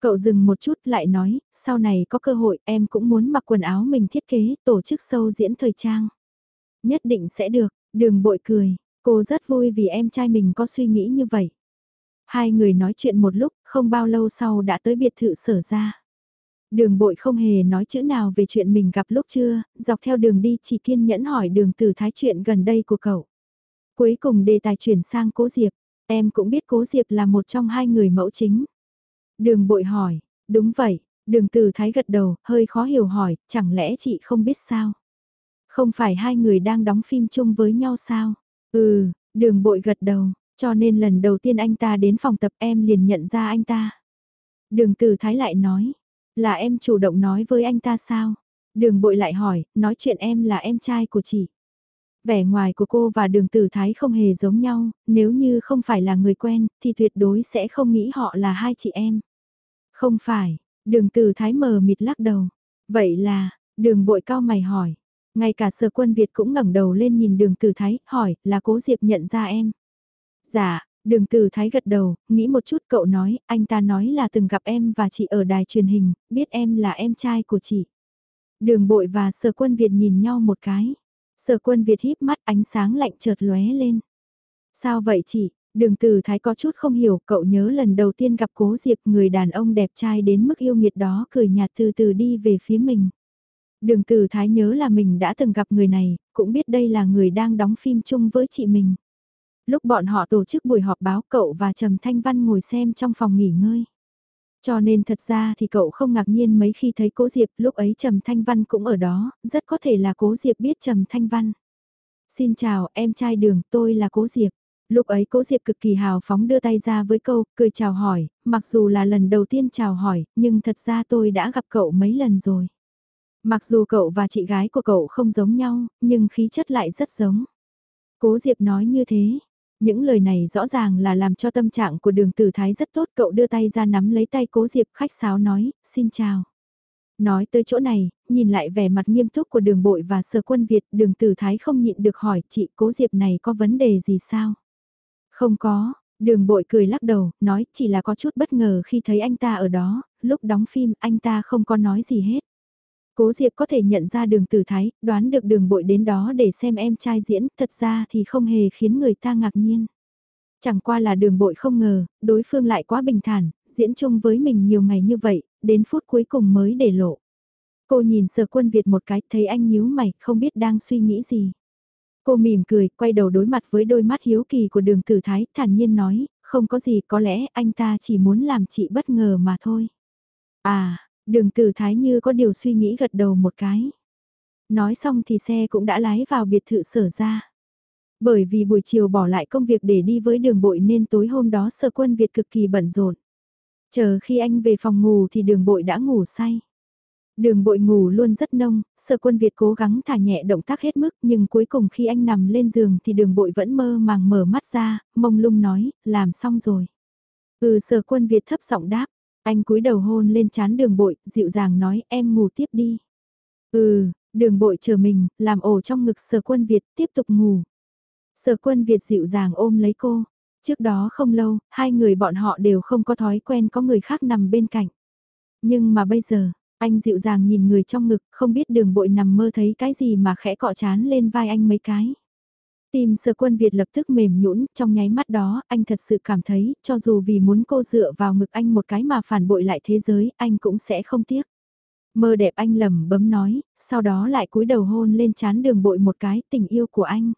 Cậu dừng một chút lại nói, sau này có cơ hội em cũng muốn mặc quần áo mình thiết kế, tổ chức sâu diễn thời trang. Nhất định sẽ được, đường bội cười, cô rất vui vì em trai mình có suy nghĩ như vậy. Hai người nói chuyện một lúc, không bao lâu sau đã tới biệt thự sở ra. Đường bội không hề nói chữ nào về chuyện mình gặp lúc chưa. dọc theo đường đi chỉ kiên nhẫn hỏi đường từ thái chuyện gần đây của cậu. Cuối cùng đề tài chuyển sang cố Diệp, em cũng biết cố Diệp là một trong hai người mẫu chính. Đường bội hỏi, đúng vậy, đường từ thái gật đầu, hơi khó hiểu hỏi, chẳng lẽ chị không biết sao? Không phải hai người đang đóng phim chung với nhau sao? Ừ, đường bội gật đầu, cho nên lần đầu tiên anh ta đến phòng tập em liền nhận ra anh ta. Đường Tử thái lại nói, là em chủ động nói với anh ta sao? Đường bội lại hỏi, nói chuyện em là em trai của chị. Vẻ ngoài của cô và đường tử thái không hề giống nhau, nếu như không phải là người quen, thì tuyệt đối sẽ không nghĩ họ là hai chị em. Không phải, đường tử thái mờ mịt lắc đầu. Vậy là, đường bội cao mày hỏi, ngay cả sở quân Việt cũng ngẩng đầu lên nhìn đường tử thái, hỏi, là cố Diệp nhận ra em. Dạ, đường tử thái gật đầu, nghĩ một chút cậu nói, anh ta nói là từng gặp em và chị ở đài truyền hình, biết em là em trai của chị. Đường bội và sở quân Việt nhìn nhau một cái. Sở quân Việt híp mắt ánh sáng lạnh chợt lóe lên. Sao vậy chị? Đường Tử Thái có chút không hiểu, cậu nhớ lần đầu tiên gặp Cố Diệp người đàn ông đẹp trai đến mức yêu nghiệt đó cười nhạt từ từ đi về phía mình. Đường Tử Thái nhớ là mình đã từng gặp người này, cũng biết đây là người đang đóng phim chung với chị mình. Lúc bọn họ tổ chức buổi họp báo cậu và Trầm Thanh Văn ngồi xem trong phòng nghỉ ngơi. Cho nên thật ra thì cậu không ngạc nhiên mấy khi thấy Cố Diệp, lúc ấy Trầm Thanh Văn cũng ở đó, rất có thể là Cố Diệp biết Trầm Thanh Văn. Xin chào, em trai đường, tôi là Cố Diệp. Lúc ấy Cố Diệp cực kỳ hào phóng đưa tay ra với câu, cười chào hỏi, mặc dù là lần đầu tiên chào hỏi, nhưng thật ra tôi đã gặp cậu mấy lần rồi. Mặc dù cậu và chị gái của cậu không giống nhau, nhưng khí chất lại rất giống. Cố Diệp nói như thế. Những lời này rõ ràng là làm cho tâm trạng của đường tử thái rất tốt. Cậu đưa tay ra nắm lấy tay cố Diệp khách sáo nói, xin chào. Nói tới chỗ này, nhìn lại vẻ mặt nghiêm túc của đường bội và sở quân Việt, đường tử thái không nhịn được hỏi chị cố Diệp này có vấn đề gì sao? Không có, đường bội cười lắc đầu, nói chỉ là có chút bất ngờ khi thấy anh ta ở đó, lúc đóng phim anh ta không có nói gì hết. Cố Diệp có thể nhận ra đường tử thái, đoán được đường bội đến đó để xem em trai diễn, thật ra thì không hề khiến người ta ngạc nhiên. Chẳng qua là đường bội không ngờ, đối phương lại quá bình thản, diễn chung với mình nhiều ngày như vậy, đến phút cuối cùng mới để lộ. Cô nhìn sở quân Việt một cái, thấy anh nhíu mày, không biết đang suy nghĩ gì. Cô mỉm cười, quay đầu đối mặt với đôi mắt hiếu kỳ của đường tử thái, thản nhiên nói, không có gì, có lẽ anh ta chỉ muốn làm chị bất ngờ mà thôi. À, Đường từ thái như có điều suy nghĩ gật đầu một cái. Nói xong thì xe cũng đã lái vào biệt thự sở ra. Bởi vì buổi chiều bỏ lại công việc để đi với đường bội nên tối hôm đó sở quân Việt cực kỳ bận rộn. Chờ khi anh về phòng ngủ thì đường bội đã ngủ say. Đường bội ngủ luôn rất nông, sở quân Việt cố gắng thả nhẹ động tác hết mức nhưng cuối cùng khi anh nằm lên giường thì đường bội vẫn mơ màng mở mắt ra, mông lung nói, làm xong rồi. Ừ sở quân Việt thấp giọng đáp, anh cúi đầu hôn lên chán đường bội, dịu dàng nói em ngủ tiếp đi. Ừ, đường bội chờ mình, làm ổ trong ngực sở quân Việt tiếp tục ngủ. Sở quân Việt dịu dàng ôm lấy cô. Trước đó không lâu, hai người bọn họ đều không có thói quen có người khác nằm bên cạnh. Nhưng mà bây giờ, anh dịu dàng nhìn người trong ngực, không biết đường bội nằm mơ thấy cái gì mà khẽ cọ chán lên vai anh mấy cái. Tim sở quân Việt lập tức mềm nhũn trong nháy mắt đó, anh thật sự cảm thấy, cho dù vì muốn cô dựa vào ngực anh một cái mà phản bội lại thế giới, anh cũng sẽ không tiếc. Mơ đẹp anh lầm bấm nói, sau đó lại cúi đầu hôn lên chán đường bội một cái tình yêu của anh.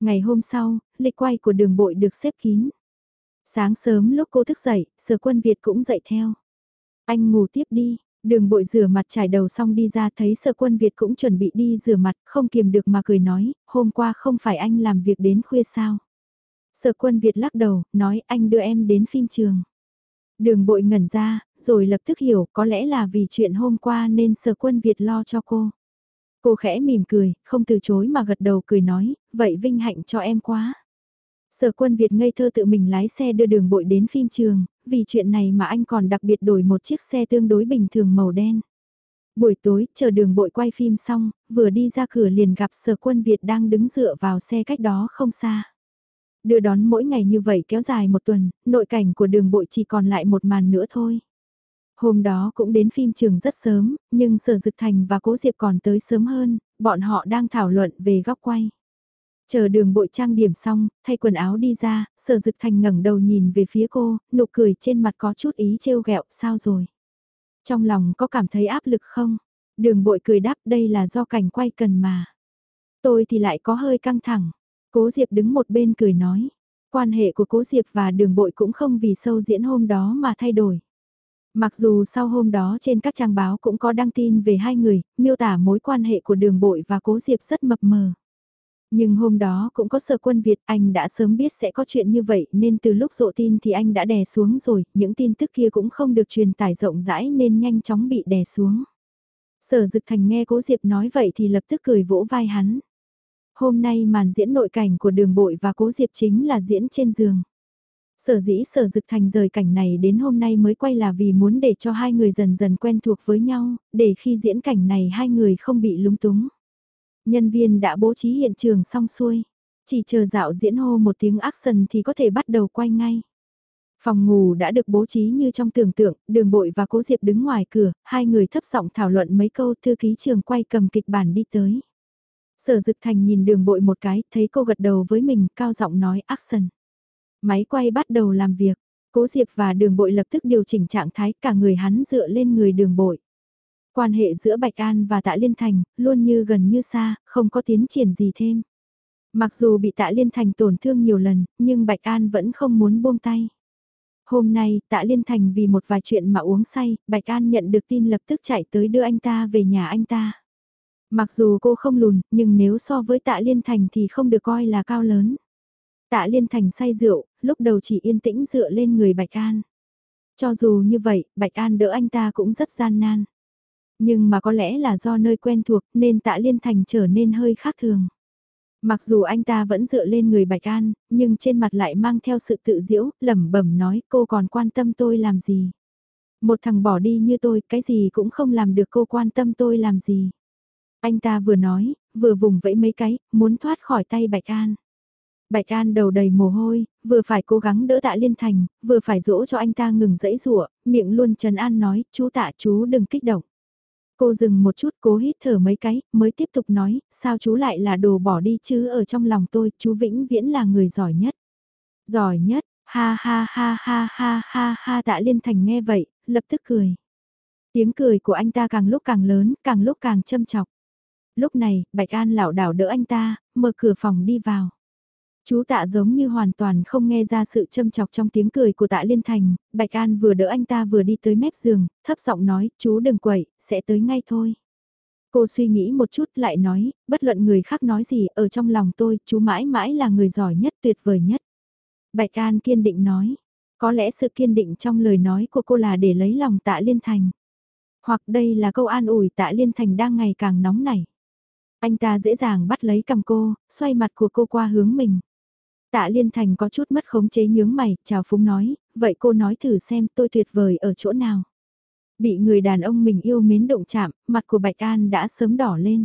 Ngày hôm sau, lịch quay của đường bội được xếp kín. Sáng sớm lúc cô thức dậy, sở quân Việt cũng dậy theo. Anh ngủ tiếp đi, Đường bội rửa mặt trải đầu xong đi ra thấy sở quân Việt cũng chuẩn bị đi rửa mặt, không kiềm được mà cười nói, hôm qua không phải anh làm việc đến khuya sao. Sở quân Việt lắc đầu, nói anh đưa em đến phim trường. Đường bội ngẩn ra, rồi lập tức hiểu có lẽ là vì chuyện hôm qua nên sở quân Việt lo cho cô. Cô khẽ mỉm cười, không từ chối mà gật đầu cười nói, vậy vinh hạnh cho em quá. Sở quân Việt ngây thơ tự mình lái xe đưa đường bội đến phim trường, vì chuyện này mà anh còn đặc biệt đổi một chiếc xe tương đối bình thường màu đen. Buổi tối, chờ đường bội quay phim xong, vừa đi ra cửa liền gặp sở quân Việt đang đứng dựa vào xe cách đó không xa. Đưa đón mỗi ngày như vậy kéo dài một tuần, nội cảnh của đường bội chỉ còn lại một màn nữa thôi. Hôm đó cũng đến phim trường rất sớm, nhưng Sở Dực Thành và Cố Diệp còn tới sớm hơn, bọn họ đang thảo luận về góc quay. Chờ đường bội trang điểm xong, thay quần áo đi ra, sở dực thành ngẩng đầu nhìn về phía cô, nụ cười trên mặt có chút ý trêu ghẹo sao rồi? Trong lòng có cảm thấy áp lực không? Đường bội cười đáp đây là do cảnh quay cần mà. Tôi thì lại có hơi căng thẳng. Cố Diệp đứng một bên cười nói. Quan hệ của Cố Diệp và đường bội cũng không vì sâu diễn hôm đó mà thay đổi. Mặc dù sau hôm đó trên các trang báo cũng có đăng tin về hai người, miêu tả mối quan hệ của đường bội và Cố Diệp rất mập mờ. Nhưng hôm đó cũng có sở quân Việt, anh đã sớm biết sẽ có chuyện như vậy nên từ lúc rộ tin thì anh đã đè xuống rồi, những tin tức kia cũng không được truyền tải rộng rãi nên nhanh chóng bị đè xuống. Sở Dực Thành nghe Cố Diệp nói vậy thì lập tức cười vỗ vai hắn. Hôm nay màn diễn nội cảnh của đường bội và Cố Diệp chính là diễn trên giường. Sở dĩ sở dực thành rời cảnh này đến hôm nay mới quay là vì muốn để cho hai người dần dần quen thuộc với nhau, để khi diễn cảnh này hai người không bị lúng túng. Nhân viên đã bố trí hiện trường xong xuôi. Chỉ chờ dạo diễn hô một tiếng action thì có thể bắt đầu quay ngay. Phòng ngủ đã được bố trí như trong tưởng tượng, đường bội và cố diệp đứng ngoài cửa, hai người thấp giọng thảo luận mấy câu thư ký trường quay cầm kịch bản đi tới. Sở dực thành nhìn đường bội một cái, thấy cô gật đầu với mình, cao giọng nói action. Máy quay bắt đầu làm việc, Cố Diệp và đường bội lập tức điều chỉnh trạng thái cả người hắn dựa lên người đường bội. Quan hệ giữa Bạch An và Tạ Liên Thành luôn như gần như xa, không có tiến triển gì thêm. Mặc dù bị Tạ Liên Thành tổn thương nhiều lần, nhưng Bạch An vẫn không muốn buông tay. Hôm nay, Tạ Liên Thành vì một vài chuyện mà uống say, Bạch An nhận được tin lập tức chạy tới đưa anh ta về nhà anh ta. Mặc dù cô không lùn, nhưng nếu so với Tạ Liên Thành thì không được coi là cao lớn. Tạ Liên Thành say rượu, lúc đầu chỉ yên tĩnh dựa lên người Bạch An. Cho dù như vậy, Bạch An đỡ anh ta cũng rất gian nan. Nhưng mà có lẽ là do nơi quen thuộc nên Tạ Liên Thành trở nên hơi khác thường. Mặc dù anh ta vẫn dựa lên người Bạch An, nhưng trên mặt lại mang theo sự tự diễu, lẩm bẩm nói cô còn quan tâm tôi làm gì. Một thằng bỏ đi như tôi, cái gì cũng không làm được cô quan tâm tôi làm gì. Anh ta vừa nói, vừa vùng vẫy mấy cái, muốn thoát khỏi tay Bạch An. Bạch An đầu đầy mồ hôi, vừa phải cố gắng đỡ tạ liên thành, vừa phải dỗ cho anh ta ngừng dẫy rụa, miệng luôn trần an nói, chú tạ chú đừng kích động. Cô dừng một chút cố hít thở mấy cái, mới tiếp tục nói, sao chú lại là đồ bỏ đi chứ ở trong lòng tôi, chú vĩnh viễn là người giỏi nhất. Giỏi nhất, ha ha ha ha ha ha ha tạ liên thành nghe vậy, lập tức cười. Tiếng cười của anh ta càng lúc càng lớn, càng lúc càng châm chọc. Lúc này, Bạch An lảo đảo đỡ anh ta, mở cửa phòng đi vào. Chú tạ giống như hoàn toàn không nghe ra sự châm chọc trong tiếng cười của tạ Liên Thành, Bạch An vừa đỡ anh ta vừa đi tới mép giường, thấp giọng nói, chú đừng quậy, sẽ tới ngay thôi. Cô suy nghĩ một chút lại nói, bất luận người khác nói gì, ở trong lòng tôi, chú mãi mãi là người giỏi nhất, tuyệt vời nhất. Bạch An kiên định nói, có lẽ sự kiên định trong lời nói của cô là để lấy lòng tạ Liên Thành. Hoặc đây là câu an ủi tạ Liên Thành đang ngày càng nóng nảy. Anh ta dễ dàng bắt lấy cầm cô, xoay mặt của cô qua hướng mình. Tạ Liên Thành có chút mất khống chế nhướng mày, chào phúng nói, vậy cô nói thử xem tôi tuyệt vời ở chỗ nào. Bị người đàn ông mình yêu mến động chạm, mặt của Bạch An đã sớm đỏ lên.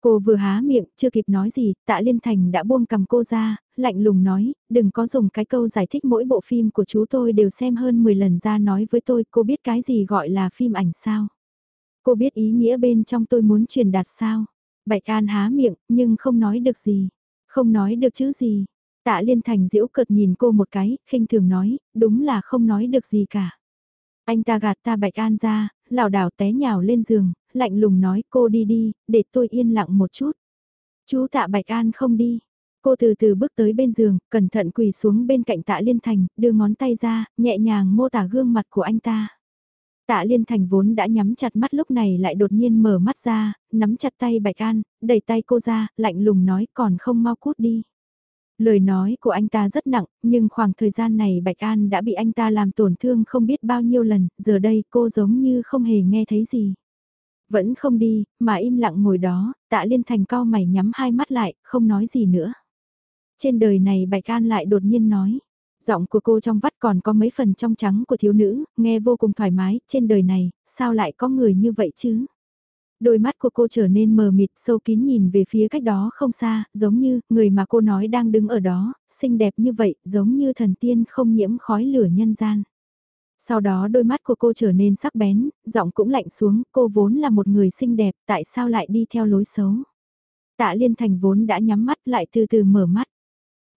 Cô vừa há miệng, chưa kịp nói gì, tạ Liên Thành đã buông cầm cô ra, lạnh lùng nói, đừng có dùng cái câu giải thích mỗi bộ phim của chú tôi đều xem hơn 10 lần ra nói với tôi, cô biết cái gì gọi là phim ảnh sao? Cô biết ý nghĩa bên trong tôi muốn truyền đạt sao? Bạch An há miệng, nhưng không nói được gì. Không nói được chữ gì, Tạ Liên Thành diễu cợt nhìn cô một cái, khinh thường nói, đúng là không nói được gì cả. Anh ta gạt ta Bạch An ra, lảo đảo té nhào lên giường, lạnh lùng nói cô đi đi, để tôi yên lặng một chút. Chú tạ Bạch An không đi. Cô từ từ bước tới bên giường, cẩn thận quỳ xuống bên cạnh tạ Liên Thành, đưa ngón tay ra, nhẹ nhàng mô tả gương mặt của anh ta. Tạ Liên Thành vốn đã nhắm chặt mắt lúc này lại đột nhiên mở mắt ra, nắm chặt tay Bạch An, đẩy tay cô ra, lạnh lùng nói còn không mau cút đi. Lời nói của anh ta rất nặng, nhưng khoảng thời gian này Bạch An đã bị anh ta làm tổn thương không biết bao nhiêu lần, giờ đây cô giống như không hề nghe thấy gì. Vẫn không đi, mà im lặng ngồi đó, tạ liên thành cao mày nhắm hai mắt lại, không nói gì nữa. Trên đời này Bạch An lại đột nhiên nói. Giọng của cô trong vắt còn có mấy phần trong trắng của thiếu nữ, nghe vô cùng thoải mái, trên đời này, sao lại có người như vậy chứ? Đôi mắt của cô trở nên mờ mịt sâu kín nhìn về phía cách đó không xa, giống như người mà cô nói đang đứng ở đó, xinh đẹp như vậy, giống như thần tiên không nhiễm khói lửa nhân gian. Sau đó đôi mắt của cô trở nên sắc bén, giọng cũng lạnh xuống, cô vốn là một người xinh đẹp, tại sao lại đi theo lối xấu. Tạ Liên Thành vốn đã nhắm mắt lại từ từ mở mắt.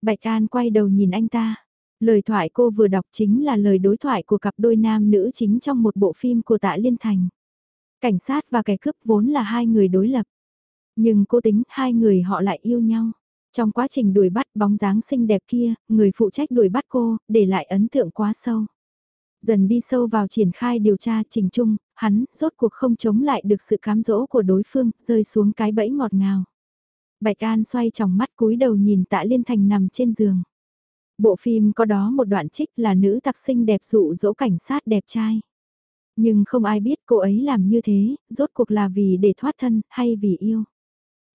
Bạch An quay đầu nhìn anh ta. Lời thoại cô vừa đọc chính là lời đối thoại của cặp đôi nam nữ chính trong một bộ phim của Tạ Liên Thành. Cảnh sát và kẻ cướp vốn là hai người đối lập. Nhưng cô tính hai người họ lại yêu nhau. Trong quá trình đuổi bắt bóng dáng xinh đẹp kia, người phụ trách đuổi bắt cô, để lại ấn tượng quá sâu. Dần đi sâu vào triển khai điều tra trình trung, hắn rốt cuộc không chống lại được sự cám dỗ của đối phương, rơi xuống cái bẫy ngọt ngào. Bạch An xoay tròng mắt cúi đầu nhìn tạ liên thành nằm trên giường. Bộ phim có đó một đoạn trích là nữ tặc sinh đẹp dụ dỗ cảnh sát đẹp trai. Nhưng không ai biết cô ấy làm như thế, rốt cuộc là vì để thoát thân hay vì yêu.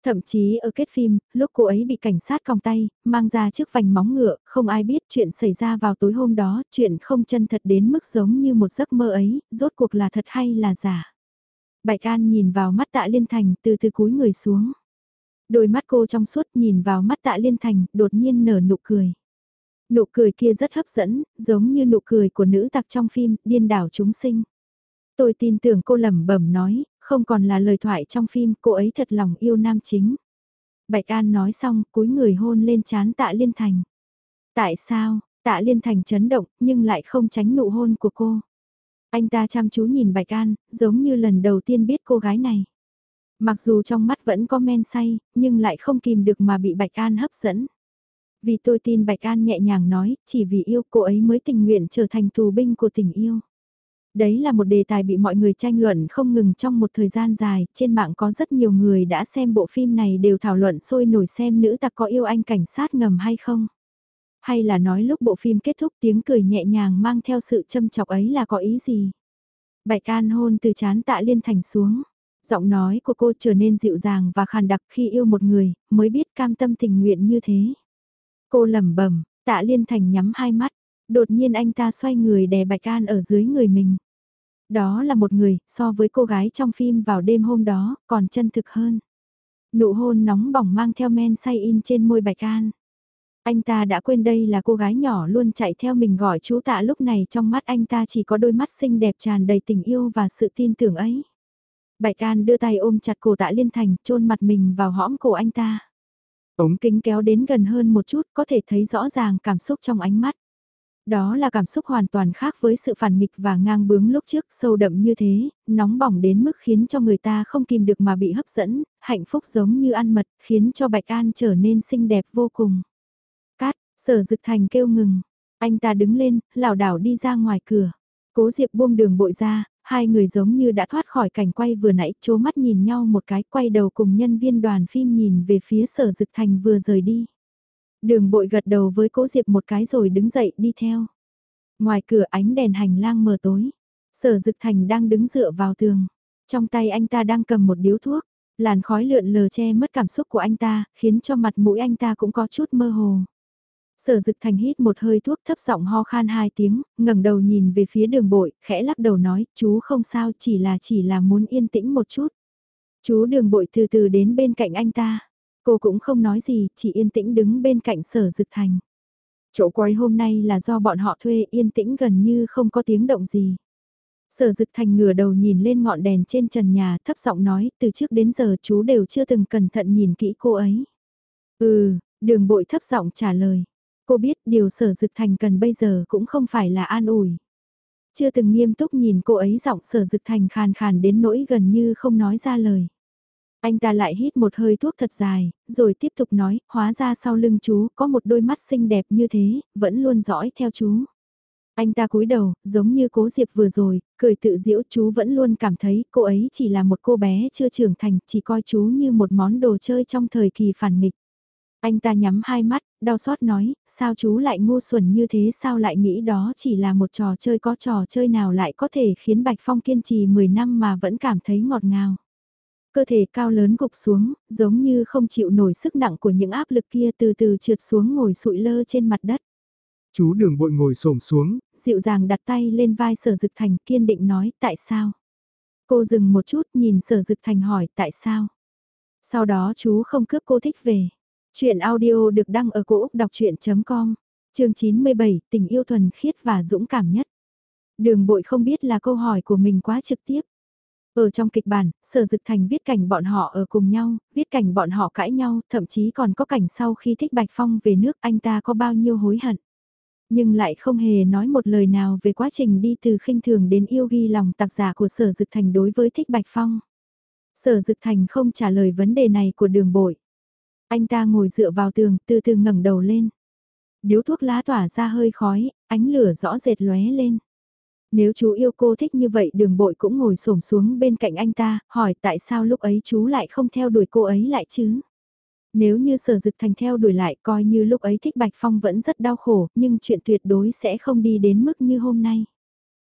Thậm chí ở kết phim, lúc cô ấy bị cảnh sát còng tay, mang ra chiếc vành móng ngựa, không ai biết chuyện xảy ra vào tối hôm đó, chuyện không chân thật đến mức giống như một giấc mơ ấy, rốt cuộc là thật hay là giả. Bạch An nhìn vào mắt tạ liên thành từ từ cúi người xuống. Đôi mắt cô trong suốt nhìn vào mắt tạ liên thành, đột nhiên nở nụ cười. Nụ cười kia rất hấp dẫn, giống như nụ cười của nữ tặc trong phim, điên đảo chúng sinh. Tôi tin tưởng cô lẩm bẩm nói, không còn là lời thoại trong phim, cô ấy thật lòng yêu nam chính. Bạch An nói xong, cúi người hôn lên chán tạ liên thành. Tại sao, Tạ Liên Thành chấn động, nhưng lại không tránh nụ hôn của cô. Anh ta chăm chú nhìn Bạch An, giống như lần đầu tiên biết cô gái này. Mặc dù trong mắt vẫn có men say, nhưng lại không kìm được mà bị Bạch An hấp dẫn. Vì tôi tin Bạch An nhẹ nhàng nói, chỉ vì yêu cô ấy mới tình nguyện trở thành tù binh của tình yêu. Đấy là một đề tài bị mọi người tranh luận không ngừng trong một thời gian dài, trên mạng có rất nhiều người đã xem bộ phim này đều thảo luận sôi nổi xem nữ tặc có yêu anh cảnh sát ngầm hay không. Hay là nói lúc bộ phim kết thúc tiếng cười nhẹ nhàng mang theo sự châm chọc ấy là có ý gì. Bạch An hôn từ chán tạ liên thành xuống. Giọng nói của cô trở nên dịu dàng và khàn đặc khi yêu một người, mới biết cam tâm tình nguyện như thế. Cô lẩm bẩm, tạ liên thành nhắm hai mắt, đột nhiên anh ta xoay người đè Bạch An ở dưới người mình. Đó là một người, so với cô gái trong phim vào đêm hôm đó, còn chân thực hơn. Nụ hôn nóng bỏng mang theo men say in trên môi Bạch An. Anh ta đã quên đây là cô gái nhỏ luôn chạy theo mình gọi chú tạ lúc này trong mắt anh ta chỉ có đôi mắt xinh đẹp tràn đầy tình yêu và sự tin tưởng ấy. Bạch An đưa tay ôm chặt cổ tạ Liên Thành, chôn mặt mình vào hõm cổ anh ta. Ống kính kéo đến gần hơn một chút có thể thấy rõ ràng cảm xúc trong ánh mắt. Đó là cảm xúc hoàn toàn khác với sự phản nghịch và ngang bướng lúc trước sâu đậm như thế, nóng bỏng đến mức khiến cho người ta không kìm được mà bị hấp dẫn, hạnh phúc giống như ăn mật, khiến cho Bạch An trở nên xinh đẹp vô cùng. Cát, sở dực thành kêu ngừng, anh ta đứng lên, lảo đảo đi ra ngoài cửa. Cố Diệp buông đường bội ra, hai người giống như đã thoát khỏi cảnh quay vừa nãy, chố mắt nhìn nhau một cái, quay đầu cùng nhân viên đoàn phim nhìn về phía sở dực thành vừa rời đi. Đường bội gật đầu với cố Diệp một cái rồi đứng dậy đi theo. Ngoài cửa ánh đèn hành lang mờ tối. Sở Dực Thành đang đứng dựa vào tường. Trong tay anh ta đang cầm một điếu thuốc. Làn khói lượn lờ che mất cảm xúc của anh ta, khiến cho mặt mũi anh ta cũng có chút mơ hồ. Sở Dực Thành hít một hơi thuốc thấp giọng ho khan hai tiếng, ngẩng đầu nhìn về phía đường bội, khẽ lắc đầu nói, chú không sao chỉ là chỉ là muốn yên tĩnh một chút. Chú đường bội từ từ đến bên cạnh anh ta. Cô cũng không nói gì, chỉ yên tĩnh đứng bên cạnh sở dực thành. Chỗ quay hôm nay là do bọn họ thuê yên tĩnh gần như không có tiếng động gì. Sở dực thành ngửa đầu nhìn lên ngọn đèn trên trần nhà thấp giọng nói từ trước đến giờ chú đều chưa từng cẩn thận nhìn kỹ cô ấy. Ừ, đường bội thấp giọng trả lời. Cô biết điều sở dực thành cần bây giờ cũng không phải là an ủi. Chưa từng nghiêm túc nhìn cô ấy giọng sở dực thành khàn khàn đến nỗi gần như không nói ra lời. Anh ta lại hít một hơi thuốc thật dài, rồi tiếp tục nói, hóa ra sau lưng chú có một đôi mắt xinh đẹp như thế, vẫn luôn dõi theo chú. Anh ta cúi đầu, giống như cố Diệp vừa rồi, cười tự diễu chú vẫn luôn cảm thấy cô ấy chỉ là một cô bé chưa trưởng thành, chỉ coi chú như một món đồ chơi trong thời kỳ phản nghịch. Anh ta nhắm hai mắt, đau xót nói, sao chú lại ngu xuẩn như thế sao lại nghĩ đó chỉ là một trò chơi có trò chơi nào lại có thể khiến Bạch Phong kiên trì 10 năm mà vẫn cảm thấy ngọt ngào. Cơ thể cao lớn gục xuống, giống như không chịu nổi sức nặng của những áp lực kia từ từ trượt xuống ngồi sụi lơ trên mặt đất. Chú đường bội ngồi xổm xuống. Dịu dàng đặt tay lên vai sở dực thành kiên định nói tại sao. Cô dừng một chút nhìn sở dực thành hỏi tại sao. Sau đó chú không cướp cô thích về. Chuyện audio được đăng ở cổ Úc đọc chuyện.com, chương 97, tình yêu thuần khiết và dũng cảm nhất. Đường bội không biết là câu hỏi của mình quá trực tiếp. Ở trong kịch bản, Sở Dực Thành viết cảnh bọn họ ở cùng nhau, viết cảnh bọn họ cãi nhau, thậm chí còn có cảnh sau khi thích Bạch Phong về nước anh ta có bao nhiêu hối hận. Nhưng lại không hề nói một lời nào về quá trình đi từ khinh thường đến yêu ghi lòng tạc giả của Sở Dực Thành đối với thích Bạch Phong. Sở Dực Thành không trả lời vấn đề này của đường bội. Anh ta ngồi dựa vào tường, từ từ ngẩng đầu lên. Điếu thuốc lá tỏa ra hơi khói, ánh lửa rõ rệt lóe lên. Nếu chú yêu cô thích như vậy đường bội cũng ngồi xổm xuống bên cạnh anh ta, hỏi tại sao lúc ấy chú lại không theo đuổi cô ấy lại chứ? Nếu như sở dực thành theo đuổi lại coi như lúc ấy thích Bạch Phong vẫn rất đau khổ, nhưng chuyện tuyệt đối sẽ không đi đến mức như hôm nay.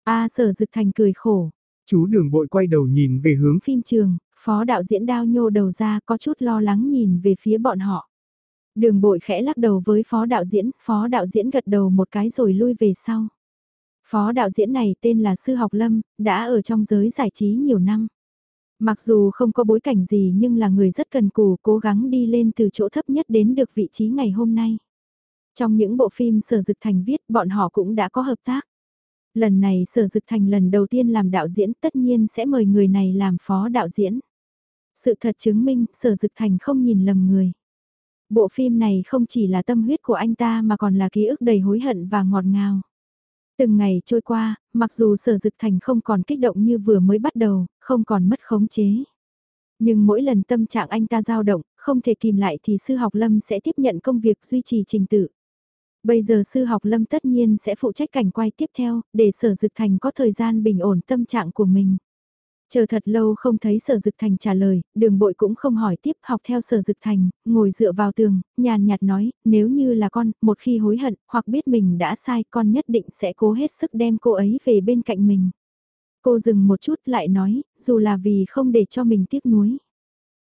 a sở dực thành cười khổ. Chú đường bội quay đầu nhìn về hướng phim trường, phó đạo diễn đao nhô đầu ra có chút lo lắng nhìn về phía bọn họ. Đường bội khẽ lắc đầu với phó đạo diễn, phó đạo diễn gật đầu một cái rồi lui về sau. Phó đạo diễn này tên là Sư Học Lâm, đã ở trong giới giải trí nhiều năm. Mặc dù không có bối cảnh gì nhưng là người rất cần cù cố gắng đi lên từ chỗ thấp nhất đến được vị trí ngày hôm nay. Trong những bộ phim Sở Dực Thành viết bọn họ cũng đã có hợp tác. Lần này Sở Dực Thành lần đầu tiên làm đạo diễn tất nhiên sẽ mời người này làm phó đạo diễn. Sự thật chứng minh Sở Dực Thành không nhìn lầm người. Bộ phim này không chỉ là tâm huyết của anh ta mà còn là ký ức đầy hối hận và ngọt ngào. Từng ngày trôi qua, mặc dù sở dực thành không còn kích động như vừa mới bắt đầu, không còn mất khống chế. Nhưng mỗi lần tâm trạng anh ta dao động, không thể kìm lại thì sư học lâm sẽ tiếp nhận công việc duy trì trình tự. Bây giờ sư học lâm tất nhiên sẽ phụ trách cảnh quay tiếp theo, để sở dực thành có thời gian bình ổn tâm trạng của mình. Chờ thật lâu không thấy sở dực thành trả lời, đường bội cũng không hỏi tiếp học theo sở dực thành, ngồi dựa vào tường, nhàn nhạt nói, nếu như là con, một khi hối hận, hoặc biết mình đã sai, con nhất định sẽ cố hết sức đem cô ấy về bên cạnh mình. Cô dừng một chút lại nói, dù là vì không để cho mình tiếc nuối.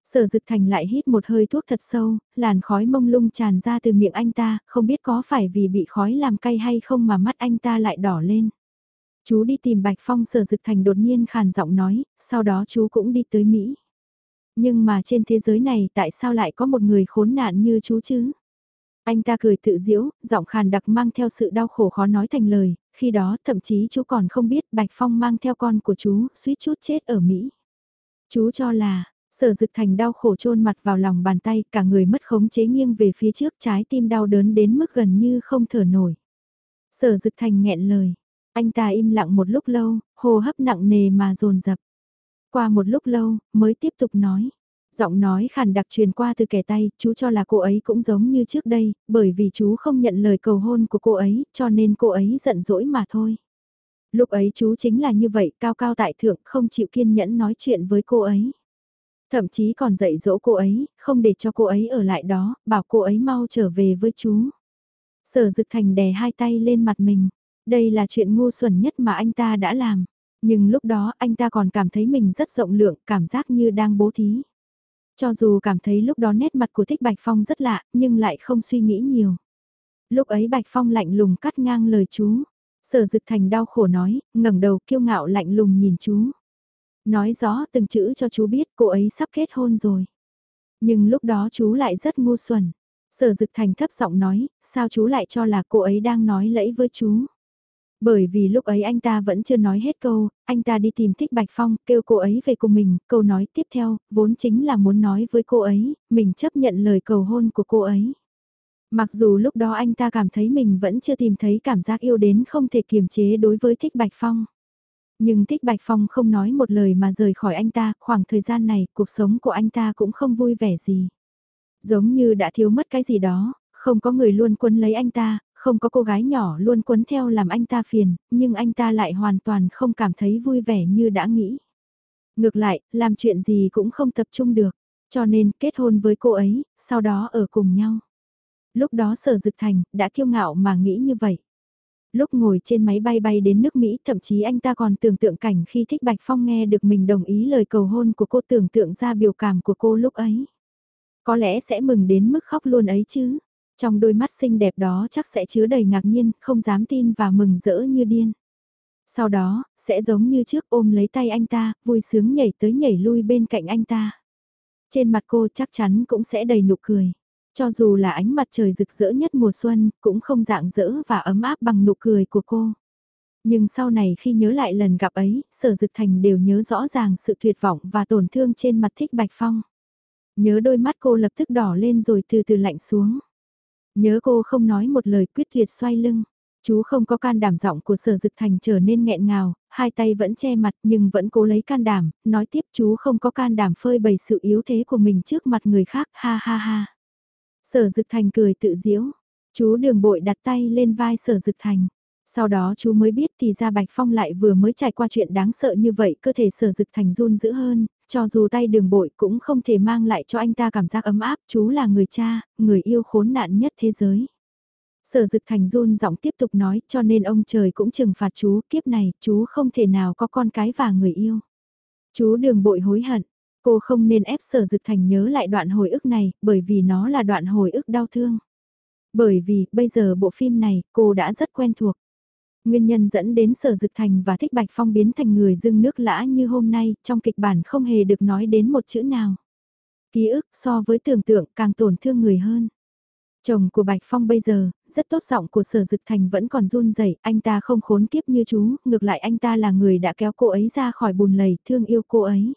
Sở dực thành lại hít một hơi thuốc thật sâu, làn khói mông lung tràn ra từ miệng anh ta, không biết có phải vì bị khói làm cay hay không mà mắt anh ta lại đỏ lên. Chú đi tìm Bạch Phong sở dực thành đột nhiên khàn giọng nói, sau đó chú cũng đi tới Mỹ. Nhưng mà trên thế giới này tại sao lại có một người khốn nạn như chú chứ? Anh ta cười tự diễu, giọng khàn đặc mang theo sự đau khổ khó nói thành lời, khi đó thậm chí chú còn không biết Bạch Phong mang theo con của chú, suýt chút chết ở Mỹ. Chú cho là, sở dực thành đau khổ chôn mặt vào lòng bàn tay, cả người mất khống chế nghiêng về phía trước trái tim đau đớn đến mức gần như không thở nổi. Sở dực thành nghẹn lời, anh ta im lặng một lúc lâu, hô hấp nặng nề mà dồn dập. Qua một lúc lâu, mới tiếp tục nói. Giọng nói khàn đặc truyền qua từ kẻ tay, chú cho là cô ấy cũng giống như trước đây, bởi vì chú không nhận lời cầu hôn của cô ấy, cho nên cô ấy giận dỗi mà thôi. Lúc ấy chú chính là như vậy, cao cao tại thượng, không chịu kiên nhẫn nói chuyện với cô ấy. Thậm chí còn dạy dỗ cô ấy, không để cho cô ấy ở lại đó, bảo cô ấy mau trở về với chú. Sở Dực Thành đè hai tay lên mặt mình. Đây là chuyện ngu xuẩn nhất mà anh ta đã làm. Nhưng lúc đó anh ta còn cảm thấy mình rất rộng lượng, cảm giác như đang bố thí. Cho dù cảm thấy lúc đó nét mặt của Thích Bạch Phong rất lạ, nhưng lại không suy nghĩ nhiều. Lúc ấy Bạch Phong lạnh lùng cắt ngang lời chú. Sở Dực Thành đau khổ nói, ngẩng đầu kiêu ngạo lạnh lùng nhìn chú. Nói rõ từng chữ cho chú biết cô ấy sắp kết hôn rồi. Nhưng lúc đó chú lại rất ngu xuẩn. Sở Dực Thành thấp giọng nói, sao chú lại cho là cô ấy đang nói lẫy với chú. Bởi vì lúc ấy anh ta vẫn chưa nói hết câu, anh ta đi tìm Thích Bạch Phong, kêu cô ấy về cùng mình, câu nói tiếp theo, vốn chính là muốn nói với cô ấy, mình chấp nhận lời cầu hôn của cô ấy. Mặc dù lúc đó anh ta cảm thấy mình vẫn chưa tìm thấy cảm giác yêu đến không thể kiềm chế đối với Thích Bạch Phong. Nhưng Thích Bạch Phong không nói một lời mà rời khỏi anh ta, khoảng thời gian này cuộc sống của anh ta cũng không vui vẻ gì. Giống như đã thiếu mất cái gì đó, không có người luôn quân lấy anh ta, không có cô gái nhỏ luôn quấn theo làm anh ta phiền, nhưng anh ta lại hoàn toàn không cảm thấy vui vẻ như đã nghĩ. Ngược lại, làm chuyện gì cũng không tập trung được, cho nên kết hôn với cô ấy, sau đó ở cùng nhau. Lúc đó sở dực thành, đã kiêu ngạo mà nghĩ như vậy. Lúc ngồi trên máy bay bay đến nước Mỹ, thậm chí anh ta còn tưởng tượng cảnh khi Thích Bạch Phong nghe được mình đồng ý lời cầu hôn của cô tưởng tượng ra biểu cảm của cô lúc ấy. Có lẽ sẽ mừng đến mức khóc luôn ấy chứ. Trong đôi mắt xinh đẹp đó chắc sẽ chứa đầy ngạc nhiên, không dám tin và mừng rỡ như điên. Sau đó, sẽ giống như trước ôm lấy tay anh ta, vui sướng nhảy tới nhảy lui bên cạnh anh ta. Trên mặt cô chắc chắn cũng sẽ đầy nụ cười. Cho dù là ánh mặt trời rực rỡ nhất mùa xuân, cũng không dạng dỡ và ấm áp bằng nụ cười của cô. Nhưng sau này khi nhớ lại lần gặp ấy, sở dực thành đều nhớ rõ ràng sự tuyệt vọng và tổn thương trên mặt thích bạch phong. Nhớ đôi mắt cô lập tức đỏ lên rồi từ từ lạnh xuống. Nhớ cô không nói một lời quyết tuyệt xoay lưng. Chú không có can đảm giọng của sở dực thành trở nên nghẹn ngào, hai tay vẫn che mặt nhưng vẫn cố lấy can đảm, nói tiếp chú không có can đảm phơi bày sự yếu thế của mình trước mặt người khác, ha ha ha. Sở dực thành cười tự diễu, chú đường bội đặt tay lên vai sở dực thành. Sau đó chú mới biết thì ra Bạch Phong lại vừa mới trải qua chuyện đáng sợ như vậy cơ thể sở dực thành run dữ hơn, cho dù tay đường bội cũng không thể mang lại cho anh ta cảm giác ấm áp, chú là người cha, người yêu khốn nạn nhất thế giới. Sở dực thành run giọng tiếp tục nói cho nên ông trời cũng trừng phạt chú kiếp này, chú không thể nào có con cái và người yêu. Chú đường bội hối hận, cô không nên ép sở dực thành nhớ lại đoạn hồi ức này, bởi vì nó là đoạn hồi ức đau thương. Bởi vì, bây giờ bộ phim này, cô đã rất quen thuộc. Nguyên nhân dẫn đến sở dực thành và thích bạch phong biến thành người dưng nước lã như hôm nay, trong kịch bản không hề được nói đến một chữ nào. Ký ức so với tưởng tượng càng tổn thương người hơn. Chồng của Bạch Phong bây giờ, rất tốt giọng của sở dực thành vẫn còn run rẩy anh ta không khốn kiếp như chú, ngược lại anh ta là người đã kéo cô ấy ra khỏi bùn lầy, thương yêu cô ấy.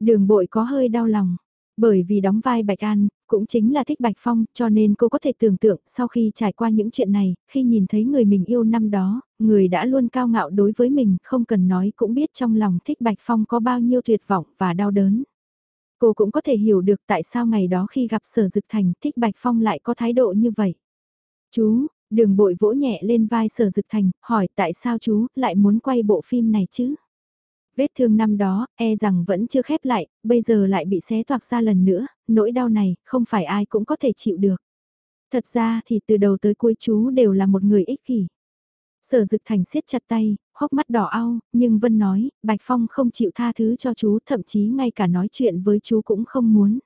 Đường bội có hơi đau lòng, bởi vì đóng vai Bạch An, cũng chính là thích Bạch Phong, cho nên cô có thể tưởng tượng sau khi trải qua những chuyện này, khi nhìn thấy người mình yêu năm đó, người đã luôn cao ngạo đối với mình, không cần nói cũng biết trong lòng thích Bạch Phong có bao nhiêu tuyệt vọng và đau đớn. Cô cũng có thể hiểu được tại sao ngày đó khi gặp sở dực thành thích Bạch Phong lại có thái độ như vậy. Chú, đường bội vỗ nhẹ lên vai sở dực thành, hỏi tại sao chú lại muốn quay bộ phim này chứ? Vết thương năm đó, e rằng vẫn chưa khép lại, bây giờ lại bị xé toạc ra lần nữa, nỗi đau này, không phải ai cũng có thể chịu được. Thật ra thì từ đầu tới cuối chú đều là một người ích kỷ. Sở Dực Thành siết chặt tay, hốc mắt đỏ au, nhưng Vân nói, Bạch Phong không chịu tha thứ cho chú, thậm chí ngay cả nói chuyện với chú cũng không muốn.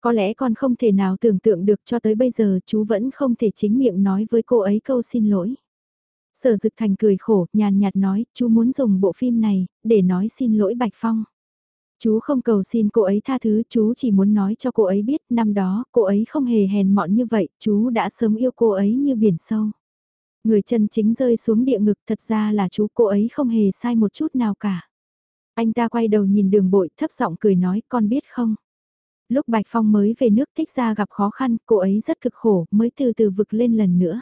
Có lẽ con không thể nào tưởng tượng được cho tới bây giờ chú vẫn không thể chính miệng nói với cô ấy câu xin lỗi. Sở Dực Thành cười khổ, nhàn nhạt nói, chú muốn dùng bộ phim này, để nói xin lỗi Bạch Phong. Chú không cầu xin cô ấy tha thứ, chú chỉ muốn nói cho cô ấy biết năm đó cô ấy không hề hèn mọn như vậy, chú đã sớm yêu cô ấy như biển sâu. Người chân chính rơi xuống địa ngực thật ra là chú cô ấy không hề sai một chút nào cả. Anh ta quay đầu nhìn đường bội thấp giọng cười nói con biết không. Lúc Bạch Phong mới về nước thích ra gặp khó khăn, cô ấy rất cực khổ mới từ từ vực lên lần nữa.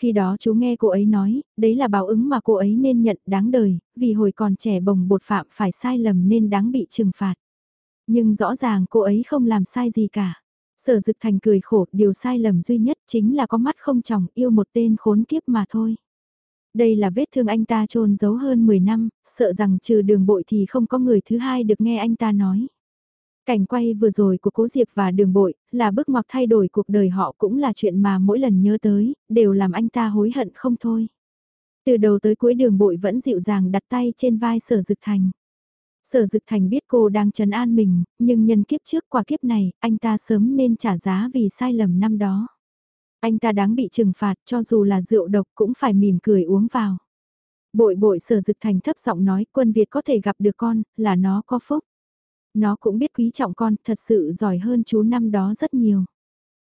Khi đó chú nghe cô ấy nói, đấy là báo ứng mà cô ấy nên nhận đáng đời, vì hồi còn trẻ bồng bột phạm phải sai lầm nên đáng bị trừng phạt. Nhưng rõ ràng cô ấy không làm sai gì cả. Sở Dực Thành cười khổ, điều sai lầm duy nhất chính là có mắt không chồng yêu một tên khốn kiếp mà thôi. Đây là vết thương anh ta trôn giấu hơn 10 năm, sợ rằng trừ đường bội thì không có người thứ hai được nghe anh ta nói. Cảnh quay vừa rồi của Cố Diệp và Đường Bội, là bước ngoặt thay đổi cuộc đời họ cũng là chuyện mà mỗi lần nhớ tới, đều làm anh ta hối hận không thôi. Từ đầu tới cuối Đường Bội vẫn dịu dàng đặt tay trên vai Sở Dực Thành. Sở Dực Thành biết cô đang trấn an mình, nhưng nhân kiếp trước qua kiếp này, anh ta sớm nên trả giá vì sai lầm năm đó. Anh ta đáng bị trừng phạt cho dù là rượu độc cũng phải mỉm cười uống vào. Bội bội sở dực thành thấp giọng nói quân Việt có thể gặp được con, là nó có phúc. Nó cũng biết quý trọng con, thật sự giỏi hơn chú năm đó rất nhiều.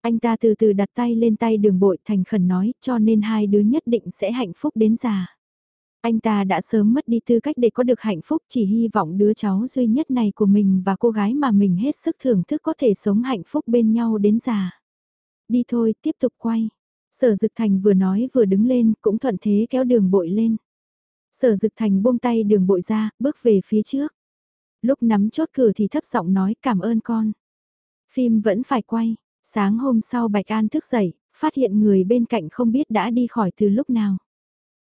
Anh ta từ từ đặt tay lên tay đường bội thành khẩn nói cho nên hai đứa nhất định sẽ hạnh phúc đến già. Anh ta đã sớm mất đi tư cách để có được hạnh phúc chỉ hy vọng đứa cháu duy nhất này của mình và cô gái mà mình hết sức thưởng thức có thể sống hạnh phúc bên nhau đến già. Đi thôi, tiếp tục quay. Sở Dực Thành vừa nói vừa đứng lên, cũng thuận thế kéo đường bội lên. Sở Dực Thành buông tay đường bội ra, bước về phía trước lúc nắm chốt cửa thì thấp giọng nói cảm ơn con. Phim vẫn phải quay, sáng hôm sau Bạch An thức dậy, phát hiện người bên cạnh không biết đã đi khỏi từ lúc nào.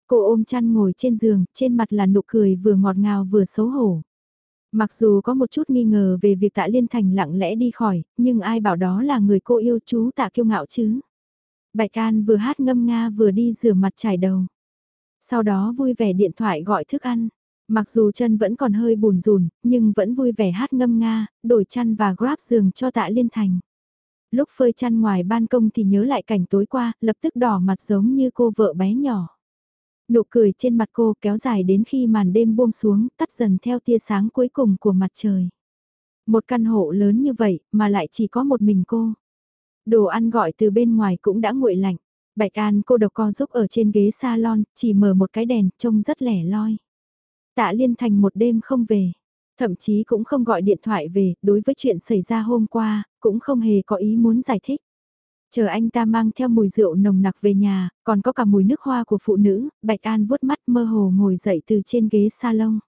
Cô ôm chăn ngồi trên giường, trên mặt là nụ cười vừa ngọt ngào vừa xấu hổ. Mặc dù có một chút nghi ngờ về việc tạ liên thành lặng lẽ đi khỏi, nhưng ai bảo đó là người cô yêu chú tạ kiêu ngạo chứ. Bạch An vừa hát ngâm nga vừa đi rửa mặt trải đầu. Sau đó vui vẻ điện thoại gọi thức ăn. Mặc dù chân vẫn còn hơi bùn rùn, nhưng vẫn vui vẻ hát ngâm nga, đổi chăn và grab giường cho tạ liên thành. Lúc phơi chăn ngoài ban công thì nhớ lại cảnh tối qua, lập tức đỏ mặt giống như cô vợ bé nhỏ. Nụ cười trên mặt cô kéo dài đến khi màn đêm buông xuống, tắt dần theo tia sáng cuối cùng của mặt trời. Một căn hộ lớn như vậy mà lại chỉ có một mình cô. Đồ ăn gọi từ bên ngoài cũng đã nguội lạnh. Bạch An cô độc co giúp ở trên ghế salon, chỉ mở một cái đèn, trông rất lẻ loi. Tạ Liên Thành một đêm không về, thậm chí cũng không gọi điện thoại về, đối với chuyện xảy ra hôm qua, cũng không hề có ý muốn giải thích. Chờ anh ta mang theo mùi rượu nồng nặc về nhà, còn có cả mùi nước hoa của phụ nữ, Bạch An vuốt mắt mơ hồ ngồi dậy từ trên ghế salon.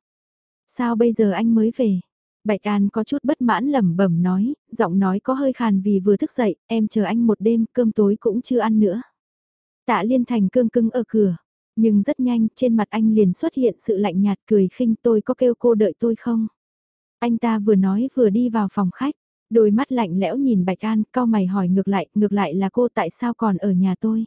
Sao bây giờ anh mới về? Bạch An có chút bất mãn lẩm bẩm nói, giọng nói có hơi khàn vì vừa thức dậy, em chờ anh một đêm, cơm tối cũng chưa ăn nữa. Tạ Liên Thành cương cưng ở cửa, nhưng rất nhanh, trên mặt anh liền xuất hiện sự lạnh nhạt cười khinh tôi có kêu cô đợi tôi không? Anh ta vừa nói vừa đi vào phòng khách, đôi mắt lạnh lẽo nhìn Bạch An, cao mày hỏi ngược lại, ngược lại là cô tại sao còn ở nhà tôi?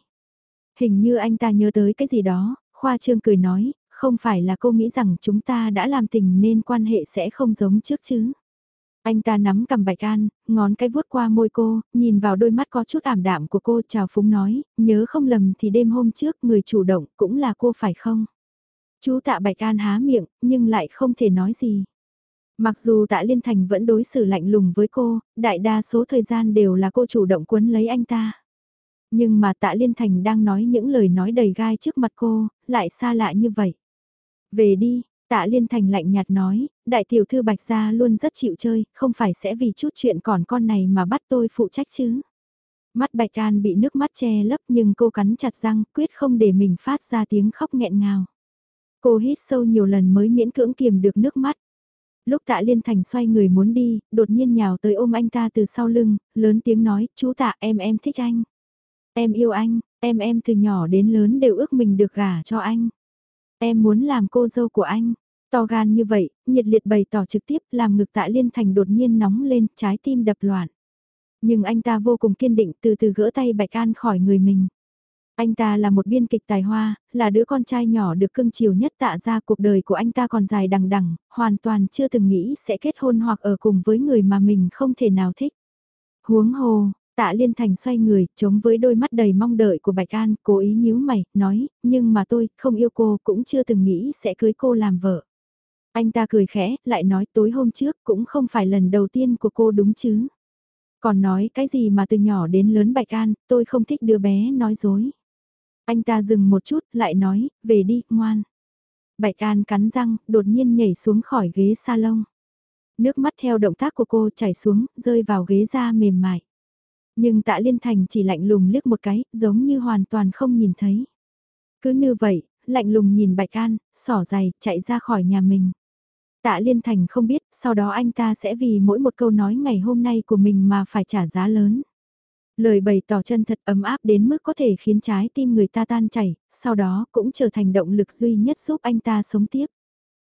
Hình như anh ta nhớ tới cái gì đó, Khoa Trương cười nói, không phải là cô nghĩ rằng chúng ta đã làm tình nên quan hệ sẽ không giống trước chứ? Anh ta nắm cầm bạch an, ngón cái vuốt qua môi cô, nhìn vào đôi mắt có chút ảm đạm của cô chào phúng nói, nhớ không lầm thì đêm hôm trước người chủ động cũng là cô phải không? Chú tạ bạch an há miệng, nhưng lại không thể nói gì. Mặc dù tạ liên thành vẫn đối xử lạnh lùng với cô, đại đa số thời gian đều là cô chủ động quấn lấy anh ta. Nhưng mà tạ liên thành đang nói những lời nói đầy gai trước mặt cô, lại xa lạ như vậy. Về đi, Tạ Liên Thành lạnh nhạt nói, đại tiểu thư Bạch Gia luôn rất chịu chơi, không phải sẽ vì chút chuyện còn con này mà bắt tôi phụ trách chứ. Mắt Bạch An bị nước mắt che lấp nhưng cô cắn chặt răng, quyết không để mình phát ra tiếng khóc nghẹn ngào. Cô hít sâu nhiều lần mới miễn cưỡng kiềm được nước mắt. Lúc tạ liên thành xoay người muốn đi, đột nhiên nhào tới ôm anh ta từ sau lưng, lớn tiếng nói, chú tạ em em thích anh. Em yêu anh, em em từ nhỏ đến lớn đều ước mình được gả cho anh. Em muốn làm cô dâu của anh. To gan như vậy, nhiệt liệt bày tỏ trực tiếp làm ngực tạ liên thành đột nhiên nóng lên, trái tim đập loạn. Nhưng anh ta vô cùng kiên định từ từ gỡ tay Bạch An khỏi người mình. Anh ta là một biên kịch tài hoa, là đứa con trai nhỏ được cưng chiều nhất tạ ra cuộc đời của anh ta còn dài đằng đằng, hoàn toàn chưa từng nghĩ sẽ kết hôn hoặc ở cùng với người mà mình không thể nào thích. Huống hồ, tạ liên thành xoay người, chống với đôi mắt đầy mong đợi của Bạch An, cố ý nhíu mày, nói, nhưng mà tôi, không yêu cô, cũng chưa từng nghĩ sẽ cưới cô làm vợ. Anh ta cười khẽ, lại nói tối hôm trước cũng không phải lần đầu tiên của cô đúng chứ. Còn nói cái gì mà từ nhỏ đến lớn Bạch An, tôi không thích đứa bé nói dối. Anh ta dừng một chút, lại nói, về đi, ngoan. Bạch An cắn răng, đột nhiên nhảy xuống khỏi ghế salon. Nước mắt theo động tác của cô chảy xuống, rơi vào ghế da mềm mại. Nhưng tạ liên thành chỉ lạnh lùng liếc một cái, giống như hoàn toàn không nhìn thấy. Cứ như vậy, lạnh lùng nhìn Bạch An, sỏ giày, chạy ra khỏi nhà mình. Tạ Liên Thành không biết, sau đó anh ta sẽ vì mỗi một câu nói ngày hôm nay của mình mà phải trả giá lớn. Lời bày tỏ chân thật ấm áp đến mức có thể khiến trái tim người ta tan chảy, sau đó cũng trở thành động lực duy nhất giúp anh ta sống tiếp.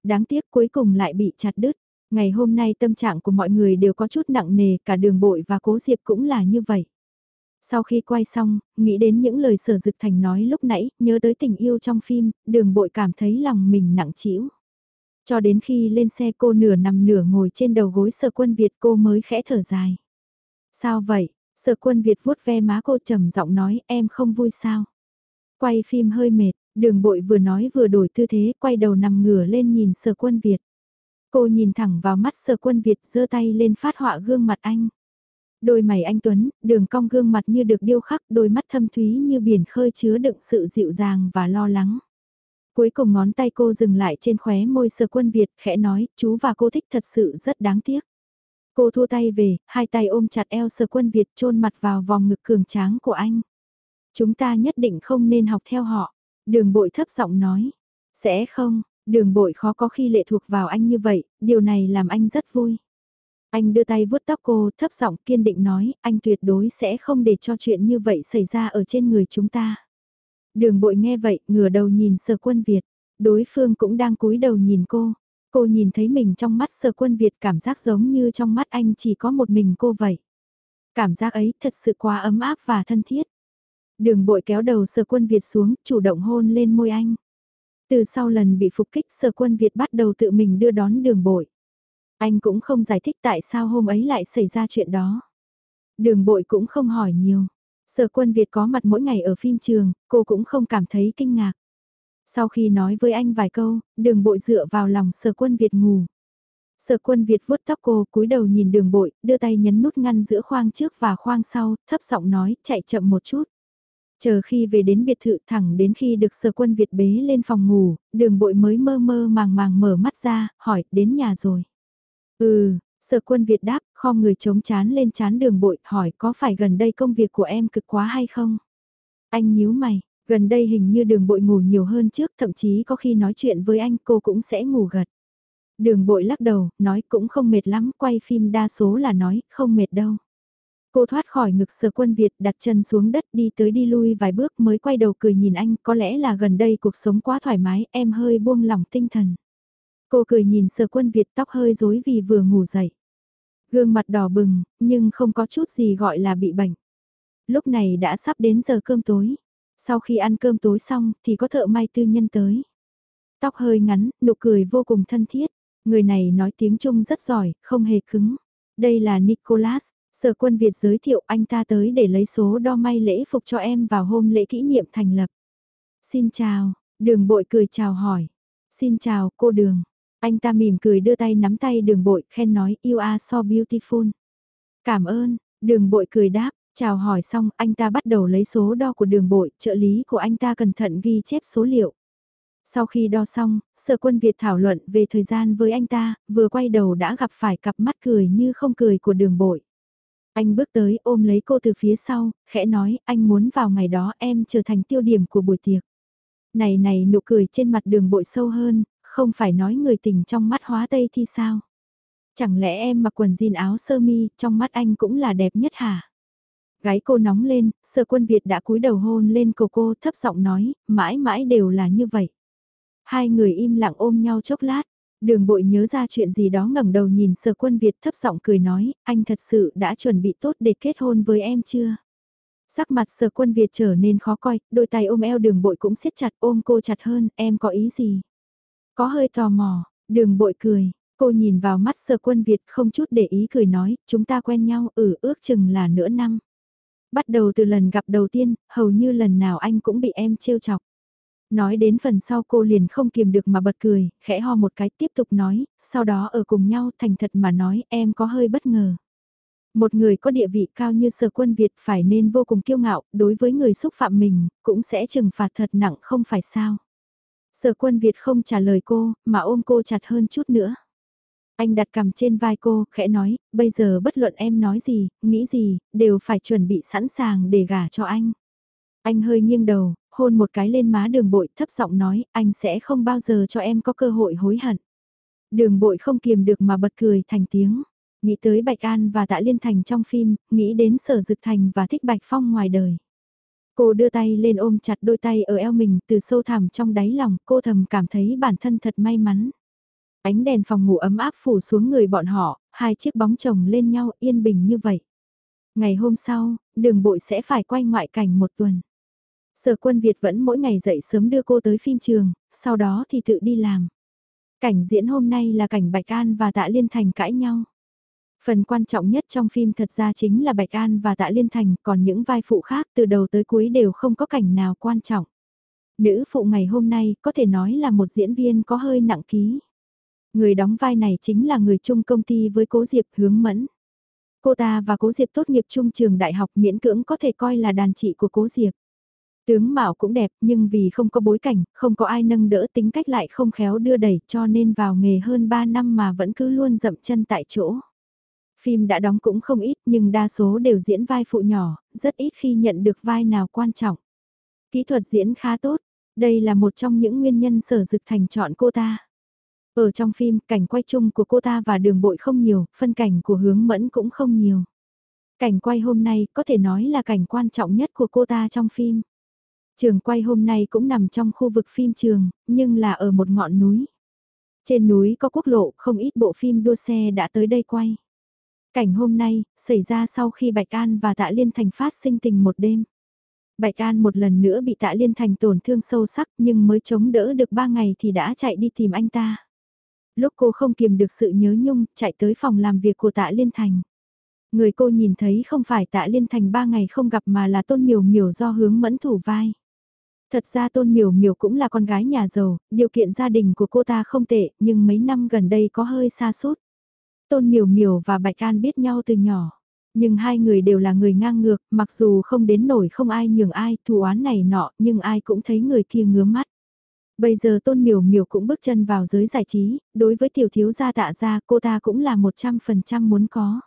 Đáng tiếc cuối cùng lại bị chặt đứt. Ngày hôm nay tâm trạng của mọi người đều có chút nặng nề, cả đường bội và cố diệp cũng là như vậy. Sau khi quay xong, nghĩ đến những lời sở dực thành nói lúc nãy, nhớ tới tình yêu trong phim, đường bội cảm thấy lòng mình nặng trĩu. Cho đến khi lên xe cô nửa nằm nửa ngồi trên đầu gối sở quân Việt cô mới khẽ thở dài. Sao vậy? Sở quân Việt vuốt ve má cô trầm giọng nói em không vui sao? Quay phim hơi mệt, đường bội vừa nói vừa đổi tư thế quay đầu nằm ngửa lên nhìn sở quân Việt. Cô nhìn thẳng vào mắt sở quân Việt giơ tay lên phát họa gương mặt anh. Đôi mày anh Tuấn, đường cong gương mặt như được điêu khắc, đôi mắt thâm thúy như biển khơi chứa đựng sự dịu dàng và lo lắng. Cuối cùng ngón tay cô dừng lại trên khóe môi sờ quân Việt, khẽ nói, chú và cô thích thật sự rất đáng tiếc. Cô thua tay về, hai tay ôm chặt eo sờ quân Việt chôn mặt vào vòng ngực cường tráng của anh. Chúng ta nhất định không nên học theo họ. Đường bội thấp giọng nói. Sẽ không, đường bội khó có khi lệ thuộc vào anh như vậy, điều này làm anh rất vui. Anh đưa tay vuốt tóc cô thấp giọng kiên định nói, anh tuyệt đối sẽ không để cho chuyện như vậy xảy ra ở trên người chúng ta. Đường bội nghe vậy, ngửa đầu nhìn sở quân Việt. Đối phương cũng đang cúi đầu nhìn cô. Cô nhìn thấy mình trong mắt sở quân Việt cảm giác giống như trong mắt anh chỉ có một mình cô vậy. Cảm giác ấy thật sự quá ấm áp và thân thiết. Đường bội kéo đầu sở quân Việt xuống, chủ động hôn lên môi anh. Từ sau lần bị phục kích sở quân Việt bắt đầu tự mình đưa đón đường bội. Anh cũng không giải thích tại sao hôm ấy lại xảy ra chuyện đó. Đường bội cũng không hỏi nhiều. Sở quân Việt có mặt mỗi ngày ở phim trường, cô cũng không cảm thấy kinh ngạc. Sau khi nói với anh vài câu, đường bội dựa vào lòng sở quân Việt ngủ. Sở quân Việt vuốt tóc cô cúi đầu nhìn đường bội, đưa tay nhấn nút ngăn giữa khoang trước và khoang sau, thấp giọng nói, chạy chậm một chút. Chờ khi về đến biệt thự thẳng đến khi được sở quân Việt bế lên phòng ngủ, đường bội mới mơ mơ màng màng mở mắt ra, hỏi, đến nhà rồi. Ừ, sở quân Việt đáp, kho người chống chán lên chán đường bội, hỏi có phải gần đây công việc của em cực quá hay không? Anh nhíu mày, gần đây hình như đường bội ngủ nhiều hơn trước, thậm chí có khi nói chuyện với anh cô cũng sẽ ngủ gật. Đường bội lắc đầu, nói cũng không mệt lắm, quay phim đa số là nói, không mệt đâu. Cô thoát khỏi ngực sở quân Việt đặt chân xuống đất đi tới đi lui vài bước mới quay đầu cười nhìn anh, có lẽ là gần đây cuộc sống quá thoải mái, em hơi buông lỏng tinh thần. Cô cười nhìn sở quân Việt tóc hơi rối vì vừa ngủ dậy. Gương mặt đỏ bừng, nhưng không có chút gì gọi là bị bệnh. Lúc này đã sắp đến giờ cơm tối. Sau khi ăn cơm tối xong thì có thợ may tư nhân tới. Tóc hơi ngắn, nụ cười vô cùng thân thiết. Người này nói tiếng Trung rất giỏi, không hề cứng. Đây là Nicholas, sở quân Việt giới thiệu anh ta tới để lấy số đo may lễ phục cho em vào hôm lễ kỷ niệm thành lập. Xin chào, đường bội cười chào hỏi. Xin chào, cô đường. Anh ta mỉm cười đưa tay nắm tay đường bội, khen nói, you are so beautiful. Cảm ơn, đường bội cười đáp, chào hỏi xong, anh ta bắt đầu lấy số đo của đường bội, trợ lý của anh ta cẩn thận ghi chép số liệu. Sau khi đo xong, sở quân Việt thảo luận về thời gian với anh ta, vừa quay đầu đã gặp phải cặp mắt cười như không cười của đường bội. Anh bước tới ôm lấy cô từ phía sau, khẽ nói anh muốn vào ngày đó em trở thành tiêu điểm của buổi tiệc. Này này nụ cười trên mặt đường bội sâu hơn, không phải nói người tình trong mắt hóa tây thì sao? Chẳng lẽ em mặc quần jean áo sơ mi, trong mắt anh cũng là đẹp nhất hả? Gái cô nóng lên, sở quân Việt đã cúi đầu hôn lên cổ cô thấp giọng nói, mãi mãi đều là như vậy. Hai người im lặng ôm nhau chốc lát, đường bội nhớ ra chuyện gì đó ngẩng đầu nhìn sở quân Việt thấp giọng cười nói, anh thật sự đã chuẩn bị tốt để kết hôn với em chưa? Sắc mặt sở quân Việt trở nên khó coi, đôi tay ôm eo đường bội cũng siết chặt ôm cô chặt hơn, em có ý gì? Có hơi tò mò, đường bội cười, cô nhìn vào mắt sở quân Việt không chút để ý cười nói, chúng ta quen nhau, ở ước chừng là nửa năm. Bắt đầu từ lần gặp đầu tiên, hầu như lần nào anh cũng bị em trêu chọc. Nói đến phần sau cô liền không kiềm được mà bật cười, khẽ ho một cái tiếp tục nói, sau đó ở cùng nhau thành thật mà nói em có hơi bất ngờ. Một người có địa vị cao như sở quân Việt phải nên vô cùng kiêu ngạo, đối với người xúc phạm mình, cũng sẽ trừng phạt thật nặng không phải sao. Sở quân Việt không trả lời cô, mà ôm cô chặt hơn chút nữa. Anh đặt cầm trên vai cô, khẽ nói, bây giờ bất luận em nói gì, nghĩ gì, đều phải chuẩn bị sẵn sàng để gả cho anh. Anh hơi nghiêng đầu, hôn một cái lên má đường bội thấp giọng nói, anh sẽ không bao giờ cho em có cơ hội hối hận. Đường bội không kiềm được mà bật cười thành tiếng. Nghĩ tới Bạch An và Tạ Liên Thành trong phim, nghĩ đến Sở Dực Thành và Thích Bạch Phong ngoài đời. Cô đưa tay lên ôm chặt đôi tay ở eo mình từ sâu thẳm trong đáy lòng cô thầm cảm thấy bản thân thật may mắn. Ánh đèn phòng ngủ ấm áp phủ xuống người bọn họ, hai chiếc bóng chồng lên nhau yên bình như vậy. Ngày hôm sau, đường bội sẽ phải quay ngoại cảnh một tuần. Sở quân Việt vẫn mỗi ngày dậy sớm đưa cô tới phim trường, sau đó thì tự đi làm. Cảnh diễn hôm nay là cảnh Bạch An và Tạ Liên Thành cãi nhau. Phần quan trọng nhất trong phim thật ra chính là Bạch An và Tạ Liên Thành, còn những vai phụ khác từ đầu tới cuối đều không có cảnh nào quan trọng. Nữ phụ ngày hôm nay có thể nói là một diễn viên có hơi nặng ký. Người đóng vai này chính là người chung công ty với Cố Diệp hướng mẫn. Cô ta và Cố Diệp tốt nghiệp chung trường đại học miễn cưỡng có thể coi là đàn chị của Cố Diệp. Tướng Mạo cũng đẹp nhưng vì không có bối cảnh, không có ai nâng đỡ tính cách lại không khéo đưa đẩy cho nên vào nghề hơn 3 năm mà vẫn cứ luôn dậm chân tại chỗ. Phim đã đóng cũng không ít nhưng đa số đều diễn vai phụ nhỏ, rất ít khi nhận được vai nào quan trọng. Kỹ thuật diễn khá tốt, đây là một trong những nguyên nhân sở dực thành chọn cô ta. Ở trong phim, cảnh quay chung của cô ta và đường bội không nhiều, phân cảnh của hướng mẫn cũng không nhiều. Cảnh quay hôm nay có thể nói là cảnh quan trọng nhất của cô ta trong phim. Trường quay hôm nay cũng nằm trong khu vực phim trường, nhưng là ở một ngọn núi. Trên núi có quốc lộ, không ít bộ phim đua xe đã tới đây quay. Cảnh hôm nay, xảy ra sau khi Bạch An và Tạ Liên Thành phát sinh tình một đêm. Bạch An một lần nữa bị Tạ Liên Thành tổn thương sâu sắc nhưng mới chống đỡ được ba ngày thì đã chạy đi tìm anh ta. Lúc cô không kiềm được sự nhớ nhung, chạy tới phòng làm việc của Tạ Liên Thành. Người cô nhìn thấy không phải Tạ Liên Thành ba ngày không gặp mà là Tôn Miểu Miểu do hướng mẫn thủ vai. Thật ra Tôn Miểu Miểu cũng là con gái nhà giàu, điều kiện gia đình của cô ta không tệ, nhưng mấy năm gần đây có hơi xa sút Tôn Miểu Miểu và Bạch An biết nhau từ nhỏ. Nhưng hai người đều là người ngang ngược, mặc dù không đến nổi không ai nhường ai, thù oán này nọ, nhưng ai cũng thấy người kia ngứa mắt. Bây giờ Tôn Miểu Miểu cũng bước chân vào giới giải trí, đối với tiểu thiếu gia tạ gia cô ta cũng là 100% muốn có.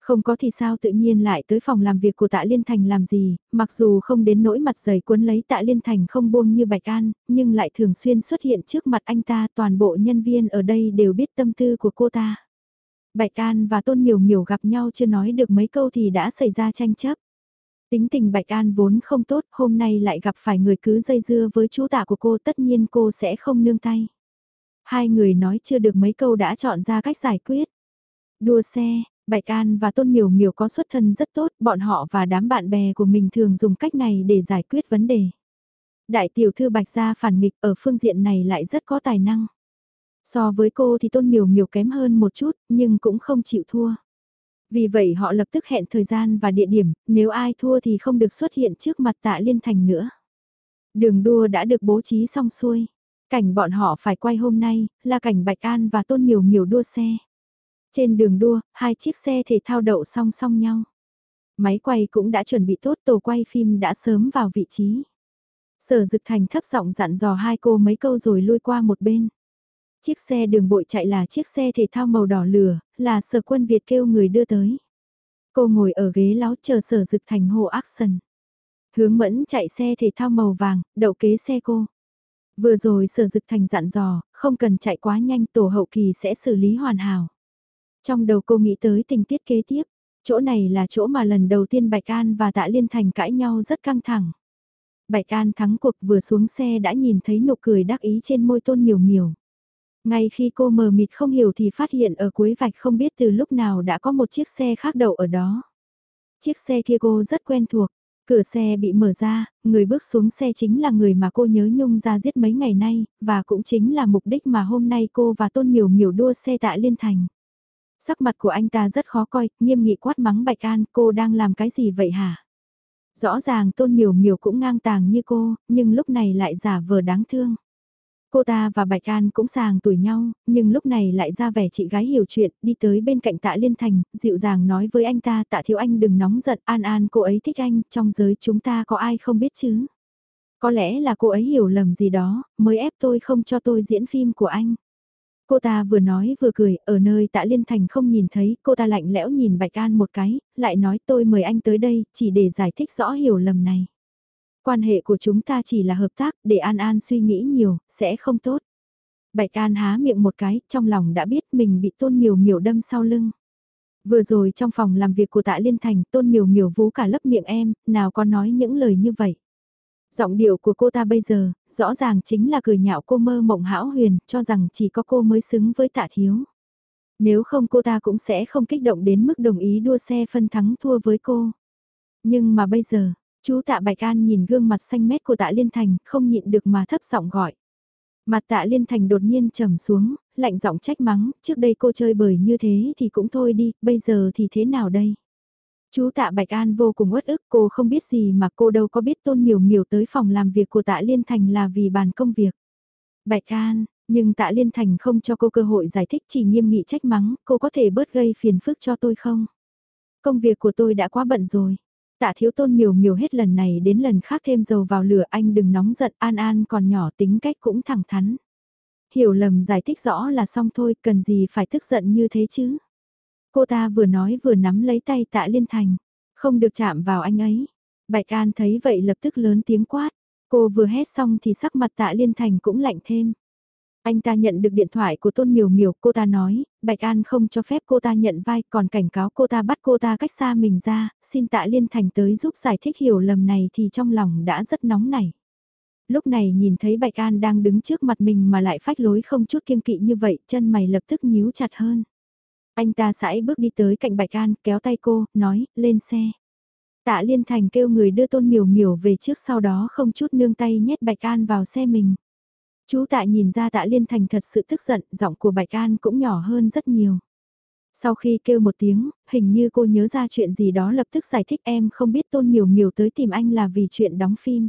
Không có thì sao tự nhiên lại tới phòng làm việc của tạ Liên Thành làm gì, mặc dù không đến nỗi mặt dày cuốn lấy tạ Liên Thành không buông như Bạch An, nhưng lại thường xuyên xuất hiện trước mặt anh ta toàn bộ nhân viên ở đây đều biết tâm tư của cô ta. Bạch An và Tôn Miểu Miểu gặp nhau chưa nói được mấy câu thì đã xảy ra tranh chấp. Tính tình Bạch An vốn không tốt, hôm nay lại gặp phải người cứ dây dưa với chú tả của cô tất nhiên cô sẽ không nương tay. Hai người nói chưa được mấy câu đã chọn ra cách giải quyết. Đua xe, Bạch An và Tôn Miểu Miểu có xuất thân rất tốt, bọn họ và đám bạn bè của mình thường dùng cách này để giải quyết vấn đề. Đại tiểu thư Bạch Gia phản nghịch ở phương diện này lại rất có tài năng. So với cô thì Tôn miều miều kém hơn một chút, nhưng cũng không chịu thua. Vì vậy họ lập tức hẹn thời gian và địa điểm, nếu ai thua thì không được xuất hiện trước mặt tạ liên thành nữa. Đường đua đã được bố trí xong xuôi. Cảnh bọn họ phải quay hôm nay, là cảnh Bạch An và Tôn miều miều đua xe. Trên đường đua, hai chiếc xe thể thao đậu song song nhau. Máy quay cũng đã chuẩn bị tốt tổ quay phim đã sớm vào vị trí. Sở Dực Thành thấp giọng dặn dò hai cô mấy câu rồi lui qua một bên. Chiếc xe đường bội chạy là chiếc xe thể thao màu đỏ lửa, là sở quân Việt kêu người đưa tới. Cô ngồi ở ghế láo chờ sở Dực Thành hồ action. Hướng mẫn chạy xe thể thao màu vàng, đậu kế xe cô. Vừa rồi sở Dực Thành dặn dò, không cần chạy quá nhanh tổ hậu kỳ sẽ xử lý hoàn hảo. Trong đầu cô nghĩ tới tình tiết kế tiếp, chỗ này là chỗ mà lần đầu tiên Bạch An và Tạ Liên Thành cãi nhau rất căng thẳng. Bạch An thắng cuộc vừa xuống xe đã nhìn thấy nụ cười đắc ý trên môi tôn miều miều. Ngay khi cô mờ mịt không hiểu thì phát hiện ở cuối vạch không biết từ lúc nào đã có một chiếc xe khác đậu ở đó. Chiếc xe kia cô rất quen thuộc, cửa xe bị mở ra, người bước xuống xe chính là người mà cô nhớ nhung ra giết mấy ngày nay, và cũng chính là mục đích mà hôm nay cô và Tôn Miểu Miểu đua xe tại Liên Thành. Sắc mặt của anh ta rất khó coi, nghiêm nghị quát mắng Bạch An, cô đang làm cái gì vậy hả? Rõ ràng Tôn Miểu Miểu cũng ngang tàng như cô, nhưng lúc này lại giả vờ đáng thương. Cô ta và Bạch An cũng sàng tuổi nhau, nhưng lúc này lại ra vẻ chị gái hiểu chuyện, đi tới bên cạnh tạ Liên Thành, dịu dàng nói với anh ta tạ thiếu anh đừng nóng giận, An An cô ấy thích anh, trong giới chúng ta có ai không biết chứ. Có lẽ là cô ấy hiểu lầm gì đó, mới ép tôi không cho tôi diễn phim của anh. Cô ta vừa nói vừa cười, ở nơi tạ Liên Thành không nhìn thấy, cô ta lạnh lẽo nhìn Bạch An một cái, lại nói tôi mời anh tới đây, chỉ để giải thích rõ hiểu lầm này. Quan hệ của chúng ta chỉ là hợp tác, để An An suy nghĩ nhiều, sẽ không tốt. Bạch An há miệng một cái, trong lòng đã biết mình bị tôn miều miều đâm sau lưng. Vừa rồi trong phòng làm việc của tạ Liên Thành, tôn miều miều vú cả lấp miệng em, nào có nói những lời như vậy. Giọng điệu của cô ta bây giờ, rõ ràng chính là cười nhạo cô mơ mộng hão huyền, cho rằng chỉ có cô mới xứng với tạ thiếu. Nếu không cô ta cũng sẽ không kích động đến mức đồng ý đua xe phân thắng thua với cô. Nhưng mà bây giờ, Chú tạ Bạch An nhìn gương mặt xanh mét của tạ Liên Thành, không nhịn được mà thấp giọng gọi. Mặt tạ Liên Thành đột nhiên trầm xuống, lạnh giọng trách mắng, trước đây cô chơi bời như thế thì cũng thôi đi, bây giờ thì thế nào đây? Chú tạ Bạch An vô cùng uất ức, cô không biết gì mà cô đâu có biết tôn miểu miểu tới phòng làm việc của tạ Liên Thành là vì bàn công việc. Bạch An, nhưng tạ Liên Thành không cho cô cơ hội giải thích chỉ nghiêm nghị trách mắng, cô có thể bớt gây phiền phức cho tôi không? Công việc của tôi đã quá bận rồi. Tạ thiếu tôn miều miều hết lần này đến lần khác thêm dầu vào lửa anh đừng nóng giận an an còn nhỏ tính cách cũng thẳng thắn. Hiểu lầm giải thích rõ là xong thôi cần gì phải tức giận như thế chứ. Cô ta vừa nói vừa nắm lấy tay tạ liên thành, không được chạm vào anh ấy. Bạch An thấy vậy lập tức lớn tiếng quát, cô vừa hét xong thì sắc mặt tạ liên thành cũng lạnh thêm. Anh ta nhận được điện thoại của Tôn Miểu Miểu, cô ta nói, Bạch An không cho phép cô ta nhận vai, còn cảnh cáo cô ta bắt cô ta cách xa mình ra, xin tạ Liên Thành tới giúp giải thích hiểu lầm này thì trong lòng đã rất nóng nảy. Lúc này nhìn thấy Bạch An đang đứng trước mặt mình mà lại phách lối không chút kiêng kỵ như vậy, chân mày lập tức nhíu chặt hơn. Anh ta sải bước đi tới cạnh Bạch An, kéo tay cô, nói, lên xe. Tạ Liên Thành kêu người đưa Tôn Miểu Miểu về trước sau đó không chút nương tay nhét Bạch An vào xe mình. Chú tạ nhìn ra tạ liên thành thật sự tức giận, giọng của Bạch An cũng nhỏ hơn rất nhiều. Sau khi kêu một tiếng, hình như cô nhớ ra chuyện gì đó lập tức giải thích em không biết tôn miều miều tới tìm anh là vì chuyện đóng phim.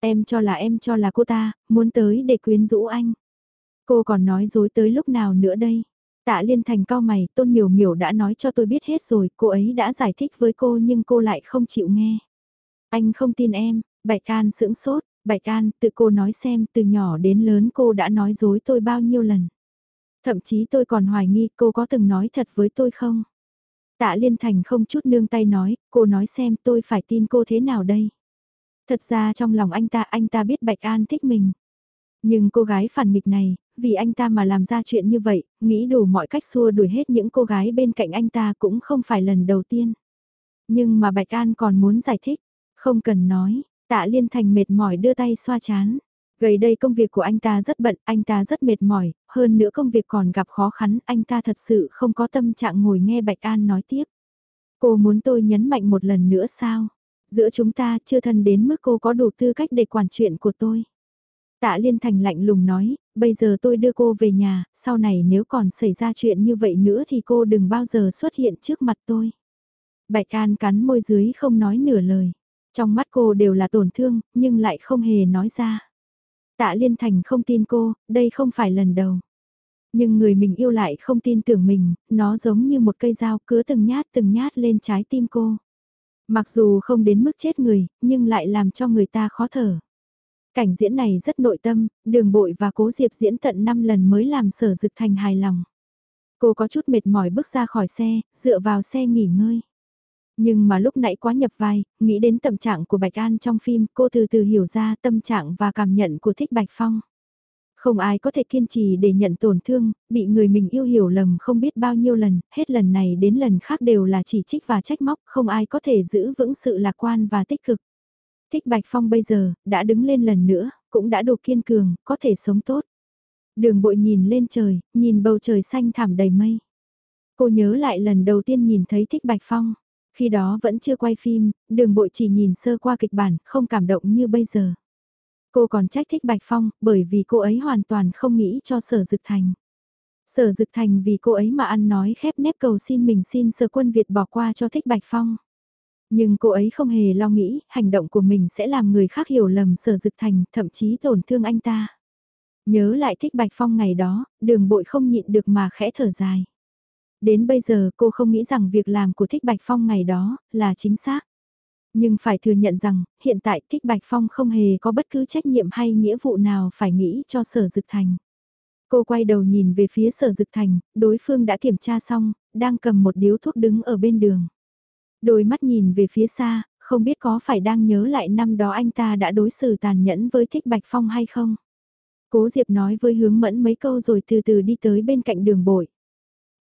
Em cho là em cho là cô ta, muốn tới để quyến rũ anh. Cô còn nói dối tới lúc nào nữa đây? Tạ liên thành cao mày, tôn miều miều đã nói cho tôi biết hết rồi, cô ấy đã giải thích với cô nhưng cô lại không chịu nghe. Anh không tin em, Bạch An sững sốt, Bạch An, tự cô nói xem, từ nhỏ đến lớn cô đã nói dối tôi bao nhiêu lần. Thậm chí tôi còn hoài nghi cô có từng nói thật với tôi không? Tạ Liên Thành không chút nương tay nói, cô nói xem tôi phải tin cô thế nào đây? Thật ra trong lòng anh ta, anh ta biết Bạch An thích mình. Nhưng cô gái phản nghịch này, vì anh ta mà làm ra chuyện như vậy, nghĩ đủ mọi cách xua đuổi hết những cô gái bên cạnh anh ta cũng không phải lần đầu tiên. Nhưng mà Bạch An còn muốn giải thích, không cần nói, Tạ Liên Thành mệt mỏi đưa tay xoa chán. Gầy đây công việc của anh ta rất bận, anh ta rất mệt mỏi, hơn nữa công việc còn gặp khó khăn, anh ta thật sự không có tâm trạng ngồi nghe Bạch An nói tiếp. Cô muốn tôi nhấn mạnh một lần nữa sao? Giữa chúng ta chưa thân đến mức cô có đủ tư cách để quản chuyện của tôi. Tạ Liên Thành lạnh lùng nói, bây giờ tôi đưa cô về nhà, sau này nếu còn xảy ra chuyện như vậy nữa thì cô đừng bao giờ xuất hiện trước mặt tôi. Bạch An cắn môi dưới không nói nửa lời. Trong mắt cô đều là tổn thương, nhưng lại không hề nói ra. Tạ Liên Thành không tin cô, đây không phải lần đầu. Nhưng người mình yêu lại không tin tưởng mình, nó giống như một cây dao cứa từng nhát từng nhát lên trái tim cô. Mặc dù không đến mức chết người, nhưng lại làm cho người ta khó thở. Cảnh diễn này rất nội tâm, đường bội và cố diệp diễn tận 5 lần mới làm sở dực thành hài lòng. Cô có chút mệt mỏi bước ra khỏi xe, dựa vào xe nghỉ ngơi. Nhưng mà lúc nãy quá nhập vai, nghĩ đến tâm trạng của Bạch An trong phim, cô từ từ hiểu ra tâm trạng và cảm nhận của Thích Bạch Phong. Không ai có thể kiên trì để nhận tổn thương, bị người mình yêu hiểu lầm không biết bao nhiêu lần, hết lần này đến lần khác đều là chỉ trích và trách móc, không ai có thể giữ vững sự lạc quan và tích cực. Thích Bạch Phong bây giờ, đã đứng lên lần nữa, cũng đã đủ kiên cường, có thể sống tốt. Đường bội nhìn lên trời, nhìn bầu trời xanh thảm đầy mây. Cô nhớ lại lần đầu tiên nhìn thấy Thích Bạch Phong. Khi đó vẫn chưa quay phim, đường bội chỉ nhìn sơ qua kịch bản, không cảm động như bây giờ. Cô còn trách thích Bạch Phong, bởi vì cô ấy hoàn toàn không nghĩ cho sở dực thành. Sở dực thành vì cô ấy mà ăn nói khép nép cầu xin mình xin sở quân Việt bỏ qua cho thích Bạch Phong. Nhưng cô ấy không hề lo nghĩ, hành động của mình sẽ làm người khác hiểu lầm sở dực thành, thậm chí tổn thương anh ta. Nhớ lại thích Bạch Phong ngày đó, đường bội không nhịn được mà khẽ thở dài. Đến bây giờ cô không nghĩ rằng việc làm của thích Bạch Phong ngày đó là chính xác. Nhưng phải thừa nhận rằng, hiện tại Thích Bạch Phong không hề có bất cứ trách nhiệm hay nghĩa vụ nào phải nghĩ cho Sở Dực Thành. Cô quay đầu nhìn về phía Sở Dực Thành, đối phương đã kiểm tra xong, đang cầm một điếu thuốc đứng ở bên đường. Đôi mắt nhìn về phía xa, không biết có phải đang nhớ lại năm đó anh ta đã đối xử tàn nhẫn với Thích Bạch Phong hay không. Cố Diệp nói với hướng mẫn mấy câu rồi từ từ đi tới bên cạnh đường bội.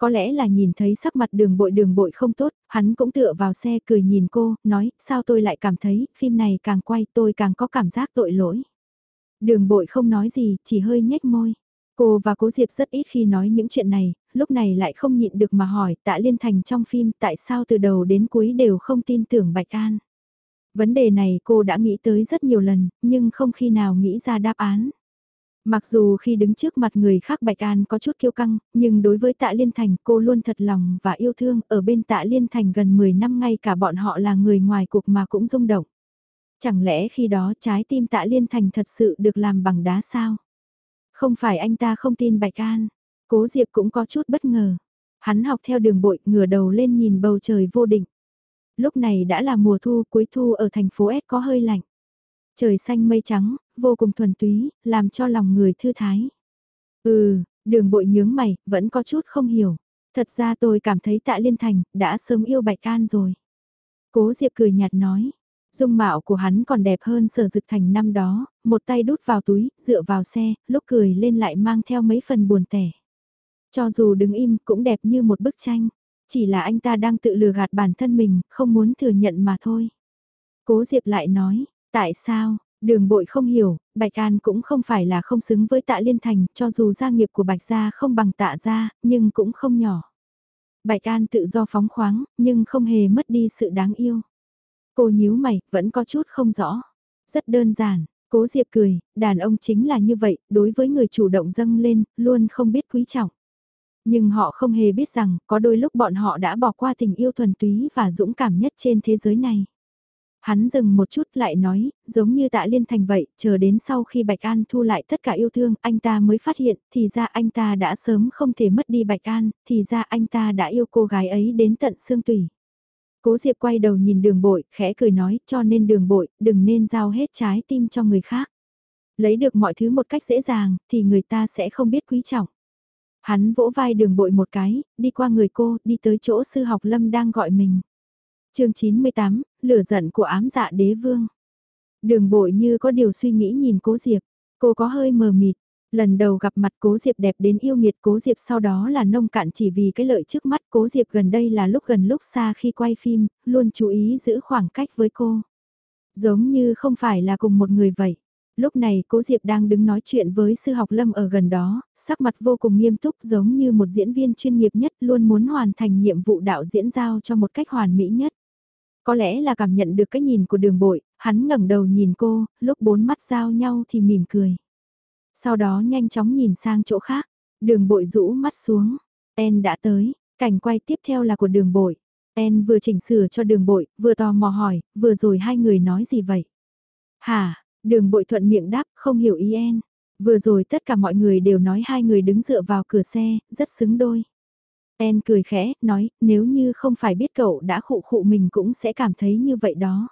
Có lẽ là nhìn thấy sắc mặt đường bội đường bội không tốt, hắn cũng tựa vào xe cười nhìn cô, nói, sao tôi lại cảm thấy, phim này càng quay tôi càng có cảm giác tội lỗi. Đường bội không nói gì, chỉ hơi nhếch môi. Cô và Cố Diệp rất ít khi nói những chuyện này, lúc này lại không nhịn được mà hỏi tạ liên thành trong phim tại sao từ đầu đến cuối đều không tin tưởng Bạch An. Vấn đề này cô đã nghĩ tới rất nhiều lần, nhưng không khi nào nghĩ ra đáp án. Mặc dù khi đứng trước mặt người khác Bạch An có chút kiêu căng, nhưng đối với tạ Liên Thành cô luôn thật lòng và yêu thương, ở bên tạ Liên Thành gần 10 năm ngay cả bọn họ là người ngoài cuộc mà cũng rung động. Chẳng lẽ khi đó trái tim tạ Liên Thành thật sự được làm bằng đá sao? Không phải anh ta không tin Bạch An, cố Diệp cũng có chút bất ngờ. Hắn học theo đường bội ngửa đầu lên nhìn bầu trời vô định. Lúc này đã là mùa thu cuối thu ở thành phố S có hơi lạnh. Trời xanh mây trắng, vô cùng thuần túy, làm cho lòng người thư thái. Ừ, đường bội nhướng mày, vẫn có chút không hiểu. Thật ra tôi cảm thấy tạ liên thành, đã sớm yêu bạch can rồi. Cố Diệp cười nhạt nói. Dung mạo của hắn còn đẹp hơn sở dực thành năm đó, một tay đút vào túi, dựa vào xe, lúc cười lên lại mang theo mấy phần buồn tẻ. Cho dù đứng im cũng đẹp như một bức tranh, chỉ là anh ta đang tự lừa gạt bản thân mình, không muốn thừa nhận mà thôi. Cố Diệp lại nói, tại sao, Đường bội không hiểu, Bạch An cũng không phải là không xứng với tạ liên thành, cho dù gia nghiệp của Bạch Gia không bằng tạ gia, nhưng cũng không nhỏ. Bạch An tự do phóng khoáng, nhưng không hề mất đi sự đáng yêu. Cô nhíu mày, vẫn có chút không rõ. Rất đơn giản, cố Diệp cười, đàn ông chính là như vậy, đối với người chủ động dâng lên, luôn không biết quý trọng. Nhưng họ không hề biết rằng, có đôi lúc bọn họ đã bỏ qua tình yêu thuần túy và dũng cảm nhất trên thế giới này. Hắn dừng một chút lại nói, giống như tạ liên thành vậy, chờ đến sau khi Bạch An thu lại tất cả yêu thương, anh ta mới phát hiện, thì ra anh ta đã sớm không thể mất đi Bạch An, thì ra anh ta đã yêu cô gái ấy đến tận xương tủy. Cố Diệp quay đầu nhìn đường bội, khẽ cười nói, cho nên đường bội, đừng nên giao hết trái tim cho người khác. Lấy được mọi thứ một cách dễ dàng, thì người ta sẽ không biết quý trọng. Hắn vỗ vai đường bội một cái, đi qua người cô, đi tới chỗ sư học lâm đang gọi mình chương 98, lửa giận của ám dạ đế vương. Đường bội như có điều suy nghĩ nhìn cố Diệp, cô có hơi mờ mịt, lần đầu gặp mặt cố Diệp đẹp đến yêu nghiệt cố Diệp sau đó là nông cạn chỉ vì cái lợi trước mắt cố Diệp gần đây là lúc gần lúc xa khi quay phim, luôn chú ý giữ khoảng cách với cô. Giống như không phải là cùng một người vậy. Lúc này cố Diệp đang đứng nói chuyện với sư học lâm ở gần đó, sắc mặt vô cùng nghiêm túc giống như một diễn viên chuyên nghiệp nhất luôn muốn hoàn thành nhiệm vụ đạo diễn giao cho một cách hoàn mỹ nhất. Có lẽ là cảm nhận được cái nhìn của đường bội, hắn ngẩng đầu nhìn cô, lúc bốn mắt giao nhau thì mỉm cười. Sau đó nhanh chóng nhìn sang chỗ khác, đường bội rũ mắt xuống, En đã tới, cảnh quay tiếp theo là của đường bội. En vừa chỉnh sửa cho đường bội, vừa tò mò hỏi, vừa rồi hai người nói gì vậy? Hả, đường bội thuận miệng đáp, không hiểu ý En. Vừa rồi tất cả mọi người đều nói hai người đứng dựa vào cửa xe, rất xứng đôi. En cười khẽ, nói, nếu như không phải biết cậu đã khụ khụ mình cũng sẽ cảm thấy như vậy đó.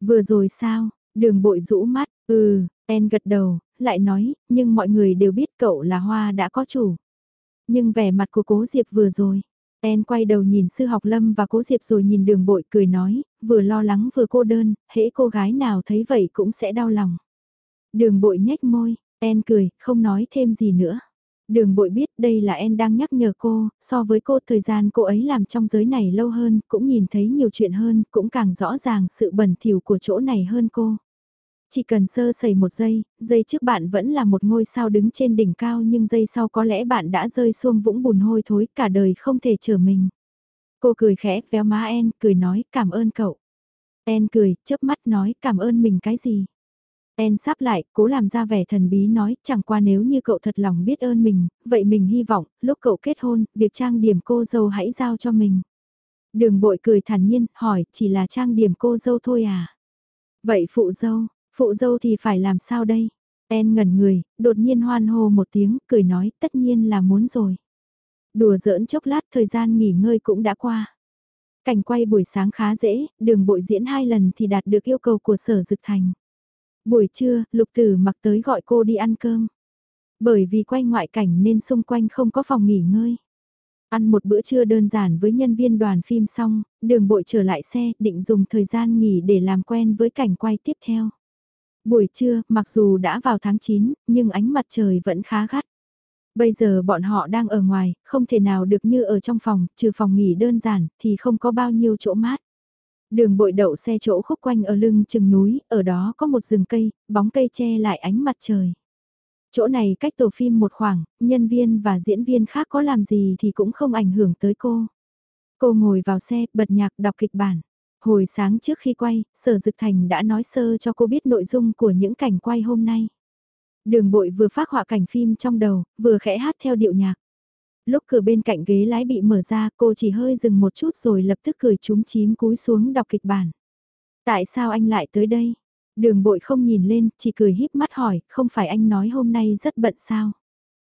Vừa rồi sao, đường bội rũ mắt, ừ, En gật đầu, lại nói, nhưng mọi người đều biết cậu là hoa đã có chủ. Nhưng vẻ mặt của cố Diệp vừa rồi, En quay đầu nhìn sư học lâm và cố Diệp rồi nhìn đường bội cười nói, vừa lo lắng vừa cô đơn, hễ cô gái nào thấy vậy cũng sẽ đau lòng. Đường bội nhếch môi, En cười, không nói thêm gì nữa. Đường bội biết đây là En đang nhắc nhở cô, so với cô thời gian cô ấy làm trong giới này lâu hơn, cũng nhìn thấy nhiều chuyện hơn, cũng càng rõ ràng sự bẩn thỉu của chỗ này hơn cô. Chỉ cần sơ sẩy một giây, giây trước bạn vẫn là một ngôi sao đứng trên đỉnh cao nhưng giây sau có lẽ bạn đã rơi xuông vũng bùn hôi thối cả đời không thể trở mình. Cô cười khẽ, véo má En, cười nói cảm ơn cậu. En cười, chớp mắt nói cảm ơn mình cái gì. En sắp lại, cố làm ra vẻ thần bí nói, chẳng qua nếu như cậu thật lòng biết ơn mình, vậy mình hy vọng, lúc cậu kết hôn, việc trang điểm cô dâu hãy giao cho mình. Đường bội cười thản nhiên, hỏi, chỉ là trang điểm cô dâu thôi à? Vậy phụ dâu, phụ dâu thì phải làm sao đây? En ngẩn người, đột nhiên hoan hô một tiếng, cười nói, tất nhiên là muốn rồi. Đùa giỡn chốc lát thời gian nghỉ ngơi cũng đã qua. Cảnh quay buổi sáng khá dễ, đường bội diễn hai lần thì đạt được yêu cầu của sở dực thành. Buổi trưa, lục tử mặc tới gọi cô đi ăn cơm. Bởi vì quay ngoại cảnh nên xung quanh không có phòng nghỉ ngơi. Ăn một bữa trưa đơn giản với nhân viên đoàn phim xong, đường bội trở lại xe định dùng thời gian nghỉ để làm quen với cảnh quay tiếp theo. Buổi trưa, mặc dù đã vào tháng 9, nhưng ánh mặt trời vẫn khá gắt. Bây giờ bọn họ đang ở ngoài, không thể nào được như ở trong phòng, trừ phòng nghỉ đơn giản, thì không có bao nhiêu chỗ mát. Đường bội đậu xe chỗ khúc quanh ở lưng chừng núi, ở đó có một rừng cây, bóng cây che lại ánh mặt trời. Chỗ này cách tổ phim một khoảng, nhân viên và diễn viên khác có làm gì thì cũng không ảnh hưởng tới cô. Cô ngồi vào xe, bật nhạc đọc kịch bản. Hồi sáng trước khi quay, Sở Dực Thành đã nói sơ cho cô biết nội dung của những cảnh quay hôm nay. Đường bội vừa phát họa cảnh phim trong đầu, vừa khẽ hát theo điệu nhạc. Lúc cửa bên cạnh ghế lái bị mở ra cô chỉ hơi dừng một chút rồi lập tức cười trúng chím cúi xuống đọc kịch bản. Tại sao anh lại tới đây? Đường bội không nhìn lên, chỉ cười híp mắt hỏi, không phải anh nói hôm nay rất bận sao?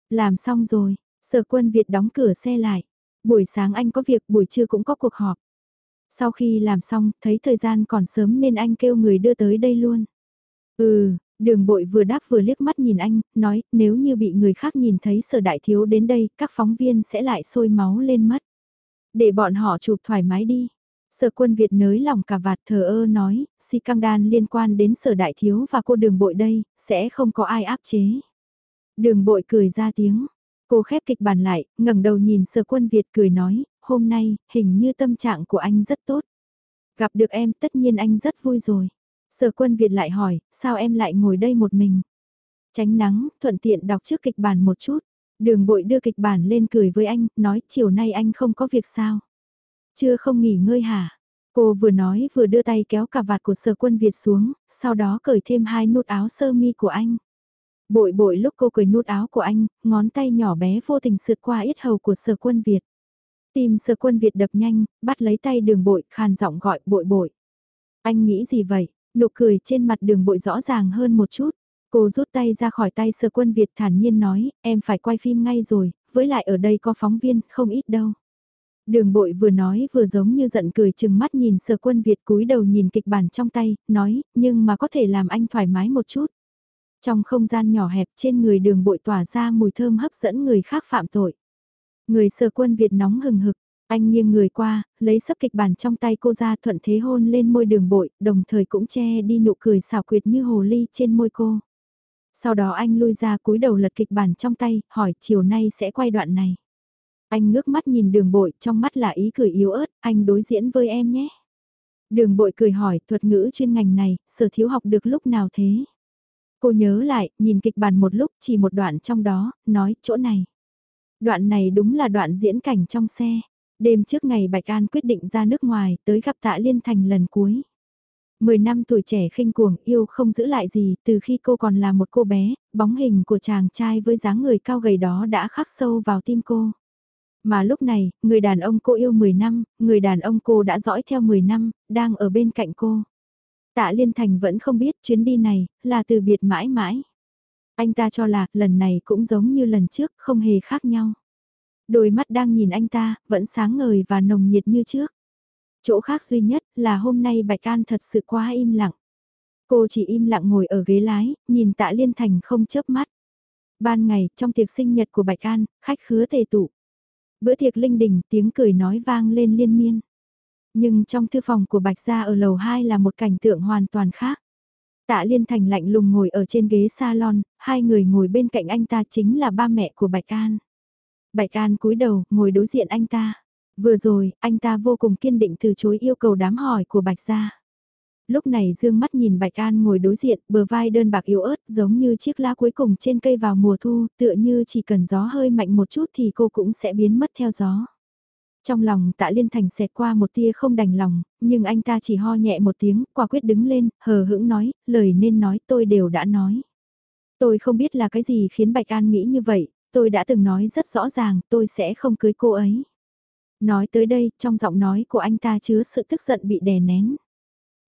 Làm xong rồi, sở quân Việt đóng cửa xe lại. Buổi sáng anh có việc, buổi trưa cũng có cuộc họp. Sau khi làm xong, thấy thời gian còn sớm nên anh kêu người đưa tới đây luôn. Ừ, Đường bội vừa đáp vừa liếc mắt nhìn anh, nói nếu như bị người khác nhìn thấy sở đại thiếu đến đây, các phóng viên sẽ lại sôi máu lên mất. Để bọn họ chụp thoải mái đi. Sở quân Việt nới lòng cả vạt thờ ơ nói, si căng đan liên quan đến sở đại thiếu và cô đường bội đây, sẽ không có ai áp chế. Đường bội cười ra tiếng, cô khép kịch bản lại, ngẩng đầu nhìn sở quân Việt cười nói, hôm nay, hình như tâm trạng của anh rất tốt. Gặp được em tất nhiên anh rất vui rồi. Sở quân Việt lại hỏi, sao em lại ngồi đây một mình? Tránh nắng, thuận tiện đọc trước kịch bản một chút. Đường bội đưa kịch bản lên cười với anh, nói chiều nay anh không có việc sao? Chưa không nghỉ ngơi hả? Cô vừa nói vừa đưa tay kéo cà vạt của sở quân Việt xuống, sau đó cởi thêm hai nút áo sơ mi của anh. Bội bội lúc cô cởi nút áo của anh, ngón tay nhỏ bé vô tình sượt qua yết hầu của sở quân Việt. Tìm sở quân Việt đập nhanh, bắt lấy tay đường bội, khàn giọng gọi bội bội. Anh nghĩ gì vậy? Nụ cười trên mặt đường bội rõ ràng hơn một chút. Cô rút tay ra khỏi tay sơ quân Việt thản nhiên nói, em phải quay phim ngay rồi, với lại ở đây có phóng viên, không ít đâu. Đường bội vừa nói vừa giống như giận cười chừng mắt nhìn sơ quân Việt cúi đầu nhìn kịch bản trong tay, nói, nhưng mà có thể làm anh thoải mái một chút. Trong không gian nhỏ hẹp trên người đường bội tỏa ra mùi thơm hấp dẫn người khác phạm tội. Người sơ quân Việt nóng hừng hực, anh nghiêng người qua, lấy sấp kịch bản trong tay cô ra thuận thế hôn lên môi đường bội, đồng thời cũng che đi nụ cười xảo quyệt như hồ ly trên môi cô. Sau đó anh lui ra cúi đầu lật kịch bản trong tay, hỏi chiều nay sẽ quay đoạn này. Anh ngước mắt nhìn đường bội, trong mắt là ý cười yếu ớt, anh đối diễn với em nhé. Đường bội cười hỏi, thuật ngữ chuyên ngành này, sở thiếu học được lúc nào thế? Cô nhớ lại, nhìn kịch bản một lúc, chỉ một đoạn trong đó, nói, chỗ này. Đoạn này đúng là đoạn diễn cảnh trong xe. Đêm trước ngày Bạch An quyết định ra nước ngoài, tới gặp Tạ Liên Thành lần cuối. Mười năm tuổi trẻ khinh cuồng yêu không giữ lại gì, từ khi cô còn là một cô bé, bóng hình của chàng trai với dáng người cao gầy đó đã khắc sâu vào tim cô. Mà lúc này, người đàn ông cô yêu 10 năm, người đàn ông cô đã dõi theo 10 năm, đang ở bên cạnh cô. Tạ Liên Thành vẫn không biết chuyến đi này, là từ biệt mãi mãi. Anh ta cho là, lần này cũng giống như lần trước, không hề khác nhau. Đôi mắt đang nhìn anh ta, vẫn sáng ngời và nồng nhiệt như trước. Chỗ khác duy nhất là hôm nay Bạch An thật sự quá im lặng. Cô chỉ im lặng ngồi ở ghế lái, nhìn tạ liên thành không chớp mắt. Ban ngày, trong tiệc sinh nhật của Bạch An, khách khứa tề tụ. Bữa tiệc linh đình, tiếng cười nói vang lên liên miên. Nhưng trong thư phòng của Bạch Gia ở lầu 2 là một cảnh tượng hoàn toàn khác. Tạ Liên Thành lạnh lùng ngồi ở trên ghế salon, hai người ngồi bên cạnh anh ta chính là ba mẹ của Bạch An. Bạch An cúi đầu, ngồi đối diện anh ta. Vừa rồi, anh ta vô cùng kiên định từ chối yêu cầu đám hỏi của Bạch Gia. Lúc này dương mắt nhìn Bạch An ngồi đối diện, bờ vai đơn bạc yếu ớt giống như chiếc lá cuối cùng trên cây vào mùa thu, tựa như chỉ cần gió hơi mạnh một chút thì cô cũng sẽ biến mất theo gió. Trong lòng tạ liên thành xẹt qua một tia không đành lòng, nhưng anh ta chỉ ho nhẹ một tiếng, quả quyết đứng lên, hờ hững nói, lời nên nói tôi đều đã nói. Tôi không biết là cái gì khiến Bạch An nghĩ như vậy, tôi đã từng nói rất rõ ràng tôi sẽ không cưới cô ấy. Nói tới đây, trong giọng nói của anh ta chứa sự tức giận bị đè nén.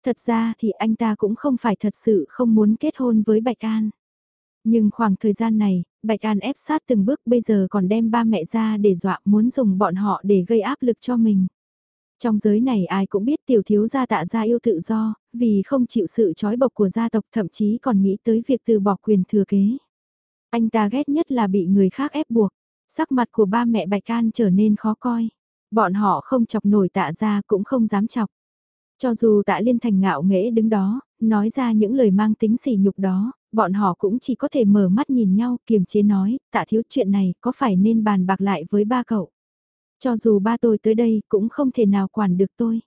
Thật ra thì anh ta cũng không phải thật sự không muốn kết hôn với Bạch An. Nhưng khoảng thời gian này, Bạch An ép sát từng bước bây giờ còn đem ba mẹ ra để dọa muốn dùng bọn họ để gây áp lực cho mình. Trong giới này ai cũng biết tiểu thiếu gia tạ gia yêu tự do, vì không chịu sự trói bộc của gia tộc thậm chí còn nghĩ tới việc từ bỏ quyền thừa kế. Anh ta ghét nhất là bị người khác ép buộc, sắc mặt của ba mẹ Bạch An trở nên khó coi. Bọn họ không chọc nổi tạ gia cũng không dám chọc. Cho dù tạ liên thành ngạo nghễ đứng đó, nói ra những lời mang tính sỉ nhục đó, bọn họ cũng chỉ có thể mở mắt nhìn nhau kiềm chế nói, tạ thiếu chuyện này có phải nên bàn bạc lại với ba cậu. Cho dù ba tôi tới đây cũng không thể nào quản được tôi.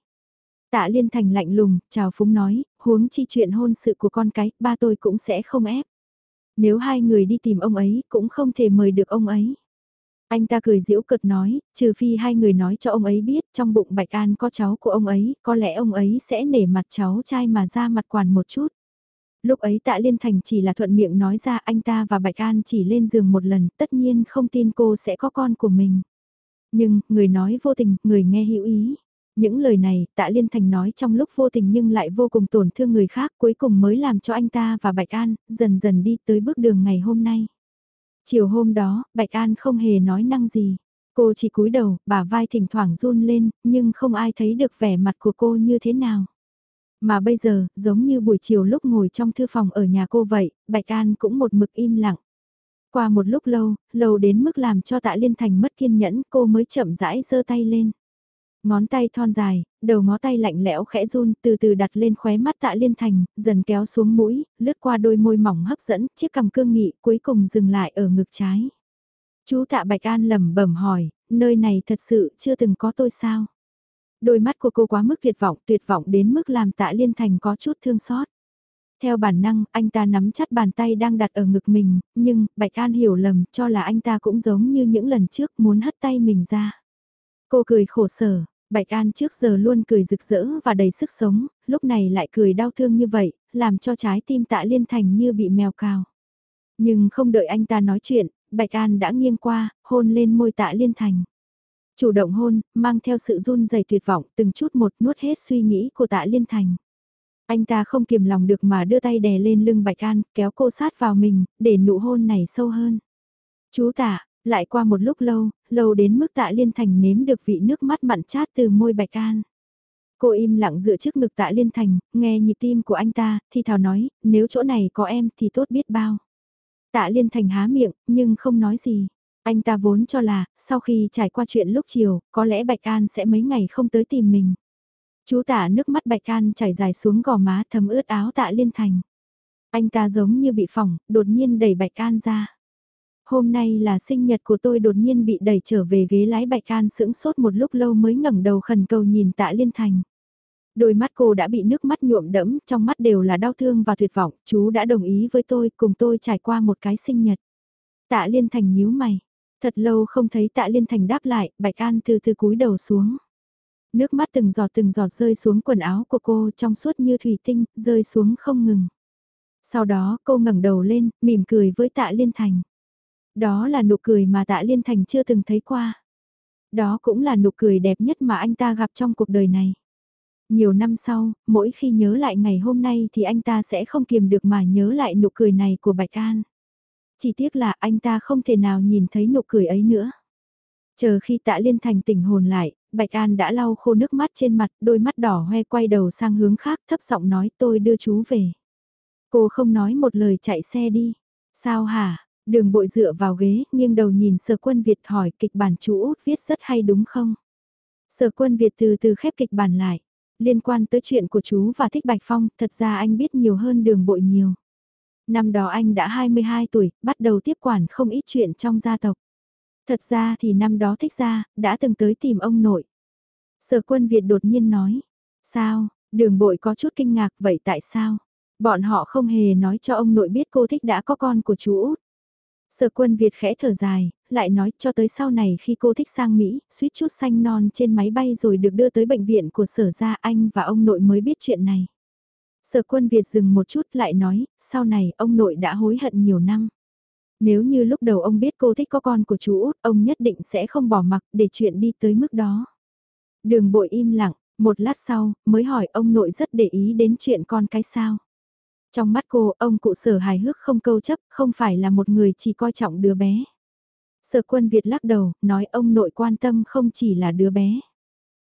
Tạ liên thành lạnh lùng, chào phúng nói, huống chi chuyện hôn sự của con cái, ba tôi cũng sẽ không ép. Nếu hai người đi tìm ông ấy cũng không thể mời được ông ấy. Anh ta cười giễu cợt nói, trừ phi hai người nói cho ông ấy biết trong bụng Bạch An có cháu của ông ấy, có lẽ ông ấy sẽ nể mặt cháu trai mà ra mặt quản một chút. Lúc ấy tạ Liên Thành chỉ là thuận miệng nói ra anh ta và Bạch An chỉ lên giường một lần, tất nhiên không tin cô sẽ có con của mình. Nhưng, người nói vô tình, người nghe hữu ý. Những lời này, tạ Liên Thành nói trong lúc vô tình nhưng lại vô cùng tổn thương người khác cuối cùng mới làm cho anh ta và Bạch An dần dần đi tới bước đường ngày hôm nay. Chiều hôm đó, Bạch An không hề nói năng gì. Cô chỉ cúi đầu, bả vai thỉnh thoảng run lên, nhưng không ai thấy được vẻ mặt của cô như thế nào. Mà bây giờ, giống như buổi chiều lúc ngồi trong thư phòng ở nhà cô vậy, Bạch An cũng một mực im lặng. Qua một lúc lâu, lâu đến mức làm cho tạ liên thành mất kiên nhẫn cô mới chậm rãi giơ tay lên. Ngón tay thon dài, đầu ngó tay lạnh lẽo khẽ run từ từ đặt lên khóe mắt tạ liên thành, dần kéo xuống mũi, lướt qua đôi môi mỏng hấp dẫn, chiếc cằm cương nghị cuối cùng dừng lại ở ngực trái. Chú tạ Bạch An lẩm bẩm hỏi, nơi này thật sự chưa từng có tôi sao? Đôi mắt của cô quá mức tuyệt vọng, tuyệt vọng đến mức làm tạ liên thành có chút thương xót. Theo bản năng, anh ta nắm chặt bàn tay đang đặt ở ngực mình, nhưng, Bạch An hiểu lầm, cho là anh ta cũng giống như những lần trước muốn hất tay mình ra. Cô cười khổ sở, Bạch An trước giờ luôn cười rực rỡ và đầy sức sống, lúc này lại cười đau thương như vậy, làm cho trái tim tạ liên thành như bị mèo cào. Nhưng không đợi anh ta nói chuyện, Bạch An đã nghiêng qua, hôn lên môi tạ liên thành. Chủ động hôn, mang theo sự run dày tuyệt vọng từng chút một nuốt hết suy nghĩ của tạ liên thành. Anh ta không kiềm lòng được mà đưa tay đè lên lưng Bạch An, kéo cô sát vào mình, để nụ hôn này sâu hơn. Chú tạ, lại qua một lúc lâu, lâu đến mức tạ liên thành nếm được vị nước mắt mặn chát từ môi Bạch An. Cô im lặng dựa trước ngực tạ liên thành, nghe nhịp tim của anh ta, thì thào nói, nếu chỗ này có em thì tốt biết bao. Tạ liên thành há miệng, nhưng không nói gì. Anh ta vốn cho là, sau khi trải qua chuyện lúc chiều, có lẽ Bạch An sẽ mấy ngày không tới tìm mình. Chú tả nước mắt Bạch An chảy dài xuống gò má thấm ướt áo tạ liên thành. Anh ta giống như bị phỏng, đột nhiên đẩy Bạch An ra. Hôm nay là sinh nhật của tôi đột nhiên bị đẩy trở về ghế lái Bạch An sững sốt một lúc lâu mới ngẩng đầu khẩn cầu nhìn tạ liên thành. Đôi mắt cô đã bị nước mắt nhuộm đẫm, trong mắt đều là đau thương và tuyệt vọng, chú đã đồng ý với tôi, cùng tôi trải qua một cái sinh nhật. Tạ liên thành nhíu mày, Thật lâu không thấy tạ liên thành đáp lại, Bạch An từ từ cúi đầu xuống. Nước mắt từng giọt từng giọt rơi xuống quần áo của cô trong suốt như thủy tinh, rơi xuống không ngừng. Sau đó cô ngẩng đầu lên, mỉm cười với tạ liên thành. Đó là nụ cười mà tạ liên thành chưa từng thấy qua. Đó cũng là nụ cười đẹp nhất mà anh ta gặp trong cuộc đời này. Nhiều năm sau, mỗi khi nhớ lại ngày hôm nay thì anh ta sẽ không kiềm được mà nhớ lại nụ cười này của Bạch An. Chỉ tiếc là anh ta không thể nào nhìn thấy nụ cười ấy nữa. Chờ khi tạ liên thành tỉnh hồn lại, Bạch An đã lau khô nước mắt trên mặt, đôi mắt đỏ hoe quay đầu sang hướng khác thấp giọng nói tôi đưa chú về. Cô không nói một lời chạy xe đi. Sao hả? Đường bội dựa vào ghế, nghiêng đầu nhìn sở quân Việt hỏi kịch bản chú út viết rất hay đúng không? Sở quân Việt từ từ khép kịch bản lại. Liên quan tới chuyện của chú và Thích Bạch Phong, thật ra anh biết nhiều hơn đường bội nhiều. Năm đó anh đã 22 tuổi, bắt đầu tiếp quản không ít chuyện trong gia tộc. Thật ra thì năm đó thích ra, đã từng tới tìm ông nội. Sở quân Việt đột nhiên nói. Sao, đường bội có chút kinh ngạc vậy tại sao? Bọn họ không hề nói cho ông nội biết cô thích đã có con của chú út. Sở quân Việt khẽ thở dài, lại nói cho tới sau này khi cô thích sang Mỹ, suýt chút xanh non trên máy bay rồi được đưa tới bệnh viện của sở gia anh và ông nội mới biết chuyện này. Sở quân Việt dừng một chút lại nói, sau này ông nội đã hối hận nhiều năm. Nếu như lúc đầu ông biết cô thích có con của chú út, ông nhất định sẽ không bỏ mặc để chuyện đi tới mức đó. Đường bội im lặng, một lát sau, mới hỏi ông nội rất để ý đến chuyện con cái sao. Trong mắt cô, ông cụ sở hài hước không câu chấp, không phải là một người chỉ coi trọng đứa bé. Sở quân Việt lắc đầu, nói ông nội quan tâm không chỉ là đứa bé.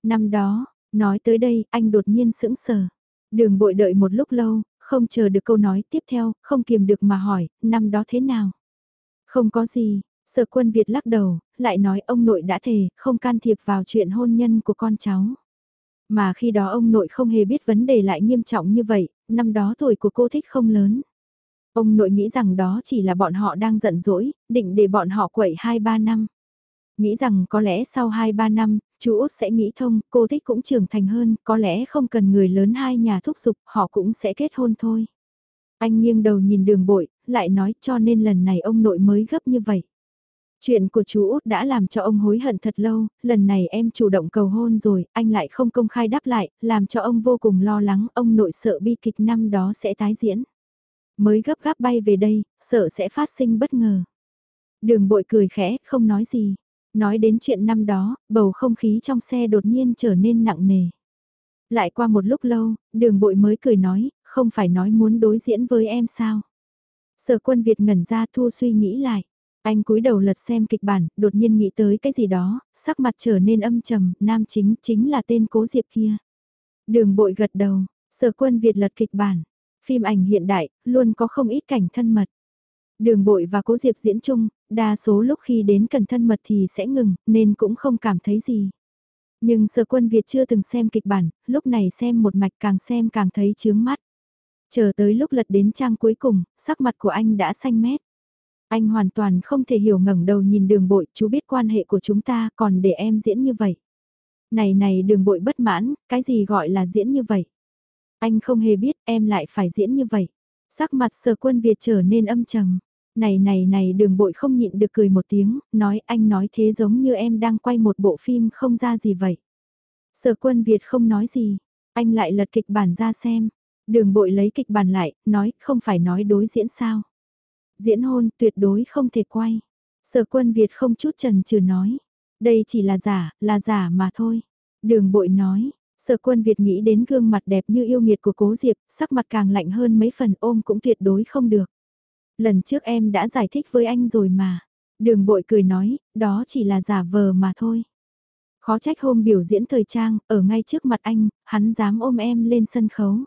Năm đó, nói tới đây, anh đột nhiên sững sờ. Đường bội đợi một lúc lâu, không chờ được câu nói tiếp theo, không kiềm được mà hỏi, năm đó thế nào? Không có gì, sở quân Việt lắc đầu, lại nói ông nội đã thề, không can thiệp vào chuyện hôn nhân của con cháu. Mà khi đó ông nội không hề biết vấn đề lại nghiêm trọng như vậy, năm đó tuổi của cô thích không lớn. Ông nội nghĩ rằng đó chỉ là bọn họ đang giận dỗi, định để bọn họ quậy 2-3 năm. Nghĩ rằng có lẽ sau 2-3 năm, chú Út sẽ nghĩ thông, cô thích cũng trưởng thành hơn, có lẽ không cần người lớn hai nhà thúc giục, họ cũng sẽ kết hôn thôi. Anh nghiêng đầu nhìn đường bội, lại nói cho nên lần này ông nội mới gấp như vậy. Chuyện của chú Út đã làm cho ông hối hận thật lâu, lần này em chủ động cầu hôn rồi, anh lại không công khai đáp lại, làm cho ông vô cùng lo lắng, ông nội sợ bi kịch năm đó sẽ tái diễn. Mới gấp gáp bay về đây, sợ sẽ phát sinh bất ngờ. Đường bội cười khẽ, không nói gì. Nói đến chuyện năm đó, bầu không khí trong xe đột nhiên trở nên nặng nề. Lại qua một lúc lâu, đường bội mới cười nói, không phải nói muốn đối diễn với em sao. Sở quân Việt ngẩn ra thu suy nghĩ lại. Anh cúi đầu lật xem kịch bản, đột nhiên nghĩ tới cái gì đó, sắc mặt trở nên âm trầm, nam chính chính là tên cố diệp kia. Đường bội gật đầu, sở quân Việt lật kịch bản. Phim ảnh hiện đại, luôn có không ít cảnh thân mật. Đường bội và cố diệp diễn chung, đa số lúc khi đến cần thân mật thì sẽ ngừng, nên cũng không cảm thấy gì. Nhưng sở quân Việt chưa từng xem kịch bản, lúc này xem một mạch càng xem càng thấy chướng mắt. Chờ tới lúc lật đến trang cuối cùng, sắc mặt của anh đã xanh mét. Anh hoàn toàn không thể hiểu ngẩng đầu nhìn đường bội, chú biết quan hệ của chúng ta còn để em diễn như vậy. Này này đường bội bất mãn, cái gì gọi là diễn như vậy? Anh không hề biết em lại phải diễn như vậy. Sắc mặt sở quân Việt trở nên âm trầm. Này này này đường bội không nhịn được cười một tiếng, nói anh nói thế giống như em đang quay một bộ phim không ra gì vậy. Sở quân Việt không nói gì, anh lại lật kịch bản ra xem. Đường bội lấy kịch bản lại, nói không phải nói đối diễn sao. Diễn hôn tuyệt đối không thể quay. Sở quân Việt không chút trần trừ nói. Đây chỉ là giả, là giả mà thôi. Đường bội nói, sở quân Việt nghĩ đến gương mặt đẹp như yêu nghiệt của cố Diệp, sắc mặt càng lạnh hơn mấy phần ôm cũng tuyệt đối không được. Lần trước em đã giải thích với anh rồi mà. Đường bội cười nói, đó chỉ là giả vờ mà thôi. Khó trách hôm biểu diễn thời trang, ở ngay trước mặt anh, hắn dám ôm em lên sân khấu.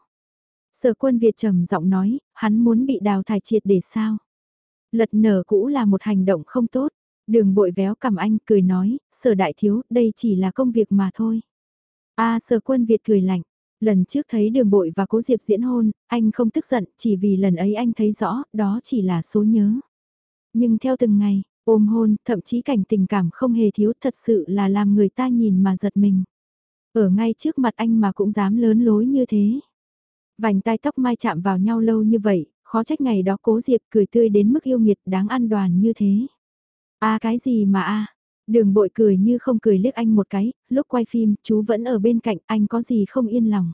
Sở quân Việt trầm giọng nói, hắn muốn bị đào thải triệt để sao? Lật nở cũ là một hành động không tốt. Đường bội véo cầm anh cười nói, sở đại thiếu, đây chỉ là công việc mà thôi. a sở quân Việt cười lạnh. Lần trước thấy đường bội và cố diệp diễn hôn, anh không tức giận, chỉ vì lần ấy anh thấy rõ, đó chỉ là số nhớ. Nhưng theo từng ngày, ôm hôn, thậm chí cảnh tình cảm không hề thiếu thật sự là làm người ta nhìn mà giật mình. Ở ngay trước mặt anh mà cũng dám lớn lối như thế. Vành tai tóc mai chạm vào nhau lâu như vậy, khó trách ngày đó cố Diệp cười tươi đến mức yêu nghiệt đáng ăn đoàn như thế. a cái gì mà a Đường bội cười như không cười liếc anh một cái, lúc quay phim, chú vẫn ở bên cạnh, anh có gì không yên lòng.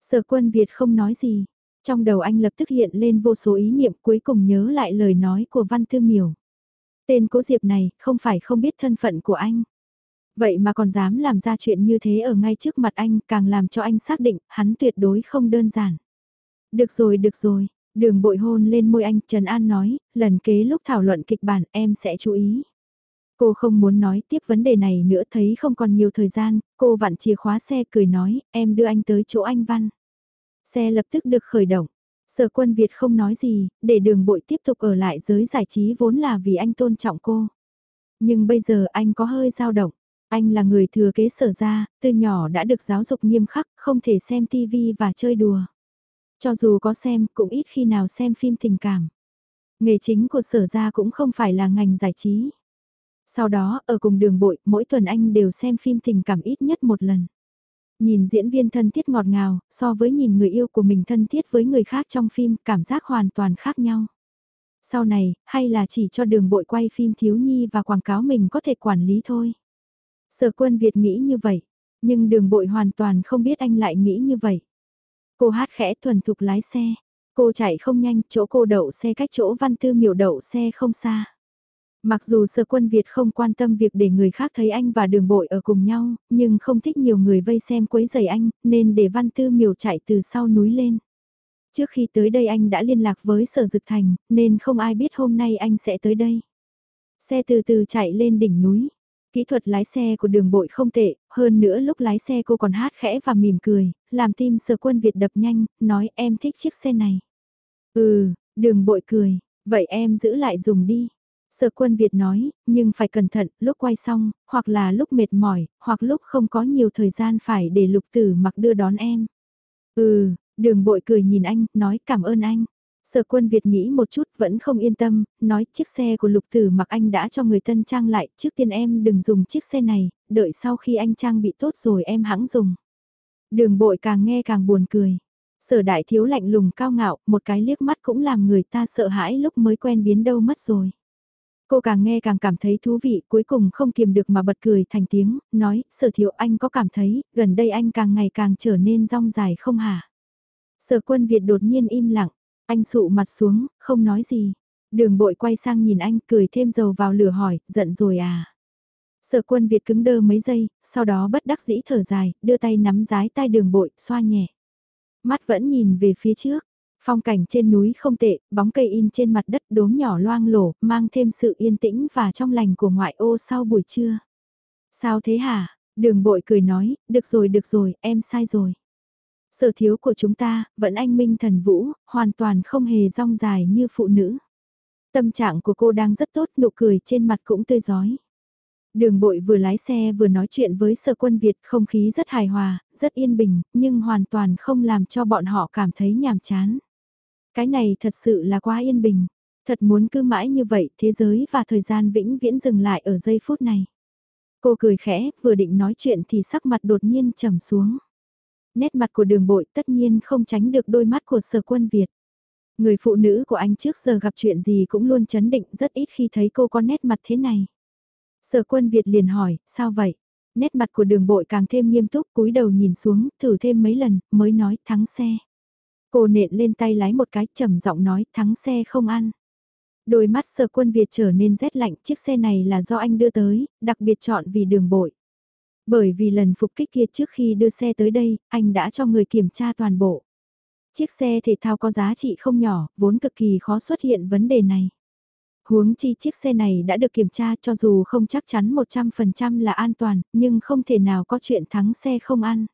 Sở quân Việt không nói gì, trong đầu anh lập tức hiện lên vô số ý niệm cuối cùng nhớ lại lời nói của Văn Tư Miểu. Tên cố Diệp này, không phải không biết thân phận của anh. Vậy mà còn dám làm ra chuyện như thế ở ngay trước mặt anh, càng làm cho anh xác định, hắn tuyệt đối không đơn giản. Được rồi, được rồi, đường bội hôn lên môi anh, Trần An nói, lần kế lúc thảo luận kịch bản em sẽ chú ý. Cô không muốn nói tiếp vấn đề này nữa thấy không còn nhiều thời gian, cô vặn chìa khóa xe cười nói, em đưa anh tới chỗ anh Văn. Xe lập tức được khởi động, Sở quân Việt không nói gì, để đường bội tiếp tục ở lại giới giải trí vốn là vì anh tôn trọng cô. Nhưng bây giờ anh có hơi dao động. Anh là người thừa kế sở ra, từ nhỏ đã được giáo dục nghiêm khắc, không thể xem tivi và chơi đùa. Cho dù có xem, cũng ít khi nào xem phim tình cảm. Nghề chính của sở ra cũng không phải là ngành giải trí. Sau đó, ở cùng đường bội, mỗi tuần anh đều xem phim tình cảm ít nhất một lần. Nhìn diễn viên thân thiết ngọt ngào, so với nhìn người yêu của mình thân thiết với người khác trong phim, cảm giác hoàn toàn khác nhau. Sau này, hay là chỉ cho đường bội quay phim thiếu nhi và quảng cáo mình có thể quản lý thôi. Sở quân Việt nghĩ như vậy, nhưng đường bội hoàn toàn không biết anh lại nghĩ như vậy. Cô hát khẽ thuần thục lái xe, cô chạy không nhanh, chỗ cô đậu xe cách chỗ văn tư miểu đậu xe không xa. Mặc dù sở quân Việt không quan tâm việc để người khác thấy anh và đường bội ở cùng nhau, nhưng không thích nhiều người vây xem quấy giày anh, nên để văn tư miểu chạy từ sau núi lên. Trước khi tới đây anh đã liên lạc với sở dực thành, nên không ai biết hôm nay anh sẽ tới đây. Xe từ từ chạy lên đỉnh núi. Kỹ thuật lái xe của đường bội không tệ, hơn nữa lúc lái xe cô còn hát khẽ và mỉm cười, làm tim sờ quân Việt đập nhanh, nói em thích chiếc xe này. Ừ, đường bội cười, vậy em giữ lại dùng đi. Sở quân Việt nói, nhưng phải cẩn thận, lúc quay xong, hoặc là lúc mệt mỏi, hoặc lúc không có nhiều thời gian phải để lục tử mặc đưa đón em. Ừ, đường bội cười nhìn anh, nói cảm ơn anh. Sở quân Việt nghĩ một chút vẫn không yên tâm, nói chiếc xe của lục tử mặc anh đã cho người tân trang lại, trước tiên em đừng dùng chiếc xe này, đợi sau khi anh trang bị tốt rồi em hãng dùng. Đường bội càng nghe càng buồn cười. Sở đại thiếu lạnh lùng cao ngạo, một cái liếc mắt cũng làm người ta sợ hãi lúc mới quen biến đâu mất rồi. Cô càng nghe càng cảm thấy thú vị, cuối cùng không kiềm được mà bật cười thành tiếng, nói, sở thiếu anh có cảm thấy, gần đây anh càng ngày càng trở nên rong dài không hả? Sở quân Việt đột nhiên im lặng, anh sụ mặt xuống, không nói gì. Đường bội quay sang nhìn anh, cười thêm dầu vào lửa hỏi, giận rồi à? Sở quân Việt cứng đơ mấy giây, sau đó bất đắc dĩ thở dài, đưa tay nắm rái tai đường bội, xoa nhẹ. Mắt vẫn nhìn về phía trước, phong cảnh trên núi không tệ, bóng cây in trên mặt đất đốm nhỏ loang lổ, mang thêm sự yên tĩnh và trong lành của ngoại ô sau buổi trưa. Sao thế hả? Đường bội cười nói, được rồi được rồi, em sai rồi. Sở thiếu của chúng ta, vẫn anh minh thần vũ, hoàn toàn không hề rong dài như phụ nữ. Tâm trạng của cô đang rất tốt, nụ cười trên mặt cũng tươi giói. Đường bội vừa lái xe vừa nói chuyện với sở quân Việt không khí rất hài hòa, rất yên bình, nhưng hoàn toàn không làm cho bọn họ cảm thấy nhàm chán. Cái này thật sự là quá yên bình. Thật muốn cứ mãi như vậy thế giới và thời gian vĩnh viễn dừng lại ở giây phút này. Cô cười khẽ, vừa định nói chuyện thì sắc mặt đột nhiên trầm xuống. Nét mặt của đường bội tất nhiên không tránh được đôi mắt của sở quân Việt. Người phụ nữ của anh trước giờ gặp chuyện gì cũng luôn chấn định rất ít khi thấy cô có nét mặt thế này. Sở quân Việt liền hỏi, sao vậy? Nét mặt của đường bội càng thêm nghiêm túc cúi đầu nhìn xuống, thử thêm mấy lần, mới nói thắng xe. Cô nện lên tay lái một cái trầm giọng nói thắng xe không ăn. Đôi mắt sở quân Việt trở nên rét lạnh chiếc xe này là do anh đưa tới, đặc biệt chọn vì đường bội. Bởi vì lần phục kích kia trước khi đưa xe tới đây, anh đã cho người kiểm tra toàn bộ. Chiếc xe thể thao có giá trị không nhỏ, vốn cực kỳ khó xuất hiện vấn đề này. Huống chi chiếc xe này đã được kiểm tra cho dù không chắc chắn 100% là an toàn, nhưng không thể nào có chuyện thắng xe không ăn.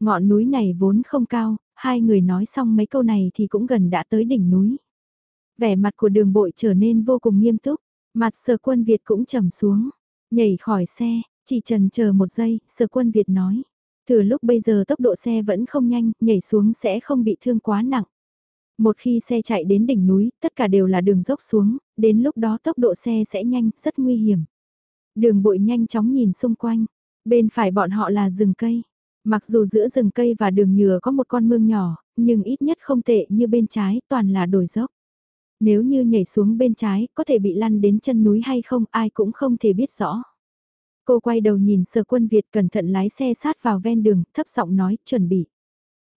Ngọn núi này vốn không cao, hai người nói xong mấy câu này thì cũng gần đã tới đỉnh núi. Vẻ mặt của đường bội trở nên vô cùng nghiêm túc, mặt sở quân Việt cũng trầm xuống, nhảy khỏi xe, chỉ trần chờ một giây, sở quân Việt nói. Thử lúc bây giờ tốc độ xe vẫn không nhanh, nhảy xuống sẽ không bị thương quá nặng. Một khi xe chạy đến đỉnh núi, tất cả đều là đường dốc xuống, đến lúc đó tốc độ xe sẽ nhanh, rất nguy hiểm. Đường bội nhanh chóng nhìn xung quanh, bên phải bọn họ là rừng cây. Mặc dù giữa rừng cây và đường nhựa có một con mương nhỏ, nhưng ít nhất không tệ như bên trái, toàn là đồi dốc. Nếu như nhảy xuống bên trái, có thể bị lăn đến chân núi hay không, ai cũng không thể biết rõ. Cô quay đầu nhìn sở quân Việt cẩn thận lái xe sát vào ven đường, thấp giọng nói, chuẩn bị.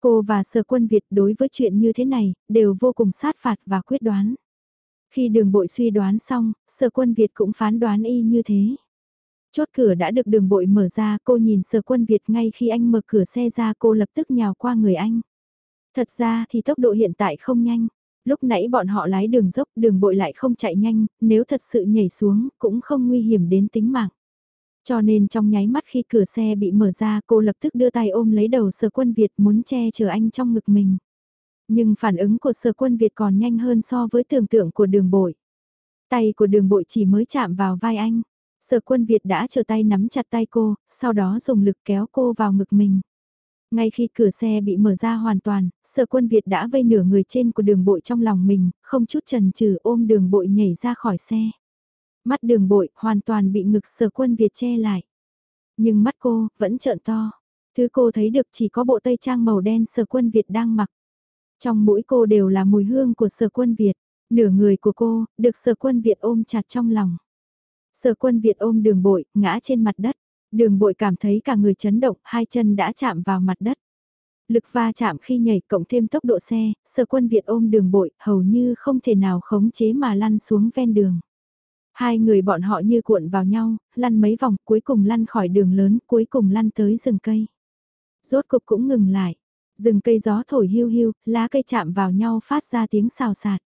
Cô và sở quân Việt đối với chuyện như thế này, đều vô cùng sát phạt và quyết đoán. Khi đường bội suy đoán xong, sở quân Việt cũng phán đoán y như thế. Chốt cửa đã được đường bội mở ra, cô nhìn sở quân Việt ngay khi anh mở cửa xe ra cô lập tức nhào qua người anh. Thật ra thì tốc độ hiện tại không nhanh. Lúc nãy bọn họ lái đường dốc, đường bội lại không chạy nhanh, nếu thật sự nhảy xuống, cũng không nguy hiểm đến tính mạng. Cho nên trong nháy mắt khi cửa xe bị mở ra cô lập tức đưa tay ôm lấy đầu sở quân Việt muốn che chở anh trong ngực mình. Nhưng phản ứng của sở quân Việt còn nhanh hơn so với tưởng tượng của đường bội. Tay của đường bội chỉ mới chạm vào vai anh. Sở quân Việt đã trở tay nắm chặt tay cô, sau đó dùng lực kéo cô vào ngực mình. Ngay khi cửa xe bị mở ra hoàn toàn, sở quân Việt đã vây nửa người trên của đường bội trong lòng mình, không chút chần chừ ôm đường bội nhảy ra khỏi xe. Mắt đường bội hoàn toàn bị ngực sở quân Việt che lại. Nhưng mắt cô vẫn trợn to. Thứ cô thấy được chỉ có bộ tây trang màu đen sở quân Việt đang mặc. Trong mũi cô đều là mùi hương của sở quân Việt. Nửa người của cô, được sở quân Việt ôm chặt trong lòng. Sở quân Việt ôm đường bội, ngã trên mặt đất. Đường bội cảm thấy cả người chấn động, hai chân đã chạm vào mặt đất. Lực va chạm khi nhảy cộng thêm tốc độ xe, sở quân Việt ôm đường bội, hầu như không thể nào khống chế mà lăn xuống ven đường. Hai người bọn họ như cuộn vào nhau, lăn mấy vòng, cuối cùng lăn khỏi đường lớn, cuối cùng lăn tới rừng cây. Rốt cục cũng ngừng lại. Rừng cây gió thổi hiu hiu, lá cây chạm vào nhau phát ra tiếng xào xạc.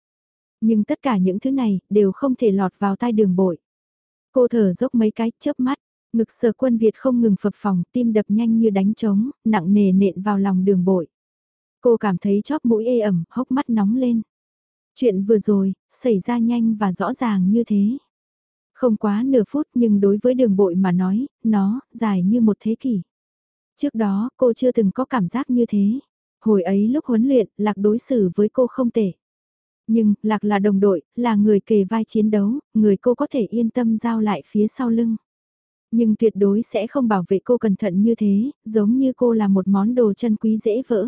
Nhưng tất cả những thứ này đều không thể lọt vào tai đường bội. Cô thở dốc mấy cái, chớp mắt, ngực sở quân Việt không ngừng phập phòng, tim đập nhanh như đánh trống, nặng nề nện vào lòng đường bội. Cô cảm thấy chóp mũi ê ẩm, hốc mắt nóng lên. Chuyện vừa rồi, xảy ra nhanh và rõ ràng như thế. Không quá nửa phút nhưng đối với đường bội mà nói, nó, dài như một thế kỷ. Trước đó, cô chưa từng có cảm giác như thế. Hồi ấy lúc huấn luyện, Lạc đối xử với cô không tệ. Nhưng, Lạc là đồng đội, là người kề vai chiến đấu, người cô có thể yên tâm giao lại phía sau lưng. Nhưng tuyệt đối sẽ không bảo vệ cô cẩn thận như thế, giống như cô là một món đồ chân quý dễ vỡ.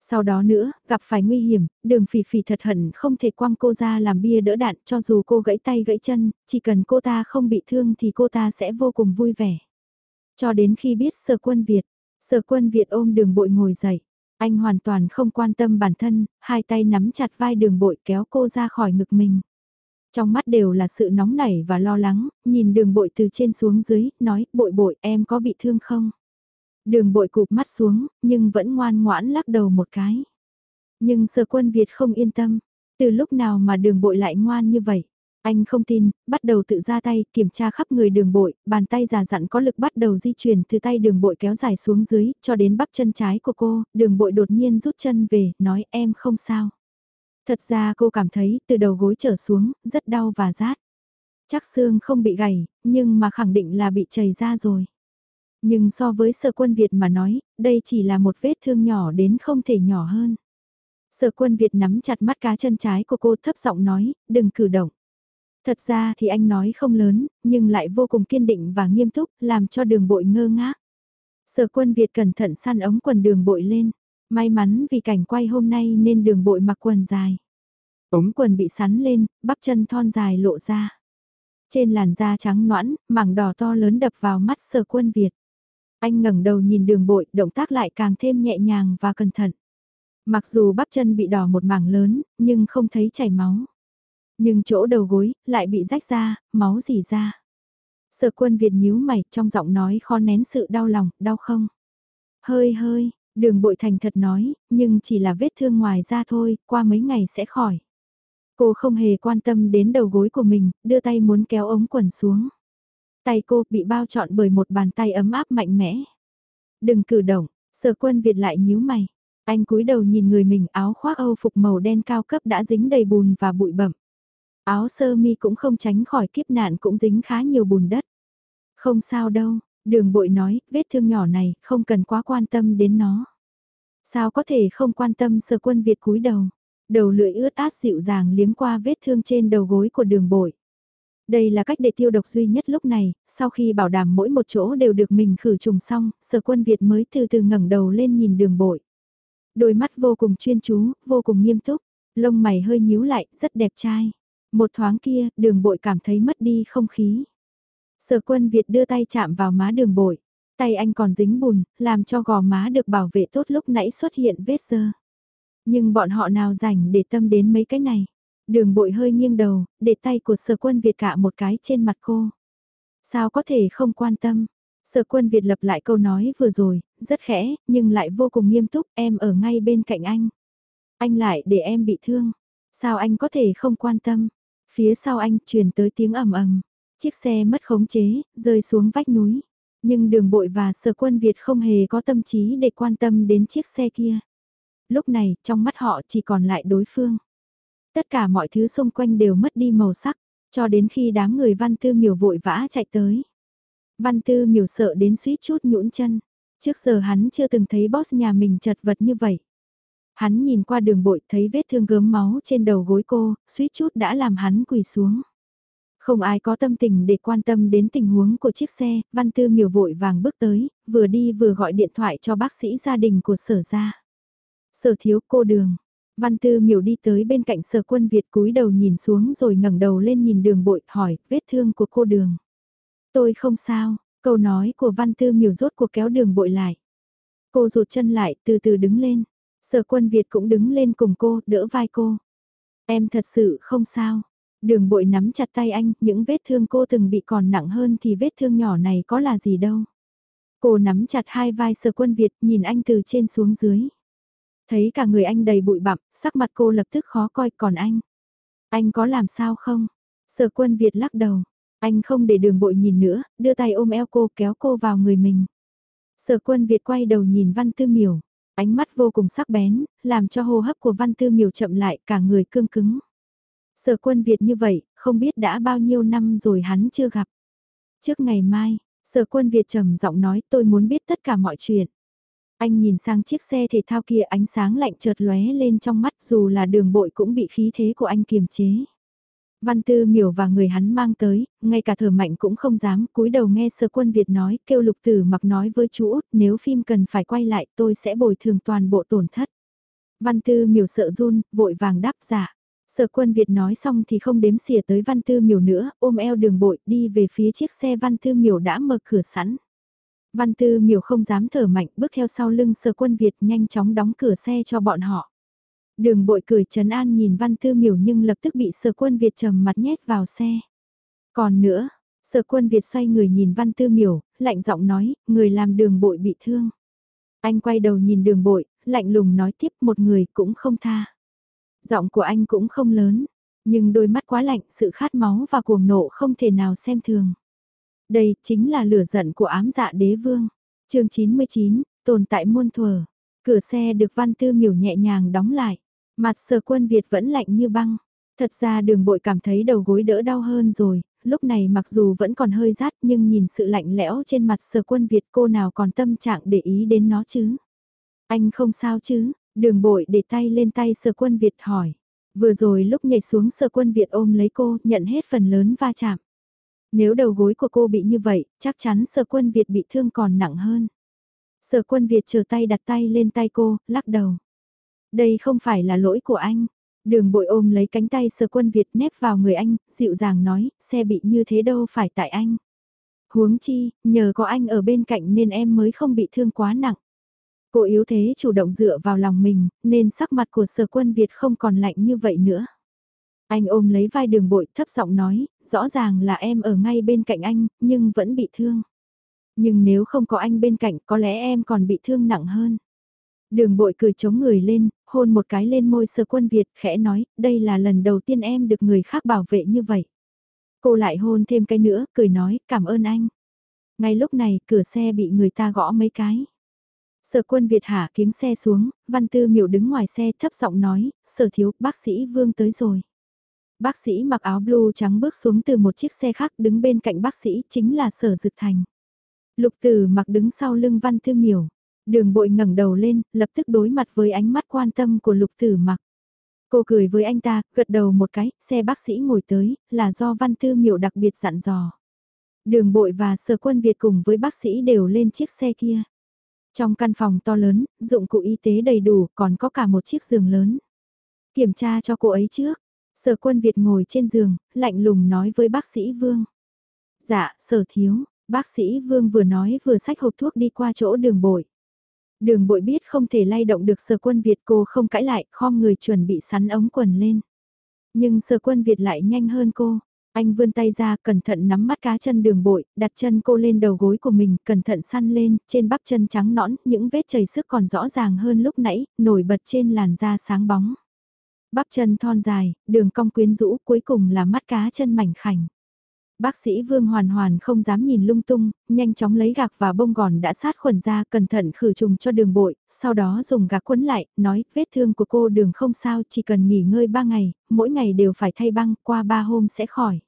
Sau đó nữa, gặp phải nguy hiểm, đường phỉ phỉ thật hận không thể quăng cô ra làm bia đỡ đạn cho dù cô gãy tay gãy chân, chỉ cần cô ta không bị thương thì cô ta sẽ vô cùng vui vẻ. Cho đến khi biết sở quân Việt, sở quân Việt ôm đường bội ngồi dậy. Anh hoàn toàn không quan tâm bản thân, hai tay nắm chặt vai đường bội kéo cô ra khỏi ngực mình. Trong mắt đều là sự nóng nảy và lo lắng, nhìn đường bội từ trên xuống dưới, nói, bội bội em có bị thương không? Đường bội cụp mắt xuống, nhưng vẫn ngoan ngoãn lắc đầu một cái. Nhưng sở quân Việt không yên tâm, từ lúc nào mà đường bội lại ngoan như vậy? Anh không tin, bắt đầu tự ra tay, kiểm tra khắp người đường bội, bàn tay già dặn có lực bắt đầu di chuyển từ tay đường bội kéo dài xuống dưới, cho đến bắp chân trái của cô, đường bội đột nhiên rút chân về, nói em không sao. Thật ra cô cảm thấy từ đầu gối trở xuống, rất đau và rát. Chắc xương không bị gầy nhưng mà khẳng định là bị chảy ra rồi. Nhưng so với sở quân Việt mà nói, đây chỉ là một vết thương nhỏ đến không thể nhỏ hơn. Sở quân Việt nắm chặt mắt cá chân trái của cô thấp giọng nói, đừng cử động. Thật ra thì anh nói không lớn, nhưng lại vô cùng kiên định và nghiêm túc, làm cho đường bội ngơ ngác. Sở quân Việt cẩn thận săn ống quần đường bội lên. May mắn vì cảnh quay hôm nay nên đường bội mặc quần dài. Ống quần bị sắn lên, bắp chân thon dài lộ ra. Trên làn da trắng noãn, mảng đỏ to lớn đập vào mắt sở quân Việt. Anh ngẩng đầu nhìn đường bội, động tác lại càng thêm nhẹ nhàng và cẩn thận. Mặc dù bắp chân bị đỏ một mảng lớn, nhưng không thấy chảy máu. Nhưng chỗ đầu gối, lại bị rách ra, máu dì ra. Sở quân Việt nhíu mày, trong giọng nói khó nén sự đau lòng, đau không? Hơi hơi, đường bội thành thật nói, nhưng chỉ là vết thương ngoài da thôi, qua mấy ngày sẽ khỏi. Cô không hề quan tâm đến đầu gối của mình, đưa tay muốn kéo ống quần xuống. Tay cô bị bao trọn bởi một bàn tay ấm áp mạnh mẽ. Đừng cử động, sở quân Việt lại nhíu mày. Anh cúi đầu nhìn người mình áo khoác âu phục màu đen cao cấp đã dính đầy bùn và bụi bẩm. Áo sơ mi cũng không tránh khỏi kiếp nạn cũng dính khá nhiều bùn đất. Không sao đâu, đường bội nói, vết thương nhỏ này, không cần quá quan tâm đến nó. Sao có thể không quan tâm sơ quân Việt cúi đầu, đầu lưỡi ướt át dịu dàng liếm qua vết thương trên đầu gối của đường bội. Đây là cách để tiêu độc duy nhất lúc này, sau khi bảo đảm mỗi một chỗ đều được mình khử trùng xong, sở quân Việt mới từ từ ngẩng đầu lên nhìn đường bội. Đôi mắt vô cùng chuyên chú, vô cùng nghiêm túc, lông mày hơi nhíu lại, rất đẹp trai. Một thoáng kia, đường bội cảm thấy mất đi không khí. Sở quân Việt đưa tay chạm vào má đường bội. Tay anh còn dính bùn, làm cho gò má được bảo vệ tốt lúc nãy xuất hiện vết sơ. Nhưng bọn họ nào rảnh để tâm đến mấy cái này. Đường bội hơi nghiêng đầu, để tay của sở quân Việt cạ một cái trên mặt cô. Sao có thể không quan tâm? Sở quân Việt lập lại câu nói vừa rồi, rất khẽ, nhưng lại vô cùng nghiêm túc, em ở ngay bên cạnh anh. Anh lại để em bị thương. Sao anh có thể không quan tâm? Phía sau anh truyền tới tiếng ầm ầm, chiếc xe mất khống chế, rơi xuống vách núi. Nhưng đường bội và sở quân Việt không hề có tâm trí để quan tâm đến chiếc xe kia. lúc này trong mắt họ chỉ còn lại đối phương. Tất cả mọi thứ xung quanh đều mất đi màu sắc, cho đến khi đám người văn tư miểu vội vã chạy tới. Văn tư miểu sợ đến suýt chút nhũn chân, trước giờ hắn chưa từng thấy boss nhà mình chật vật như vậy. Hắn nhìn qua đường bội thấy vết thương gớm máu trên đầu gối cô, suýt chút đã làm hắn quỳ xuống. Không ai có tâm tình để quan tâm đến tình huống của chiếc xe, văn tư miểu vội vàng bước tới, vừa đi vừa gọi điện thoại cho bác sĩ gia đình của sở gia. Sở thiếu cô đường. Văn tư miểu đi tới bên cạnh sở quân Việt cúi đầu nhìn xuống rồi ngẩng đầu lên nhìn đường bội hỏi vết thương của cô đường. Tôi không sao, câu nói của văn tư miểu rốt cuộc kéo đường bội lại. Cô rụt chân lại từ từ đứng lên. Sở quân Việt cũng đứng lên cùng cô, đỡ vai cô. Em thật sự không sao. Đường bội nắm chặt tay anh, những vết thương cô từng bị còn nặng hơn thì vết thương nhỏ này có là gì đâu. Cô nắm chặt hai vai sở quân Việt nhìn anh từ trên xuống dưới. Thấy cả người anh đầy bụi bặm, sắc mặt cô lập tức khó coi còn anh. Anh có làm sao không? Sở quân Việt lắc đầu. Anh không để đường bội nhìn nữa, đưa tay ôm eo cô kéo cô vào người mình. Sở quân Việt quay đầu nhìn Văn Tư Miểu. Ánh mắt vô cùng sắc bén, làm cho hô hấp của Văn Tư Miểu chậm lại cả người cương cứng. Sở quân Việt như vậy, không biết đã bao nhiêu năm rồi hắn chưa gặp. Trước ngày mai, sở quân Việt trầm giọng nói tôi muốn biết tất cả mọi chuyện. Anh nhìn sang chiếc xe thể thao kia ánh sáng lạnh chợt lóe lên trong mắt dù là đường bội cũng bị khí thế của anh kiềm chế. Văn Tư miểu và người hắn mang tới, ngay cả thở mạnh cũng không dám cúi đầu nghe sơ quân Việt nói, kêu lục tử mặc nói với chú út nếu phim cần phải quay lại tôi sẽ bồi thường toàn bộ tổn thất. Văn Tư miểu sợ run, vội vàng đáp giả. Dạ. Sở quân Việt nói xong thì không đếm xỉa tới Văn Tư miểu nữa, ôm eo đường bội đi về phía chiếc xe Văn Tư miểu đã mở cửa sẵn. Văn Tư miểu không dám thở mạnh bước theo sau lưng sở quân Việt nhanh chóng đóng cửa xe cho bọn họ. Đường bội cười trấn an nhìn Văn Tư miểu nhưng lập tức bị sở quân Việt trầm mặt nhét vào xe. Còn nữa, sở quân Việt xoay người nhìn Văn Tư miểu, lạnh giọng nói, người làm đường bội bị thương. Anh quay đầu nhìn đường bội, lạnh lùng nói tiếp một người cũng không tha. Giọng của anh cũng không lớn, nhưng đôi mắt quá lạnh, sự khát máu và cuồng nộ không thể nào xem thường. Đây chính là lửa giận của ám dạ đế vương. chương 99, tồn tại muôn thuở. Cửa xe được văn tư miểu nhẹ nhàng đóng lại. Mặt sở quân Việt vẫn lạnh như băng. Thật ra đường bội cảm thấy đầu gối đỡ đau hơn rồi, lúc này mặc dù vẫn còn hơi rát nhưng nhìn sự lạnh lẽo trên mặt sở quân Việt cô nào còn tâm trạng để ý đến nó chứ. Anh không sao chứ, đường bội để tay lên tay sở quân Việt hỏi. Vừa rồi lúc nhảy xuống sở quân Việt ôm lấy cô nhận hết phần lớn va chạm. Nếu đầu gối của cô bị như vậy, chắc chắn sở quân Việt bị thương còn nặng hơn. Sở quân Việt chờ tay đặt tay lên tay cô, lắc đầu. Đây không phải là lỗi của anh. Đường bội ôm lấy cánh tay sở quân Việt nép vào người anh, dịu dàng nói, xe bị như thế đâu phải tại anh. Huống chi, nhờ có anh ở bên cạnh nên em mới không bị thương quá nặng. Cô yếu thế chủ động dựa vào lòng mình, nên sắc mặt của sở quân Việt không còn lạnh như vậy nữa. Anh ôm lấy vai đường bội thấp giọng nói, rõ ràng là em ở ngay bên cạnh anh, nhưng vẫn bị thương. Nhưng nếu không có anh bên cạnh có lẽ em còn bị thương nặng hơn. Đường bội cười chống người lên, hôn một cái lên môi sơ quân Việt khẽ nói, đây là lần đầu tiên em được người khác bảo vệ như vậy. Cô lại hôn thêm cái nữa, cười nói, cảm ơn anh. Ngay lúc này, cửa xe bị người ta gõ mấy cái. Sở quân Việt hạ kiếng xe xuống, văn tư miệu đứng ngoài xe thấp giọng nói, sở thiếu, bác sĩ Vương tới rồi. Bác sĩ mặc áo blue trắng bước xuống từ một chiếc xe khác đứng bên cạnh bác sĩ chính là sở dực thành. Lục tử mặc đứng sau lưng văn tư miểu. Đường bội ngẩng đầu lên, lập tức đối mặt với ánh mắt quan tâm của lục tử mặc. Cô cười với anh ta, gật đầu một cái, xe bác sĩ ngồi tới, là do văn tư miểu đặc biệt dặn dò. Đường bội và sở quân Việt cùng với bác sĩ đều lên chiếc xe kia. Trong căn phòng to lớn, dụng cụ y tế đầy đủ, còn có cả một chiếc giường lớn. Kiểm tra cho cô ấy trước. Sở quân Việt ngồi trên giường, lạnh lùng nói với bác sĩ Vương. Dạ, sở thiếu, bác sĩ Vương vừa nói vừa xách hộp thuốc đi qua chỗ đường bội. Đường bội biết không thể lay động được sở quân Việt cô không cãi lại, khom người chuẩn bị sắn ống quần lên. Nhưng sở quân Việt lại nhanh hơn cô. Anh vươn tay ra cẩn thận nắm mắt cá chân đường bội, đặt chân cô lên đầu gối của mình, cẩn thận săn lên, trên bắp chân trắng nõn, những vết chảy sức còn rõ ràng hơn lúc nãy, nổi bật trên làn da sáng bóng. Bắp chân thon dài, đường cong quyến rũ, cuối cùng là mắt cá chân mảnh khảnh. Bác sĩ Vương hoàn hoàn không dám nhìn lung tung, nhanh chóng lấy gạc và bông gòn đã sát khuẩn ra cẩn thận khử trùng cho đường bội, sau đó dùng gạc quấn lại, nói vết thương của cô đường không sao chỉ cần nghỉ ngơi 3 ngày, mỗi ngày đều phải thay băng, qua 3 hôm sẽ khỏi.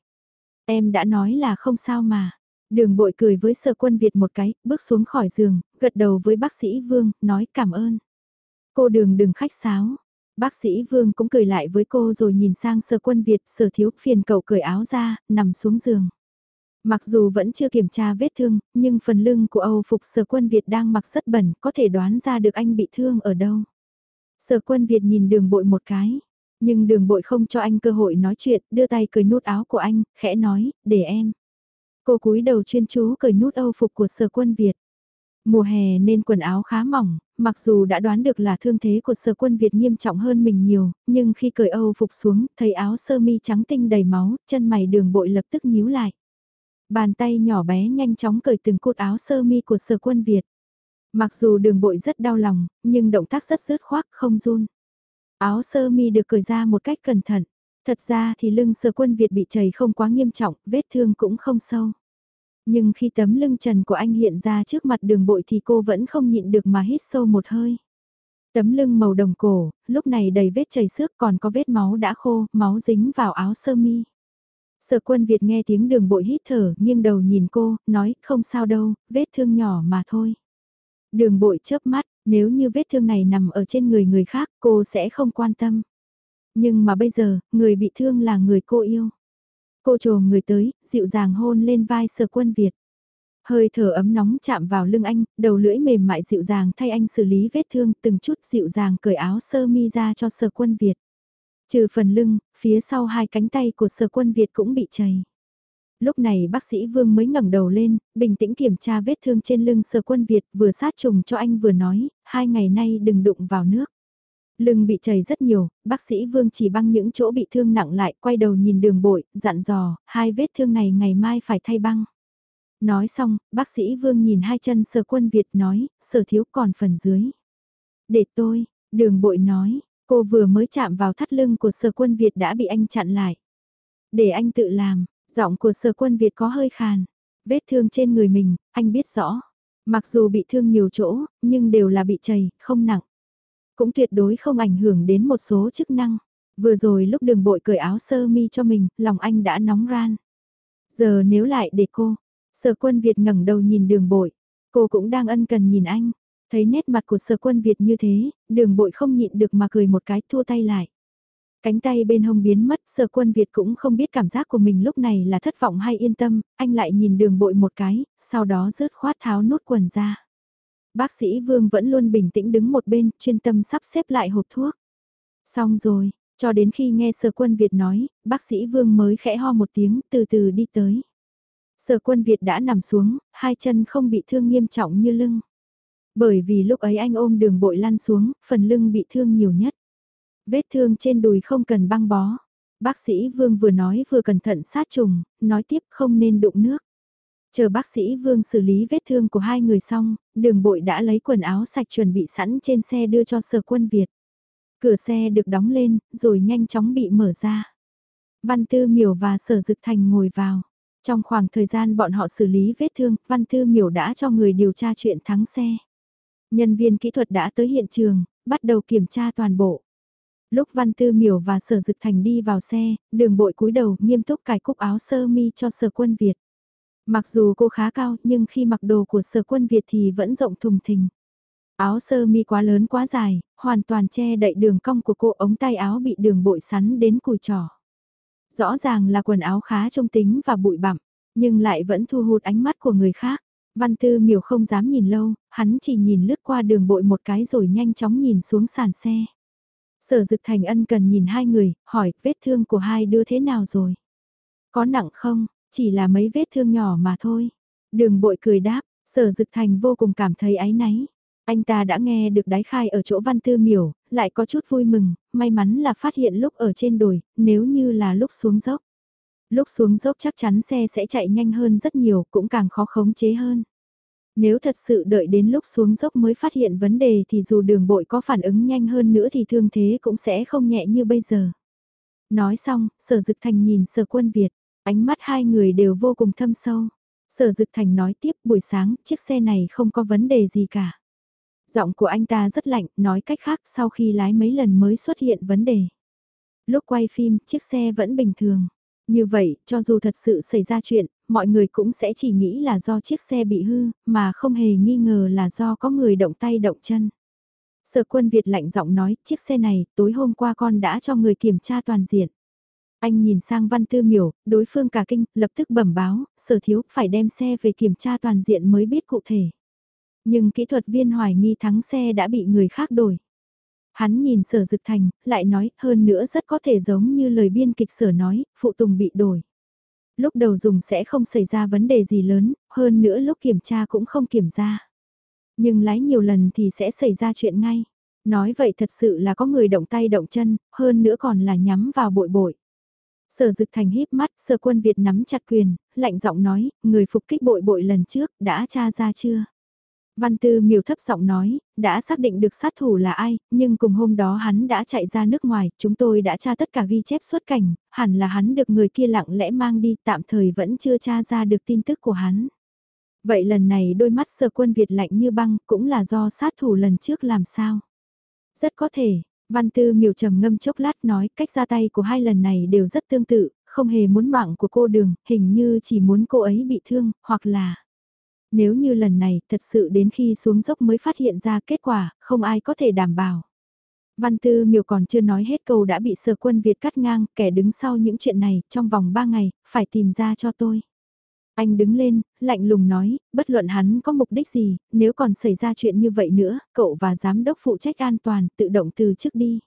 Em đã nói là không sao mà. Đường bội cười với sở quân Việt một cái, bước xuống khỏi giường, gật đầu với bác sĩ Vương, nói cảm ơn. Cô đường đừng khách sáo. Bác sĩ Vương cũng cười lại với cô rồi nhìn sang sở quân Việt, sở thiếu phiền cậu cởi áo ra, nằm xuống giường. Mặc dù vẫn chưa kiểm tra vết thương, nhưng phần lưng của Âu Phục sở quân Việt đang mặc rất bẩn, có thể đoán ra được anh bị thương ở đâu. Sở quân Việt nhìn đường bội một cái, nhưng đường bội không cho anh cơ hội nói chuyện, đưa tay cởi nút áo của anh, khẽ nói, để em. Cô cúi đầu chuyên chú cởi nút Âu Phục của sở quân Việt. Mùa hè nên quần áo khá mỏng, mặc dù đã đoán được là thương thế của sở quân Việt nghiêm trọng hơn mình nhiều, nhưng khi cởi Âu phục xuống, thấy áo sơ mi trắng tinh đầy máu, chân mày đường bội lập tức nhíu lại. Bàn tay nhỏ bé nhanh chóng cởi từng cột áo sơ mi của sở quân Việt. Mặc dù đường bội rất đau lòng, nhưng động tác rất rớt khoác không run. Áo sơ mi được cởi ra một cách cẩn thận. Thật ra thì lưng sở quân Việt bị chảy không quá nghiêm trọng, vết thương cũng không sâu. Nhưng khi tấm lưng trần của anh hiện ra trước mặt đường bội thì cô vẫn không nhịn được mà hít sâu một hơi. Tấm lưng màu đồng cổ, lúc này đầy vết chảy xước còn có vết máu đã khô, máu dính vào áo sơ mi. Sở quân Việt nghe tiếng đường bội hít thở, nghiêng đầu nhìn cô, nói không sao đâu, vết thương nhỏ mà thôi. Đường bội chớp mắt, nếu như vết thương này nằm ở trên người người khác cô sẽ không quan tâm. Nhưng mà bây giờ, người bị thương là người cô yêu. Cô trồm người tới, dịu dàng hôn lên vai sở quân Việt. Hơi thở ấm nóng chạm vào lưng anh, đầu lưỡi mềm mại dịu dàng thay anh xử lý vết thương từng chút dịu dàng cởi áo sơ mi ra cho sở quân Việt. Trừ phần lưng, phía sau hai cánh tay của sở quân Việt cũng bị chảy. Lúc này bác sĩ Vương mới ngẩng đầu lên, bình tĩnh kiểm tra vết thương trên lưng sở quân Việt vừa sát trùng cho anh vừa nói, hai ngày nay đừng đụng vào nước. Lưng bị chảy rất nhiều, bác sĩ Vương chỉ băng những chỗ bị thương nặng lại, quay đầu nhìn đường bội, dặn dò, hai vết thương này ngày mai phải thay băng. Nói xong, bác sĩ Vương nhìn hai chân sở quân Việt nói, sở thiếu còn phần dưới. Để tôi, đường bội nói, cô vừa mới chạm vào thắt lưng của sở quân Việt đã bị anh chặn lại. Để anh tự làm, giọng của sở quân Việt có hơi khàn. Vết thương trên người mình, anh biết rõ. Mặc dù bị thương nhiều chỗ, nhưng đều là bị chảy, không nặng cũng tuyệt đối không ảnh hưởng đến một số chức năng. Vừa rồi lúc đường bội cởi áo sơ mi cho mình, lòng anh đã nóng ran. Giờ nếu lại để cô, sở quân Việt ngẩng đầu nhìn đường bội, cô cũng đang ân cần nhìn anh. Thấy nét mặt của sở quân Việt như thế, đường bội không nhịn được mà cười một cái thua tay lại. Cánh tay bên hông biến mất, sở quân Việt cũng không biết cảm giác của mình lúc này là thất vọng hay yên tâm, anh lại nhìn đường bội một cái, sau đó rớt khoát tháo nút quần ra. Bác sĩ Vương vẫn luôn bình tĩnh đứng một bên, chuyên tâm sắp xếp lại hộp thuốc. Xong rồi, cho đến khi nghe sở quân Việt nói, bác sĩ Vương mới khẽ ho một tiếng, từ từ đi tới. Sở quân Việt đã nằm xuống, hai chân không bị thương nghiêm trọng như lưng. Bởi vì lúc ấy anh ôm đường bội lăn xuống, phần lưng bị thương nhiều nhất. Vết thương trên đùi không cần băng bó. Bác sĩ Vương vừa nói vừa cẩn thận sát trùng, nói tiếp không nên đụng nước. Chờ bác sĩ Vương xử lý vết thương của hai người xong, đường bội đã lấy quần áo sạch chuẩn bị sẵn trên xe đưa cho sở quân Việt. Cửa xe được đóng lên, rồi nhanh chóng bị mở ra. Văn Tư Miểu và Sở Dực Thành ngồi vào. Trong khoảng thời gian bọn họ xử lý vết thương, Văn Tư Miểu đã cho người điều tra chuyện thắng xe. Nhân viên kỹ thuật đã tới hiện trường, bắt đầu kiểm tra toàn bộ. Lúc Văn Tư Miểu và Sở Dực Thành đi vào xe, đường bội cúi đầu nghiêm túc cài cúc áo sơ mi cho Sở Quân Việt. Mặc dù cô khá cao nhưng khi mặc đồ của sở quân Việt thì vẫn rộng thùng thình. Áo sơ mi quá lớn quá dài, hoàn toàn che đậy đường cong của cô ống tay áo bị đường bội sắn đến cùi trỏ. Rõ ràng là quần áo khá trông tính và bụi bặm, nhưng lại vẫn thu hút ánh mắt của người khác. Văn Tư miểu không dám nhìn lâu, hắn chỉ nhìn lướt qua đường bội một cái rồi nhanh chóng nhìn xuống sàn xe. Sở Dực Thành ân cần nhìn hai người, hỏi vết thương của hai đứa thế nào rồi? Có nặng không? Chỉ là mấy vết thương nhỏ mà thôi. Đường bội cười đáp, sở dực thành vô cùng cảm thấy áy náy. Anh ta đã nghe được đái khai ở chỗ văn tư miểu, lại có chút vui mừng, may mắn là phát hiện lúc ở trên đồi, nếu như là lúc xuống dốc. Lúc xuống dốc chắc chắn xe sẽ chạy nhanh hơn rất nhiều, cũng càng khó khống chế hơn. Nếu thật sự đợi đến lúc xuống dốc mới phát hiện vấn đề thì dù đường bội có phản ứng nhanh hơn nữa thì thương thế cũng sẽ không nhẹ như bây giờ. Nói xong, sở dực thành nhìn sở quân Việt. Ánh mắt hai người đều vô cùng thâm sâu. Sở Dực Thành nói tiếp buổi sáng, chiếc xe này không có vấn đề gì cả. Giọng của anh ta rất lạnh, nói cách khác sau khi lái mấy lần mới xuất hiện vấn đề. Lúc quay phim, chiếc xe vẫn bình thường. Như vậy, cho dù thật sự xảy ra chuyện, mọi người cũng sẽ chỉ nghĩ là do chiếc xe bị hư, mà không hề nghi ngờ là do có người động tay động chân. Sở quân Việt lạnh giọng nói, chiếc xe này, tối hôm qua con đã cho người kiểm tra toàn diện. Anh nhìn sang văn tư miểu, đối phương cả kinh, lập tức bẩm báo, sở thiếu, phải đem xe về kiểm tra toàn diện mới biết cụ thể. Nhưng kỹ thuật viên hoài nghi thắng xe đã bị người khác đổi. Hắn nhìn sở dực thành, lại nói, hơn nữa rất có thể giống như lời biên kịch sở nói, phụ tùng bị đổi. Lúc đầu dùng sẽ không xảy ra vấn đề gì lớn, hơn nữa lúc kiểm tra cũng không kiểm ra. Nhưng lái nhiều lần thì sẽ xảy ra chuyện ngay. Nói vậy thật sự là có người động tay động chân, hơn nữa còn là nhắm vào bội bội. Sở dực thành híp mắt, sở quân Việt nắm chặt quyền, lạnh giọng nói, người phục kích bội bội lần trước, đã tra ra chưa? Văn Tư Miểu thấp giọng nói, đã xác định được sát thủ là ai, nhưng cùng hôm đó hắn đã chạy ra nước ngoài, chúng tôi đã tra tất cả ghi chép xuất cảnh, hẳn là hắn được người kia lặng lẽ mang đi, tạm thời vẫn chưa tra ra được tin tức của hắn. Vậy lần này đôi mắt sơ quân Việt lạnh như băng, cũng là do sát thủ lần trước làm sao? Rất có thể, Văn Tư miều trầm ngâm chốc lát nói cách ra tay của hai lần này đều rất tương tự, không hề muốn mạng của cô đường, hình như chỉ muốn cô ấy bị thương, hoặc là... Nếu như lần này thật sự đến khi xuống dốc mới phát hiện ra kết quả, không ai có thể đảm bảo. Văn Tư miều còn chưa nói hết câu đã bị sở quân Việt cắt ngang, kẻ đứng sau những chuyện này, trong vòng 3 ngày, phải tìm ra cho tôi. Anh đứng lên, lạnh lùng nói, bất luận hắn có mục đích gì, nếu còn xảy ra chuyện như vậy nữa, cậu và giám đốc phụ trách an toàn tự động từ trước đi.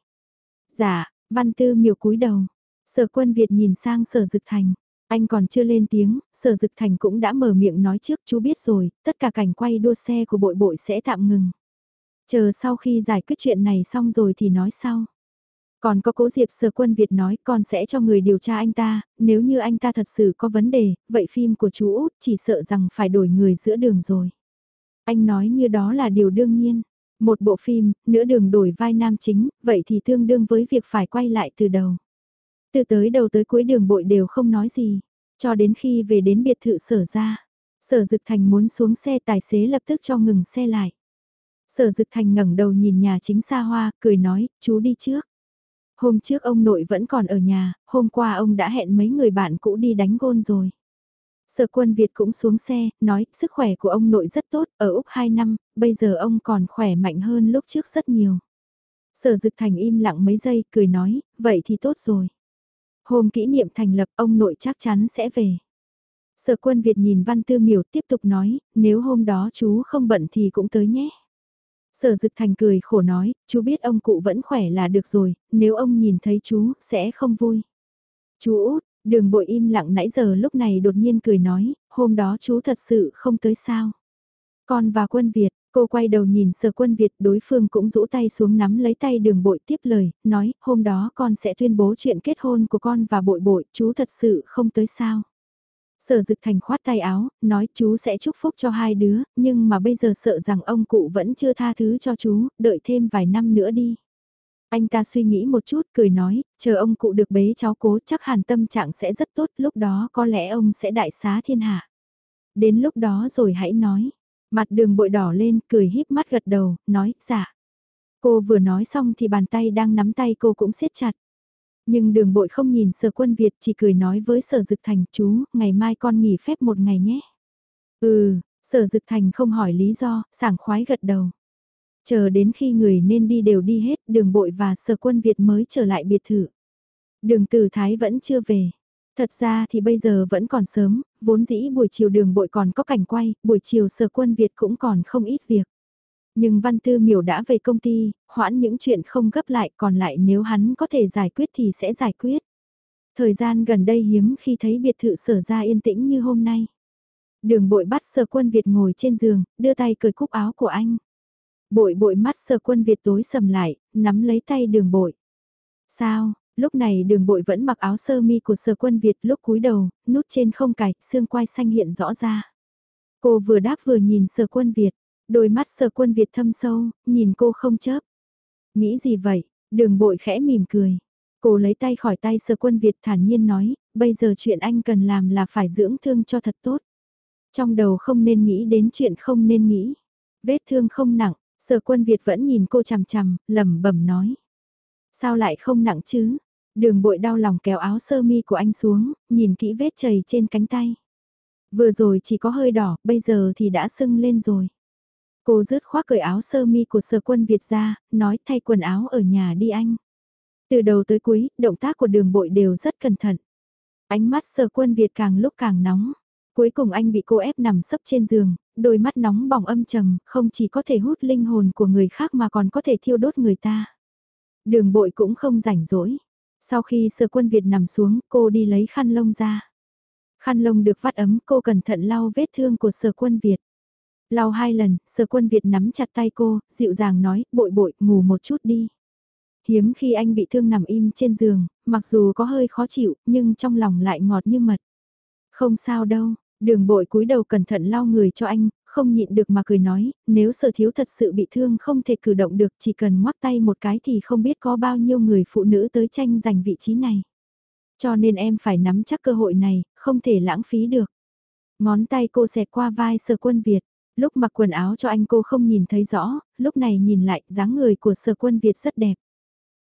Dạ, văn tư miều cúi đầu. Sở quân Việt nhìn sang sở dực thành. Anh còn chưa lên tiếng, sở dực thành cũng đã mở miệng nói trước chú biết rồi, tất cả cảnh quay đua xe của bội bội sẽ tạm ngừng. Chờ sau khi giải quyết chuyện này xong rồi thì nói sau. Còn có cố Diệp Sở Quân Việt nói con sẽ cho người điều tra anh ta, nếu như anh ta thật sự có vấn đề, vậy phim của chú Út chỉ sợ rằng phải đổi người giữa đường rồi. Anh nói như đó là điều đương nhiên. Một bộ phim, nửa đường đổi vai nam chính, vậy thì tương đương với việc phải quay lại từ đầu. Từ tới đầu tới cuối đường bội đều không nói gì, cho đến khi về đến biệt thự sở ra. Sở Dực Thành muốn xuống xe tài xế lập tức cho ngừng xe lại. Sở Dực Thành ngẩng đầu nhìn nhà chính xa hoa, cười nói, chú đi trước. Hôm trước ông nội vẫn còn ở nhà, hôm qua ông đã hẹn mấy người bạn cũ đi đánh gôn rồi. Sở quân Việt cũng xuống xe, nói sức khỏe của ông nội rất tốt, ở Úc 2 năm, bây giờ ông còn khỏe mạnh hơn lúc trước rất nhiều. Sở Dực Thành im lặng mấy giây, cười nói, vậy thì tốt rồi. Hôm kỷ niệm thành lập ông nội chắc chắn sẽ về. Sở quân Việt nhìn Văn Tư Miểu tiếp tục nói, nếu hôm đó chú không bận thì cũng tới nhé. Sở Dực Thành cười khổ nói, chú biết ông cụ vẫn khỏe là được rồi, nếu ông nhìn thấy chú, sẽ không vui. Chú út, đường bội im lặng nãy giờ lúc này đột nhiên cười nói, hôm đó chú thật sự không tới sao. Con và quân Việt, cô quay đầu nhìn sở quân Việt đối phương cũng rũ tay xuống nắm lấy tay đường bội tiếp lời, nói, hôm đó con sẽ tuyên bố chuyện kết hôn của con và bội bội, chú thật sự không tới sao. Sở Dực Thành khoát tay áo, nói chú sẽ chúc phúc cho hai đứa, nhưng mà bây giờ sợ rằng ông cụ vẫn chưa tha thứ cho chú, đợi thêm vài năm nữa đi. Anh ta suy nghĩ một chút, cười nói, chờ ông cụ được bế cháu cố chắc hẳn tâm trạng sẽ rất tốt, lúc đó có lẽ ông sẽ đại xá thiên hạ. Đến lúc đó rồi hãy nói. Mặt đường bội đỏ lên, cười híp mắt gật đầu, nói, dạ. Cô vừa nói xong thì bàn tay đang nắm tay cô cũng siết chặt. Nhưng đường bội không nhìn sở quân Việt chỉ cười nói với sở dực thành chú, ngày mai con nghỉ phép một ngày nhé. Ừ, sở dực thành không hỏi lý do, sảng khoái gật đầu. Chờ đến khi người nên đi đều đi hết, đường bội và sở quân Việt mới trở lại biệt thự. Đường tử thái vẫn chưa về. Thật ra thì bây giờ vẫn còn sớm, vốn dĩ buổi chiều đường bội còn có cảnh quay, buổi chiều sở quân Việt cũng còn không ít việc. Nhưng Văn Tư Miểu đã về công ty, hoãn những chuyện không gấp lại còn lại nếu hắn có thể giải quyết thì sẽ giải quyết. Thời gian gần đây hiếm khi thấy biệt thự sở ra yên tĩnh như hôm nay. Đường bội bắt sở quân Việt ngồi trên giường, đưa tay cởi cúc áo của anh. Bội bội mắt sở quân Việt tối sầm lại, nắm lấy tay đường bội. Sao, lúc này đường bội vẫn mặc áo sơ mi của sở quân Việt lúc cúi đầu, nút trên không cài, xương quai xanh hiện rõ ra. Cô vừa đáp vừa nhìn sở quân Việt, Đôi mắt sở quân Việt thâm sâu, nhìn cô không chớp. Nghĩ gì vậy? Đường bội khẽ mỉm cười. Cô lấy tay khỏi tay sờ quân Việt thản nhiên nói, bây giờ chuyện anh cần làm là phải dưỡng thương cho thật tốt. Trong đầu không nên nghĩ đến chuyện không nên nghĩ. Vết thương không nặng, sở quân Việt vẫn nhìn cô chằm chằm, lẩm bẩm nói. Sao lại không nặng chứ? Đường bội đau lòng kéo áo sơ mi của anh xuống, nhìn kỹ vết chảy trên cánh tay. Vừa rồi chỉ có hơi đỏ, bây giờ thì đã sưng lên rồi. Cô rớt khoác cởi áo sơ mi của sở quân Việt ra, nói thay quần áo ở nhà đi anh. Từ đầu tới cuối, động tác của đường bội đều rất cẩn thận. Ánh mắt sở quân Việt càng lúc càng nóng. Cuối cùng anh bị cô ép nằm sấp trên giường, đôi mắt nóng bỏng âm trầm, không chỉ có thể hút linh hồn của người khác mà còn có thể thiêu đốt người ta. Đường bội cũng không rảnh rỗi. Sau khi sở quân Việt nằm xuống, cô đi lấy khăn lông ra. Khăn lông được vắt ấm, cô cẩn thận lau vết thương của sở quân Việt. Lau hai lần, sở quân Việt nắm chặt tay cô, dịu dàng nói, bội bội, ngủ một chút đi. Hiếm khi anh bị thương nằm im trên giường, mặc dù có hơi khó chịu, nhưng trong lòng lại ngọt như mật. Không sao đâu, đường bội cúi đầu cẩn thận lau người cho anh, không nhịn được mà cười nói, nếu sở thiếu thật sự bị thương không thể cử động được chỉ cần ngoắc tay một cái thì không biết có bao nhiêu người phụ nữ tới tranh giành vị trí này. Cho nên em phải nắm chắc cơ hội này, không thể lãng phí được. Ngón tay cô xẹt qua vai sở quân Việt. Lúc mặc quần áo cho anh cô không nhìn thấy rõ, lúc này nhìn lại dáng người của sở quân Việt rất đẹp.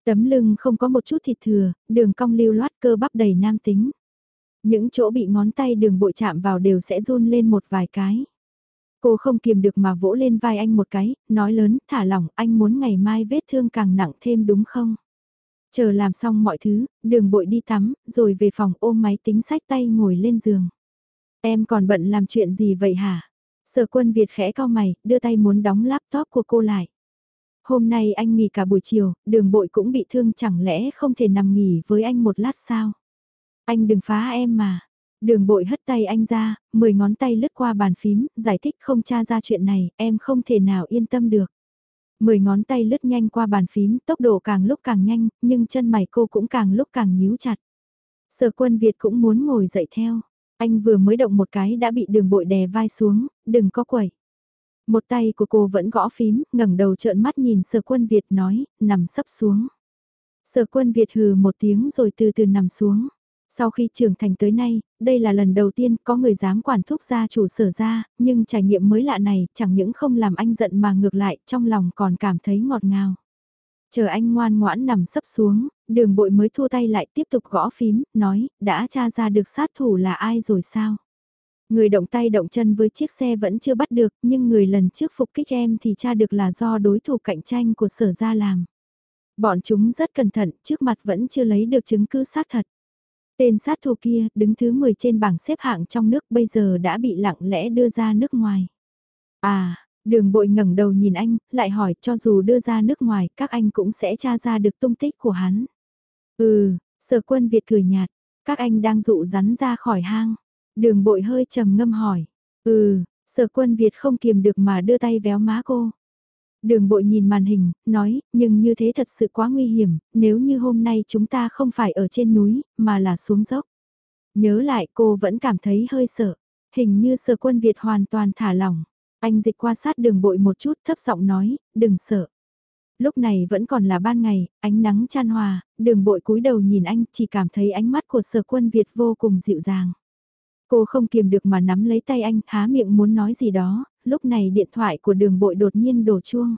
Tấm lưng không có một chút thịt thừa, đường cong lưu loát cơ bắp đầy nam tính. Những chỗ bị ngón tay đường bội chạm vào đều sẽ run lên một vài cái. Cô không kiềm được mà vỗ lên vai anh một cái, nói lớn, thả lỏng, anh muốn ngày mai vết thương càng nặng thêm đúng không? Chờ làm xong mọi thứ, đường bội đi tắm, rồi về phòng ôm máy tính sách tay ngồi lên giường. Em còn bận làm chuyện gì vậy hả? Sở quân Việt khẽ cao mày, đưa tay muốn đóng laptop của cô lại. Hôm nay anh nghỉ cả buổi chiều, đường bội cũng bị thương chẳng lẽ không thể nằm nghỉ với anh một lát sao? Anh đừng phá em mà. Đường bội hất tay anh ra, mười ngón tay lướt qua bàn phím, giải thích không tra ra chuyện này, em không thể nào yên tâm được. Mười ngón tay lướt nhanh qua bàn phím, tốc độ càng lúc càng nhanh, nhưng chân mày cô cũng càng lúc càng nhíu chặt. Sở quân Việt cũng muốn ngồi dậy theo. Anh vừa mới động một cái đã bị đường bội đè vai xuống, đừng có quẩy. Một tay của cô vẫn gõ phím, ngẩng đầu trợn mắt nhìn sở quân Việt nói, nằm sấp xuống. Sở quân Việt hừ một tiếng rồi từ từ nằm xuống. Sau khi trưởng thành tới nay, đây là lần đầu tiên có người dám quản thúc gia chủ sở ra, nhưng trải nghiệm mới lạ này chẳng những không làm anh giận mà ngược lại trong lòng còn cảm thấy ngọt ngào. Chờ anh ngoan ngoãn nằm sấp xuống, đường bội mới thua tay lại tiếp tục gõ phím, nói, đã tra ra được sát thủ là ai rồi sao? Người động tay động chân với chiếc xe vẫn chưa bắt được, nhưng người lần trước phục kích em thì tra được là do đối thủ cạnh tranh của sở ra làm. Bọn chúng rất cẩn thận, trước mặt vẫn chưa lấy được chứng cứ xác thật. Tên sát thủ kia, đứng thứ 10 trên bảng xếp hạng trong nước bây giờ đã bị lặng lẽ đưa ra nước ngoài. À, đường bội ngẩng đầu nhìn anh, lại hỏi cho dù đưa ra nước ngoài, các anh cũng sẽ tra ra được tung tích của hắn. Ừ, sở quân Việt cười nhạt, các anh đang dụ rắn ra khỏi hang. Đường bội hơi trầm ngâm hỏi. Ừ, sở quân Việt không kiềm được mà đưa tay véo má cô. Đường bội nhìn màn hình, nói, nhưng như thế thật sự quá nguy hiểm, nếu như hôm nay chúng ta không phải ở trên núi, mà là xuống dốc. Nhớ lại cô vẫn cảm thấy hơi sợ, hình như sở quân Việt hoàn toàn thả lỏng. Anh dịch qua sát đường bội một chút thấp giọng nói, đừng sợ. Lúc này vẫn còn là ban ngày, ánh nắng chan hòa, đường bội cúi đầu nhìn anh chỉ cảm thấy ánh mắt của sở quân Việt vô cùng dịu dàng. Cô không kiềm được mà nắm lấy tay anh, há miệng muốn nói gì đó, lúc này điện thoại của đường bội đột nhiên đổ chuông.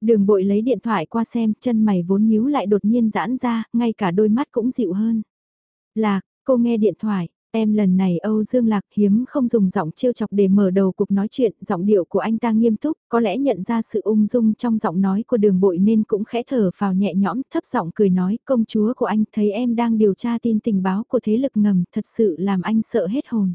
Đường bội lấy điện thoại qua xem, chân mày vốn nhíu lại đột nhiên giãn ra, ngay cả đôi mắt cũng dịu hơn. Lạc, cô nghe điện thoại, em lần này Âu Dương Lạc hiếm không dùng giọng trêu chọc để mở đầu cuộc nói chuyện, giọng điệu của anh ta nghiêm túc, có lẽ nhận ra sự ung dung trong giọng nói của đường bội nên cũng khẽ thở vào nhẹ nhõm, thấp giọng cười nói, công chúa của anh thấy em đang điều tra tin tình báo của thế lực ngầm, thật sự làm anh sợ hết hồn.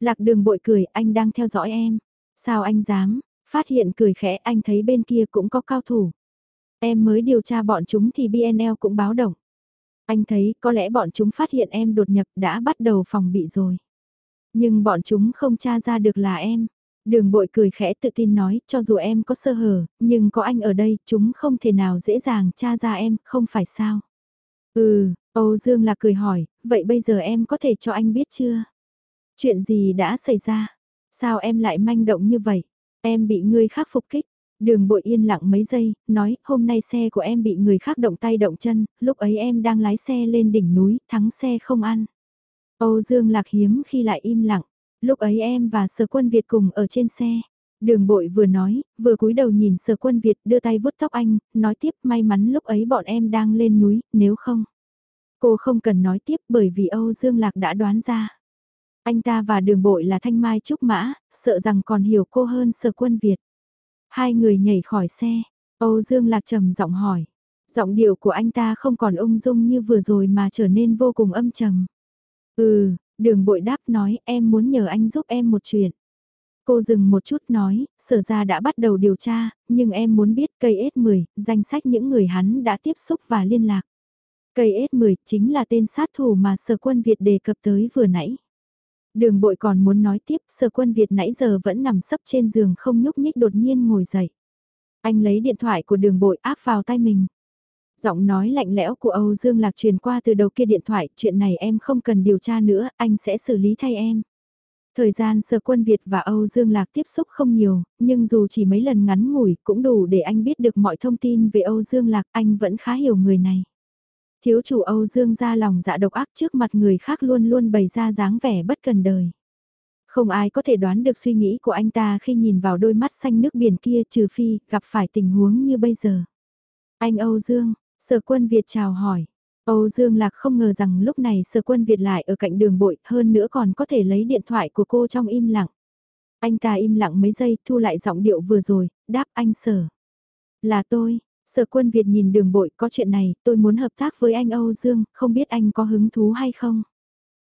Lạc đường bội cười, anh đang theo dõi em. Sao anh dám, phát hiện cười khẽ anh thấy bên kia cũng có cao thủ. Em mới điều tra bọn chúng thì BNL cũng báo động. Anh thấy có lẽ bọn chúng phát hiện em đột nhập đã bắt đầu phòng bị rồi. Nhưng bọn chúng không tra ra được là em. Đường bội cười khẽ tự tin nói cho dù em có sơ hở, nhưng có anh ở đây chúng không thể nào dễ dàng tra ra em, không phải sao. Ừ, Âu Dương là cười hỏi, vậy bây giờ em có thể cho anh biết chưa? Chuyện gì đã xảy ra? Sao em lại manh động như vậy? Em bị người khác phục kích. Đường bội yên lặng mấy giây, nói, hôm nay xe của em bị người khác động tay động chân, lúc ấy em đang lái xe lên đỉnh núi, thắng xe không ăn. Âu Dương Lạc hiếm khi lại im lặng, lúc ấy em và sở quân Việt cùng ở trên xe. Đường bội vừa nói, vừa cúi đầu nhìn sở quân Việt đưa tay vuốt tóc anh, nói tiếp may mắn lúc ấy bọn em đang lên núi, nếu không. Cô không cần nói tiếp bởi vì Âu Dương Lạc đã đoán ra. Anh ta và đường bội là thanh mai trúc mã, sợ rằng còn hiểu cô hơn sở quân Việt. Hai người nhảy khỏi xe, Âu Dương Lạc trầm giọng hỏi. Giọng điệu của anh ta không còn ung dung như vừa rồi mà trở nên vô cùng âm trầm. Ừ, đường bội đáp nói em muốn nhờ anh giúp em một chuyện. Cô dừng một chút nói, sở ra đã bắt đầu điều tra, nhưng em muốn biết cây S10, danh sách những người hắn đã tiếp xúc và liên lạc. Cây S10 chính là tên sát thủ mà sở quân Việt đề cập tới vừa nãy. Đường bội còn muốn nói tiếp, sở quân Việt nãy giờ vẫn nằm sấp trên giường không nhúc nhích đột nhiên ngồi dậy. Anh lấy điện thoại của đường bội áp vào tay mình. Giọng nói lạnh lẽo của Âu Dương Lạc truyền qua từ đầu kia điện thoại, chuyện này em không cần điều tra nữa, anh sẽ xử lý thay em. Thời gian sở quân Việt và Âu Dương Lạc tiếp xúc không nhiều, nhưng dù chỉ mấy lần ngắn ngủi cũng đủ để anh biết được mọi thông tin về Âu Dương Lạc, anh vẫn khá hiểu người này. Thiếu chủ Âu Dương ra lòng dạ độc ác trước mặt người khác luôn luôn bày ra dáng vẻ bất cần đời. Không ai có thể đoán được suy nghĩ của anh ta khi nhìn vào đôi mắt xanh nước biển kia trừ phi gặp phải tình huống như bây giờ. Anh Âu Dương, sở quân Việt chào hỏi. Âu Dương Lạc không ngờ rằng lúc này sở quân Việt lại ở cạnh đường bội hơn nữa còn có thể lấy điện thoại của cô trong im lặng. Anh ta im lặng mấy giây thu lại giọng điệu vừa rồi, đáp anh sở. Là tôi, Sở quân Việt nhìn đường bội có chuyện này, tôi muốn hợp tác với anh Âu Dương, không biết anh có hứng thú hay không?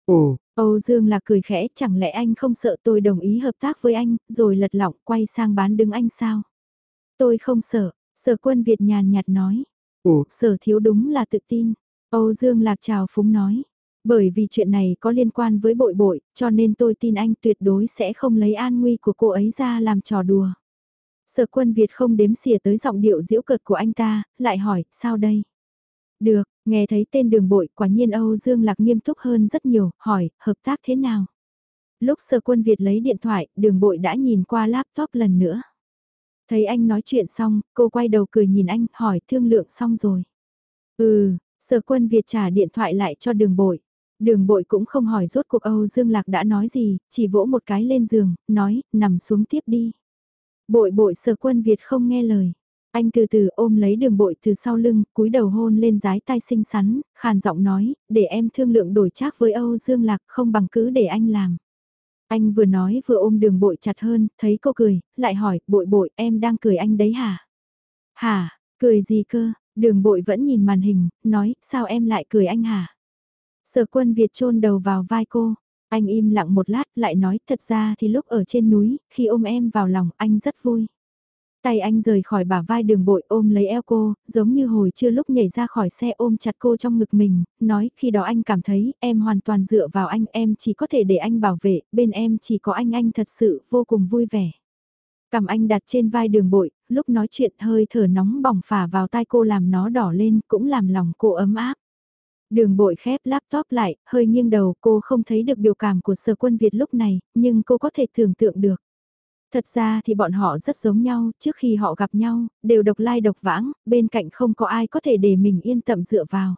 Ồ, Âu Dương là cười khẽ, chẳng lẽ anh không sợ tôi đồng ý hợp tác với anh, rồi lật lọng quay sang bán đứng anh sao? Tôi không sợ, sở quân Việt nhàn nhạt nói. Ồ, sở thiếu đúng là tự tin. Âu Dương Lạc chào phúng nói. Bởi vì chuyện này có liên quan với bội bội, cho nên tôi tin anh tuyệt đối sẽ không lấy an nguy của cô ấy ra làm trò đùa. Sở quân Việt không đếm xỉa tới giọng điệu diễu cợt của anh ta, lại hỏi, sao đây? Được, nghe thấy tên đường bội, quả nhiên Âu Dương Lạc nghiêm túc hơn rất nhiều, hỏi, hợp tác thế nào? Lúc sở quân Việt lấy điện thoại, đường bội đã nhìn qua laptop lần nữa. Thấy anh nói chuyện xong, cô quay đầu cười nhìn anh, hỏi thương lượng xong rồi. Ừ, sở quân Việt trả điện thoại lại cho đường bội. Đường bội cũng không hỏi rốt cuộc Âu Dương Lạc đã nói gì, chỉ vỗ một cái lên giường, nói, nằm xuống tiếp đi. Bội bội sở quân Việt không nghe lời. Anh từ từ ôm lấy đường bội từ sau lưng, cúi đầu hôn lên giái tai xinh xắn, khàn giọng nói, để em thương lượng đổi trác với Âu Dương Lạc không bằng cứ để anh làm. Anh vừa nói vừa ôm đường bội chặt hơn, thấy cô cười, lại hỏi, bội bội em đang cười anh đấy hả? Hả, cười gì cơ, đường bội vẫn nhìn màn hình, nói, sao em lại cười anh hả? Sở quân Việt chôn đầu vào vai cô, anh im lặng một lát lại nói thật ra thì lúc ở trên núi, khi ôm em vào lòng anh rất vui. Tay anh rời khỏi bả vai đường bội ôm lấy eo cô, giống như hồi chưa lúc nhảy ra khỏi xe ôm chặt cô trong ngực mình, nói khi đó anh cảm thấy em hoàn toàn dựa vào anh, em chỉ có thể để anh bảo vệ, bên em chỉ có anh anh thật sự vô cùng vui vẻ. Cầm anh đặt trên vai đường bội, lúc nói chuyện hơi thở nóng bỏng phả vào tai cô làm nó đỏ lên, cũng làm lòng cô ấm áp. Đường bội khép laptop lại, hơi nghiêng đầu cô không thấy được biểu cảm của sở quân Việt lúc này, nhưng cô có thể tưởng tượng được. Thật ra thì bọn họ rất giống nhau, trước khi họ gặp nhau, đều độc lai độc vãng, bên cạnh không có ai có thể để mình yên tâm dựa vào.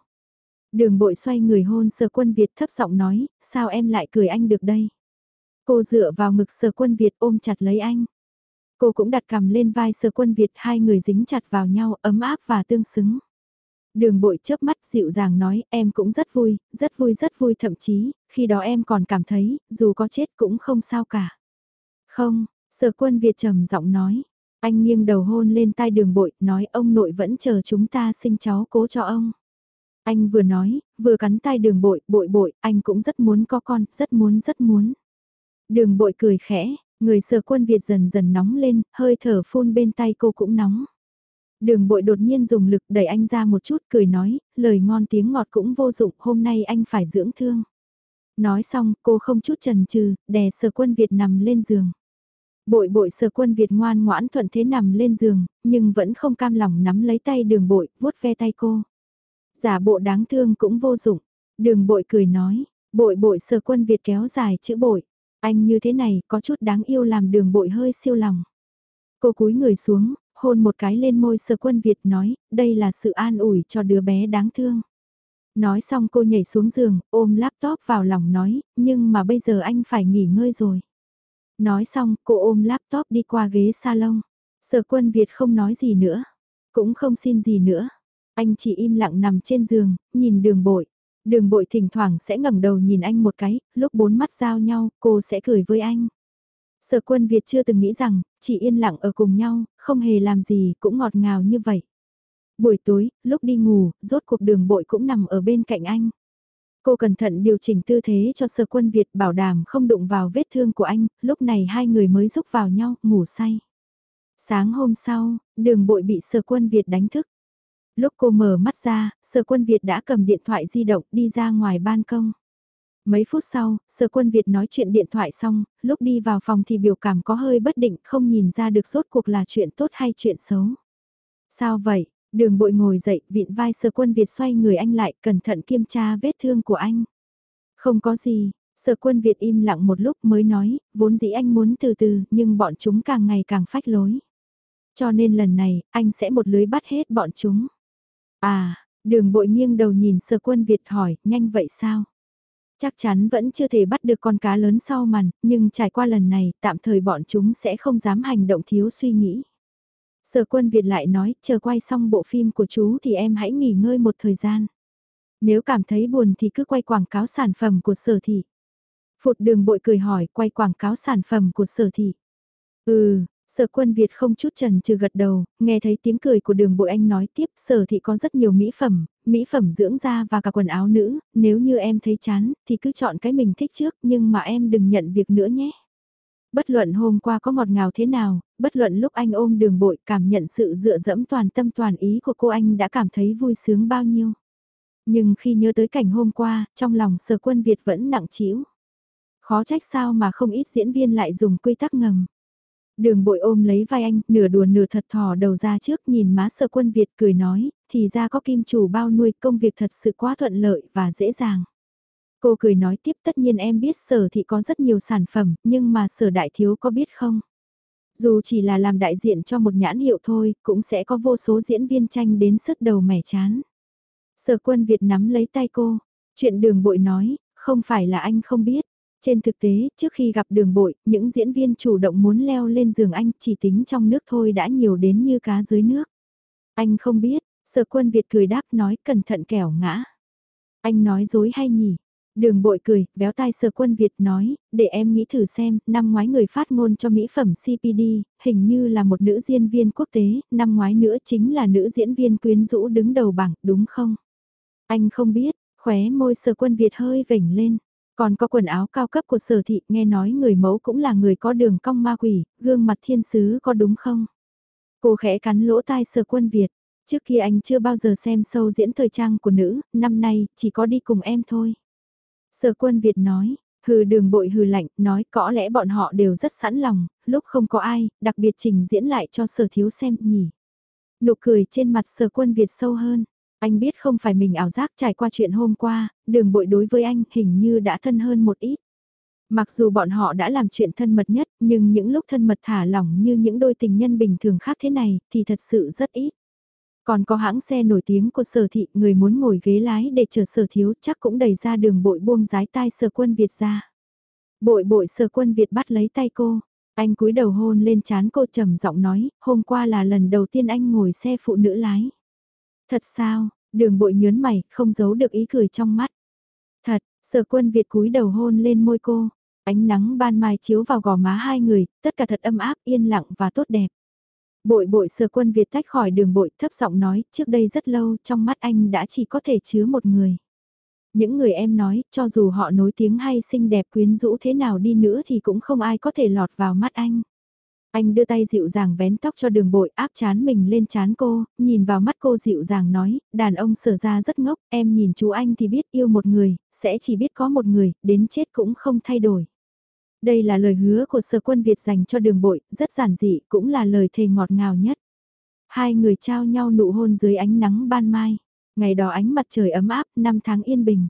Đường bội xoay người hôn sở quân Việt thấp giọng nói, sao em lại cười anh được đây? Cô dựa vào ngực sở quân Việt ôm chặt lấy anh. Cô cũng đặt cầm lên vai sở quân Việt hai người dính chặt vào nhau ấm áp và tương xứng. Đường bội chớp mắt dịu dàng nói em cũng rất vui, rất vui rất vui thậm chí, khi đó em còn cảm thấy, dù có chết cũng không sao cả. Không, sở quân Việt trầm giọng nói, anh nghiêng đầu hôn lên tai đường bội, nói ông nội vẫn chờ chúng ta sinh cháu cố cho ông. Anh vừa nói, vừa cắn tai đường bội, bội bội, anh cũng rất muốn có con, rất muốn rất muốn. Đường bội cười khẽ, người sở quân Việt dần dần nóng lên, hơi thở phun bên tay cô cũng nóng. Đường bội đột nhiên dùng lực đẩy anh ra một chút cười nói, lời ngon tiếng ngọt cũng vô dụng, hôm nay anh phải dưỡng thương. Nói xong, cô không chút trần trừ, đè sở quân Việt nằm lên giường. Bội bội sở quân Việt ngoan ngoãn thuận thế nằm lên giường, nhưng vẫn không cam lòng nắm lấy tay đường bội, vuốt ve tay cô. Giả bộ đáng thương cũng vô dụng. Đường bội cười nói, bội bội sở quân Việt kéo dài chữ bội. Anh như thế này có chút đáng yêu làm đường bội hơi siêu lòng. Cô cúi người xuống, hôn một cái lên môi sở quân Việt nói, đây là sự an ủi cho đứa bé đáng thương. Nói xong cô nhảy xuống giường, ôm laptop vào lòng nói, nhưng mà bây giờ anh phải nghỉ ngơi rồi. Nói xong, cô ôm laptop đi qua ghế salon. Sở quân Việt không nói gì nữa, cũng không xin gì nữa. Anh chỉ im lặng nằm trên giường, nhìn đường bội. Đường bội thỉnh thoảng sẽ ngẩng đầu nhìn anh một cái, lúc bốn mắt giao nhau, cô sẽ cười với anh. Sở quân Việt chưa từng nghĩ rằng, chỉ yên lặng ở cùng nhau, không hề làm gì cũng ngọt ngào như vậy. Buổi tối, lúc đi ngủ, rốt cuộc đường bội cũng nằm ở bên cạnh anh. Cô cẩn thận điều chỉnh tư thế cho sở quân Việt bảo đảm không đụng vào vết thương của anh, lúc này hai người mới rúc vào nhau, ngủ say. Sáng hôm sau, đường bội bị sở quân Việt đánh thức. Lúc cô mở mắt ra, sở quân Việt đã cầm điện thoại di động đi ra ngoài ban công. Mấy phút sau, sở quân Việt nói chuyện điện thoại xong, lúc đi vào phòng thì biểu cảm có hơi bất định không nhìn ra được rốt cuộc là chuyện tốt hay chuyện xấu. Sao vậy? Đường bội ngồi dậy, vịn vai sở quân Việt xoay người anh lại, cẩn thận kiểm tra vết thương của anh. Không có gì, sở quân Việt im lặng một lúc mới nói, vốn dĩ anh muốn từ từ, nhưng bọn chúng càng ngày càng phách lối. Cho nên lần này, anh sẽ một lưới bắt hết bọn chúng. À, đường bội nghiêng đầu nhìn sở quân Việt hỏi, nhanh vậy sao? Chắc chắn vẫn chưa thể bắt được con cá lớn sau màn, nhưng trải qua lần này, tạm thời bọn chúng sẽ không dám hành động thiếu suy nghĩ. Sở quân Việt lại nói, chờ quay xong bộ phim của chú thì em hãy nghỉ ngơi một thời gian. Nếu cảm thấy buồn thì cứ quay quảng cáo sản phẩm của sở thị. Phụt đường bội cười hỏi, quay quảng cáo sản phẩm của sở thị. Ừ, Sở quân Việt không chút trần trừ gật đầu, nghe thấy tiếng cười của đường bội anh nói tiếp sở thị có rất nhiều mỹ phẩm, mỹ phẩm dưỡng da và cả quần áo nữ, nếu như em thấy chán thì cứ chọn cái mình thích trước nhưng mà em đừng nhận việc nữa nhé. Bất luận hôm qua có ngọt ngào thế nào, bất luận lúc anh ôm đường bội cảm nhận sự dựa dẫm toàn tâm toàn ý của cô anh đã cảm thấy vui sướng bao nhiêu. Nhưng khi nhớ tới cảnh hôm qua, trong lòng sở quân Việt vẫn nặng trĩu. Khó trách sao mà không ít diễn viên lại dùng quy tắc ngầm. Đường bội ôm lấy vai anh, nửa đùa nửa thật thò đầu ra trước nhìn má sợ quân Việt cười nói, thì ra có kim chủ bao nuôi công việc thật sự quá thuận lợi và dễ dàng. Cô cười nói tiếp tất nhiên em biết sở thị có rất nhiều sản phẩm, nhưng mà sở đại thiếu có biết không? Dù chỉ là làm đại diện cho một nhãn hiệu thôi, cũng sẽ có vô số diễn viên tranh đến sức đầu mẻ chán. Sở quân Việt nắm lấy tay cô, chuyện đường bội nói, không phải là anh không biết. Trên thực tế, trước khi gặp đường bội, những diễn viên chủ động muốn leo lên giường anh chỉ tính trong nước thôi đã nhiều đến như cá dưới nước. Anh không biết, sở quân Việt cười đáp nói cẩn thận kẻo ngã. Anh nói dối hay nhỉ? Đường bội cười, véo tai sở quân Việt nói, để em nghĩ thử xem, năm ngoái người phát ngôn cho mỹ phẩm CPD, hình như là một nữ diễn viên quốc tế, năm ngoái nữa chính là nữ diễn viên quyến rũ đứng đầu bảng, đúng không? Anh không biết, khóe môi sở quân Việt hơi vểnh lên. Còn có quần áo cao cấp của sở thị, nghe nói người mẫu cũng là người có đường cong ma quỷ, gương mặt thiên sứ có đúng không? Cô khẽ cắn lỗ tai sở quân Việt. Trước kia anh chưa bao giờ xem sâu diễn thời trang của nữ, năm nay chỉ có đi cùng em thôi. Sở quân Việt nói, hừ đường bội hừ lạnh, nói có lẽ bọn họ đều rất sẵn lòng, lúc không có ai, đặc biệt trình diễn lại cho sở thiếu xem nhỉ. Nụ cười trên mặt sở quân Việt sâu hơn. Anh biết không phải mình ảo giác trải qua chuyện hôm qua, đường bội đối với anh hình như đã thân hơn một ít. Mặc dù bọn họ đã làm chuyện thân mật nhất, nhưng những lúc thân mật thả lỏng như những đôi tình nhân bình thường khác thế này, thì thật sự rất ít. Còn có hãng xe nổi tiếng của sở thị, người muốn ngồi ghế lái để chờ sở thiếu chắc cũng đẩy ra đường bội buông rái tai sở quân Việt ra. Bội bội sở quân Việt bắt lấy tay cô, anh cúi đầu hôn lên chán cô trầm giọng nói, hôm qua là lần đầu tiên anh ngồi xe phụ nữ lái. Thật sao, đường bội nhớn mày, không giấu được ý cười trong mắt. Thật, sở quân Việt cúi đầu hôn lên môi cô, ánh nắng ban mai chiếu vào gò má hai người, tất cả thật âm áp, yên lặng và tốt đẹp. Bội bội sở quân Việt tách khỏi đường bội thấp giọng nói, trước đây rất lâu trong mắt anh đã chỉ có thể chứa một người. Những người em nói, cho dù họ nối tiếng hay xinh đẹp quyến rũ thế nào đi nữa thì cũng không ai có thể lọt vào mắt anh. Anh đưa tay dịu dàng vén tóc cho đường bội áp chán mình lên chán cô, nhìn vào mắt cô dịu dàng nói, đàn ông sở ra rất ngốc, em nhìn chú anh thì biết yêu một người, sẽ chỉ biết có một người, đến chết cũng không thay đổi. Đây là lời hứa của sở quân Việt dành cho đường bội, rất giản dị, cũng là lời thề ngọt ngào nhất. Hai người trao nhau nụ hôn dưới ánh nắng ban mai. Ngày đó ánh mặt trời ấm áp, năm tháng yên bình.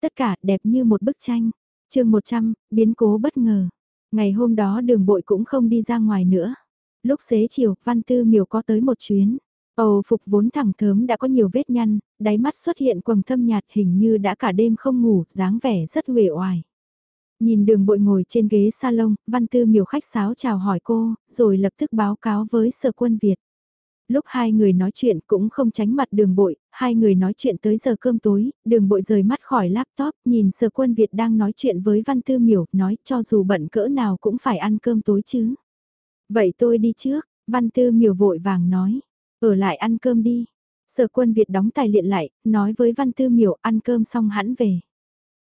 Tất cả đẹp như một bức tranh. chương 100, biến cố bất ngờ. Ngày hôm đó đường bội cũng không đi ra ngoài nữa. Lúc xế chiều, Văn Tư miều có tới một chuyến. Âu phục vốn thẳng thớm đã có nhiều vết nhăn, đáy mắt xuất hiện quầng thâm nhạt hình như đã cả đêm không ngủ, dáng vẻ rất uể oải. Nhìn đường bội ngồi trên ghế salon, văn tư miều khách sáo chào hỏi cô, rồi lập tức báo cáo với sở quân Việt. Lúc hai người nói chuyện cũng không tránh mặt đường bội, hai người nói chuyện tới giờ cơm tối, đường bội rời mắt khỏi laptop, nhìn sở quân Việt đang nói chuyện với văn tư miểu, nói cho dù bận cỡ nào cũng phải ăn cơm tối chứ. Vậy tôi đi trước, văn tư miểu vội vàng nói, ở lại ăn cơm đi. Sở quân Việt đóng tài liệu lại, nói với văn tư miểu ăn cơm xong hẳn về.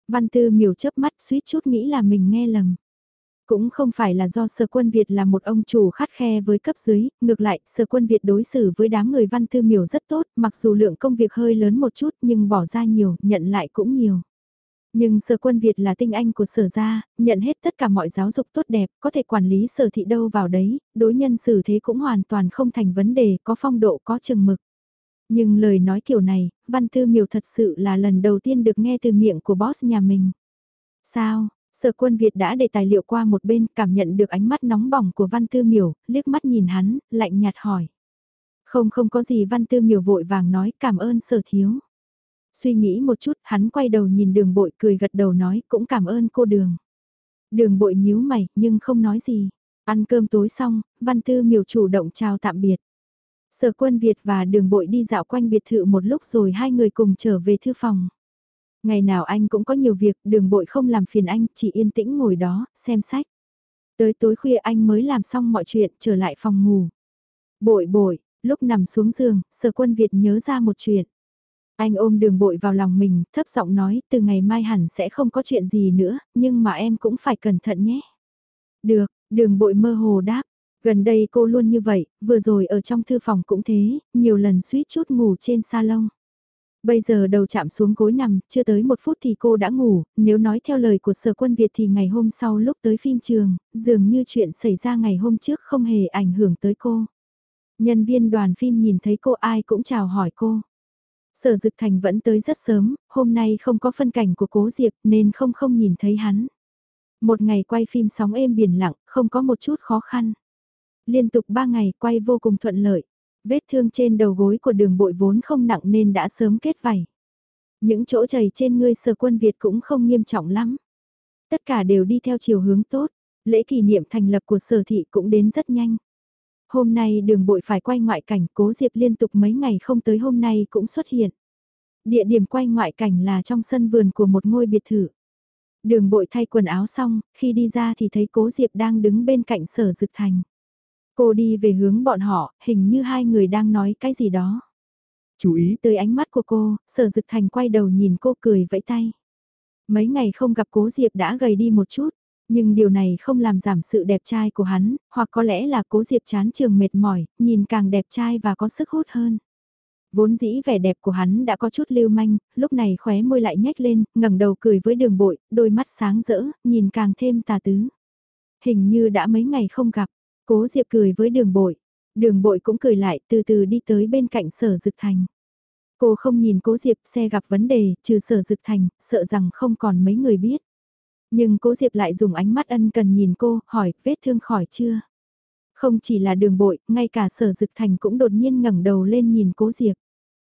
Văn Tư miểu chớp mắt suýt chút nghĩ là mình nghe lầm. Cũng không phải là do sở quân Việt là một ông chủ khắt khe với cấp dưới, ngược lại, sở quân Việt đối xử với đám người văn tư miều rất tốt, mặc dù lượng công việc hơi lớn một chút nhưng bỏ ra nhiều, nhận lại cũng nhiều. Nhưng sở quân Việt là tinh anh của sở gia, nhận hết tất cả mọi giáo dục tốt đẹp, có thể quản lý sở thị đâu vào đấy, đối nhân xử thế cũng hoàn toàn không thành vấn đề, có phong độ có chừng mực. Nhưng lời nói kiểu này, Văn Tư Miểu thật sự là lần đầu tiên được nghe từ miệng của boss nhà mình. Sao, Sở quân Việt đã để tài liệu qua một bên, cảm nhận được ánh mắt nóng bỏng của Văn Tư Miểu, liếc mắt nhìn hắn, lạnh nhạt hỏi. Không không có gì Văn Tư Miểu vội vàng nói cảm ơn sở thiếu. Suy nghĩ một chút, hắn quay đầu nhìn đường bội cười gật đầu nói cũng cảm ơn cô đường. Đường bội nhíu mày, nhưng không nói gì. Ăn cơm tối xong, Văn Tư Miểu chủ động chào tạm biệt. Sở quân Việt và đường bội đi dạo quanh biệt thự một lúc rồi hai người cùng trở về thư phòng. Ngày nào anh cũng có nhiều việc, đường bội không làm phiền anh, chỉ yên tĩnh ngồi đó, xem sách. Tới tối khuya anh mới làm xong mọi chuyện, trở lại phòng ngủ. Bội bội, lúc nằm xuống giường, sở quân Việt nhớ ra một chuyện. Anh ôm đường bội vào lòng mình, thấp giọng nói, từ ngày mai hẳn sẽ không có chuyện gì nữa, nhưng mà em cũng phải cẩn thận nhé. Được, đường bội mơ hồ đáp, Gần đây cô luôn như vậy, vừa rồi ở trong thư phòng cũng thế, nhiều lần suýt chút ngủ trên salon. Bây giờ đầu chạm xuống gối nằm, chưa tới một phút thì cô đã ngủ, nếu nói theo lời của sở quân Việt thì ngày hôm sau lúc tới phim trường, dường như chuyện xảy ra ngày hôm trước không hề ảnh hưởng tới cô. Nhân viên đoàn phim nhìn thấy cô ai cũng chào hỏi cô. Sở Dực Thành vẫn tới rất sớm, hôm nay không có phân cảnh của cố Diệp nên không không nhìn thấy hắn. Một ngày quay phim sóng êm biển lặng, không có một chút khó khăn liên tục ba ngày quay vô cùng thuận lợi. Vết thương trên đầu gối của đường bội vốn không nặng nên đã sớm kết vảy. Những chỗ chảy trên ngươi sở quân Việt cũng không nghiêm trọng lắm. Tất cả đều đi theo chiều hướng tốt, lễ kỷ niệm thành lập của sở thị cũng đến rất nhanh. Hôm nay đường bội phải quay ngoại cảnh cố diệp liên tục mấy ngày không tới hôm nay cũng xuất hiện. Địa điểm quay ngoại cảnh là trong sân vườn của một ngôi biệt thự. Đường bội thay quần áo xong, khi đi ra thì thấy cố diệp đang đứng bên cạnh sở dực thành. Cô đi về hướng bọn họ, hình như hai người đang nói cái gì đó. Chú ý tới ánh mắt của cô, sở dực thành quay đầu nhìn cô cười vẫy tay. Mấy ngày không gặp cố Diệp đã gầy đi một chút, nhưng điều này không làm giảm sự đẹp trai của hắn, hoặc có lẽ là cố Diệp chán trường mệt mỏi, nhìn càng đẹp trai và có sức hút hơn. Vốn dĩ vẻ đẹp của hắn đã có chút lưu manh, lúc này khóe môi lại nhếch lên, ngẩng đầu cười với đường bội, đôi mắt sáng rỡ, nhìn càng thêm tà tứ. Hình như đã mấy ngày không gặp, Cố Diệp cười với đường bội. Đường bội cũng cười lại từ từ đi tới bên cạnh sở dực thành. Cô không nhìn cố Diệp xe gặp vấn đề, trừ sở dực thành, sợ rằng không còn mấy người biết. Nhưng cố Diệp lại dùng ánh mắt ân cần nhìn cô, hỏi, vết thương khỏi chưa? Không chỉ là đường bội, ngay cả sở dực thành cũng đột nhiên ngẩng đầu lên nhìn cố Diệp.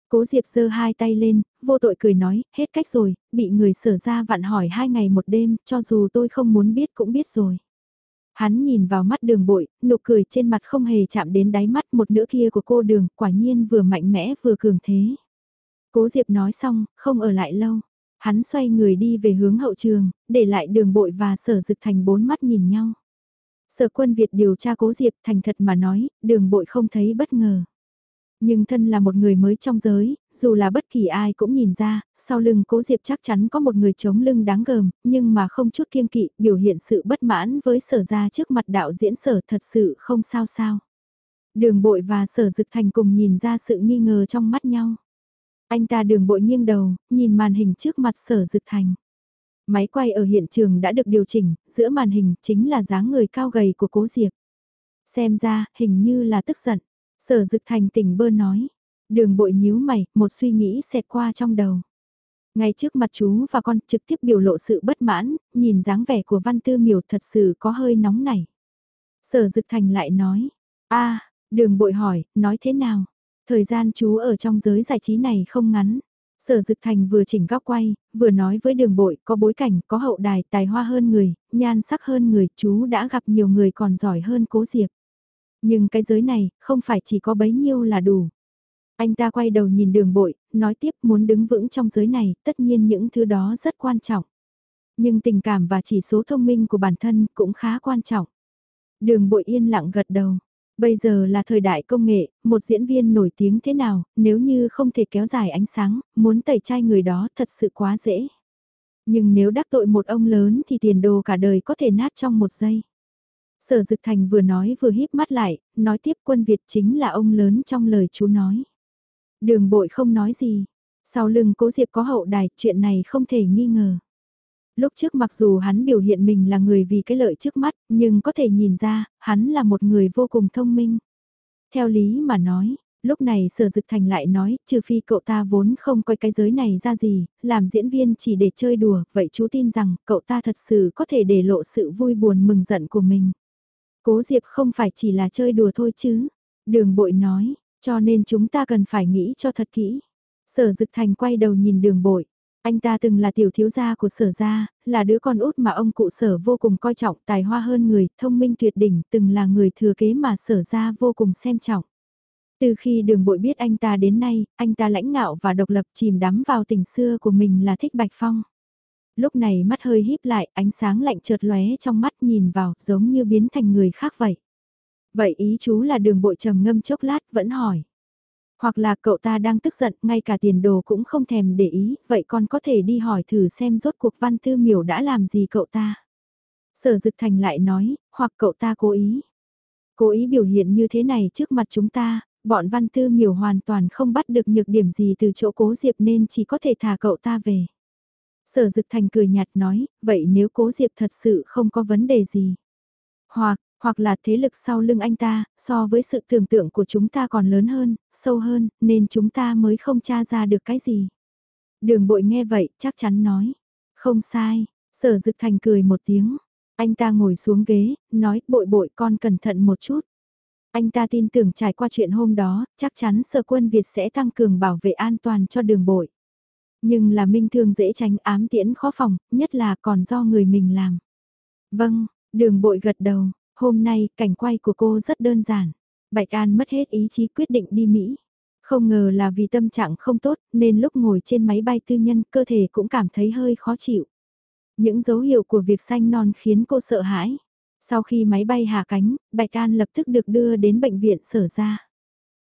Cố Diệp giơ hai tay lên, vô tội cười nói, hết cách rồi, bị người sở ra vặn hỏi hai ngày một đêm, cho dù tôi không muốn biết cũng biết rồi. Hắn nhìn vào mắt đường bội, nụ cười trên mặt không hề chạm đến đáy mắt một nửa kia của cô đường, quả nhiên vừa mạnh mẽ vừa cường thế. Cố Diệp nói xong, không ở lại lâu. Hắn xoay người đi về hướng hậu trường, để lại đường bội và sở dực thành bốn mắt nhìn nhau. Sở quân Việt điều tra cố Diệp thành thật mà nói, đường bội không thấy bất ngờ. Nhưng thân là một người mới trong giới, dù là bất kỳ ai cũng nhìn ra, sau lưng cố diệp chắc chắn có một người chống lưng đáng gờm, nhưng mà không chút kiêng kỵ, biểu hiện sự bất mãn với sở ra trước mặt đạo diễn sở thật sự không sao sao. Đường bội và sở dực thành cùng nhìn ra sự nghi ngờ trong mắt nhau. Anh ta đường bội nghiêng đầu, nhìn màn hình trước mặt sở dực thành. Máy quay ở hiện trường đã được điều chỉnh, giữa màn hình chính là dáng người cao gầy của cố diệp. Xem ra, hình như là tức giận. Sở dực thành tỉnh bơ nói. Đường bội nhíu mày, một suy nghĩ xẹt qua trong đầu. Ngay trước mặt chú và con trực tiếp biểu lộ sự bất mãn, nhìn dáng vẻ của văn tư miểu thật sự có hơi nóng nảy Sở dực thành lại nói, a đường bội hỏi, nói thế nào? Thời gian chú ở trong giới giải trí này không ngắn. Sở Dực Thành vừa chỉnh góc quay, vừa nói với đường bội có bối cảnh, có hậu đài, tài hoa hơn người, nhan sắc hơn người, chú đã gặp nhiều người còn giỏi hơn cố diệp. Nhưng cái giới này, không phải chỉ có bấy nhiêu là đủ. Anh ta quay đầu nhìn đường bội, nói tiếp muốn đứng vững trong giới này, tất nhiên những thứ đó rất quan trọng. Nhưng tình cảm và chỉ số thông minh của bản thân cũng khá quan trọng. Đường bội yên lặng gật đầu. Bây giờ là thời đại công nghệ, một diễn viên nổi tiếng thế nào, nếu như không thể kéo dài ánh sáng, muốn tẩy chay người đó thật sự quá dễ. Nhưng nếu đắc tội một ông lớn thì tiền đồ cả đời có thể nát trong một giây. Sở Dực Thành vừa nói vừa híp mắt lại, nói tiếp quân Việt chính là ông lớn trong lời chú nói. Đường bội không nói gì, sau lưng cố Diệp có hậu đài, chuyện này không thể nghi ngờ. Lúc trước mặc dù hắn biểu hiện mình là người vì cái lợi trước mắt, nhưng có thể nhìn ra, hắn là một người vô cùng thông minh. Theo lý mà nói, lúc này sở dực thành lại nói, trừ phi cậu ta vốn không coi cái giới này ra gì, làm diễn viên chỉ để chơi đùa, vậy chú tin rằng cậu ta thật sự có thể để lộ sự vui buồn mừng giận của mình. Cố Diệp không phải chỉ là chơi đùa thôi chứ. Đường bội nói, cho nên chúng ta cần phải nghĩ cho thật kỹ. Sở Dực Thành quay đầu nhìn đường bội. Anh ta từng là tiểu thiếu gia của sở gia, là đứa con út mà ông cụ sở vô cùng coi trọng, tài hoa hơn người, thông minh tuyệt đỉnh, từng là người thừa kế mà sở gia vô cùng xem trọng. Từ khi đường bội biết anh ta đến nay, anh ta lãnh ngạo và độc lập chìm đắm vào tình xưa của mình là thích Bạch Phong. Lúc này mắt hơi híp lại, ánh sáng lạnh chợt lóe trong mắt nhìn vào, giống như biến thành người khác vậy. Vậy ý chú là đường bội trầm ngâm chốc lát vẫn hỏi. Hoặc là cậu ta đang tức giận, ngay cả tiền đồ cũng không thèm để ý, vậy con có thể đi hỏi thử xem rốt cuộc văn tư miểu đã làm gì cậu ta. Sở Dực Thành lại nói, hoặc cậu ta cố ý. Cố ý biểu hiện như thế này trước mặt chúng ta, bọn văn tư miểu hoàn toàn không bắt được nhược điểm gì từ chỗ cố diệp nên chỉ có thể thả cậu ta về. Sở Dực Thành cười nhạt nói, vậy nếu cố diệp thật sự không có vấn đề gì. Hoặc, hoặc là thế lực sau lưng anh ta, so với sự tưởng tượng của chúng ta còn lớn hơn, sâu hơn, nên chúng ta mới không tra ra được cái gì. Đường bội nghe vậy, chắc chắn nói. Không sai, sở dực thành cười một tiếng. Anh ta ngồi xuống ghế, nói bội bội con cẩn thận một chút. Anh ta tin tưởng trải qua chuyện hôm đó, chắc chắn sở quân Việt sẽ tăng cường bảo vệ an toàn cho đường bội. Nhưng là minh thương dễ tránh ám tiễn khó phòng, nhất là còn do người mình làm. Vâng, đường bội gật đầu, Hôm nay, cảnh quay của cô rất đơn giản. Bạch An mất hết ý chí quyết định đi Mỹ. Không ngờ là vì tâm trạng không tốt, nên lúc ngồi trên máy bay tư nhân, cơ thể cũng cảm thấy hơi khó chịu. Những dấu hiệu của việc xanh non khiến cô sợ hãi. Sau khi máy bay hạ cánh, Bạch An lập tức được đưa đến bệnh viện sở ra.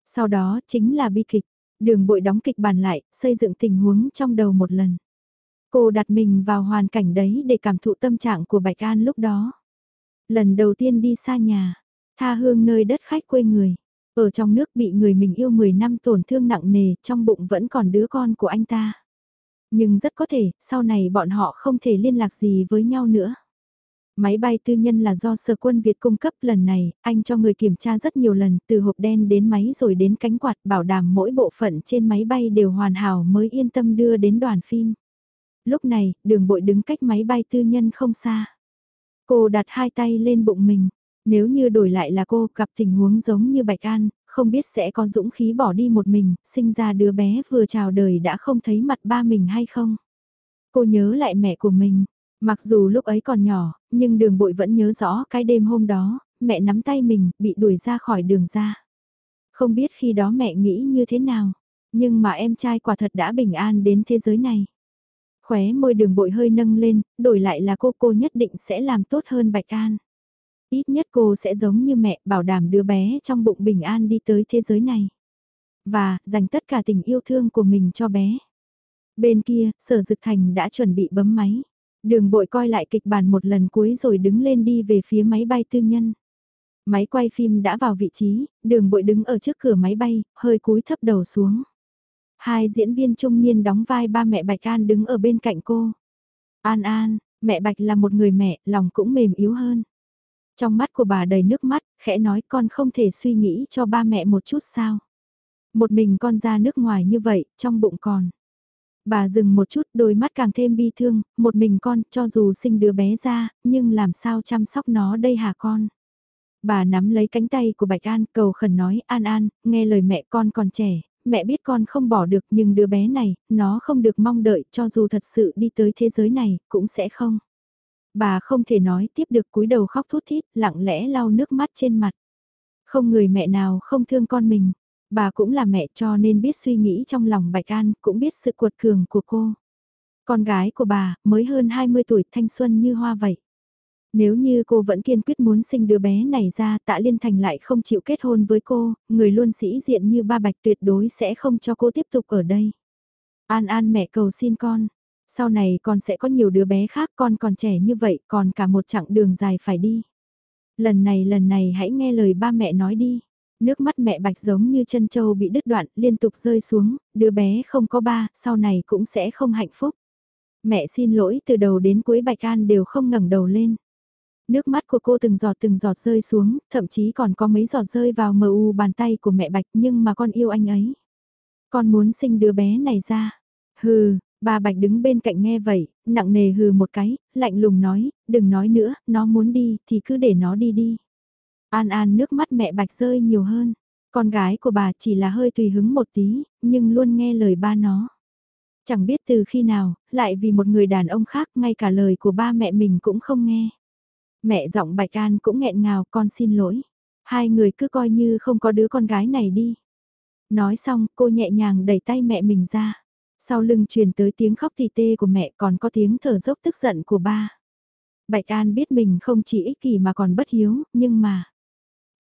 Sau đó chính là bi kịch. Đường bội đóng kịch bản lại, xây dựng tình huống trong đầu một lần. Cô đặt mình vào hoàn cảnh đấy để cảm thụ tâm trạng của Bạch An lúc đó. Lần đầu tiên đi xa nhà, tha hương nơi đất khách quê người. Ở trong nước bị người mình yêu 10 năm tổn thương nặng nề, trong bụng vẫn còn đứa con của anh ta. Nhưng rất có thể, sau này bọn họ không thể liên lạc gì với nhau nữa. Máy bay tư nhân là do sở quân Việt cung cấp lần này, anh cho người kiểm tra rất nhiều lần, từ hộp đen đến máy rồi đến cánh quạt, bảo đảm mỗi bộ phận trên máy bay đều hoàn hảo mới yên tâm đưa đến đoàn phim. Lúc này, đường bội đứng cách máy bay tư nhân không xa. Cô đặt hai tay lên bụng mình. Nếu như đổi lại là cô gặp tình huống giống như Bạch An, không biết sẽ có dũng khí bỏ đi một mình, sinh ra đứa bé vừa chào đời đã không thấy mặt ba mình hay không. Cô nhớ lại mẹ của mình. Mặc dù lúc ấy còn nhỏ, nhưng đường bội vẫn nhớ rõ cái đêm hôm đó, mẹ nắm tay mình, bị đuổi ra khỏi đường ra. Không biết khi đó mẹ nghĩ như thế nào, nhưng mà em trai quả thật đã bình an đến thế giới này. Khóe môi đường bội hơi nâng lên, đổi lại là cô cô nhất định sẽ làm tốt hơn Bạch An. Ít nhất cô sẽ giống như mẹ bảo đảm đứa bé trong bụng bình an đi tới thế giới này. Và, dành tất cả tình yêu thương của mình cho bé. Bên kia, sở dực thành đã chuẩn bị bấm máy. Đường bội coi lại kịch bản một lần cuối rồi đứng lên đi về phía máy bay tư nhân. Máy quay phim đã vào vị trí, đường bội đứng ở trước cửa máy bay, hơi cúi thấp đầu xuống. Hai diễn viên trung niên đóng vai ba mẹ Bạch An đứng ở bên cạnh cô. An An, mẹ Bạch là một người mẹ, lòng cũng mềm yếu hơn. Trong mắt của bà đầy nước mắt, khẽ nói con không thể suy nghĩ cho ba mẹ một chút sao. Một mình con ra nước ngoài như vậy, trong bụng còn. Bà dừng một chút đôi mắt càng thêm bi thương, một mình con cho dù sinh đứa bé ra, nhưng làm sao chăm sóc nó đây hả con? Bà nắm lấy cánh tay của Bạch An cầu khẩn nói An An, nghe lời mẹ con còn trẻ, mẹ biết con không bỏ được nhưng đứa bé này, nó không được mong đợi cho dù thật sự đi tới thế giới này, cũng sẽ không. Bà không thể nói tiếp được cúi đầu khóc thút thít, lặng lẽ lau nước mắt trên mặt. Không người mẹ nào không thương con mình, bà cũng là mẹ cho nên biết suy nghĩ trong lòng Bạch An, cũng biết sự cuột cường của cô. Con gái của bà, mới hơn 20 tuổi thanh xuân như hoa vậy. Nếu như cô vẫn kiên quyết muốn sinh đứa bé này ra tạ Liên Thành lại không chịu kết hôn với cô, người luôn sĩ diện như ba bạch tuyệt đối sẽ không cho cô tiếp tục ở đây. An An mẹ cầu xin con, sau này con sẽ có nhiều đứa bé khác con còn trẻ như vậy còn cả một chặng đường dài phải đi. Lần này lần này hãy nghe lời ba mẹ nói đi. Nước mắt mẹ bạch giống như chân châu bị đứt đoạn liên tục rơi xuống, đứa bé không có ba, sau này cũng sẽ không hạnh phúc. Mẹ xin lỗi từ đầu đến cuối bạch an đều không ngẩng đầu lên. Nước mắt của cô từng giọt từng giọt rơi xuống, thậm chí còn có mấy giọt rơi vào mờ u bàn tay của mẹ Bạch nhưng mà con yêu anh ấy. Con muốn sinh đứa bé này ra. Hừ, bà Bạch đứng bên cạnh nghe vậy, nặng nề hừ một cái, lạnh lùng nói, đừng nói nữa, nó muốn đi thì cứ để nó đi đi. An An nước mắt mẹ Bạch rơi nhiều hơn. Con gái của bà chỉ là hơi tùy hứng một tí, nhưng luôn nghe lời ba nó. Chẳng biết từ khi nào, lại vì một người đàn ông khác ngay cả lời của ba mẹ mình cũng không nghe. Mẹ giọng Bạch An cũng nghẹn ngào con xin lỗi. Hai người cứ coi như không có đứa con gái này đi. Nói xong cô nhẹ nhàng đẩy tay mẹ mình ra. Sau lưng truyền tới tiếng khóc thì tê của mẹ còn có tiếng thở dốc tức giận của ba. Bạch An biết mình không chỉ ích kỷ mà còn bất hiếu, nhưng mà...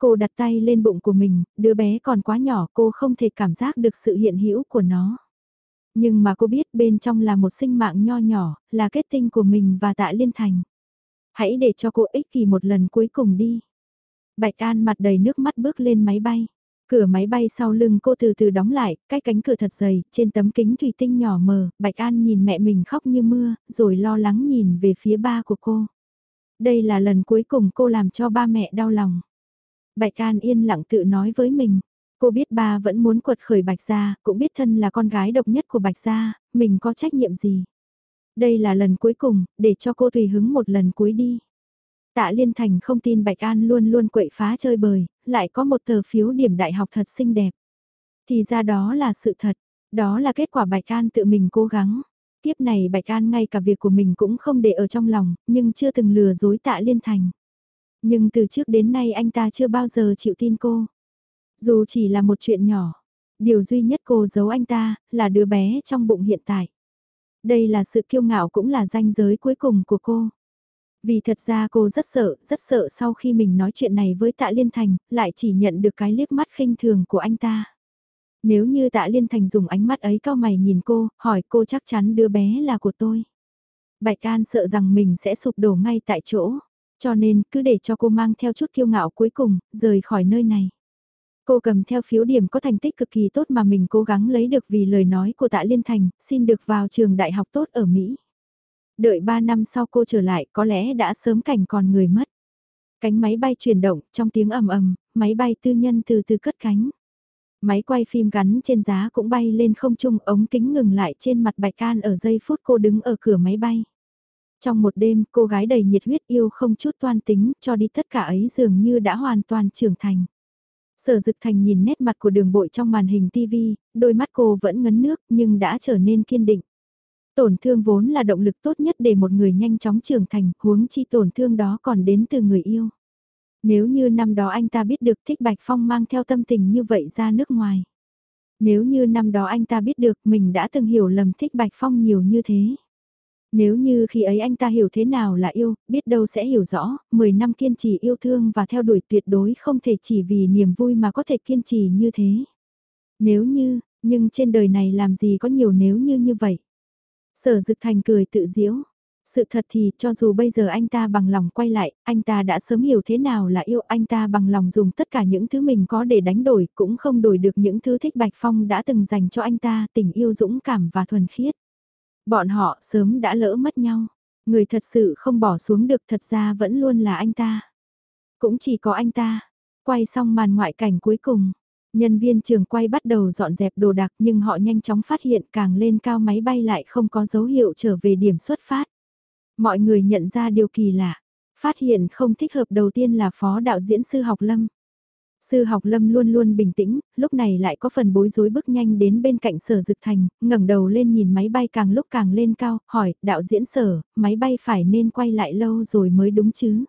Cô đặt tay lên bụng của mình, đứa bé còn quá nhỏ cô không thể cảm giác được sự hiện hữu của nó. Nhưng mà cô biết bên trong là một sinh mạng nho nhỏ, là kết tinh của mình và tạ liên thành. Hãy để cho cô ích kỷ một lần cuối cùng đi. Bạch An mặt đầy nước mắt bước lên máy bay. Cửa máy bay sau lưng cô từ từ đóng lại, cái cánh cửa thật dày, trên tấm kính thủy tinh nhỏ mờ, Bạch An nhìn mẹ mình khóc như mưa, rồi lo lắng nhìn về phía ba của cô. Đây là lần cuối cùng cô làm cho ba mẹ đau lòng. Bạch An yên lặng tự nói với mình. Cô biết ba vẫn muốn quật khởi Bạch Gia, cũng biết thân là con gái độc nhất của Bạch Gia, mình có trách nhiệm gì. Đây là lần cuối cùng, để cho cô tùy hứng một lần cuối đi. Tạ Liên Thành không tin Bạch An luôn luôn quậy phá chơi bời, lại có một tờ phiếu điểm đại học thật xinh đẹp. Thì ra đó là sự thật, đó là kết quả Bạch An tự mình cố gắng. Tiếp này Bạch An ngay cả việc của mình cũng không để ở trong lòng, nhưng chưa từng lừa dối Tạ Liên Thành. Nhưng từ trước đến nay anh ta chưa bao giờ chịu tin cô. Dù chỉ là một chuyện nhỏ, điều duy nhất cô giấu anh ta là đứa bé trong bụng hiện tại. Đây là sự kiêu ngạo cũng là danh giới cuối cùng của cô. Vì thật ra cô rất sợ, rất sợ sau khi mình nói chuyện này với tạ Liên Thành, lại chỉ nhận được cái liếc mắt khinh thường của anh ta. Nếu như tạ Liên Thành dùng ánh mắt ấy cao mày nhìn cô, hỏi cô chắc chắn đứa bé là của tôi. Bạch An sợ rằng mình sẽ sụp đổ ngay tại chỗ, cho nên cứ để cho cô mang theo chút kiêu ngạo cuối cùng, rời khỏi nơi này. Cô cầm theo phiếu điểm có thành tích cực kỳ tốt mà mình cố gắng lấy được vì lời nói của Tạ Liên Thành, xin được vào trường đại học tốt ở Mỹ. Đợi 3 năm sau cô trở lại có lẽ đã sớm cảnh còn người mất. Cánh máy bay chuyển động trong tiếng ầm ầm, máy bay tư nhân từ từ cất cánh. Máy quay phim gắn trên giá cũng bay lên không trung ống kính ngừng lại trên mặt Bạch Can ở giây phút cô đứng ở cửa máy bay. Trong một đêm cô gái đầy nhiệt huyết yêu không chút toan tính cho đi tất cả ấy dường như đã hoàn toàn trưởng thành. Sở Dực Thành nhìn nét mặt của đường bội trong màn hình TV, đôi mắt cô vẫn ngấn nước nhưng đã trở nên kiên định. Tổn thương vốn là động lực tốt nhất để một người nhanh chóng trưởng thành, huống chi tổn thương đó còn đến từ người yêu. Nếu như năm đó anh ta biết được thích Bạch Phong mang theo tâm tình như vậy ra nước ngoài. Nếu như năm đó anh ta biết được mình đã từng hiểu lầm thích Bạch Phong nhiều như thế. Nếu như khi ấy anh ta hiểu thế nào là yêu, biết đâu sẽ hiểu rõ, 10 năm kiên trì yêu thương và theo đuổi tuyệt đối không thể chỉ vì niềm vui mà có thể kiên trì như thế. Nếu như, nhưng trên đời này làm gì có nhiều nếu như như vậy. Sở Dực Thành cười tự diễu. Sự thật thì cho dù bây giờ anh ta bằng lòng quay lại, anh ta đã sớm hiểu thế nào là yêu anh ta bằng lòng dùng tất cả những thứ mình có để đánh đổi cũng không đổi được những thứ thích Bạch Phong đã từng dành cho anh ta tình yêu dũng cảm và thuần khiết. Bọn họ sớm đã lỡ mất nhau. Người thật sự không bỏ xuống được thật ra vẫn luôn là anh ta. Cũng chỉ có anh ta. Quay xong màn ngoại cảnh cuối cùng. Nhân viên trường quay bắt đầu dọn dẹp đồ đạc nhưng họ nhanh chóng phát hiện càng lên cao máy bay lại không có dấu hiệu trở về điểm xuất phát. Mọi người nhận ra điều kỳ lạ. Phát hiện không thích hợp đầu tiên là phó đạo diễn sư học lâm. Sư học lâm luôn luôn bình tĩnh, lúc này lại có phần bối rối bước nhanh đến bên cạnh sở dực thành, ngẩng đầu lên nhìn máy bay càng lúc càng lên cao, hỏi, đạo diễn sở, máy bay phải nên quay lại lâu rồi mới đúng chứ?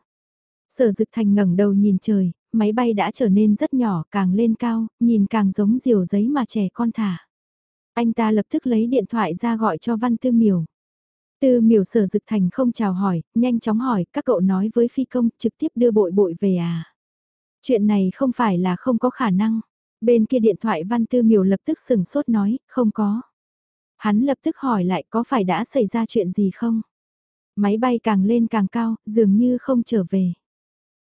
Sở dực thành ngẩng đầu nhìn trời, máy bay đã trở nên rất nhỏ, càng lên cao, nhìn càng giống diều giấy mà trẻ con thả. Anh ta lập tức lấy điện thoại ra gọi cho Văn Tư Miểu. Tư Miểu sở dực thành không chào hỏi, nhanh chóng hỏi, các cậu nói với phi công trực tiếp đưa bội bội về à? Chuyện này không phải là không có khả năng. Bên kia điện thoại Văn Tư Miểu lập tức sừng sốt nói, không có. Hắn lập tức hỏi lại có phải đã xảy ra chuyện gì không? Máy bay càng lên càng cao, dường như không trở về.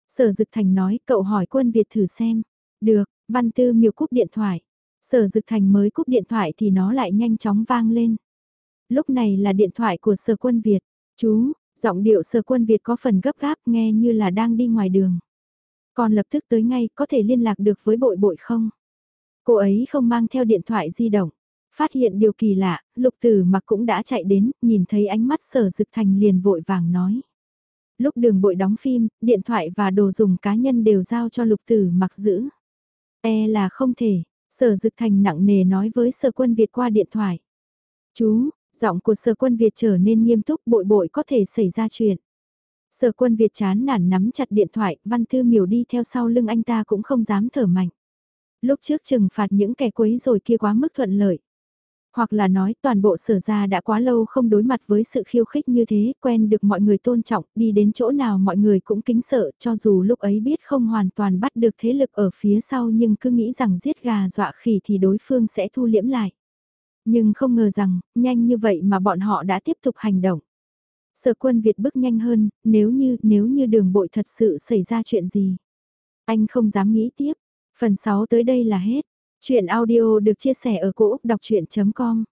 Sở Dực Thành nói, cậu hỏi quân Việt thử xem. Được, Văn Tư Miểu cúp điện thoại. Sở Dực Thành mới cúp điện thoại thì nó lại nhanh chóng vang lên. Lúc này là điện thoại của Sở Quân Việt. Chú, giọng điệu Sở Quân Việt có phần gấp gáp nghe như là đang đi ngoài đường. Con lập tức tới ngay, có thể liên lạc được với bội bội không? Cô ấy không mang theo điện thoại di động. Phát hiện điều kỳ lạ, lục tử mặc cũng đã chạy đến, nhìn thấy ánh mắt sở dực thành liền vội vàng nói. Lúc đường bội đóng phim, điện thoại và đồ dùng cá nhân đều giao cho lục tử mặc giữ. E là không thể, sở dực thành nặng nề nói với sở quân Việt qua điện thoại. Chú, giọng của sở quân Việt trở nên nghiêm túc bội bội có thể xảy ra chuyện. Sở quân Việt chán nản nắm chặt điện thoại, văn thư miểu đi theo sau lưng anh ta cũng không dám thở mạnh. Lúc trước trừng phạt những kẻ quấy rồi kia quá mức thuận lợi. Hoặc là nói toàn bộ sở ra đã quá lâu không đối mặt với sự khiêu khích như thế, quen được mọi người tôn trọng, đi đến chỗ nào mọi người cũng kính sợ, cho dù lúc ấy biết không hoàn toàn bắt được thế lực ở phía sau nhưng cứ nghĩ rằng giết gà dọa khỉ thì đối phương sẽ thu liễm lại. Nhưng không ngờ rằng, nhanh như vậy mà bọn họ đã tiếp tục hành động. Sở quân Việt bước nhanh hơn, nếu như, nếu như đường bội thật sự xảy ra chuyện gì. Anh không dám nghĩ tiếp. Phần 6 tới đây là hết. Chuyện audio được chia sẻ ở cỗ đọc chuyện.com